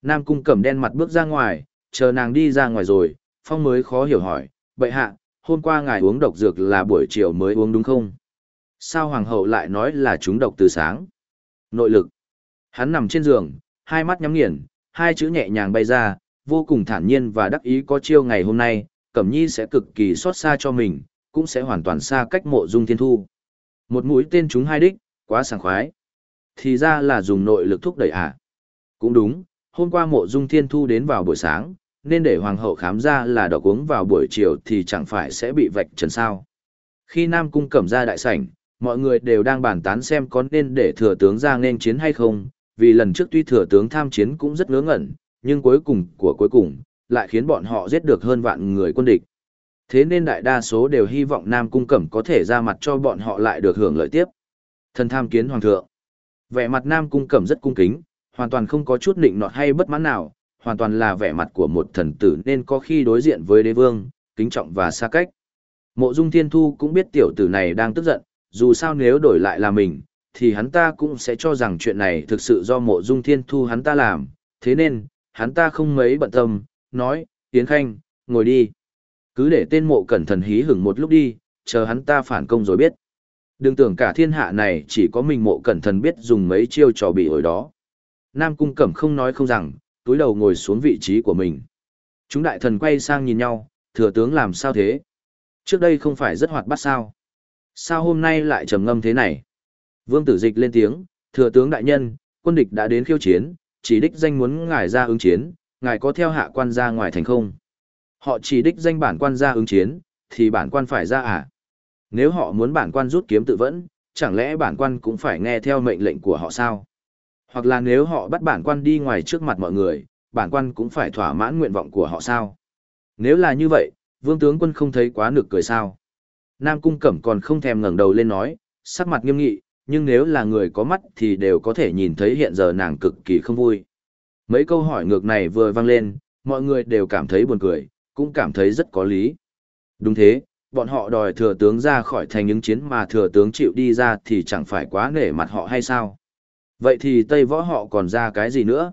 Nam cung cẩm đen mặt bước ra ngoài, chờ nàng đi ra ngoài rồi, Phong mới khó hiểu hỏi, bệ hạ, hôm qua ngài uống độc dược là buổi chiều mới uống đúng không? Sao hoàng hậu lại nói là chúng độc từ sáng? Nội lực. Hắn nằm trên giường, hai mắt nhắm nghiền, hai chữ nhẹ nhàng bay ra, vô cùng thản nhiên và đắc ý có chiêu ngày hôm nay, Cẩm Nhi sẽ cực kỳ xót xa cho mình, cũng sẽ hoàn toàn xa cách mộ dung thiên thu. Một mũi tên trúng hai đích, quá sảng khoái. Thì ra là dùng nội lực thúc đẩy à. Cũng đúng, hôm qua mộ dung thiên thu đến vào buổi sáng, nên để hoàng hậu khám ra là đọc uống vào buổi chiều thì chẳng phải sẽ bị vạch trần sao. Khi Nam Cung cẩm ra đại sảnh, mọi người đều đang bàn tán xem có nên để thừa tướng ra nên chiến hay không, vì lần trước tuy thừa tướng tham chiến cũng rất ngớ ngẩn, nhưng cuối cùng của cuối cùng, lại khiến bọn họ giết được hơn vạn người quân địch. Thế nên đại đa số đều hy vọng Nam Cung Cẩm có thể ra mặt cho bọn họ lại được hưởng lợi tiếp. Thần tham kiến hoàng thượng. Vẻ mặt Nam Cung Cẩm rất cung kính, hoàn toàn không có chút định nọt hay bất mãn nào, hoàn toàn là vẻ mặt của một thần tử nên có khi đối diện với đế vương, kính trọng và xa cách. Mộ Dung Thiên Thu cũng biết tiểu tử này đang tức giận, dù sao nếu đổi lại là mình, thì hắn ta cũng sẽ cho rằng chuyện này thực sự do Mộ Dung Thiên Thu hắn ta làm, thế nên, hắn ta không mấy bận tâm, nói, Tiến Khanh, ngồi đi. Cứ để tên mộ cẩn Thần hí hửng một lúc đi, chờ hắn ta phản công rồi biết. Đừng tưởng cả thiên hạ này chỉ có mình mộ cẩn Thần biết dùng mấy chiêu trò bị ổi đó. Nam Cung Cẩm không nói không rằng, túi đầu ngồi xuống vị trí của mình. Chúng đại thần quay sang nhìn nhau, thừa tướng làm sao thế? Trước đây không phải rất hoạt bát sao? Sao hôm nay lại trầm ngâm thế này? Vương Tử Dịch lên tiếng, thừa tướng đại nhân, quân địch đã đến khiêu chiến, chỉ đích danh muốn ngài ra ứng chiến, ngài có theo hạ quan ra ngoài thành không? Họ chỉ đích danh bản quan ra ứng chiến, thì bản quan phải ra à? Nếu họ muốn bản quan rút kiếm tự vẫn, chẳng lẽ bản quan cũng phải nghe theo mệnh lệnh của họ sao? Hoặc là nếu họ bắt bản quan đi ngoài trước mặt mọi người, bản quan cũng phải thỏa mãn nguyện vọng của họ sao? Nếu là như vậy, vương tướng quân không thấy quá nực cười sao? Nam Cung Cẩm còn không thèm ngẩng đầu lên nói, sắc mặt nghiêm nghị, nhưng nếu là người có mắt thì đều có thể nhìn thấy hiện giờ nàng cực kỳ không vui. Mấy câu hỏi ngược này vừa vang lên, mọi người đều cảm thấy buồn cười, cũng cảm thấy rất có lý. Đúng thế, bọn họ đòi thừa tướng ra khỏi thành những chiến mà thừa tướng chịu đi ra thì chẳng phải quá nể mặt họ hay sao? Vậy thì Tây Võ họ còn ra cái gì nữa?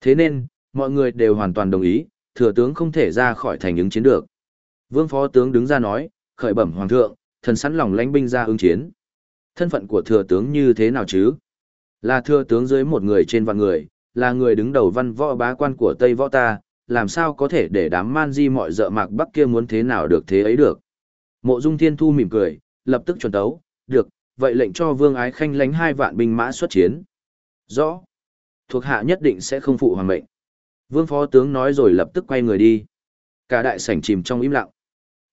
Thế nên, mọi người đều hoàn toàn đồng ý, thừa tướng không thể ra khỏi thành ứng chiến được. Vương phó tướng đứng ra nói, khởi bẩm hoàng thượng, thần sẵn lòng lãnh binh ra ứng chiến. Thân phận của thừa tướng như thế nào chứ? Là thừa tướng dưới một người trên vạn người, là người đứng đầu văn võ bá quan của Tây võ ta, làm sao có thể để đám man di mọi dợ mạc bắc kia muốn thế nào được thế ấy được. Mộ dung thiên thu mỉm cười, lập tức chuẩn tấu, được, vậy lệnh cho vương ái khanh lánh hai vạn binh mã xuất chiến. Rõ. Thuộc hạ nhất định sẽ không phụ hoàng mệnh. Vương phó tướng nói rồi lập tức quay người đi. Cả đại sảnh chìm trong im lặng.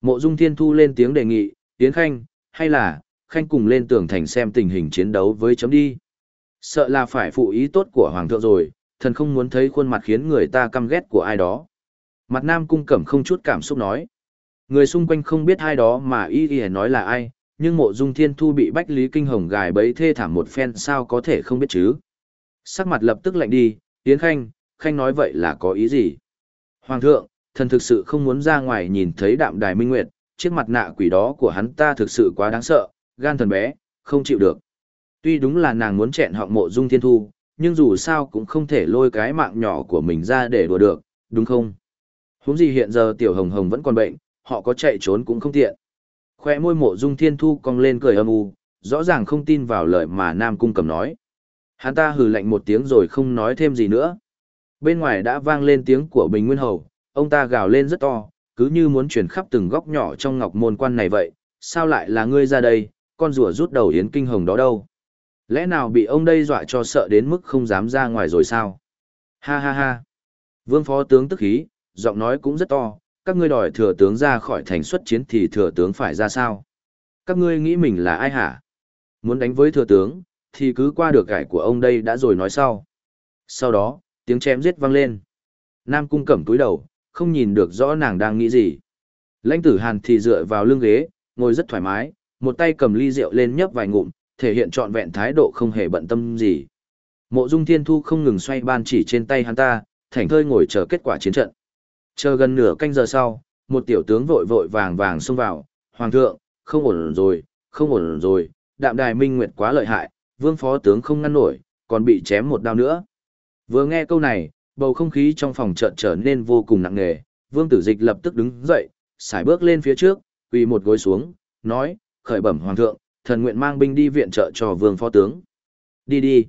Mộ dung thiên thu lên tiếng đề nghị, tiến khanh, hay là, khanh cùng lên tường thành xem tình hình chiến đấu với chấm đi. Sợ là phải phụ ý tốt của hoàng thượng rồi, thần không muốn thấy khuôn mặt khiến người ta căm ghét của ai đó. Mặt nam cung cẩm không chút cảm xúc nói. Người xung quanh không biết ai đó mà y y nói là ai, nhưng mộ dung thiên thu bị bách lý kinh hồng gài bấy thê thảm một phen sao có thể không biết chứ. Sắc mặt lập tức lạnh đi, Yến Khanh, Khanh nói vậy là có ý gì? Hoàng thượng, thần thực sự không muốn ra ngoài nhìn thấy đạm đài minh nguyệt, chiếc mặt nạ quỷ đó của hắn ta thực sự quá đáng sợ, gan thần bé, không chịu được. Tuy đúng là nàng muốn chẹn họng mộ dung thiên thu, nhưng dù sao cũng không thể lôi cái mạng nhỏ của mình ra để đùa được, đúng không? Huống gì hiện giờ tiểu hồng hồng vẫn còn bệnh, họ có chạy trốn cũng không tiện. Khoe môi mộ dung thiên thu cong lên cười âm u, rõ ràng không tin vào lời mà Nam Cung cầm nói. Hắn ta hừ lạnh một tiếng rồi không nói thêm gì nữa. Bên ngoài đã vang lên tiếng của Bình Nguyên Hầu, ông ta gào lên rất to, cứ như muốn chuyển khắp từng góc nhỏ trong ngọc môn quan này vậy, sao lại là ngươi ra đây, con rùa rút đầu Yến Kinh Hồng đó đâu? Lẽ nào bị ông đây dọa cho sợ đến mức không dám ra ngoài rồi sao? Ha ha ha! Vương phó tướng tức khí, giọng nói cũng rất to, các ngươi đòi thừa tướng ra khỏi thành xuất chiến thì thừa tướng phải ra sao? Các ngươi nghĩ mình là ai hả? Muốn đánh với thừa tướng, thì cứ qua được gải của ông đây đã rồi nói sau. Sau đó, tiếng chém giết vang lên. Nam cung cẩm túi đầu, không nhìn được rõ nàng đang nghĩ gì. Lãnh tử hàn thì dựa vào lưng ghế, ngồi rất thoải mái, một tay cầm ly rượu lên nhấp vài ngụm, thể hiện trọn vẹn thái độ không hề bận tâm gì. Mộ dung thiên thu không ngừng xoay ban chỉ trên tay hắn ta, thảnh thơi ngồi chờ kết quả chiến trận. Chờ gần nửa canh giờ sau, một tiểu tướng vội vội vàng vàng xông vào, Hoàng thượng, không ổn rồi, không ổn rồi, đạm đài minh nguyệt quá lợi hại, vương phó tướng không ngăn nổi, còn bị chém một đao nữa. Vừa nghe câu này, bầu không khí trong phòng chợt trở nên vô cùng nặng nề, vương tử dịch lập tức đứng dậy, xài bước lên phía trước, quỳ một gối xuống, nói, khởi bẩm hoàng thượng, thần nguyện mang binh đi viện trợ cho vương phó tướng. Đi đi.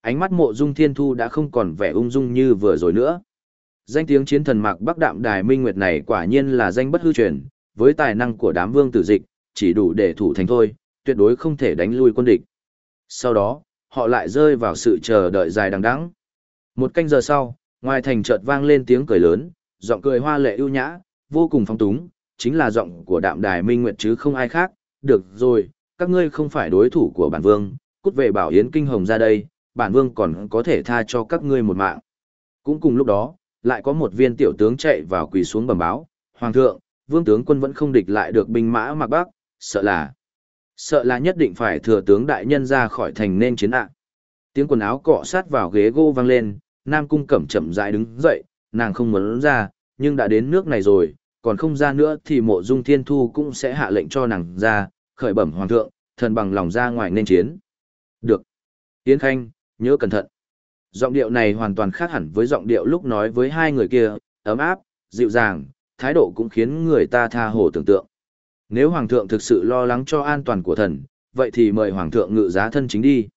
Ánh mắt mộ dung thiên thu đã không còn vẻ ung dung như vừa rồi nữa. Danh tiếng chiến thần mạc bắc đạm đài minh nguyệt này quả nhiên là danh bất hư truyền, với tài năng của đám vương tử dịch, chỉ đủ để thủ thành thôi, tuyệt đối không thể đánh lui quân địch. Sau đó, họ lại rơi vào sự chờ đợi dài đằng đẵng. Một canh giờ sau, ngoài thành chợt vang lên tiếng cười lớn, giọng cười hoa lệ ưu nhã, vô cùng phong túng, chính là giọng của đạm đài minh nguyệt chứ không ai khác. Được rồi, các ngươi không phải đối thủ của bản vương, cút về bảo yến kinh hồng ra đây, bản vương còn có thể tha cho các ngươi một mạng. Cũng cùng lúc đó, lại có một viên tiểu tướng chạy vào quỳ xuống bẩm báo, Hoàng thượng, vương tướng quân vẫn không địch lại được binh mã mặc bắc, sợ là, sợ là nhất định phải thừa tướng đại nhân ra khỏi thành nên chiến ạ. Tiếng quần áo cọ sát vào ghế gỗ vang lên, Nam Cung Cẩm chậm rãi đứng dậy, nàng không muốn ra, nhưng đã đến nước này rồi, còn không ra nữa thì mộ dung thiên thu cũng sẽ hạ lệnh cho nàng ra, khởi bẩm hoàng thượng, thần bằng lòng ra ngoài nên chiến. Được. Tiến Khanh, nhớ cẩn thận. Giọng điệu này hoàn toàn khác hẳn với giọng điệu lúc nói với hai người kia, ấm áp, dịu dàng, thái độ cũng khiến người ta tha hồ tưởng tượng. Nếu hoàng thượng thực sự lo lắng cho an toàn của thần, vậy thì mời hoàng thượng ngự giá thân chính đi.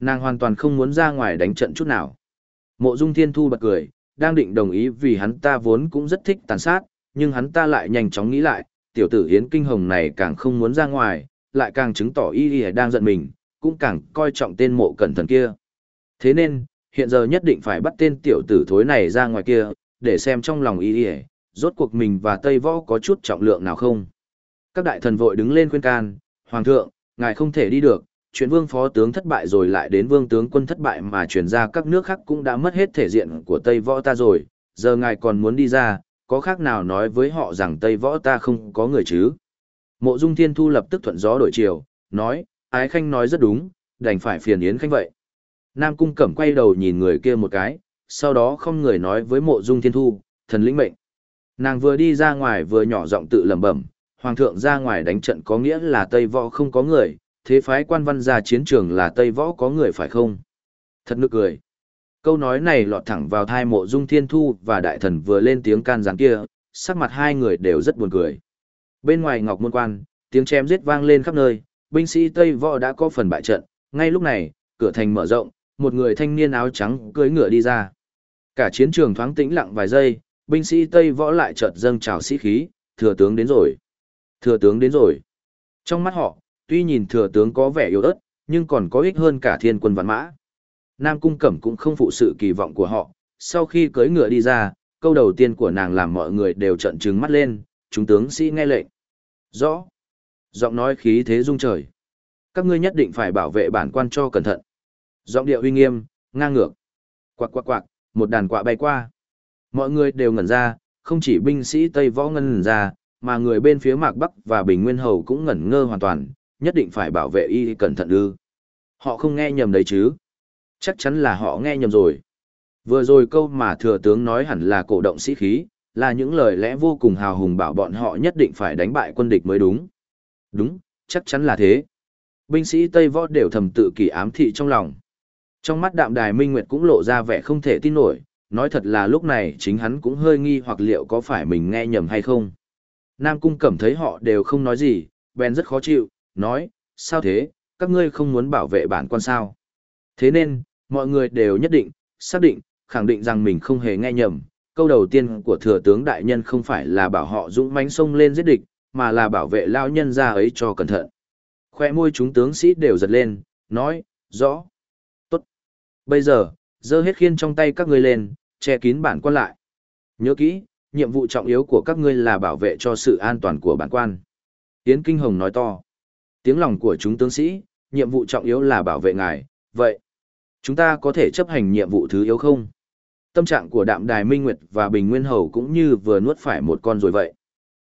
Nàng hoàn toàn không muốn ra ngoài đánh trận chút nào. Mộ Dung Thiên Thu bật cười, đang định đồng ý vì hắn ta vốn cũng rất thích tàn sát, nhưng hắn ta lại nhanh chóng nghĩ lại, tiểu tử Yến Kinh Hồng này càng không muốn ra ngoài, lại càng chứng tỏ y y đang giận mình, cũng càng coi trọng tên mộ cẩn thần kia. Thế nên, hiện giờ nhất định phải bắt tên tiểu tử thối này ra ngoài kia, để xem trong lòng y y, rốt cuộc mình và Tây Võ có chút trọng lượng nào không. Các đại thần vội đứng lên khuyên can, Hoàng thượng, ngài không thể đi được, chuyện vương phó tướng thất bại rồi lại đến vương tướng quân thất bại mà chuyển ra các nước khác cũng đã mất hết thể diện của Tây Võ ta rồi, giờ ngài còn muốn đi ra, có khác nào nói với họ rằng Tây Võ ta không có người chứ? Mộ Dung Thiên Thu lập tức thuận gió đổi chiều, nói, Ái Khanh nói rất đúng, đành phải phiền Yến Khanh vậy. Nam Cung Cẩm quay đầu nhìn người kia một cái, sau đó không người nói với Mộ Dung Thiên Thu, thần lĩnh mệnh. Nàng vừa đi ra ngoài vừa nhỏ giọng tự lẩm bẩm, Hoàng thượng ra ngoài đánh trận có nghĩa là Tây Võ không có người, thế phái quan văn ra chiến trường là Tây Võ có người phải không? Thật nực cười. Câu nói này lọt thẳng vào thai mộ dung thiên thu và đại thần vừa lên tiếng can gián kia, sắc mặt hai người đều rất buồn cười. Bên ngoài ngọc môn quan, tiếng chém giết vang lên khắp nơi, binh sĩ Tây Võ đã có phần bại trận, ngay lúc này, cửa thành mở rộng, một người thanh niên áo trắng cưỡi ngựa đi ra. Cả chiến trường thoáng tĩnh lặng vài giây, binh sĩ Tây Võ lại chợt dâng trào sĩ khí, thừa tướng đến rồi. Thừa tướng đến rồi. Trong mắt họ, tuy nhìn thừa tướng có vẻ yếu ớt, nhưng còn có ích hơn cả thiên quân văn mã. Nam Cung Cẩm cũng không phụ sự kỳ vọng của họ, sau khi cưỡi ngựa đi ra, câu đầu tiên của nàng làm mọi người đều trợn trừng mắt lên, chúng tướng sĩ nghe lệnh. Rõ. Giọng nói khí thế rung trời. Các ngươi nhất định phải bảo vệ bản quan cho cẩn thận. Giọng điệu uy nghiêm, ngang ngược. Quạc quạc quạc, một đàn quạ bay qua. Mọi người đều ngẩn ra, không chỉ binh sĩ Tây Võ ngẩn ra, mà người bên phía Mạc Bắc và Bình Nguyên Hầu cũng ngẩn ngơ hoàn toàn, nhất định phải bảo vệ y cẩn thận ư. Họ không nghe nhầm đấy chứ. Chắc chắn là họ nghe nhầm rồi. Vừa rồi câu mà thừa tướng nói hẳn là cổ động sĩ khí, là những lời lẽ vô cùng hào hùng bảo bọn họ nhất định phải đánh bại quân địch mới đúng. Đúng, chắc chắn là thế. Binh sĩ Tây Võ đều thầm tự kỷ ám thị trong lòng. Trong mắt đạm đài Minh Nguyệt cũng lộ ra vẻ không thể tin nổi, nói thật là lúc này chính hắn cũng hơi nghi hoặc liệu có phải mình nghe nhầm hay không. Nam Cung Cẩm thấy họ đều không nói gì, bèn rất khó chịu, nói, sao thế, các ngươi không muốn bảo vệ bản quan sao. Thế nên, mọi người đều nhất định, xác định, khẳng định rằng mình không hề nghe nhầm. Câu đầu tiên của thừa tướng đại nhân không phải là bảo họ dũng mãnh sông lên giết địch, mà là bảo vệ lao nhân ra ấy cho cẩn thận. Khoe môi chúng tướng sĩ đều giật lên, nói, rõ, tốt. Bây giờ, dơ hết khiên trong tay các ngươi lên, che kín bản quan lại. Nhớ kỹ, nhiệm vụ trọng yếu của các ngươi là bảo vệ cho sự an toàn của bản quan. Yến Kinh Hồng nói to. Tiếng lòng của chúng tướng sĩ, nhiệm vụ trọng yếu là bảo vệ ngài, vậy, chúng ta có thể chấp hành nhiệm vụ thứ yếu không? Tâm trạng của Đạm Đài Minh Nguyệt và Bình Nguyên Hầu cũng như vừa nuốt phải một con rồi vậy.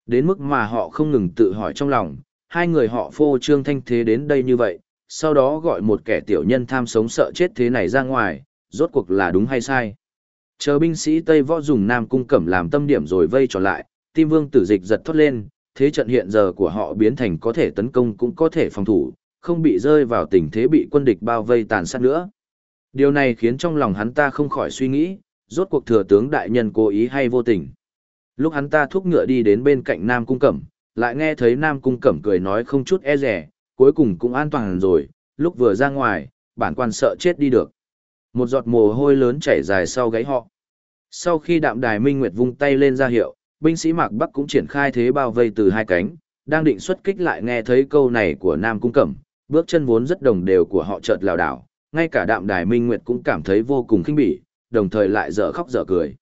Đến mức mà họ không ngừng tự hỏi trong lòng, hai người họ phô trương thanh thế đến đây như vậy, sau đó gọi một kẻ tiểu nhân tham sống sợ chết thế này ra ngoài, rốt cuộc là đúng hay sai. Chờ binh sĩ Tây Võ dùng Nam Cung Cẩm làm tâm điểm rồi vây trở lại, Tim Vương tử dịch giật thoát lên, thế trận hiện giờ của họ biến thành có thể tấn công cũng có thể phòng thủ, không bị rơi vào tình thế bị quân địch bao vây tàn sát nữa. Điều này khiến trong lòng hắn ta không khỏi suy nghĩ, rốt cuộc thừa tướng đại nhân cố ý hay vô tình. Lúc hắn ta thúc ngựa đi đến bên cạnh Nam Cung Cẩm, lại nghe thấy Nam Cung Cẩm cười nói không chút e rẻ, cuối cùng cũng an toàn rồi, lúc vừa ra ngoài, bản quan sợ chết đi được. Một giọt mồ hôi lớn chảy dài sau gáy họ. Sau khi đạm đài Minh Nguyệt vung tay lên ra hiệu, binh sĩ Mạc Bắc cũng triển khai thế bao vây từ hai cánh, đang định xuất kích lại nghe thấy câu này của Nam Cung Cẩm, bước chân vốn rất đồng đều của họ chợt lảo đảo, ngay cả đạm đài Minh Nguyệt cũng cảm thấy vô cùng khinh bỉ, đồng thời lại dở khóc dở cười.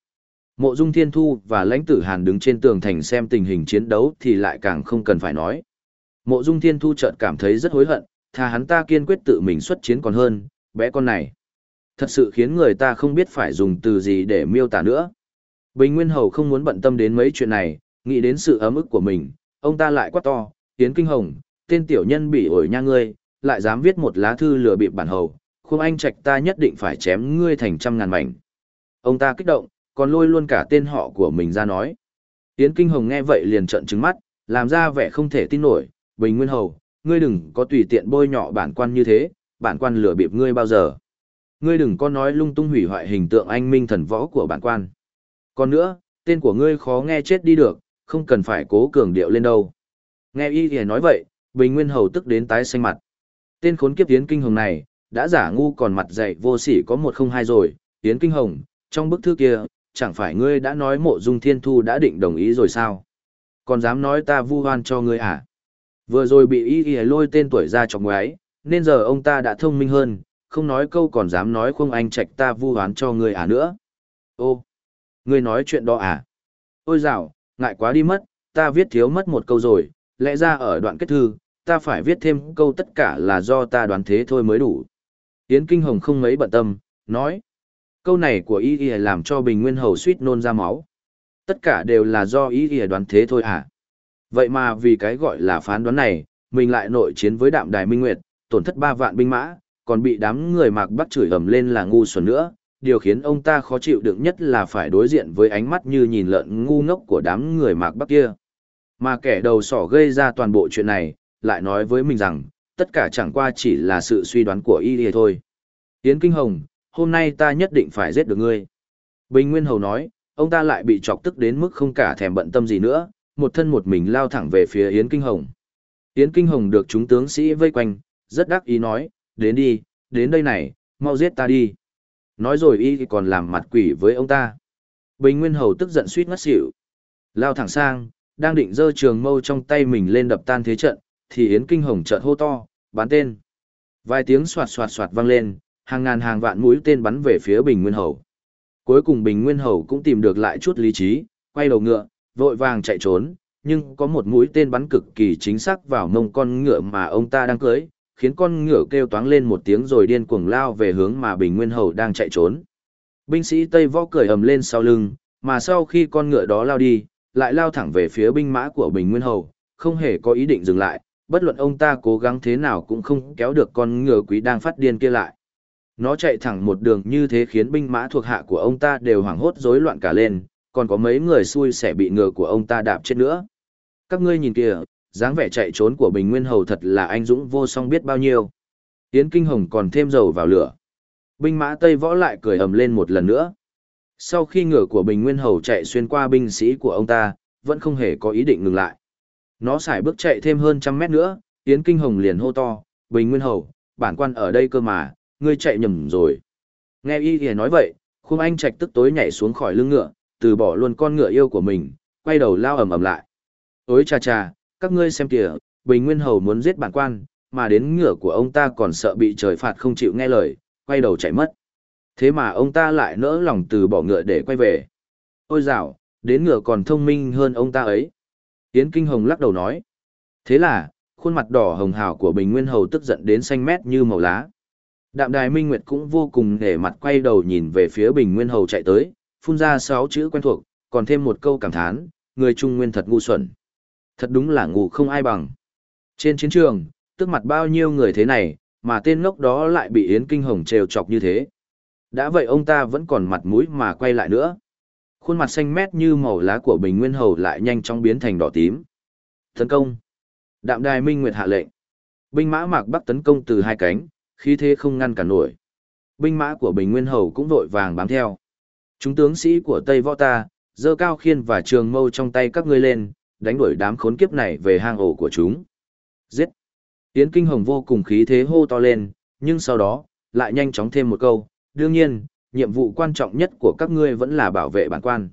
Mộ Dung Thiên Thu và Lãnh Tử Hàn đứng trên tường thành xem tình hình chiến đấu thì lại càng không cần phải nói. Mộ Dung Thiên Thu chợt cảm thấy rất hối hận, thà hắn ta kiên quyết tự mình xuất chiến còn hơn, bé con này. Thật sự khiến người ta không biết phải dùng từ gì để miêu tả nữa. Bình Nguyên Hầu không muốn bận tâm đến mấy chuyện này, nghĩ đến sự ấm ức của mình, ông ta lại quát to, Yến Kinh Hồng, tên tiểu nhân bị ổi nha ngươi, lại dám viết một lá thư lừa bịp bản hầu, khuôn Anh Trạch ta nhất định phải chém ngươi thành trăm ngàn mảnh. Ông ta kích động, còn lôi luôn cả tên họ của mình ra nói. Yến Kinh Hồng nghe vậy liền trợn trừng mắt, làm ra vẻ không thể tin nổi, Bình Nguyên Hầu, ngươi đừng có tùy tiện bôi nhọ bản quan như thế, bản quan lừa bịp ngươi bao giờ. Ngươi đừng có nói lung tung hủy hoại hình tượng anh minh thần võ của bản quan. Còn nữa, tên của ngươi khó nghe chết đi được, không cần phải cố cường điệu lên đâu. Nghe y thì nói vậy, Bình Nguyên Hầu tức đến tái xanh mặt. Tên khốn kiếp Yến Kinh Hồng này, đã giả ngu còn mặt dạy vô sỉ có một không hai rồi, Yến Kinh Hồng, trong bức thư kia, chẳng phải ngươi đã nói mộ dung thiên thu đã định đồng ý rồi sao? Còn dám nói ta vu hoan cho ngươi à? Vừa rồi bị y y lôi tên tuổi ra chọc ngoái, nên giờ ông ta đã thông minh hơn, không nói câu còn dám nói không anh trạch ta vu oán cho ngươi à nữa. Ô, ngươi nói chuyện đó à? Ôi dạo, ngại quá đi mất, ta viết thiếu mất một câu rồi, lẽ ra ở đoạn kết thư, ta phải viết thêm câu tất cả là do ta đoán thế thôi mới đủ. Yến Kinh Hồng không mấy bận tâm, nói. Câu này của y y làm cho Bình Nguyên Hầu suýt nôn ra máu. Tất cả đều là do y y đoán thế thôi à? Vậy mà vì cái gọi là phán đoán này, mình lại nội chiến với đạm đài Minh Nguyệt, tổn thất ba vạn binh mã, còn bị đám người mạc bắt chửi ầm lên là ngu xuẩn nữa. Điều khiến ông ta khó chịu đựng nhất là phải đối diện với ánh mắt như nhìn lợn ngu ngốc của đám người mạc bắc kia. Mà kẻ đầu sỏ gây ra toàn bộ chuyện này, lại nói với mình rằng, tất cả chẳng qua chỉ là sự suy đoán của y thôi. Yến Kinh Hồng, hôm nay ta nhất định phải giết được ngươi. Bình Nguyên Hầu nói, ông ta lại bị chọc tức đến mức không cả thèm bận tâm gì nữa, một thân một mình lao thẳng về phía Yến Kinh Hồng. Yến Kinh Hồng được chúng tướng sĩ vây quanh, rất đắc ý nói, đến đi, đến đây này, mau giết ta đi. Nói rồi y còn làm mặt quỷ với ông ta. Bình Nguyên Hầu tức giận suýt ngất xỉu. Lao thẳng sang, đang định giơ trường mâu trong tay mình lên đập tan thế trận, thì Yến Kinh Hồng chợt hô to, bán tên. Vài tiếng soạt soạt soạt vang lên, hàng ngàn hàng vạn mũi tên bắn về phía Bình Nguyên Hầu. Cuối cùng Bình Nguyên Hầu cũng tìm được lại chút lý trí, quay đầu ngựa, vội vàng chạy trốn, nhưng có một mũi tên bắn cực kỳ chính xác vào mông con ngựa mà ông ta đang cưới, khiến con ngựa kêu toáng lên một tiếng rồi điên cuồng lao về hướng mà Bình Nguyên Hầu đang chạy trốn. Binh sĩ Tây Võ cười ầm lên sau lưng, mà sau khi con ngựa đó lao đi, lại lao thẳng về phía binh mã của Bình Nguyên Hầu, không hề có ý định dừng lại, bất luận ông ta cố gắng thế nào cũng không kéo được con ngựa quý đang phát điên kia lại. Nó chạy thẳng một đường như thế khiến binh mã thuộc hạ của ông ta đều hoảng hốt rối loạn cả lên, còn có mấy người xui xẻ bị ngựa của ông ta đạp chết nữa. Các ngươi nhìn kìa, dáng vẻ chạy trốn của Bình Nguyên Hầu thật là anh dũng vô song biết bao nhiêu. Yến Kinh Hồng còn thêm dầu vào lửa. Binh mã Tây Võ lại cười ầm lên một lần nữa. Sau khi ngựa của Bình Nguyên Hầu chạy xuyên qua binh sĩ của ông ta, vẫn không hề có ý định ngừng lại. Nó xài bước chạy thêm hơn trăm mét nữa, Yến Kinh Hồng liền hô to, Bình Nguyên Hầu, bản quan ở đây cơ mà, ngươi chạy nhầm rồi. Nghe y thì nói vậy, khung anh trạch tức tối nhảy xuống khỏi lưng ngựa, từ bỏ luôn con ngựa yêu của mình, quay đầu lao ầm ầm lại. Ôi cha cha, các ngươi xem kìa, Bình Nguyên Hầu muốn giết bản quan, mà đến ngựa của ông ta còn sợ bị trời phạt không chịu nghe lời, quay đầu chạy mất. Thế mà ông ta lại nỡ lòng từ bỏ ngựa để quay về. Ôi dạo, đến ngựa còn thông minh hơn ông ta ấy. Yến Kinh Hồng lắc đầu nói. Thế là, khuôn mặt đỏ hồng hào của Bình Nguyên Hầu tức giận đến xanh mét như màu lá. Đạm Đài Minh Nguyệt cũng vô cùng nể mặt quay đầu nhìn về phía Bình Nguyên Hầu chạy tới, phun ra sáu chữ quen thuộc, còn thêm một câu cảm thán, người Trung Nguyên thật ngu xuẩn. Thật đúng là ngủ không ai bằng. Trên chiến trường, tức mặt bao nhiêu người thế này, mà tên ngốc đó lại bị Yến Kinh Hồng trêu chọc như thế. Đã vậy ông ta vẫn còn mặt mũi mà quay lại nữa. Khuôn mặt xanh mét như màu lá của Bình Nguyên Hầu lại nhanh chóng biến thành đỏ tím. Tấn công. Đạm Đài Minh Nguyệt hạ lệnh. Binh mã Mạc Bắc tấn công từ hai cánh, khí thế không ngăn cản nổi. Binh mã của Bình Nguyên Hầu cũng vội vàng bám theo. Chúng tướng sĩ của Tây Võ ta, giơ cao khiên và trường mâu trong tay các ngươi lên, đánh đuổi đám khốn kiếp này về hang ổ của chúng. Giết! Yến Kinh Hồng vô cùng khí thế hô to lên, nhưng sau đó, lại nhanh chóng thêm một câu, đương nhiên, nhiệm vụ quan trọng nhất của các ngươi vẫn là bảo vệ bản quan.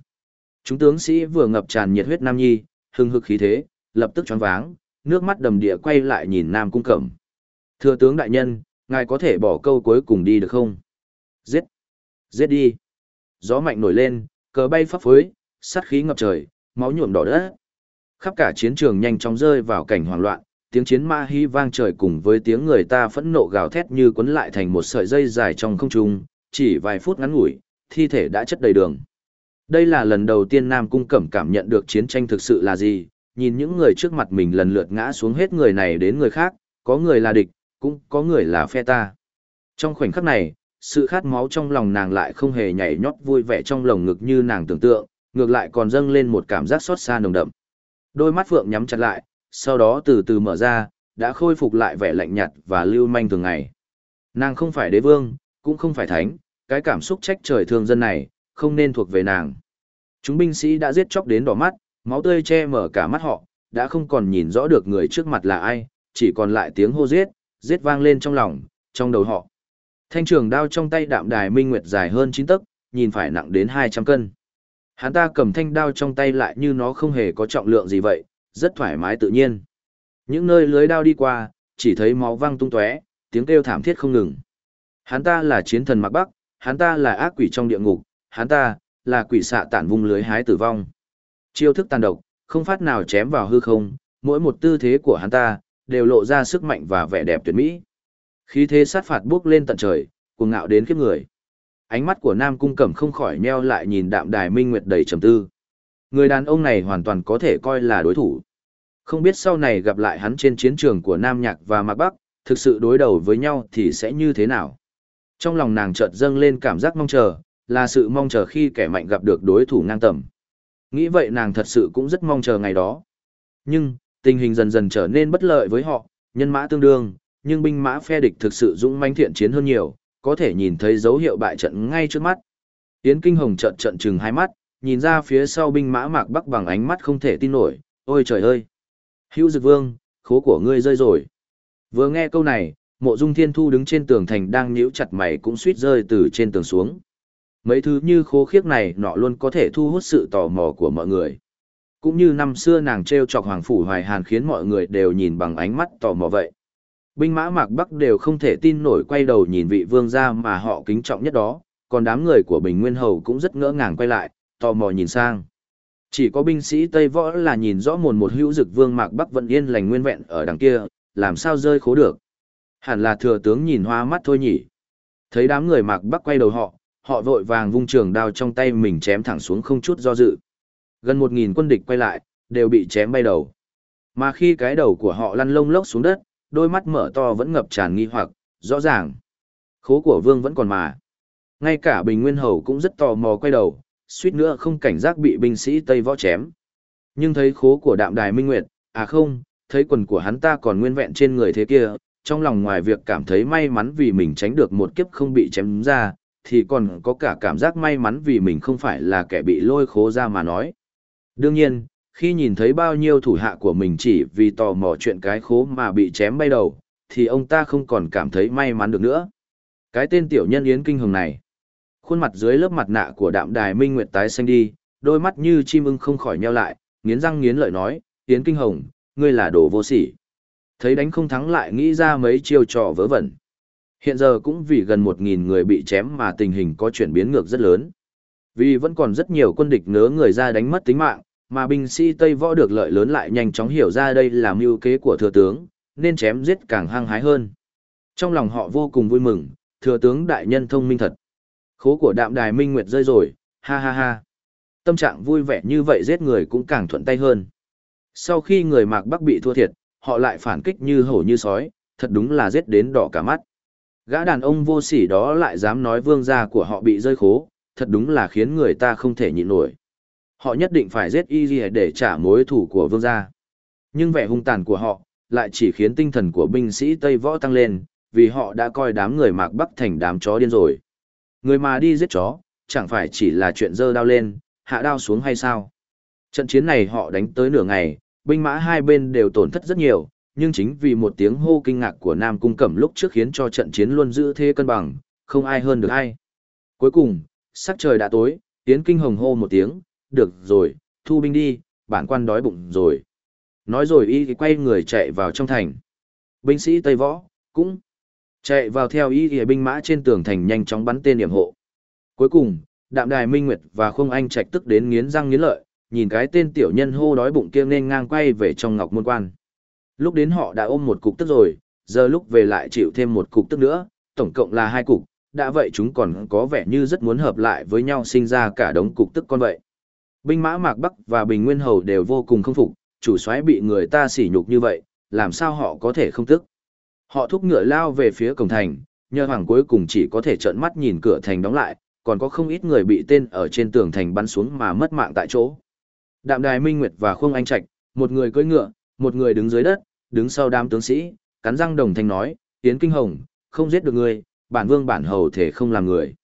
Chúng tướng sĩ vừa ngập tràn nhiệt huyết Nam Nhi, hưng hực khí thế, lập tức choáng váng, nước mắt đầm địa quay lại nhìn Nam Cung Cẩm. Thưa tướng đại nhân, ngài có thể bỏ câu cuối cùng đi được không? Giết! Giết đi! Gió mạnh nổi lên, cờ bay phấp phới, sát khí ngập trời, máu nhuộm đỏ đất. Khắp cả chiến trường nhanh chóng rơi vào cảnh hoảng loạn, tiếng chiến ma hy vang trời cùng với tiếng người ta phẫn nộ gào thét như cuốn lại thành một sợi dây dài trong không trung, chỉ vài phút ngắn ngủi, thi thể đã chất đầy đường. Đây là lần đầu tiên Nam Cung Cẩm cảm nhận được chiến tranh thực sự là gì, nhìn những người trước mặt mình lần lượt ngã xuống hết người này đến người khác, có người là địch, cũng có người là phe ta. Trong khoảnh khắc này, sự khát máu trong lòng nàng lại không hề nhảy nhót vui vẻ trong lồng ngực như nàng tưởng tượng, ngược lại còn dâng lên một cảm giác xót xa nồng đậm. Đôi mắt Phượng nhắm chặt lại, sau đó từ từ mở ra, đã khôi phục lại vẻ lạnh nhạt và lưu manh thường ngày. Nàng không phải đế vương, cũng không phải thánh, cái cảm xúc trách trời thương dân này, không nên thuộc về nàng. Chúng binh sĩ đã giết chóc đến đỏ mắt, máu tươi che mở cả mắt họ, đã không còn nhìn rõ được người trước mặt là ai, chỉ còn lại tiếng hô giết, giết vang lên trong lòng, trong đầu họ. Thanh trường đao trong tay đạm đài minh nguyệt dài hơn 9 tấc, nhìn phải nặng đến 200 cân. Hắn ta cầm thanh đao trong tay lại như nó không hề có trọng lượng gì vậy, rất thoải mái tự nhiên. Những nơi lưới đao đi qua, chỉ thấy máu văng tung tóe, tiếng kêu thảm thiết không ngừng. Hắn ta là chiến thần Mạc Bắc, hắn ta là ác quỷ trong địa ngục, hắn ta là quỷ xạ tản vung lưới hái tử vong. Chiêu thức tàn độc, không phát nào chém vào hư không, mỗi một tư thế của hắn ta đều lộ ra sức mạnh và vẻ đẹp tuyệt mỹ. Khí thế sát phạt bước lên tận trời, cuồng ngạo đến khiếp người. Ánh mắt của Nam Cung Cẩm không khỏi nheo lại nhìn Đạm Đài Minh Nguyệt đầy trầm tư. Người đàn ông này hoàn toàn có thể coi là đối thủ. Không biết sau này gặp lại hắn trên chiến trường của Nam Nhạc và Mạc Bắc, thực sự đối đầu với nhau thì sẽ như thế nào? Trong lòng nàng chợt dâng lên cảm giác mong chờ, là sự mong chờ khi kẻ mạnh gặp được đối thủ ngang tầm. Nghĩ vậy nàng thật sự cũng rất mong chờ ngày đó. Nhưng, tình hình dần dần trở nên bất lợi với họ, nhân mã tương đương, nhưng binh mã phe địch thực sự dũng manh thiện chiến hơn nhiều, có thể nhìn thấy dấu hiệu bại trận ngay trước mắt. Yến Kinh Hồng trận trận chừng hai mắt, nhìn ra phía sau binh mã Mạc Bắc bằng ánh mắt không thể tin nổi, ôi trời ơi! Hữu Dực Vương, khố của ngươi rơi rồi. Vừa nghe câu này, Mộ Dung Thiên Thu đứng trên tường thành đang nhíu chặt mày cũng suýt rơi từ trên tường xuống. Mấy thứ như khố khiếc này nọ luôn có thể thu hút sự tò mò của mọi người. Cũng như năm xưa nàng treo chọc Hoàng Phủ Hoài Hàn khiến mọi người đều nhìn bằng ánh mắt tò mò vậy. Binh mã Mạc Bắc đều không thể tin nổi quay đầu nhìn vị vương gia mà họ kính trọng nhất đó, còn đám người của Bình Nguyên Hầu cũng rất ngỡ ngàng quay lại, tò mò nhìn sang. Chỉ có binh sĩ Tây Võ là nhìn rõ mồn một hữu dực vương Mạc Bắc vẫn yên lành nguyên vẹn ở đằng kia, làm sao rơi khố được. Hẳn là thừa tướng nhìn hoa mắt thôi nhỉ. Thấy đám người Mạc Bắc quay đầu họ, họ vội vàng vung trường đao trong tay mình chém thẳng xuống không chút do dự. Gần một nghìn quân địch quay lại, đều bị chém bay đầu. Mà khi cái đầu của họ lăn lông lốc xuống đất, đôi mắt mở to vẫn ngập tràn nghi hoặc, rõ ràng. Khố của vương vẫn còn mà. Ngay cả Bình Nguyên Hầu cũng rất tò mò quay đầu, suýt nữa không cảnh giác bị binh sĩ Tây Võ chém. Nhưng thấy khố của đạm đài Minh Nguyệt, à không, thấy quần của hắn ta còn nguyên vẹn trên người thế kia, trong lòng ngoài việc cảm thấy may mắn vì mình tránh được một kiếp không bị chém ra, thì còn có cả cảm giác may mắn vì mình không phải là kẻ bị lôi khố ra mà nói. Đương nhiên, khi nhìn thấy bao nhiêu thủ hạ của mình chỉ vì tò mò chuyện cái khố mà bị chém bay đầu, thì ông ta không còn cảm thấy may mắn được nữa. Cái tên tiểu nhân Yến Kinh Hồng này, khuôn mặt dưới lớp mặt nạ của đạm đài minh nguyệt tái xanh đi, đôi mắt như chim ưng không khỏi nheo lại, nghiến răng nghiến lợi nói, Yến Kinh Hồng, ngươi là đồ vô sỉ. Thấy đánh không thắng lại nghĩ ra mấy chiêu trò vớ vẩn. Hiện giờ cũng vì gần một nghìn người bị chém mà tình hình có chuyển biến ngược rất lớn. Vì vẫn còn rất nhiều quân địch nớ người ra đánh mất tính mạng, mà binh sĩ Tây Võ được lợi lớn lại nhanh chóng hiểu ra đây là mưu kế của thừa tướng, nên chém giết càng hăng hái hơn. Trong lòng họ vô cùng vui mừng, thừa tướng đại nhân thông minh thật. Khố của đạm đài minh nguyệt rơi rồi, ha ha ha. Tâm trạng vui vẻ như vậy giết người cũng càng thuận tay hơn. Sau khi người mạc bắc bị thua thiệt, họ lại phản kích như hổ như sói, thật đúng là giết đến đỏ cả mắt. Gã đàn ông vô sỉ đó lại dám nói vương gia của họ bị rơi khố, thật đúng là khiến người ta không thể nhịn nổi. Họ nhất định phải giết y để trả mối thủ của vương gia. Nhưng vẻ hung tàn của họ, lại chỉ khiến tinh thần của binh sĩ Tây Võ tăng lên, vì họ đã coi đám người mạc bắc thành đám chó điên rồi. Người mà đi giết chó, chẳng phải chỉ là chuyện dơ đao lên, hạ đao xuống hay sao? Trận chiến này họ đánh tới nửa ngày, binh mã hai bên đều tổn thất rất nhiều, nhưng chính vì một tiếng hô kinh ngạc của Nam Cung Cẩm lúc trước khiến cho trận chiến luôn giữ thế cân bằng, không ai hơn được ai. Cuối cùng, sắc trời đã tối, Tiến Kinh Hồng hô một tiếng, được rồi, thu binh đi, bản quan đói bụng rồi. Nói rồi y quay người chạy vào trong thành. Binh sĩ Tây Võ, cũng chạy vào theo y thì binh mã trên tường thành nhanh chóng bắn tên điểm hộ. Cuối cùng, Đạm Đài Minh Nguyệt và Khung Anh Trạch tức đến nghiến răng nghiến lợi, nhìn cái tên tiểu nhân hô đói bụng kia nên ngang quay về trong ngọc môn quan. Lúc đến họ đã ôm một cục tức rồi, giờ lúc về lại chịu thêm một cục tức nữa, tổng cộng là hai cục, đã vậy chúng còn có vẻ như rất muốn hợp lại với nhau sinh ra cả đống cục tức con vậy. Binh mã Mạc Bắc và Bình Nguyên Hầu đều vô cùng không phục, chủ soái bị người ta sỉ nhục như vậy, làm sao họ có thể không tức. Họ thúc ngựa lao về phía cổng thành, nhờ hoàng cuối cùng chỉ có thể trợn mắt nhìn cửa thành đóng lại, còn có không ít người bị tên ở trên tường thành bắn xuống mà mất mạng tại chỗ. Đạm Đài Minh Nguyệt và Khương Anh Trạch, một người cưỡi ngựa, một người đứng dưới đất, đứng sau đám tướng sĩ, cắn răng đồng thanh nói, "Tiến Kinh Hồng, không giết được ngươi, bản vương bản hầu thể không làm người."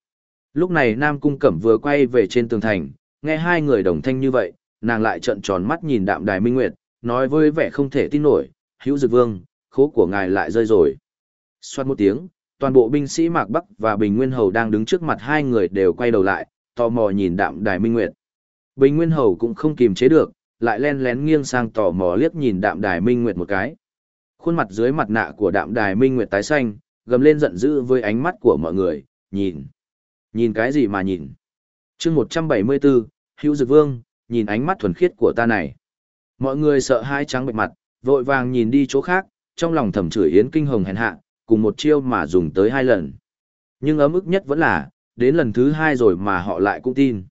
Lúc này Nam Cung Cẩm vừa quay về trên tường thành, nghe hai người đồng thanh như vậy, nàng lại trợn tròn mắt nhìn Đạm Đài Minh Nguyệt, nói với vẻ không thể tin nổi, "Hữu Dực Vương, khố của ngài lại rơi rồi." Xoát một tiếng, toàn bộ binh sĩ Mạc Bắc và Bình Nguyên Hầu đang đứng trước mặt hai người đều quay đầu lại, tò mò nhìn Đạm Đài Minh Nguyệt. Bình Nguyên Hầu cũng không kìm chế được, lại len lén nghiêng sang tò mò liếc nhìn Đạm Đài Minh Nguyệt một cái. Khuôn mặt dưới mặt nạ của Đạm Đài Minh Nguyệt tái xanh, gầm lên giận dữ với ánh mắt của mọi người, nhìn. Nhìn cái gì mà nhìn? chương 174, Hữu Dực Vương, nhìn ánh mắt thuần khiết của ta này. Mọi người sợ hai trắng bệch mặt, vội vàng nhìn đi chỗ khác, trong lòng thầm chửi Yến Kinh Hồng hèn hạ, cùng một chiêu mà dùng tới hai lần. Nhưng ấm ức nhất vẫn là, đến lần thứ hai rồi mà họ lại cũng tin.